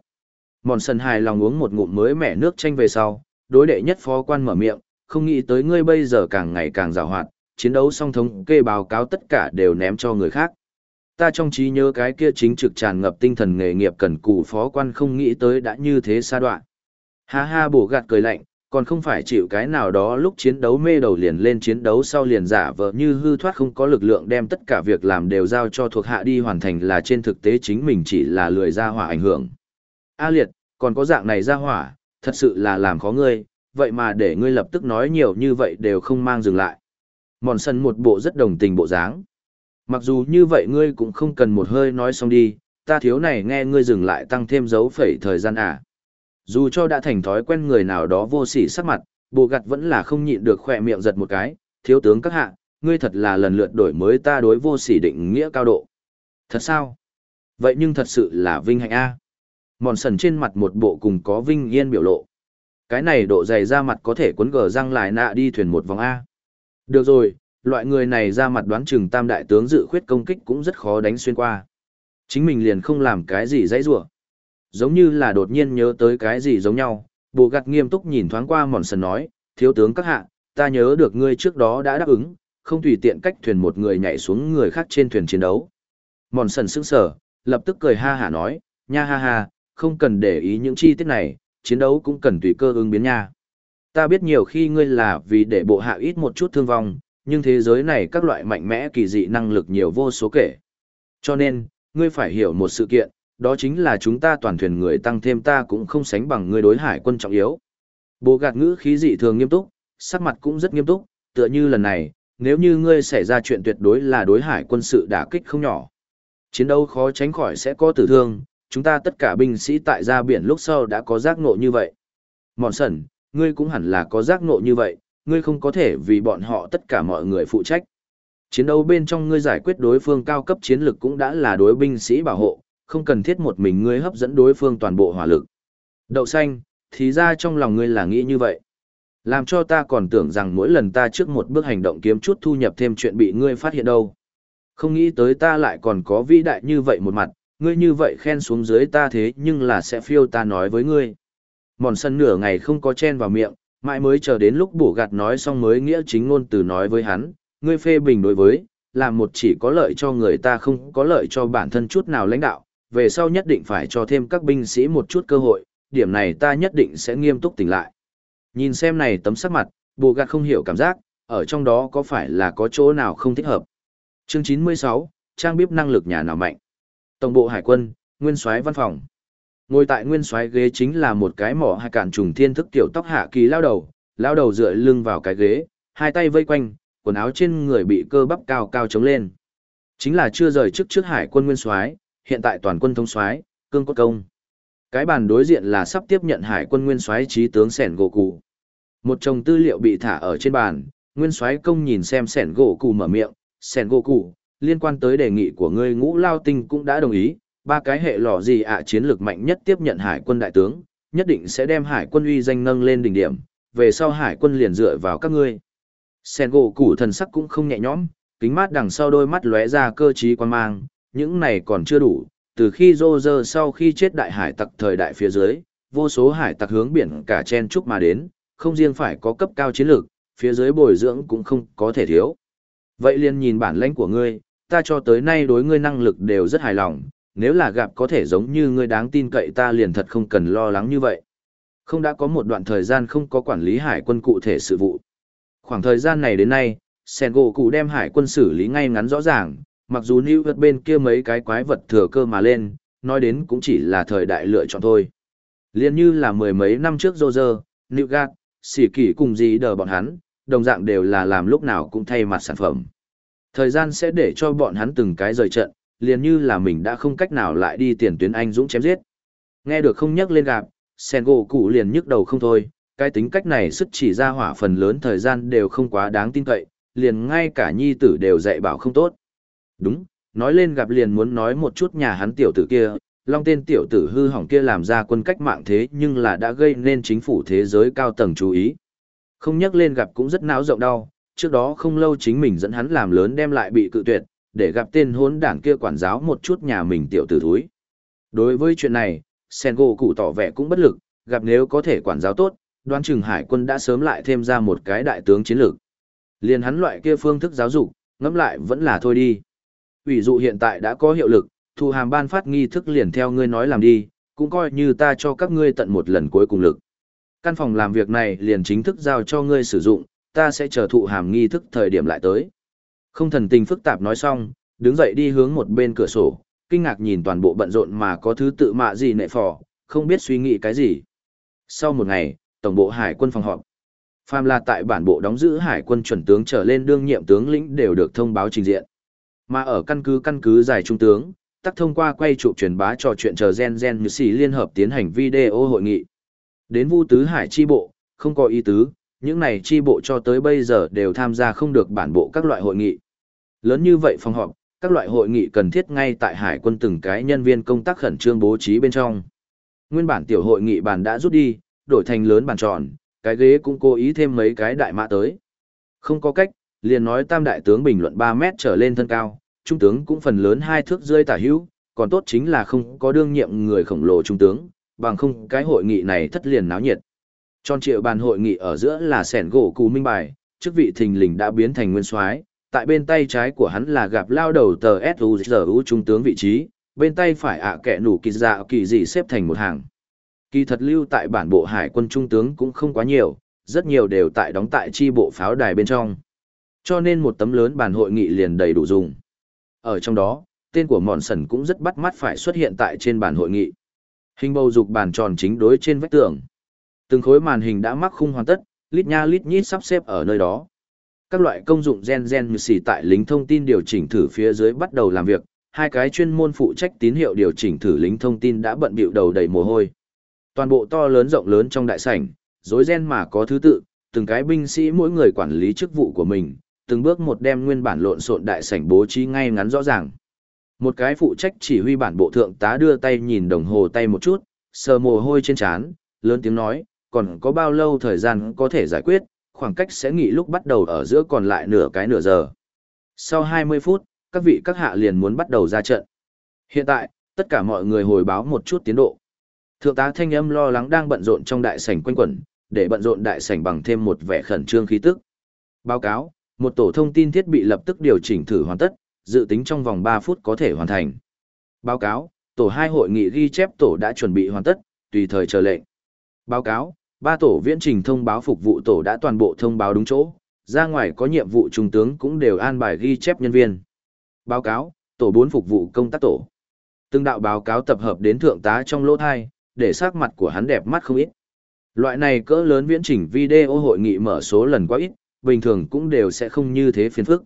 Mòn sần hài lòng uống một ngụm mới mẻ nước chanh về sau, đối đệ nhất phó quan mở miệng, không nghĩ tới ngươi bây giờ càng ngày càng rào hoạt, chiến đấu song thống kê báo cáo tất cả đều ném cho người khác. Ta trong trí nhớ cái kia chính trực tràn ngập tinh thần nghề nghiệp cần cù phó quan không nghĩ tới đã như thế xa đoạn. Ha ha bổ gạt cười lạnh, còn không phải chịu cái nào đó lúc chiến đấu mê đầu liền lên chiến đấu sau liền giả vờ như hư thoát không có lực lượng đem tất cả việc làm đều giao cho thuộc hạ đi hoàn thành là trên thực tế chính mình chỉ là lười ra hỏa ảnh hưởng. A liệt, còn có dạng này ra hỏa, thật sự là làm khó ngươi, vậy mà để ngươi lập tức nói nhiều như vậy đều không mang dừng lại. Mòn sân một bộ rất đồng tình bộ dáng. Mặc dù như vậy ngươi cũng không cần một hơi nói xong đi, ta thiếu này nghe ngươi dừng lại tăng thêm dấu phẩy thời gian à. Dù cho đã thành thói quen người nào đó vô sỉ sắc mặt, bộ gặt vẫn là không nhịn được khỏe miệng giật một cái, thiếu tướng các hạ, ngươi thật là lần lượt đổi mới ta đối vô sỉ định nghĩa cao độ. Thật sao? Vậy nhưng thật sự là vinh hạnh a. Mòn sần trên mặt một bộ cùng có vinh yên biểu lộ. Cái này độ dày ra mặt có thể cuốn gờ răng lại nạ đi thuyền một vòng A. Được rồi, loại người này ra mặt đoán chừng tam đại tướng dự khuyết công kích cũng rất khó đánh xuyên qua. Chính mình liền không làm cái gì dãy rủa Giống như là đột nhiên nhớ tới cái gì giống nhau, bộ gặt nghiêm túc nhìn thoáng qua mòn sần nói, thiếu tướng các hạ, ta nhớ được ngươi trước đó đã đáp ứng, không tùy tiện cách thuyền một người nhảy xuống người khác trên thuyền chiến đấu. Mòn sần sững sờ, lập tức cười ha hả nói, nha ha ha, không cần để ý những chi tiết này, chiến đấu cũng cần tùy cơ ứng biến nha. Ta biết nhiều khi ngươi là vì để bộ hạ ít một chút thương vong, nhưng thế giới này các loại mạnh mẽ kỳ dị năng lực nhiều vô số kể. Cho nên, ngươi phải hiểu một sự kiện, đó chính là chúng ta toàn thuyền người tăng thêm ta cũng không sánh bằng người đối hải quân trọng yếu. bố gạt ngữ khí dị thường nghiêm túc, sắc mặt cũng rất nghiêm túc, tựa như lần này, nếu như ngươi xảy ra chuyện tuyệt đối là đối hải quân sự đả kích không nhỏ. Chiến đấu khó tránh khỏi sẽ có tử thương, chúng ta tất cả binh sĩ tại ra biển lúc sau đã có giác ngộ như vậy. Mòn sẩn, ngươi cũng hẳn là có giác ngộ như vậy, ngươi không có thể vì bọn họ tất cả mọi người phụ trách. Chiến đấu bên trong ngươi giải quyết đối phương cao cấp chiến lực cũng đã là đối binh sĩ bảo hộ, không cần thiết một mình ngươi hấp dẫn đối phương toàn bộ hỏa lực. Đậu xanh, thì ra trong lòng ngươi là nghĩ như vậy. Làm cho ta còn tưởng rằng mỗi lần ta trước một bước hành động kiếm chút thu nhập thêm chuyện bị ngươi phát hiện đâu. Không nghĩ tới ta lại còn có vĩ đại như vậy một mặt, ngươi như vậy khen xuống dưới ta thế nhưng là sẽ phiêu ta nói với ngươi. Mòn sân nửa ngày không có chen vào miệng, mãi mới chờ đến lúc bổ gạt nói xong mới nghĩa chính ngôn từ nói với hắn, ngươi phê bình đối với, là một chỉ có lợi cho người ta không có lợi cho bản thân chút nào lãnh đạo, về sau nhất định phải cho thêm các binh sĩ một chút cơ hội, điểm này ta nhất định sẽ nghiêm túc tỉnh lại. Nhìn xem này tấm sắc mặt, bồ gạt không hiểu cảm giác, ở trong đó có phải là có chỗ nào không thích hợp. Chương 96, trang bíp năng lực nhà nào mạnh. Tổng bộ Hải quân, Nguyên soái văn phòng. Ngồi tại Nguyên soái ghế chính là một cái mỏ hai cản trùng thiên thức tiểu tóc hạ kỳ lao đầu, lao đầu dựa lưng vào cái ghế, hai tay vây quanh, quần áo trên người bị cơ bắp cao cao chống lên. Chính là chưa rời trước trước Hải quân Nguyên soái, hiện tại toàn quân thống soái, cương cốt công. Cái bàn đối diện là sắp tiếp nhận Hải quân Nguyên soái trí tướng Sẻn gỗ cụ. Một chồng tư liệu bị thả ở trên bàn, Nguyên soái công nhìn xem Sẻn gỗ cụ mở miệng, Sẻn gỗ cụ, liên quan tới đề nghị của ngươi ngũ lao tinh cũng đã đồng ý, ba cái hệ lò gì ạ chiến lược mạnh nhất tiếp nhận hải quân đại tướng, nhất định sẽ đem hải quân uy danh nâng lên đỉnh điểm, về sau hải quân liền dựa vào các ngươi. Sen gỗ củ thần sắc cũng không nhẹ nhõm, kính mát đằng sau đôi mắt lóe ra cơ trí quan mang, những này còn chưa đủ, từ khi rô rơ sau khi chết đại hải tặc thời đại phía dưới, vô số hải tặc hướng biển cả chen chúc mà đến, không riêng phải có cấp cao chiến lược, phía dưới bồi dưỡng cũng không có thể thiếu. Vậy liền nhìn bản lãnh của ngươi, ta cho tới nay đối ngươi năng lực đều rất hài lòng, nếu là gặp có thể giống như ngươi đáng tin cậy ta liền thật không cần lo lắng như vậy. Không đã có một đoạn thời gian không có quản lý hải quân cụ thể sự vụ. Khoảng thời gian này đến nay, Sen gỗ cụ đem hải quân xử lý ngay ngắn rõ ràng, mặc dù New vật bên kia mấy cái quái vật thừa cơ mà lên, nói đến cũng chỉ là thời đại lựa chọn thôi. Liên như là mười mấy năm trước Roger, New Gạt, xỉ kỷ cùng gì đờ bọn hắn, đồng dạng đều là làm lúc nào cũng thay mặt sản phẩm. Thời gian sẽ để cho bọn hắn từng cái rời trận, liền như là mình đã không cách nào lại đi tiền tuyến anh dũng chém giết. Nghe được không nhắc lên gặp, sen gỗ cụ liền nhức đầu không thôi, cái tính cách này sức chỉ ra hỏa phần lớn thời gian đều không quá đáng tin cậy, liền ngay cả nhi tử đều dạy bảo không tốt. Đúng, nói lên gặp liền muốn nói một chút nhà hắn tiểu tử kia, long tên tiểu tử hư hỏng kia làm ra quân cách mạng thế nhưng là đã gây nên chính phủ thế giới cao tầng chú ý. Không nhắc lên gặp cũng rất náo rộng đau, trước đó không lâu chính mình dẫn hắn làm lớn đem lại bị cự tuyệt, để gặp tên hốn đảng kia quản giáo một chút nhà mình tiểu tử thúi. Đối với chuyện này, Sengo cụ tỏ vẻ cũng bất lực, gặp nếu có thể quản giáo tốt, đoán chừng hải quân đã sớm lại thêm ra một cái đại tướng chiến lược. Liên hắn loại kia phương thức giáo dục, ngẫm lại vẫn là thôi đi. Ủy dụ hiện tại đã có hiệu lực, thu hàm ban phát nghi thức liền theo ngươi nói làm đi, cũng coi như ta cho các ngươi tận một lần cuối cùng lực. Căn phòng làm việc này liền chính thức giao cho ngươi sử dụng, ta sẽ chờ thụ hàm nghi thức thời điểm lại tới. Không thần tình phức tạp nói xong, đứng dậy đi hướng một bên cửa sổ, kinh ngạc nhìn toàn bộ bận rộn mà có thứ tự mạ gì nệ phò, không biết suy nghĩ cái gì. Sau một ngày, tổng bộ hải quân phòng họp. Phàm là tại bản bộ đóng giữ hải quân chuẩn tướng trở lên đương nhiệm tướng lĩnh đều được thông báo trình diện. Mà ở căn cứ căn cứ giải trung tướng, tắc thông qua quay trụ truyền bá trò chuyện chờ gen gen như xì liên hợp tiến hành video hội nghị. Đến Vu Tứ Hải chi bộ, không có ý tứ, những này chi bộ cho tới bây giờ đều tham gia không được bản bộ các loại hội nghị. Lớn như vậy phòng họp, các loại hội nghị cần thiết ngay tại hải quân từng cái nhân viên công tác khẩn trương bố trí bên trong. Nguyên bản tiểu hội nghị bàn đã rút đi, đổi thành lớn bàn tròn, cái ghế cũng cố ý thêm mấy cái đại mã tới. Không có cách, liền nói tam đại tướng bình luận 3 mét trở lên thân cao, trung tướng cũng phần lớn hai thước rơi tả hữu, còn tốt chính là không có đương nhiệm người khổng lồ trung tướng, bằng không cái hội nghị này thất liền náo nhiệt. Tròn triệu bàn hội nghị ở giữa là sẻn gỗ cù minh bài, chức vị thình lình đã biến thành nguyên soái tại bên tay trái của hắn là gặp lao đầu tờ SUZU trung tướng vị trí, bên tay phải ạ kẻ nủ kỳ dạ kỳ gì xếp thành một hàng. Kỳ thật lưu tại bản bộ hải quân trung tướng cũng không quá nhiều, rất nhiều đều tại đóng tại chi bộ pháo đài bên trong. Cho nên một tấm lớn bàn hội nghị liền đầy đủ dùng. Ở trong đó, tên của Mòn Sần cũng rất bắt mắt phải xuất hiện tại trên bàn hội nghị. Hình bầu dục bàn tròn chính đối trên vách tường. Từng khối màn hình đã mắc khung hoàn tất, lít nha lít nhít sắp xếp ở nơi đó. Các loại công dụng gen gen như xỉ tại lính thông tin điều chỉnh thử phía dưới bắt đầu làm việc, hai cái chuyên môn phụ trách tín hiệu điều chỉnh thử lính thông tin đã bận bịu đầu đầy mồ hôi. Toàn bộ to lớn rộng lớn trong đại sảnh, rối ren mà có thứ tự, từng cái binh sĩ mỗi người quản lý chức vụ của mình, từng bước một đem nguyên bản lộn xộn đại sảnh bố trí ngay ngắn rõ ràng. Một cái phụ trách chỉ huy bản bộ thượng tá đưa tay nhìn đồng hồ tay một chút, sờ mồ hôi trên trán, lớn tiếng nói, còn có bao lâu thời gian có thể giải quyết, khoảng cách sẽ nghỉ lúc bắt đầu ở giữa còn lại nửa cái nửa giờ. Sau 20 phút, các vị các hạ liền muốn bắt đầu ra trận. Hiện tại, tất cả mọi người hồi báo một chút tiến độ. Thượng tá thanh âm lo lắng đang bận rộn trong đại sảnh quanh quẩn, để bận rộn đại sảnh bằng thêm một vẻ khẩn trương khí tức. Báo cáo, một tổ thông tin thiết bị lập tức điều chỉnh thử hoàn tất, dự tính trong vòng 3 phút có thể hoàn thành. Báo cáo, tổ 2 hội nghị ghi chép tổ đã chuẩn bị hoàn tất, tùy thời chờ lệnh. Báo cáo, ba tổ viễn trình thông báo phục vụ tổ đã toàn bộ thông báo đúng chỗ, ra ngoài có nhiệm vụ trung tướng cũng đều an bài ghi chép nhân viên. Báo cáo, tổ 4 phục vụ công tác tổ. Từng đạo báo cáo tập hợp đến thượng tá trong lỗ thai, để sắc mặt của hắn đẹp mắt không ít. Loại này cỡ lớn viễn trình video hội nghị mở số lần quá ít, bình thường cũng đều sẽ không như thế phiền phức.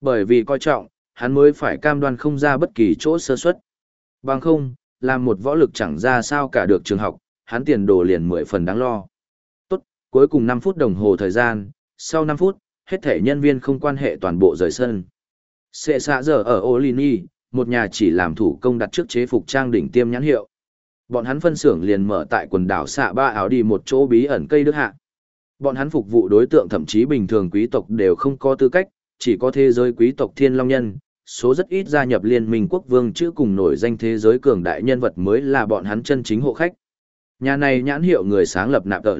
Bởi vì coi trọng, hắn mới phải cam đoan không ra bất kỳ chỗ sơ suất. Bằng không, làm một võ lực chẳng ra sao cả được trường học, hắn tiền đồ liền mười phần đáng lo. Tốt, cuối cùng 5 phút đồng hồ thời gian, sau 5 phút, hết thể nhân viên không quan hệ toàn bộ rời sân. Sệ xạ giờ ở Olini, một nhà chỉ làm thủ công đặt trước chế phục trang đỉnh tiêm nhãn hiệu. Bọn hắn phân xưởng liền mở tại quần đảo xạ ba áo đi một chỗ bí ẩn cây đức hạ. Bọn hắn phục vụ đối tượng thậm chí bình thường quý tộc đều không có tư cách, chỉ có thế giới quý tộc thiên long nhân, số rất ít gia nhập liên minh quốc vương chữ cùng nổi danh thế giới cường đại nhân vật mới là bọn hắn chân chính hộ khách. Nhà này nhãn hiệu người sáng lập nạp tợ.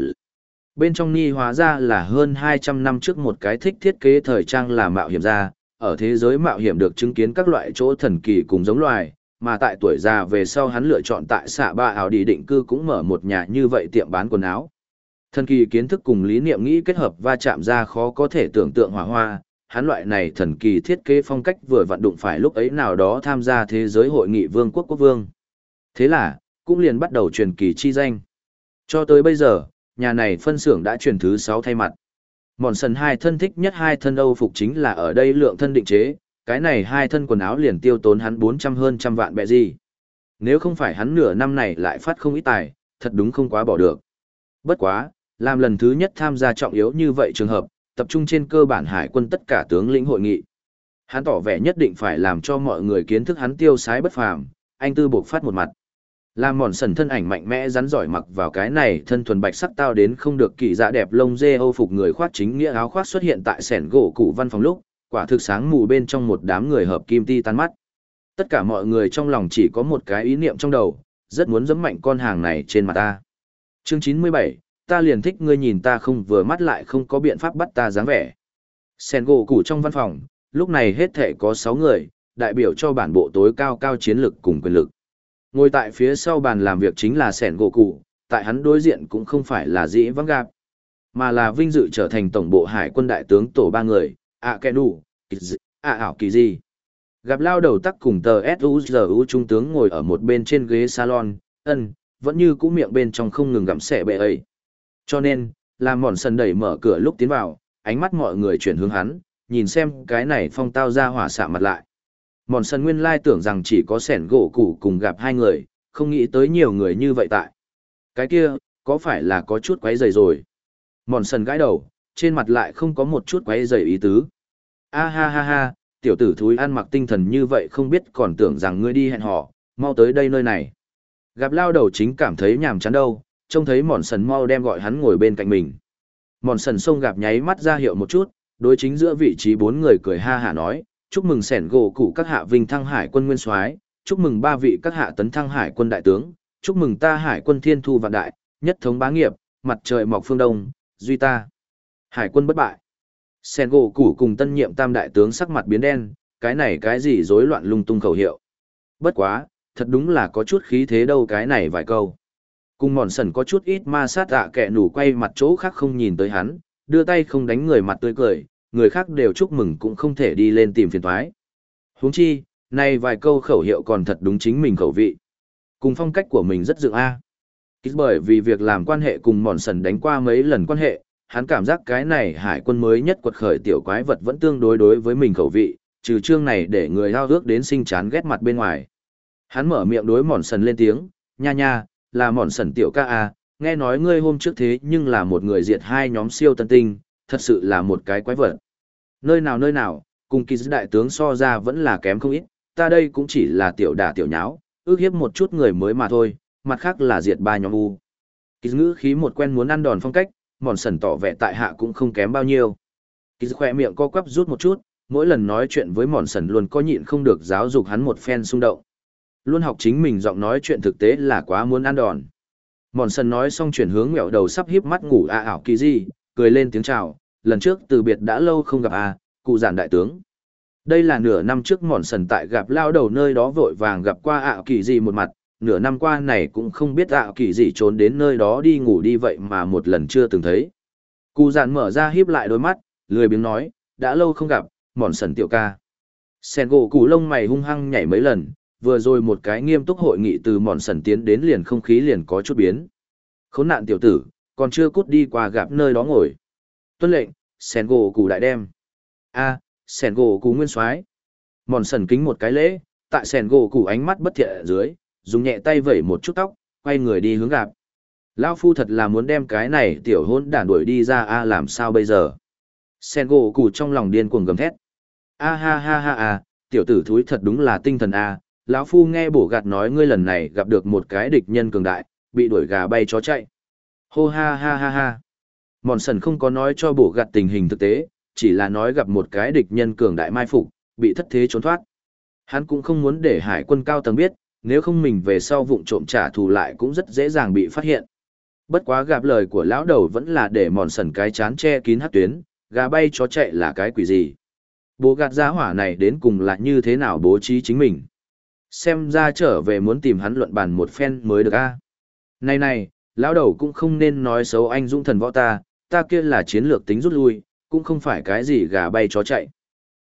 Bên trong ni hóa ra là hơn 200 năm trước một cái thích thiết kế thời trang là mạo hiểm ra, ở thế giới mạo hiểm được chứng kiến các loại chỗ thần kỳ cùng giống loài, mà tại tuổi già về sau hắn lựa chọn tại xạ ba áo đi định cư cũng mở một nhà như vậy tiệm bán quần áo. Thần kỳ kiến thức cùng lý niệm nghĩ kết hợp va chạm ra khó có thể tưởng tượng hỏa hoa, hắn loại này thần kỳ thiết kế phong cách vừa vận đụng phải lúc ấy nào đó tham gia thế giới hội nghị vương quốc quốc vương. Thế là, cũng liền bắt đầu truyền kỳ chi danh. Cho tới bây giờ, nhà này phân xưởng đã truyền thứ 6 thay mặt. Mòn sần hai thân thích nhất hai thân Âu phục chính là ở đây lượng thân định chế, cái này hai thân quần áo liền tiêu tốn hắn 400 hơn trăm vạn bẹ gì. Nếu không phải hắn nửa năm này lại phát không ít tài, thật đúng không quá bỏ được. Bất quá, làm lần thứ nhất tham gia trọng yếu như vậy trường hợp, tập trung trên cơ bản hải quân tất cả tướng lĩnh hội nghị. Hắn tỏ vẻ nhất định phải làm cho mọi người kiến thức hắn tiêu sái bất phàm, anh tư buộc phát một mặt. Làm mòn sần thân ảnh mạnh mẽ rắn giỏi mặc vào cái này thân thuần bạch sắc tao đến không được kỳ dạ đẹp lông dê âu phục người khoác chính nghĩa áo khoác xuất hiện tại sẻn gỗ cụ văn phòng lúc, quả thực sáng mù bên trong một đám người hợp kim ti tan mắt. Tất cả mọi người trong lòng chỉ có một cái ý niệm trong đầu, rất muốn giẫm mạnh con hàng này trên mặt ta. Chương 97, ta liền thích ngươi nhìn ta không vừa mắt lại không có biện pháp bắt ta dáng vẻ. Sen gỗ củ trong văn phòng, lúc này hết thể có 6 người, đại biểu cho bản bộ tối cao cao chiến lực cùng quyền lực. Ngồi tại phía sau bàn làm việc chính là Sen gỗ củ, tại hắn đối diện cũng không phải là dĩ vắng gặp, mà là vinh dự trở thành tổng bộ hải quân đại tướng tổ ba người, ạ kẻ đủ, ạ ảo kỳ gì. Gặp lao đầu tắc cùng tờ S.U.G.U. trung tướng ngồi ở một bên trên ghế salon, ân, vẫn như cũ miệng bên trong không ngừng gặm xẻ bệ ấy. Cho nên, làm mòn sần đẩy mở cửa lúc tiến vào, ánh mắt mọi người chuyển hướng hắn, nhìn xem cái này phong tao ra hỏa xạ mặt lại. Mòn sần nguyên lai tưởng rằng chỉ có sẻn gỗ củ cùng gặp hai người, không nghĩ tới nhiều người như vậy tại. Cái kia, có phải là có chút quấy rầy rồi? Mòn sần gãi đầu, trên mặt lại không có một chút quấy rầy ý tứ. A ha ha ha, tiểu tử thúi ăn mặc tinh thần như vậy không biết còn tưởng rằng ngươi đi hẹn họ, mau tới đây nơi này. Gặp lao đầu chính cảm thấy nhàm chán đâu, Trông thấy mòn sần mau đem gọi hắn ngồi bên cạnh mình. Mòn sần sông gạp nháy mắt ra hiệu một chút, đối chính giữa vị trí bốn người cười ha hả nói, chúc mừng sẻn gỗ cụ các hạ vinh thăng hải quân nguyên soái chúc mừng ba vị các hạ tấn thăng hải quân đại tướng, chúc mừng ta hải quân thiên thu vạn đại, nhất thống bá nghiệp, mặt trời mọc phương đông, duy ta. Hải quân bất bại. Sen gỗ củ cùng tân nhiệm tam đại tướng sắc mặt biến đen, cái này cái gì rối loạn lung tung khẩu hiệu. Bất quá, thật đúng là có chút khí thế đâu cái này vài câu. Cùng mòn sần có chút ít ma sát ạ kẻ nủ quay mặt chỗ khác không nhìn tới hắn, đưa tay không đánh người mặt tươi cười, người khác đều chúc mừng cũng không thể đi lên tìm phiền thoái. huống chi, nay vài câu khẩu hiệu còn thật đúng chính mình khẩu vị. Cùng phong cách của mình rất dựng A. Kích bởi vì việc làm quan hệ cùng mòn sần đánh qua mấy lần quan hệ, hắn cảm giác cái này hải quân mới nhất quật khởi tiểu quái vật vẫn tương đối đối với mình khẩu vị, trừ chương này để người hao ước đến sinh chán ghét mặt bên ngoài. Hắn mở miệng đối mòn sần lên tiếng, nha nha, là mòn sần tiểu ca a, nghe nói ngươi hôm trước thế nhưng là một người diệt hai nhóm siêu tân tinh, thật sự là một cái quái vật. Nơi nào nơi nào, cùng kỳ đại tướng so ra vẫn là kém không ít, ta đây cũng chỉ là tiểu đả tiểu nháo, ước hiếp một chút người mới mà thôi, mặt khác là diệt ba nhóm u. Kỳ ngữ khí một quen muốn ăn đòn phong cách, mòn sần tỏ vẻ tại hạ cũng không kém bao nhiêu. Kỳ khỏe miệng co quắp rút một chút, mỗi lần nói chuyện với mòn sần luôn có nhịn không được giáo dục hắn một phen xung động. Luôn học chính mình giọng nói chuyện thực tế là quá muốn ăn đòn. Mòn sần nói xong chuyển hướng mẹo đầu sắp híp mắt ngủ a ảo kỳ gì, cười lên tiếng chào, lần trước từ biệt đã lâu không gặp a, cụ giản đại tướng. Đây là nửa năm trước mòn sần tại gặp lao đầu nơi đó vội vàng gặp qua à ảo kỳ gì một mặt, nửa năm qua này cũng không biết ảo kỳ gì trốn đến nơi đó đi ngủ đi vậy mà một lần chưa từng thấy. Cụ giản mở ra híp lại đôi mắt, lười biếng nói, đã lâu không gặp, mòn sần tiểu ca. Sen gỗ cụ lông mày hung hăng nhảy mấy lần, vừa rồi một cái nghiêm túc hội nghị từ mòn sần tiến đến liền không khí liền có chút biến. Khốn nạn tiểu tử, còn chưa cút đi qua gặp nơi đó ngồi. Tuân lệnh, sen gỗ củ đại đem. a sen gỗ củ nguyên soái Mòn sần kính một cái lễ, tại sen gỗ củ ánh mắt bất thiện ở dưới, dùng nhẹ tay vẩy một chút tóc, quay người đi hướng gặp. Lão phu thật là muốn đem cái này tiểu hôn đản đuổi đi ra a làm sao bây giờ. Sen gỗ củ trong lòng điên cuồng gầm thét. A ha ha ha a tiểu tử thúi thật đúng là tinh thần a, lão phu nghe bổ gạt nói ngươi lần này gặp được một cái địch nhân cường đại, bị đuổi gà bay chó chạy. Hô ha ha ha ha. Mòn sần không có nói cho bổ gạt tình hình thực tế, chỉ là nói gặp một cái địch nhân cường đại mai phục, bị thất thế trốn thoát. Hắn cũng không muốn để hải quân cao tầng biết, nếu không mình về sau vụng trộm trả thù lại cũng rất dễ dàng bị phát hiện. Bất quá gặp lời của lão đầu vẫn là để mòn sần cái chán che kín hát tuyến, gà bay chó chạy là cái quỷ gì. Bố gạt giá hỏa này đến cùng là như thế nào bố trí chính mình. Xem ra trở về muốn tìm hắn luận bàn một phen mới được a. Này này, lão đầu cũng không nên nói xấu anh dũng thần võ ta, ta kia là chiến lược tính rút lui, cũng không phải cái gì gà bay chó chạy.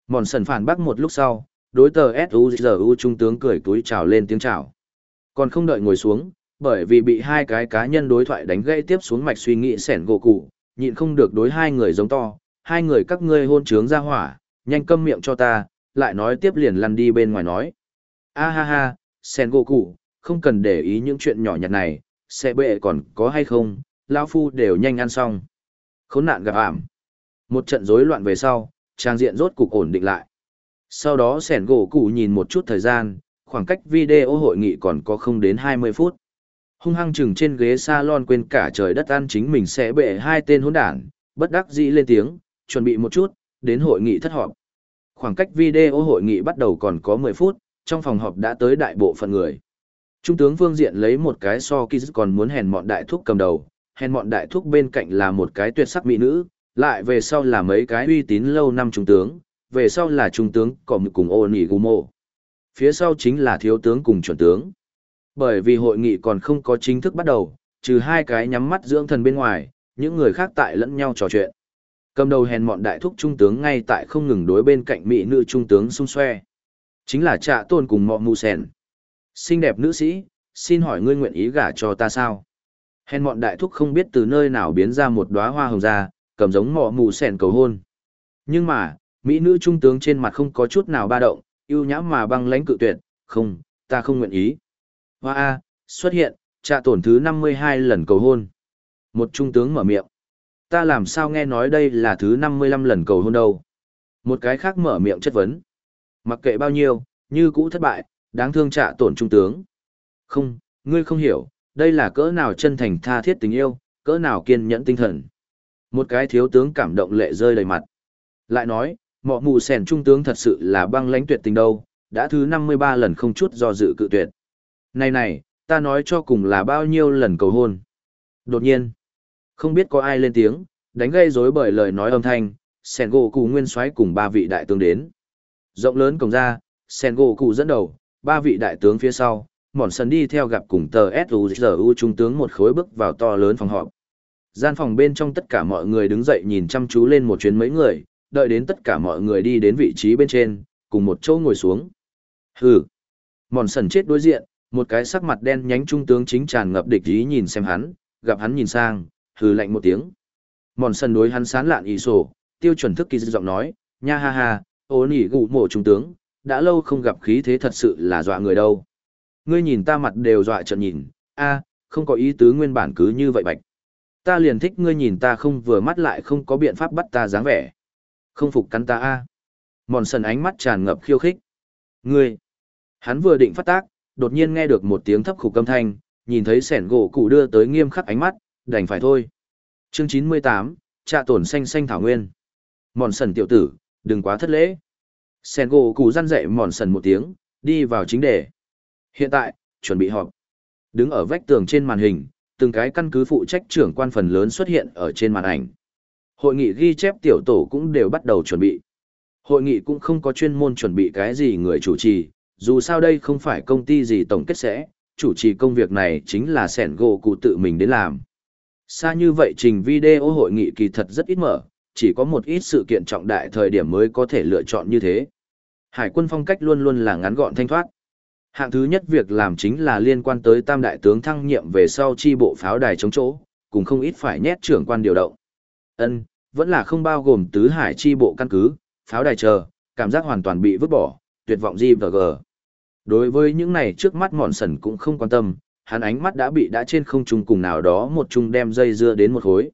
Mòn sần phản bác một lúc sau, đối tờ S.U.G.U. trung tướng cười túi chào lên tiếng chào. Còn không đợi ngồi xuống, bởi vì bị hai cái cá nhân đối thoại đánh gãy tiếp xuống mạch suy nghĩ sẻn gỗ cụ, nhịn không được đối hai người giống to, hai người các ngươi hôn trướng ra hỏa, nhanh câm miệng cho ta, lại nói tiếp liền lăn đi bên ngoài nói. A ha ha, sen gỗ cụ, không cần để ý những chuyện nhỏ nhặt này, xe bệ còn có hay không, lão phu đều nhanh ăn xong. Khốn nạn gặp ảm. Một trận rối loạn về sau, trang diện rốt cục ổn định lại. Sau đó sẻn gỗ cụ nhìn một chút thời gian, khoảng cách video hội nghị còn có không đến 20 phút. Hung hăng chừng trên ghế salon quên cả trời đất ăn chính mình sẽ bệ hai tên hỗn đản, bất đắc dĩ lên tiếng, chuẩn bị một chút, đến hội nghị thất họp. Khoảng cách video hội nghị bắt đầu còn có 10 phút, trong phòng họp đã tới đại bộ phận người. Trung tướng Vương Diện lấy một cái so kỳ còn muốn hèn mọn đại thúc cầm đầu, hèn mọn đại thúc bên cạnh là một cái tuyệt sắc mỹ nữ, lại về sau là mấy cái uy tín lâu năm trung tướng, về sau là trung tướng có một cùng ô nỉ gù mộ. Phía sau chính là thiếu tướng cùng chuẩn tướng. Bởi vì hội nghị còn không có chính thức bắt đầu, trừ hai cái nhắm mắt dưỡng thần bên ngoài, những người khác tại lẫn nhau trò chuyện. Cầm đầu hèn mọn đại thúc trung tướng ngay tại không ngừng đối bên cạnh mỹ nữ trung tướng xung xoe. Chính là trạ tôn cùng mọ mù sèn. Xinh đẹp nữ sĩ, xin hỏi ngươi nguyện ý gả cho ta sao? Hèn mọn đại thúc không biết từ nơi nào biến ra một đóa hoa hồng ra, cầm giống mọ mù sèn cầu hôn. Nhưng mà, mỹ nữ trung tướng trên mặt không có chút nào ba động, yêu nhã mà băng lãnh cự tuyệt, không, ta không nguyện ý. Hoa A, xuất hiện, trạ tổn thứ năm mươi hai lần cầu hôn. Một trung tướng mở miệng. Ta làm sao nghe nói đây là thứ năm mươi lăm lần cầu hôn đâu. Một cái khác mở miệng chất vấn. Mặc kệ bao nhiêu, như cũ thất bại, đáng thương trả tổn trung tướng. Không, ngươi không hiểu, đây là cỡ nào chân thành tha thiết tình yêu, cỡ nào kiên nhẫn tinh thần. Một cái thiếu tướng cảm động lệ rơi đầy mặt. Lại nói, mọ mù sèn trung tướng thật sự là băng lãnh tuyệt tình đâu, đã thứ 53 lần không chút do dự cự tuyệt. Này này, ta nói cho cùng là bao nhiêu lần cầu hôn. Đột nhiên, không biết có ai lên tiếng, đánh gây rối bởi lời nói âm thanh, sèn gỗ cụ nguyên soái cùng ba vị đại tướng đến. Rộng lớn cổng ra, sen gỗ cụ dẫn đầu, ba vị đại tướng phía sau, mòn sần đi theo gặp cùng tờ suzu trung tướng một khối bước vào to lớn phòng họp. Gian phòng bên trong tất cả mọi người đứng dậy nhìn chăm chú lên một chuyến mấy người đợi đến tất cả mọi người đi đến vị trí bên trên cùng một chỗ ngồi xuống. Hừ. Mòn sần chết đối diện một cái sắc mặt đen nhánh trung tướng chính tràn ngập địch ý nhìn xem hắn gặp hắn nhìn sang hừ lạnh một tiếng. Mòn sần đối hắn sán lạn ý sổ tiêu chuẩn thức kỳ giọng nói nha ha ha ô nỉ gụ mộ trung tướng đã lâu không gặp khí thế thật sự là dọa người đâu ngươi nhìn ta mặt đều dọa trợn nhìn, a, không có ý tứ nguyên bản cứ như vậy bạch. Ta liền thích ngươi nhìn ta không vừa mắt lại không có biện pháp bắt ta dáng vẻ. Không phục cắn ta a. Mòn sần ánh mắt tràn ngập khiêu khích. Ngươi. Hắn vừa định phát tác, đột nhiên nghe được một tiếng thấp khục âm thanh, nhìn thấy sẻn gỗ cụ đưa tới nghiêm khắc ánh mắt, đành phải thôi. Chương chín mươi tám, trạ tổn xanh xanh thảo nguyên. Mòn sần tiểu tử, đừng quá thất lễ. sen gỗ cụ răn dậy mòn sần một tiếng, đi vào chính đề. Hiện tại, chuẩn bị họp. Đứng ở vách tường trên màn hình, từng cái căn cứ phụ trách trưởng quan phần lớn xuất hiện ở trên màn ảnh. Hội nghị ghi chép tiểu tổ cũng đều bắt đầu chuẩn bị. Hội nghị cũng không có chuyên môn chuẩn bị cái gì người chủ trì, dù sao đây không phải công ty gì tổng kết sẽ, chủ trì công việc này chính là sẻn gỗ cụ tự mình đến làm. Xa như vậy trình video hội nghị kỳ thật rất ít mở, chỉ có một ít sự kiện trọng đại thời điểm mới có thể lựa chọn như thế. Hải quân phong cách luôn luôn là ngắn gọn thanh thoát. Hạng thứ nhất việc làm chính là liên quan tới tam đại tướng thăng nhiệm về sau chi bộ pháo đài chống chỗ, cùng không ít phải nhét trưởng quan điều động. Ân, vẫn là không bao gồm tứ hải chi bộ căn cứ, pháo đài chờ, cảm giác hoàn toàn bị vứt bỏ, tuyệt vọng gì và gờ. Đối với những này trước mắt mòn sần cũng không quan tâm, hắn ánh mắt đã bị đã trên không trung cùng nào đó một chung đem dây dưa đến một khối.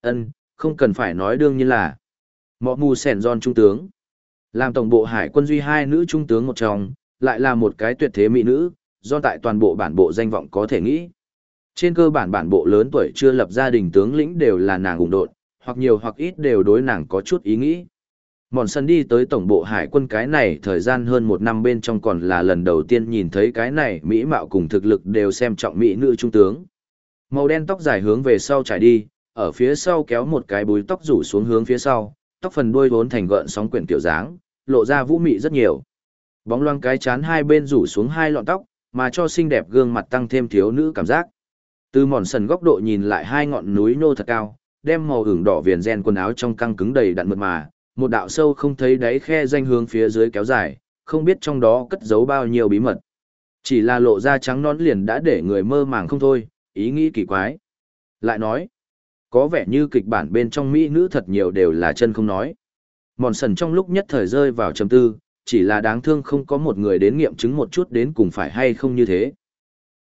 Ân, không cần phải nói đương nhiên là mọ mù sẻn giòn trung tướng. Làm tổng bộ hải quân duy hai nữ trung tướng một trong, lại là một cái tuyệt thế mỹ nữ, do tại toàn bộ bản bộ danh vọng có thể nghĩ. Trên cơ bản bản bộ lớn tuổi chưa lập gia đình tướng lĩnh đều là nàng ủng đột hoặc nhiều hoặc ít đều đối nàng có chút ý nghĩ. Mòn sân đi tới tổng bộ hải quân cái này thời gian hơn một năm bên trong còn là lần đầu tiên nhìn thấy cái này mỹ mạo cùng thực lực đều xem trọng mỹ nữ trung tướng. Màu đen tóc dài hướng về sau trải đi, ở phía sau kéo một cái búi tóc rủ xuống hướng phía sau, tóc phần đuôi vốn thành gợn sóng quyển tiểu dáng, lộ ra vũ mị rất nhiều. Bóng loang cái chán hai bên rủ xuống hai lọn tóc, mà cho xinh đẹp gương mặt tăng thêm thiếu nữ cảm giác. Từ mòn sần góc độ nhìn lại hai ngọn núi nô thật cao, đem màu hưởng đỏ viền ren quần áo trong căng cứng đầy đặn mượt mà, một đạo sâu không thấy đáy khe danh hướng phía dưới kéo dài, không biết trong đó cất giấu bao nhiêu bí mật. Chỉ là lộ ra trắng nón liền đã để người mơ màng không thôi, ý nghĩ kỳ quái. Lại nói, có vẻ như kịch bản bên trong mỹ nữ thật nhiều đều là chân không nói. Mòn sần trong lúc nhất thời rơi vào trầm tư, chỉ là đáng thương không có một người đến nghiệm chứng một chút đến cùng phải hay không như thế.